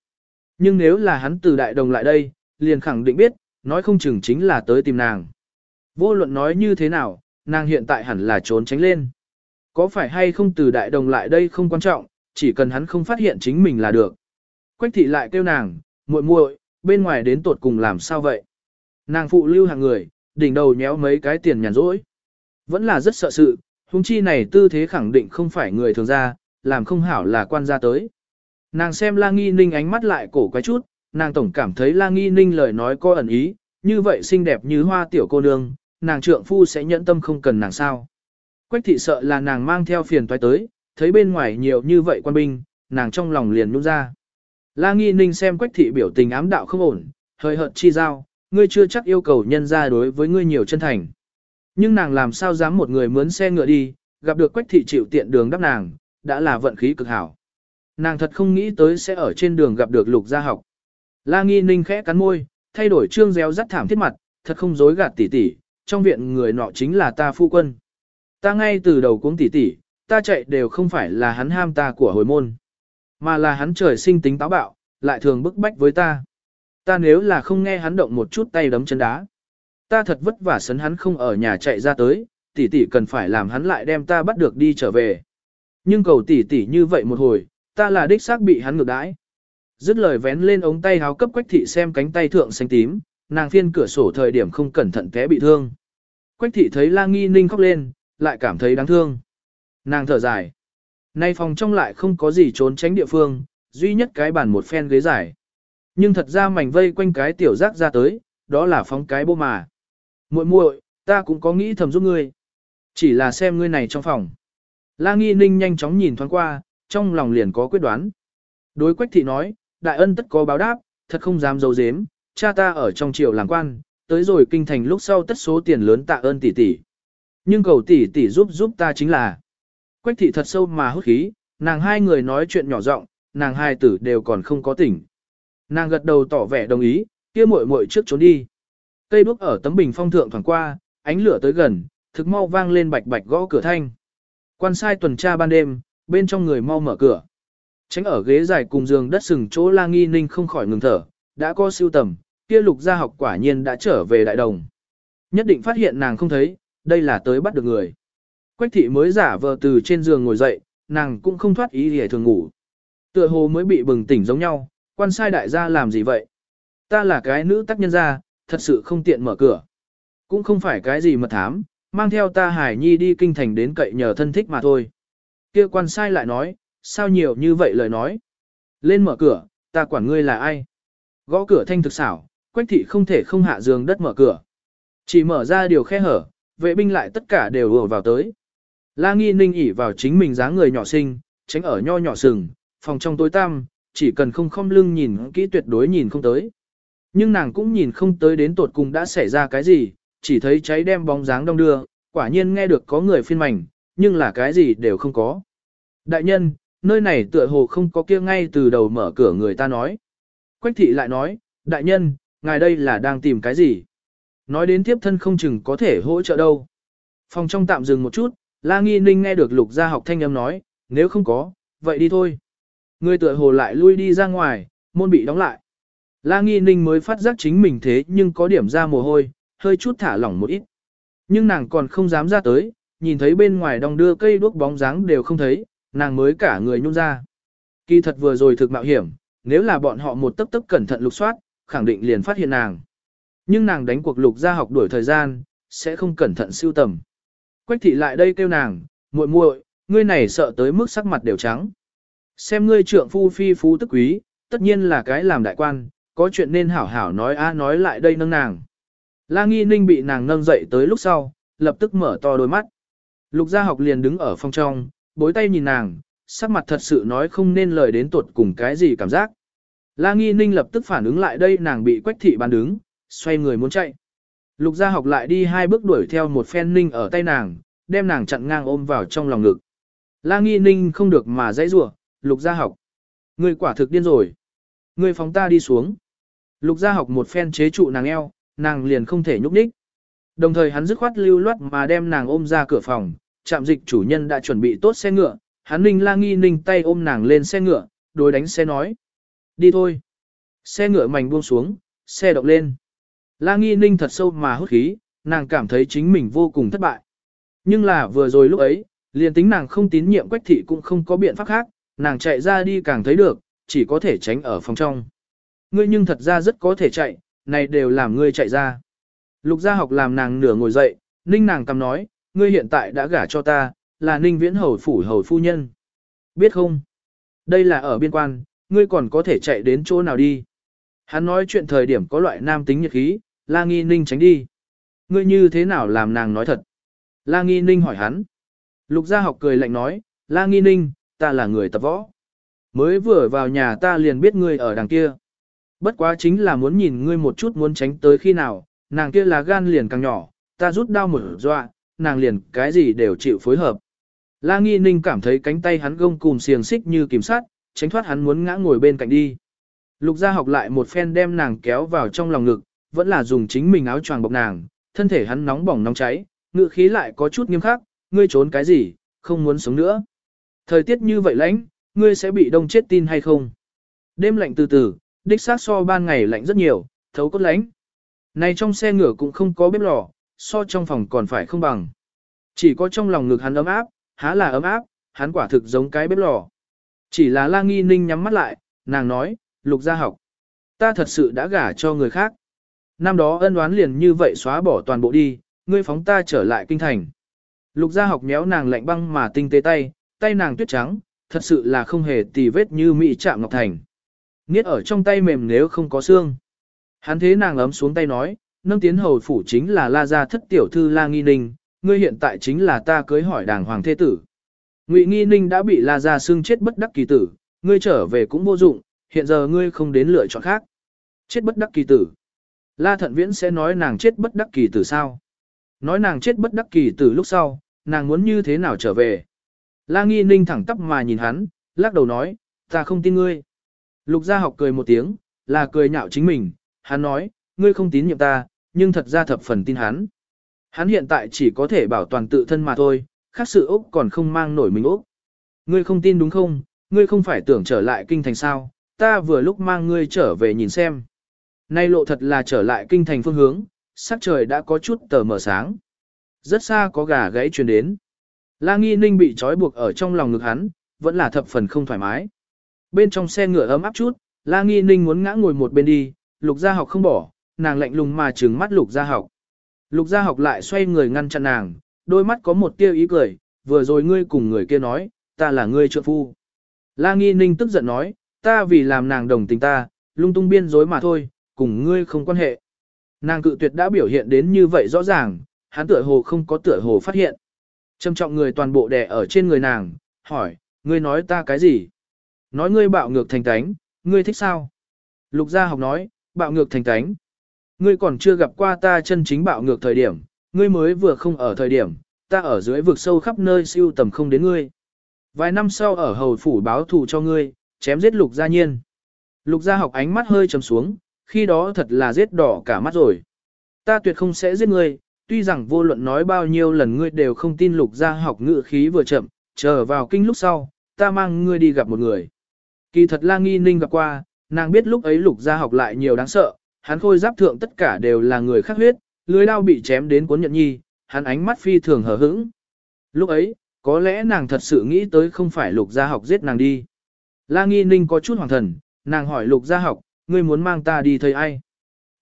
Nhưng nếu là hắn từ đại đồng lại đây, liền khẳng định biết, nói không chừng chính là tới tìm nàng. Vô luận nói như thế nào, nàng hiện tại hẳn là trốn tránh lên. Có phải hay không từ đại đồng lại đây không quan trọng, chỉ cần hắn không phát hiện chính mình là được. Quách thị lại kêu nàng, muội muội, bên ngoài đến tột cùng làm sao vậy? Nàng phụ lưu hàng người, đỉnh đầu nhéo mấy cái tiền nhàn rỗi. Vẫn là rất sợ sự, huống chi này tư thế khẳng định không phải người thường ra, làm không hảo là quan gia tới. Nàng xem La Nghi Ninh ánh mắt lại cổ quái chút, nàng tổng cảm thấy La Nghi Ninh lời nói có ẩn ý, như vậy xinh đẹp như hoa tiểu cô nương, nàng trượng phu sẽ nhẫn tâm không cần nàng sao. Quách thị sợ là nàng mang theo phiền toái tới, thấy bên ngoài nhiều như vậy quan binh, nàng trong lòng liền nhúc ra. La Nghi Ninh xem Quách thị biểu tình ám đạo không ổn, hơi hợt chi giao, ngươi chưa chắc yêu cầu nhân ra đối với ngươi nhiều chân thành. Nhưng nàng làm sao dám một người mướn xe ngựa đi, gặp được Quách thị chịu tiện đường đắp nàng, đã là vận khí cực hảo. Nàng thật không nghĩ tới sẽ ở trên đường gặp được lục gia học. La Nghi Ninh khẽ cắn môi, thay đổi trương réo rắt thảm thiết mặt, thật không dối gạt tỉ tỉ, trong viện người nọ chính là ta phu quân. Ta ngay từ đầu cuống tỉ tỉ, ta chạy đều không phải là hắn ham ta của hồi môn, mà là hắn trời sinh tính táo bạo, lại thường bức bách với ta. Ta nếu là không nghe hắn động một chút tay đấm chân đá, ta thật vất vả sấn hắn không ở nhà chạy ra tới, tỷ tỷ cần phải làm hắn lại đem ta bắt được đi trở về. Nhưng cầu tỷ tỷ như vậy một hồi, ta là đích xác bị hắn ngược đãi. Dứt lời vén lên ống tay háo cấp quách thị xem cánh tay thượng xanh tím, nàng phiên cửa sổ thời điểm không cẩn thận té bị thương. Quách thị thấy la nghi ninh khóc lên, lại cảm thấy đáng thương. Nàng thở dài. Nay phòng trong lại không có gì trốn tránh địa phương, duy nhất cái bàn một phen ghế dài. Nhưng thật ra mảnh vây quanh cái tiểu giác ra tới, đó là phóng cái bô mà muội muội, ta cũng có nghĩ thầm giúp ngươi. Chỉ là xem ngươi này trong phòng. La Nghi Ninh nhanh chóng nhìn thoáng qua, trong lòng liền có quyết đoán. Đối Quách Thị nói, đại ân tất có báo đáp, thật không dám giấu dếm, cha ta ở trong triều làm quan, tới rồi kinh thành lúc sau tất số tiền lớn tạ ơn tỷ tỷ. Nhưng cầu tỷ tỷ giúp giúp ta chính là. Quách Thị thật sâu mà hút khí, nàng hai người nói chuyện nhỏ giọng, nàng hai tử đều còn không có tỉnh. Nàng gật đầu tỏ vẻ đồng ý, kia muội muội trước trốn đi. Cây đuốc ở tấm bình phong thượng thoảng qua, ánh lửa tới gần, thực mau vang lên bạch bạch gõ cửa thanh. Quan sai tuần tra ban đêm, bên trong người mau mở cửa. Tránh ở ghế dài cùng giường đất sừng chỗ la nghi ninh không khỏi ngừng thở, đã có siêu tầm, kia lục gia học quả nhiên đã trở về đại đồng. Nhất định phát hiện nàng không thấy, đây là tới bắt được người. Quách thị mới giả vờ từ trên giường ngồi dậy, nàng cũng không thoát ý để thường ngủ. Tựa hồ mới bị bừng tỉnh giống nhau, quan sai đại gia làm gì vậy? Ta là cái nữ tác nhân gia, thật sự không tiện mở cửa. Cũng không phải cái gì mật thám, mang theo ta hải nhi đi kinh thành đến cậy nhờ thân thích mà thôi. Kia quan sai lại nói, sao nhiều như vậy lời nói. Lên mở cửa, ta quản ngươi là ai? Gõ cửa thanh thực xảo, quách thị không thể không hạ giường đất mở cửa. Chỉ mở ra điều khe hở, vệ binh lại tất cả đều ùa vào tới. La nghi ninh ỉ vào chính mình dáng người nhỏ xinh, tránh ở nho nhỏ sừng, phòng trong tối tăm, chỉ cần không khom lưng nhìn kỹ tuyệt đối nhìn không tới. Nhưng nàng cũng nhìn không tới đến tột cùng đã xảy ra cái gì, chỉ thấy cháy đem bóng dáng đông đưa, quả nhiên nghe được có người phiên mảnh, nhưng là cái gì đều không có. Đại nhân, nơi này tựa hồ không có kia ngay từ đầu mở cửa người ta nói. Quách thị lại nói, đại nhân, ngài đây là đang tìm cái gì? Nói đến tiếp thân không chừng có thể hỗ trợ đâu. Phòng trong tạm dừng một chút, La Nghi Ninh nghe được lục gia học thanh âm nói, nếu không có, vậy đi thôi. Người tựa hồ lại lui đi ra ngoài, môn bị đóng lại. La Nghi Ninh mới phát giác chính mình thế nhưng có điểm ra mồ hôi, hơi chút thả lỏng một ít. Nhưng nàng còn không dám ra tới, nhìn thấy bên ngoài đong đưa cây đuốc bóng dáng đều không thấy, nàng mới cả người nhung ra. Kỳ thật vừa rồi thực mạo hiểm, nếu là bọn họ một tấp tấp cẩn thận lục soát, khẳng định liền phát hiện nàng. Nhưng nàng đánh cuộc lục ra học đuổi thời gian, sẽ không cẩn thận siêu tầm. Quách thị lại đây kêu nàng, muội muội, ngươi này sợ tới mức sắc mặt đều trắng. Xem ngươi trượng phu phi phú tức quý, tất nhiên là cái làm đại quan, có chuyện nên hảo hảo nói a nói lại đây nâng nàng. La Nghi Ninh bị nàng nâng dậy tới lúc sau, lập tức mở to đôi mắt. Lục gia học liền đứng ở phòng trong, bối tay nhìn nàng, sắc mặt thật sự nói không nên lời đến tuột cùng cái gì cảm giác. La Nghi Ninh lập tức phản ứng lại đây nàng bị quách thị bàn đứng, xoay người muốn chạy. Lục gia học lại đi hai bước đuổi theo một phen ninh ở tay nàng, đem nàng chặn ngang ôm vào trong lòng ngực. La Nghi Ninh không được mà dãy rủa, lục gia học. Người quả thực điên rồi. Người phóng ta đi xuống. Lục gia học một phen chế trụ nàng eo, nàng liền không thể nhúc nhích. Đồng thời hắn dứt khoát lưu loát mà đem nàng ôm ra cửa phòng, trạm dịch chủ nhân đã chuẩn bị tốt xe ngựa, hắn ninh la nghi ninh tay ôm nàng lên xe ngựa, đối đánh xe nói. Đi thôi. Xe ngựa mảnh buông xuống, xe động lên. La Nghi Ninh thật sâu mà hút khí, nàng cảm thấy chính mình vô cùng thất bại. Nhưng là vừa rồi lúc ấy, liền tính nàng không tín nhiệm quách thị cũng không có biện pháp khác, nàng chạy ra đi càng thấy được, chỉ có thể tránh ở phòng trong. Ngươi nhưng thật ra rất có thể chạy, này đều làm ngươi chạy ra. Lục gia học làm nàng nửa ngồi dậy, ninh nàng cầm nói, ngươi hiện tại đã gả cho ta, là ninh viễn hầu phủ hầu phu nhân. Biết không? Đây là ở biên quan, ngươi còn có thể chạy đến chỗ nào đi. Hắn nói chuyện thời điểm có loại nam tính nhiệt khí, la nghi ninh tránh đi. Ngươi như thế nào làm nàng nói thật? La nghi ninh hỏi hắn. Lục gia học cười lạnh nói, la nghi ninh, ta là người tập võ. Mới vừa vào nhà ta liền biết ngươi ở đằng kia. Bất quá chính là muốn nhìn ngươi một chút muốn tránh tới khi nào, nàng kia là gan liền càng nhỏ, ta rút đau một dọa, nàng liền cái gì đều chịu phối hợp. La Nghi Ninh cảm thấy cánh tay hắn gông cùm xiềng xích như kìm sát, tránh thoát hắn muốn ngã ngồi bên cạnh đi. Lục gia học lại một phen đem nàng kéo vào trong lòng ngực, vẫn là dùng chính mình áo choàng bọc nàng, thân thể hắn nóng bỏng nóng cháy, ngự khí lại có chút nghiêm khắc, ngươi trốn cái gì, không muốn sống nữa. Thời tiết như vậy lạnh, ngươi sẽ bị đông chết tin hay không? Đêm lạnh từ từ, đích xác so ban ngày lạnh rất nhiều, thấu cốt lạnh. Này trong xe ngựa cũng không có bếp lò, so trong phòng còn phải không bằng. Chỉ có trong lòng ngực hắn ấm áp, há là ấm áp, hắn quả thực giống cái bếp lò. Chỉ là la nghi ninh nhắm mắt lại, nàng nói, lục gia học. Ta thật sự đã gả cho người khác. Năm đó ân oán liền như vậy xóa bỏ toàn bộ đi, ngươi phóng ta trở lại kinh thành. Lục gia học méo nàng lạnh băng mà tinh tế tay, tay nàng tuyết trắng, thật sự là không hề tì vết như mỹ chạm ngọc thành. Niết ở trong tay mềm nếu không có xương. Hắn thế nàng ấm xuống tay nói, nâng tiến hầu phủ chính là la gia thất tiểu thư la nghi ninh, ngươi hiện tại chính là ta cưới hỏi đàng hoàng thế tử. Ngụy nghi ninh đã bị la gia xương chết bất đắc kỳ tử, ngươi trở về cũng vô dụng, hiện giờ ngươi không đến lựa chọn khác. Chết bất đắc kỳ tử. La thận viễn sẽ nói nàng chết bất đắc kỳ tử sao? Nói nàng chết bất đắc kỳ tử lúc sau, nàng muốn như thế nào trở về? La nghi ninh thẳng tắp mà nhìn hắn, lắc đầu nói, ta không tin ngươi. Lục gia học cười một tiếng, là cười nhạo chính mình, hắn nói, ngươi không tín nhiệm ta, nhưng thật ra thập phần tin hắn. Hắn hiện tại chỉ có thể bảo toàn tự thân mà thôi, khác sự Úc còn không mang nổi mình Úc. Ngươi không tin đúng không, ngươi không phải tưởng trở lại kinh thành sao, ta vừa lúc mang ngươi trở về nhìn xem. Nay lộ thật là trở lại kinh thành phương hướng, sắc trời đã có chút tờ mở sáng. Rất xa có gà gãy truyền đến. La Nghi Ninh bị trói buộc ở trong lòng ngực hắn, vẫn là thập phần không thoải mái. Bên trong xe ngựa ấm áp chút, La Nghi Ninh muốn ngã ngồi một bên đi, Lục Gia Học không bỏ, nàng lạnh lùng mà trừng mắt Lục Gia Học. Lục Gia Học lại xoay người ngăn chặn nàng, đôi mắt có một tia ý cười, vừa rồi ngươi cùng người kia nói, ta là ngươi trợ phu. La Nghi Ninh tức giận nói, ta vì làm nàng đồng tình ta, lung tung biên dối mà thôi, cùng ngươi không quan hệ. Nàng cự tuyệt đã biểu hiện đến như vậy rõ ràng, hắn tựa hồ không có tựa hồ phát hiện. trâm trọng người toàn bộ đè ở trên người nàng, hỏi, ngươi nói ta cái gì? Nói ngươi bạo ngược thành tánh, ngươi thích sao? Lục gia học nói, bạo ngược thành tánh. Ngươi còn chưa gặp qua ta chân chính bạo ngược thời điểm, ngươi mới vừa không ở thời điểm, ta ở dưới vực sâu khắp nơi siêu tầm không đến ngươi. Vài năm sau ở hầu phủ báo thù cho ngươi, chém giết lục gia nhiên. Lục gia học ánh mắt hơi trầm xuống, khi đó thật là giết đỏ cả mắt rồi. Ta tuyệt không sẽ giết ngươi, tuy rằng vô luận nói bao nhiêu lần ngươi đều không tin lục gia học ngự khí vừa chậm, chờ vào kinh lúc sau, ta mang ngươi đi gặp một người. Kỳ thật la nghi ninh gặp qua, nàng biết lúc ấy lục gia học lại nhiều đáng sợ, hắn khôi giáp thượng tất cả đều là người khác huyết, lưới đao bị chém đến cuốn nhận nhi, hắn ánh mắt phi thường hờ hững. Lúc ấy, có lẽ nàng thật sự nghĩ tới không phải lục gia học giết nàng đi. La nghi ninh có chút hoàng thần, nàng hỏi lục gia học, ngươi muốn mang ta đi thấy ai?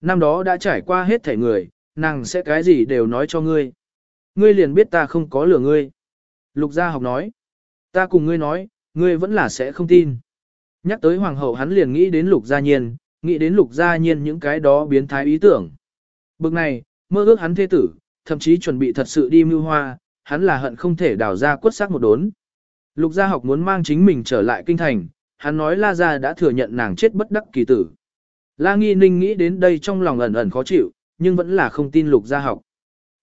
Năm đó đã trải qua hết thể người, nàng sẽ cái gì đều nói cho ngươi. Ngươi liền biết ta không có lừa ngươi. Lục gia học nói, ta cùng ngươi nói, ngươi vẫn là sẽ không tin. Nhắc tới hoàng hậu hắn liền nghĩ đến lục gia nhiên, nghĩ đến lục gia nhiên những cái đó biến thái ý tưởng. Bực này, mơ ước hắn thế tử, thậm chí chuẩn bị thật sự đi mưu hoa, hắn là hận không thể đào ra quất xác một đốn. Lục gia học muốn mang chính mình trở lại kinh thành, hắn nói La Gia đã thừa nhận nàng chết bất đắc kỳ tử. La Nghi Ninh nghĩ đến đây trong lòng ẩn ẩn khó chịu, nhưng vẫn là không tin lục gia học.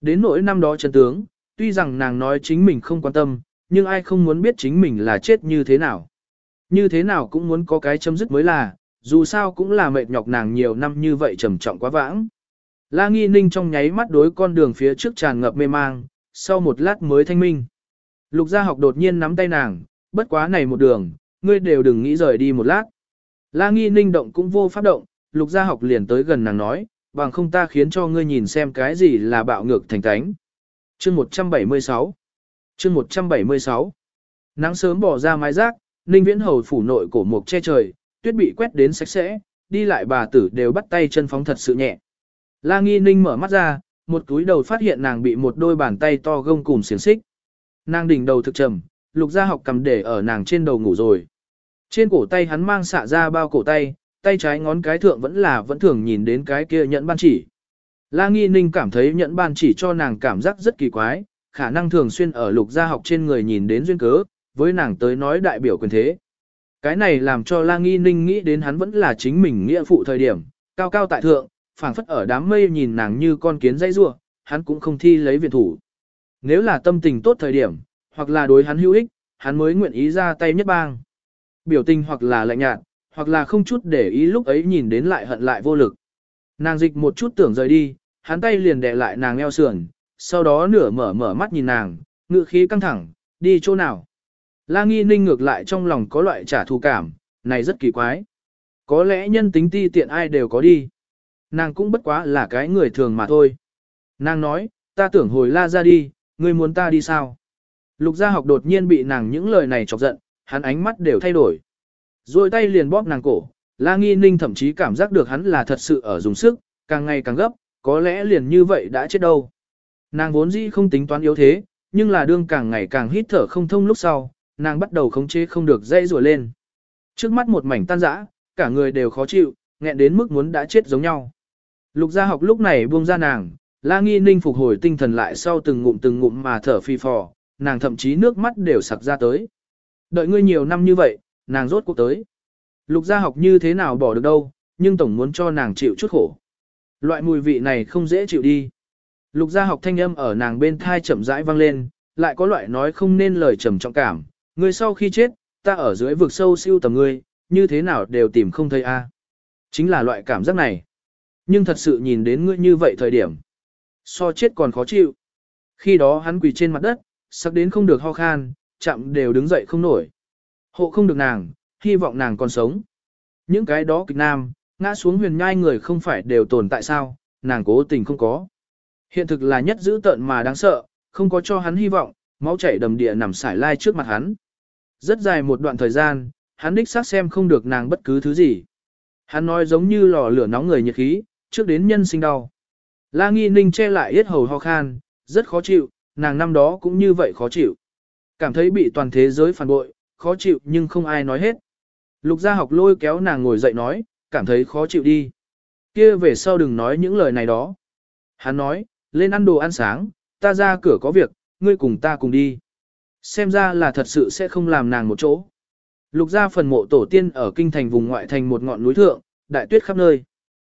Đến nỗi năm đó chân tướng, tuy rằng nàng nói chính mình không quan tâm, nhưng ai không muốn biết chính mình là chết như thế nào. Như thế nào cũng muốn có cái chấm dứt mới là, dù sao cũng là mệt nhọc nàng nhiều năm như vậy trầm trọng quá vãng. La Nghi Ninh trong nháy mắt đối con đường phía trước tràn ngập mê mang, sau một lát mới thanh minh. Lục gia học đột nhiên nắm tay nàng, bất quá này một đường, ngươi đều đừng nghĩ rời đi một lát. La Nghi Ninh động cũng vô pháp động, lục gia học liền tới gần nàng nói, bằng không ta khiến cho ngươi nhìn xem cái gì là bạo ngược thành tánh. Chương 176 Chương 176 Nắng sớm bỏ ra mái rác, Ninh Viễn Hầu phủ nội cổ mục che trời, tuyết bị quét đến sạch sẽ, đi lại bà tử đều bắt tay chân phóng thật sự nhẹ. La Nghi Ninh mở mắt ra, một túi đầu phát hiện nàng bị một đôi bàn tay to gông cùm xiềng xích. Nàng đỉnh đầu thực trầm, lục gia học cầm để ở nàng trên đầu ngủ rồi. Trên cổ tay hắn mang xạ ra bao cổ tay, tay trái ngón cái thượng vẫn là vẫn thường nhìn đến cái kia nhẫn ban chỉ. La Nghi Ninh cảm thấy nhẫn ban chỉ cho nàng cảm giác rất kỳ quái, khả năng thường xuyên ở lục gia học trên người nhìn đến duyên cớ, với nàng tới nói đại biểu quyền thế. Cái này làm cho La Nghi Ninh nghĩ đến hắn vẫn là chính mình nghĩa phụ thời điểm, cao cao tại thượng, phảng phất ở đám mây nhìn nàng như con kiến dây rua, hắn cũng không thi lấy viện thủ. Nếu là tâm tình tốt thời điểm, hoặc là đối hắn hữu ích, hắn mới nguyện ý ra tay nhất bang. Biểu tình hoặc là lạnh nhạt, hoặc là không chút để ý lúc ấy nhìn đến lại hận lại vô lực. Nàng dịch một chút tưởng rời đi, hắn tay liền đè lại nàng eo sườn, sau đó nửa mở mở mắt nhìn nàng, ngự khí căng thẳng, đi chỗ nào. La nghi ninh ngược lại trong lòng có loại trả thù cảm, này rất kỳ quái. Có lẽ nhân tính ti tiện ai đều có đi. Nàng cũng bất quá là cái người thường mà thôi. Nàng nói, ta tưởng hồi la ra đi, ngươi muốn ta đi sao? Lục gia học đột nhiên bị nàng những lời này chọc giận, hắn ánh mắt đều thay đổi. Rồi tay liền bóp nàng cổ, la nghi ninh thậm chí cảm giác được hắn là thật sự ở dùng sức, càng ngày càng gấp, có lẽ liền như vậy đã chết đâu. Nàng vốn dĩ không tính toán yếu thế, nhưng là đương càng ngày càng hít thở không thông lúc sau, nàng bắt đầu khống chế không được dây rùa lên. Trước mắt một mảnh tan rã, cả người đều khó chịu, nghẹn đến mức muốn đã chết giống nhau. Lục gia học lúc này buông ra nàng, la nghi ninh phục hồi tinh thần lại sau từng ngụm từng ngụm mà thở phi phò, nàng thậm chí nước mắt đều sặc ra tới. Đợi ngươi nhiều năm như vậy, nàng rốt cuộc tới. Lục gia học như thế nào bỏ được đâu, nhưng tổng muốn cho nàng chịu chút khổ. Loại mùi vị này không dễ chịu đi. Lục gia học thanh âm ở nàng bên thai chậm rãi vang lên, lại có loại nói không nên lời trầm trọng cảm, Ngươi sau khi chết, ta ở dưới vực sâu siêu tầm ngươi, như thế nào đều tìm không thấy a. Chính là loại cảm giác này. Nhưng thật sự nhìn đến ngươi như vậy thời điểm. So chết còn khó chịu. Khi đó hắn quỳ trên mặt đất, sắc đến không được ho khan, chạm đều đứng dậy không nổi. Hộ không được nàng, hy vọng nàng còn sống. Những cái đó kịch nam, ngã xuống huyền nhai người không phải đều tồn tại sao, nàng cố tình không có. Hiện thực là nhất dữ tợn mà đáng sợ, không có cho hắn hy vọng, máu chảy đầm địa nằm sải lai trước mặt hắn. Rất dài một đoạn thời gian, hắn đích xác xem không được nàng bất cứ thứ gì. Hắn nói giống như lò lửa nóng người nhiệt khí, trước đến nhân sinh đau. La Nghi Ninh che lại yết hầu ho khan, rất khó chịu, nàng năm đó cũng như vậy khó chịu. Cảm thấy bị toàn thế giới phản bội, khó chịu nhưng không ai nói hết. Lục gia học lôi kéo nàng ngồi dậy nói, cảm thấy khó chịu đi. Kia về sau đừng nói những lời này đó. Hắn nói, lên ăn đồ ăn sáng, ta ra cửa có việc, ngươi cùng ta cùng đi. Xem ra là thật sự sẽ không làm nàng một chỗ. Lục ra phần mộ tổ tiên ở kinh thành vùng ngoại thành một ngọn núi thượng, đại tuyết khắp nơi.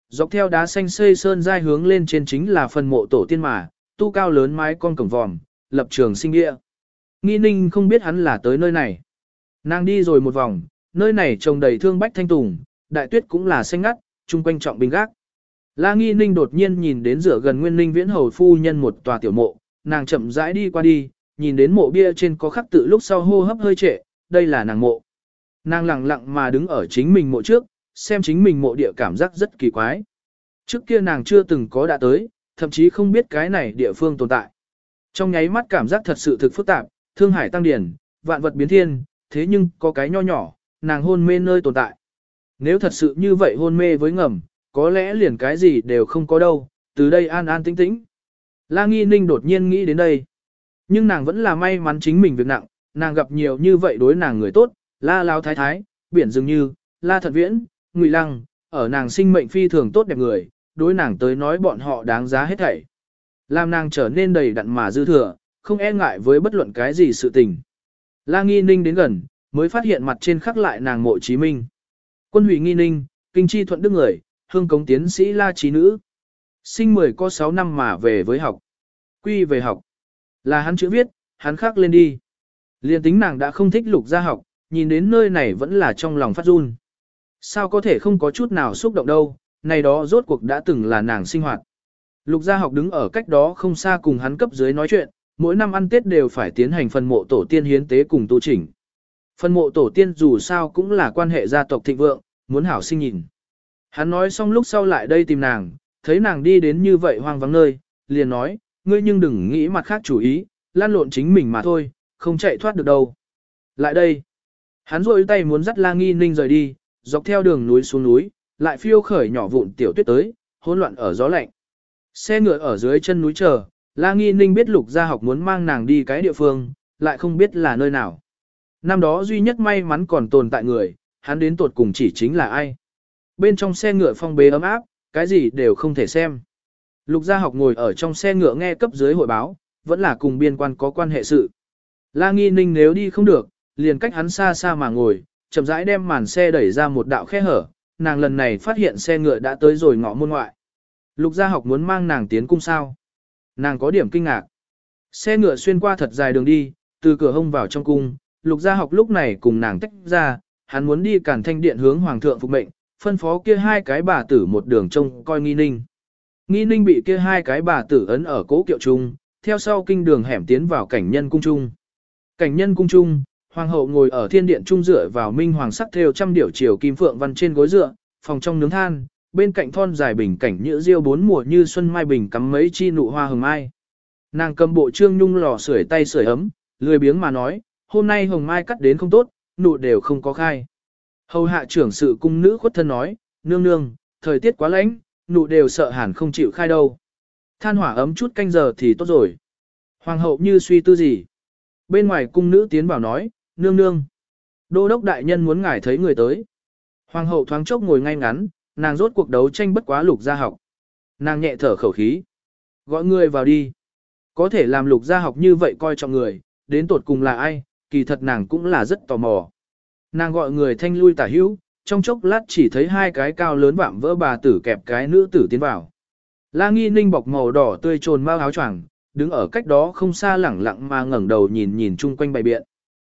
Dọc theo đá xanh xây sơn dai hướng lên trên chính là phần mộ tổ tiên mà, tu cao lớn mái con cổng vòm, lập trường sinh địa. Nghi ninh không biết hắn là tới nơi này. Nàng đi rồi một vòng, nơi này trồng đầy thương bách thanh tùng, đại tuyết cũng là xanh ngắt, chung quanh trọng bình gác. La Nghi Ninh đột nhiên nhìn đến rửa gần Nguyên Ninh Viễn Hầu phu nhân một tòa tiểu mộ, nàng chậm rãi đi qua đi, nhìn đến mộ bia trên có khắc tự lúc sau hô hấp hơi trệ, đây là nàng mộ. Nàng lặng lặng mà đứng ở chính mình mộ trước, xem chính mình mộ địa cảm giác rất kỳ quái. Trước kia nàng chưa từng có đã tới, thậm chí không biết cái này địa phương tồn tại. Trong nháy mắt cảm giác thật sự thực phức tạp, thương hải tăng điển, vạn vật biến thiên, thế nhưng có cái nho nhỏ, nàng hôn mê nơi tồn tại. Nếu thật sự như vậy hôn mê với ngầm, có lẽ liền cái gì đều không có đâu, từ đây an an tĩnh tĩnh. La Nghi Ninh đột nhiên nghĩ đến đây. Nhưng nàng vẫn là may mắn chính mình việc nặng, nàng gặp nhiều như vậy đối nàng người tốt, la lao thái thái, biển dường như, la thật viễn, ngụy lăng, ở nàng sinh mệnh phi thường tốt đẹp người, đối nàng tới nói bọn họ đáng giá hết thảy. Làm nàng trở nên đầy đặn mà dư thừa, không e ngại với bất luận cái gì sự tình. La nghi ninh đến gần, mới phát hiện mặt trên khắc lại nàng mộ chí minh. Quân hủy nghi ninh, kinh chi thuận đức người, hương cống tiến sĩ la trí nữ. Sinh mười có 6 năm mà về với học. Quy về học. Là hắn chữ viết, hắn khắc lên đi. Liên tính nàng đã không thích lục gia học, nhìn đến nơi này vẫn là trong lòng phát run. Sao có thể không có chút nào xúc động đâu, này đó rốt cuộc đã từng là nàng sinh hoạt. Lục gia học đứng ở cách đó không xa cùng hắn cấp dưới nói chuyện, mỗi năm ăn Tết đều phải tiến hành phần mộ tổ tiên hiến tế cùng tu chỉnh. Phần mộ tổ tiên dù sao cũng là quan hệ gia tộc thịnh vượng, muốn hảo sinh nhìn. Hắn nói xong lúc sau lại đây tìm nàng, thấy nàng đi đến như vậy hoang vắng nơi, liền nói, ngươi nhưng đừng nghĩ mặt khác chủ ý, lan lộn chính mình mà thôi, không chạy thoát được đâu. Lại đây, hắn rôi tay muốn dắt la nghi ninh rời đi, dọc theo đường núi xuống núi, lại phiêu khởi nhỏ vụn tiểu tuyết tới, hỗn loạn ở gió lạnh. Xe ngựa ở dưới chân núi chờ, la nghi ninh biết lục gia học muốn mang nàng đi cái địa phương, lại không biết là nơi nào. Năm đó duy nhất may mắn còn tồn tại người, hắn đến tột cùng chỉ chính là ai. Bên trong xe ngựa phong bế ấm áp, cái gì đều không thể xem. Lục gia học ngồi ở trong xe ngựa nghe cấp dưới hội báo, vẫn là cùng biên quan có quan hệ sự. La nghi ninh nếu đi không được, liền cách hắn xa xa mà ngồi, chậm rãi đem màn xe đẩy ra một đạo khe hở, nàng lần này phát hiện xe ngựa đã tới rồi ngõ môn ngoại. Lục gia học muốn mang nàng tiến cung sao. Nàng có điểm kinh ngạc. Xe ngựa xuyên qua thật dài đường đi, từ cửa hông vào trong cung, lục gia học lúc này cùng nàng tách ra, hắn muốn đi cản thanh điện hướng hoàng thượng phục mệnh, phân phó kia hai cái bà tử một đường trông coi nghi ninh. Nghi ninh bị kia hai cái bà tử ấn ở cố kiệu trung, theo sau kinh đường hẻm tiến vào cảnh nhân cung trung. Cảnh nhân cung trung, hoàng hậu ngồi ở thiên điện trung dựa vào minh hoàng sắc theo trăm điểu chiều kim phượng văn trên gối dựa, phòng trong nướng than, bên cạnh thon dài bình cảnh nhữ diêu bốn mùa như xuân mai bình cắm mấy chi nụ hoa hồng mai. Nàng cầm bộ trương nhung lò sưởi tay sưởi ấm, lười biếng mà nói, hôm nay hồng mai cắt đến không tốt, nụ đều không có khai. Hầu hạ trưởng sự cung nữ khuất thân nói, nương nương, thời tiết quá lạnh, nụ đều sợ hẳn không chịu khai đâu. Than hỏa ấm chút canh giờ thì tốt rồi. Hoàng hậu như suy tư gì. Bên ngoài cung nữ tiến vào nói, nương nương. Đô đốc đại nhân muốn ngài thấy người tới. Hoàng hậu thoáng chốc ngồi ngay ngắn, nàng rốt cuộc đấu tranh bất quá lục gia học. Nàng nhẹ thở khẩu khí. Gọi người vào đi. Có thể làm lục gia học như vậy coi trọng người, đến tột cùng là ai, kỳ thật nàng cũng là rất tò mò. Nàng gọi người thanh lui tả hữu, trong chốc lát chỉ thấy hai cái cao lớn vạm vỡ bà tử kẹp cái nữ tử tiến vào. La nghi ninh bọc màu đỏ tươi trồn mau áo choàng, đứng ở cách đó không xa lẳng lặng mà ngẩng đầu nhìn nhìn chung quanh bày biện.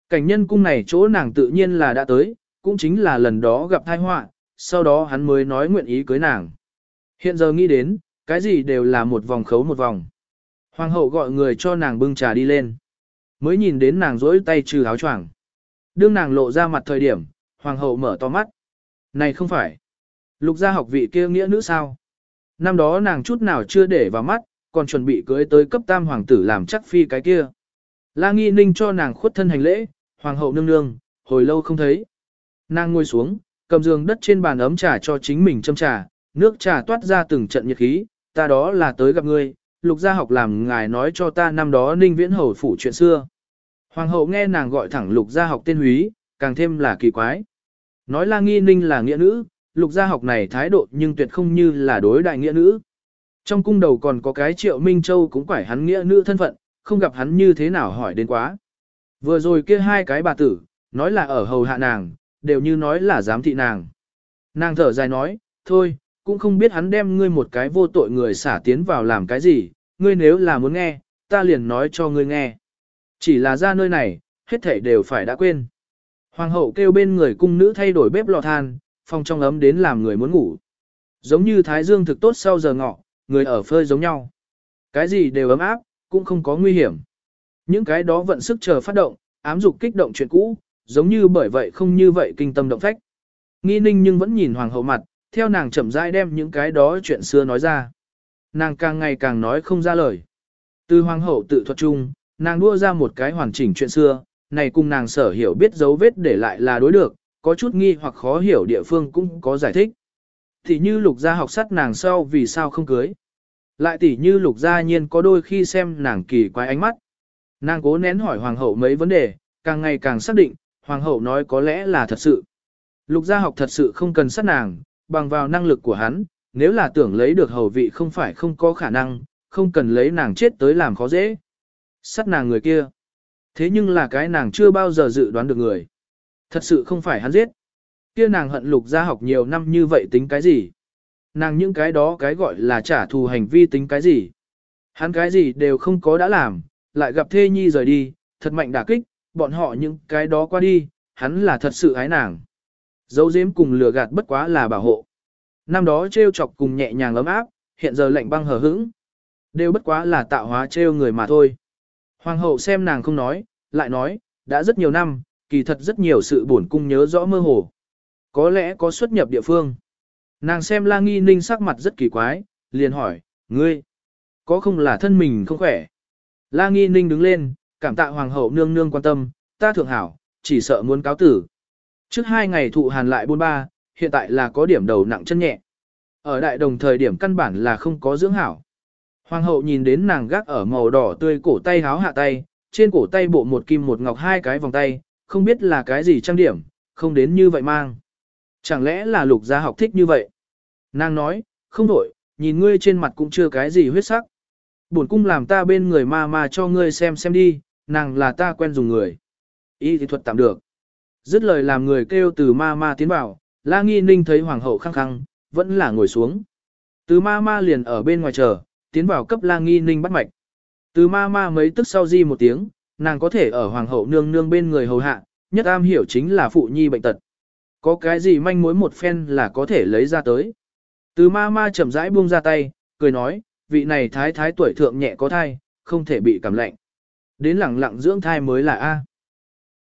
Cảnh nhân cung này chỗ nàng tự nhiên là đã tới, cũng chính là lần đó gặp tai họa, sau đó hắn mới nói nguyện ý cưới nàng. Hiện giờ nghĩ đến, cái gì đều là một vòng khấu một vòng. Hoàng hậu gọi người cho nàng bưng trà đi lên. Mới nhìn đến nàng rỗi tay trừ áo choàng. Đương nàng lộ ra mặt thời điểm, hoàng hậu mở to mắt. Này không phải. Lục gia học vị kia nghĩa nữ sao? Năm đó nàng chút nào chưa để vào mắt, còn chuẩn bị cưới tới cấp tam hoàng tử làm chắc phi cái kia. La nghi ninh cho nàng khuất thân hành lễ, hoàng hậu nương nương, hồi lâu không thấy. Nàng ngồi xuống, cầm giường đất trên bàn ấm trà cho chính mình châm trà, nước trà toát ra từng trận nhiệt khí, ta đó là tới gặp ngươi, lục gia học làm ngài nói cho ta năm đó ninh viễn hầu phủ chuyện xưa. Hoàng hậu nghe nàng gọi thẳng lục gia học tên húy, càng thêm là kỳ quái. Nói là nghi ninh là nghĩa nữ, lục gia học này thái độ nhưng tuyệt không như là đối đại nghĩa nữ. Trong cung đầu còn có cái triệu Minh Châu cũng quải hắn nghĩa nữ thân phận, không gặp hắn như thế nào hỏi đến quá. Vừa rồi kia hai cái bà tử, nói là ở hầu hạ nàng, đều như nói là giám thị nàng. Nàng thở dài nói, thôi, cũng không biết hắn đem ngươi một cái vô tội người xả tiến vào làm cái gì, ngươi nếu là muốn nghe, ta liền nói cho ngươi nghe. Chỉ là ra nơi này, hết thảy đều phải đã quên. Hoàng hậu kêu bên người cung nữ thay đổi bếp lò than, phòng trong ấm đến làm người muốn ngủ. Giống như thái dương thực tốt sau giờ ngọ, người ở phơi giống nhau. Cái gì đều ấm áp, cũng không có nguy hiểm. Những cái đó vận sức chờ phát động, ám dục kích động chuyện cũ, giống như bởi vậy không như vậy kinh tâm động phách. Nghi ninh nhưng vẫn nhìn hoàng hậu mặt, theo nàng chậm rãi đem những cái đó chuyện xưa nói ra. Nàng càng ngày càng nói không ra lời. Từ hoàng hậu tự thuật chung, nàng đua ra một cái hoàn chỉnh chuyện xưa, này cùng nàng sở hiểu biết dấu vết để lại là đối được, có chút nghi hoặc khó hiểu địa phương cũng có giải thích. Thì như lục gia học sắt nàng sau vì sao không cưới. Lại tỉ như lục gia nhiên có đôi khi xem nàng kỳ quái ánh mắt. Nàng cố nén hỏi hoàng hậu mấy vấn đề, càng ngày càng xác định, hoàng hậu nói có lẽ là thật sự. Lục gia học thật sự không cần sát nàng, bằng vào năng lực của hắn, nếu là tưởng lấy được hầu vị không phải không có khả năng, không cần lấy nàng chết tới làm khó dễ. Sát nàng người kia. Thế nhưng là cái nàng chưa bao giờ dự đoán được người. Thật sự không phải hắn giết. Kia nàng hận lục gia học nhiều năm như vậy tính cái gì? Nàng những cái đó cái gọi là trả thù hành vi tính cái gì? Hắn cái gì đều không có đã làm, lại gặp thê nhi rời đi, thật mạnh đả kích, bọn họ những cái đó qua đi, hắn là thật sự ái nàng. Dấu diếm cùng lừa gạt bất quá là bảo hộ. Năm đó treo chọc cùng nhẹ nhàng ấm áp, hiện giờ lạnh băng hờ hững. Đều bất quá là tạo hóa treo người mà thôi. Hoàng hậu xem nàng không nói, lại nói, đã rất nhiều năm, kỳ thật rất nhiều sự buồn cung nhớ rõ mơ hồ. Có lẽ có xuất nhập địa phương. Nàng xem La Nghi Ninh sắc mặt rất kỳ quái, liền hỏi, ngươi, có không là thân mình không khỏe? La Nghi Ninh đứng lên, cảm tạ hoàng hậu nương nương quan tâm, ta thượng hảo, chỉ sợ muốn cáo tử. Trước hai ngày thụ hàn lại buôn ba, hiện tại là có điểm đầu nặng chân nhẹ. Ở đại đồng thời điểm căn bản là không có dưỡng hảo. Hoàng hậu nhìn đến nàng gác ở màu đỏ tươi cổ tay háo hạ tay, trên cổ tay bộ một kim một ngọc hai cái vòng tay, không biết là cái gì trang điểm, không đến như vậy mang. Chẳng lẽ là lục gia học thích như vậy? Nàng nói, không đổi, nhìn ngươi trên mặt cũng chưa cái gì huyết sắc. Bổn cung làm ta bên người ma ma cho ngươi xem xem đi, nàng là ta quen dùng người. Y thì thuật tạm được. Dứt lời làm người kêu từ ma ma tiến vào, la nghi ninh thấy hoàng hậu khăng khăng, vẫn là ngồi xuống. Từ ma ma liền ở bên ngoài chờ, tiến vào cấp la nghi ninh bắt mạch. Từ ma ma mấy tức sau di một tiếng, nàng có thể ở hoàng hậu nương nương bên người hầu hạ, nhất am hiểu chính là phụ nhi bệnh tật. Có cái gì manh mối một phen là có thể lấy ra tới. Từ ma ma chậm rãi buông ra tay, cười nói, vị này thái thái tuổi thượng nhẹ có thai, không thể bị cảm lạnh. Đến lẳng lặng dưỡng thai mới là A.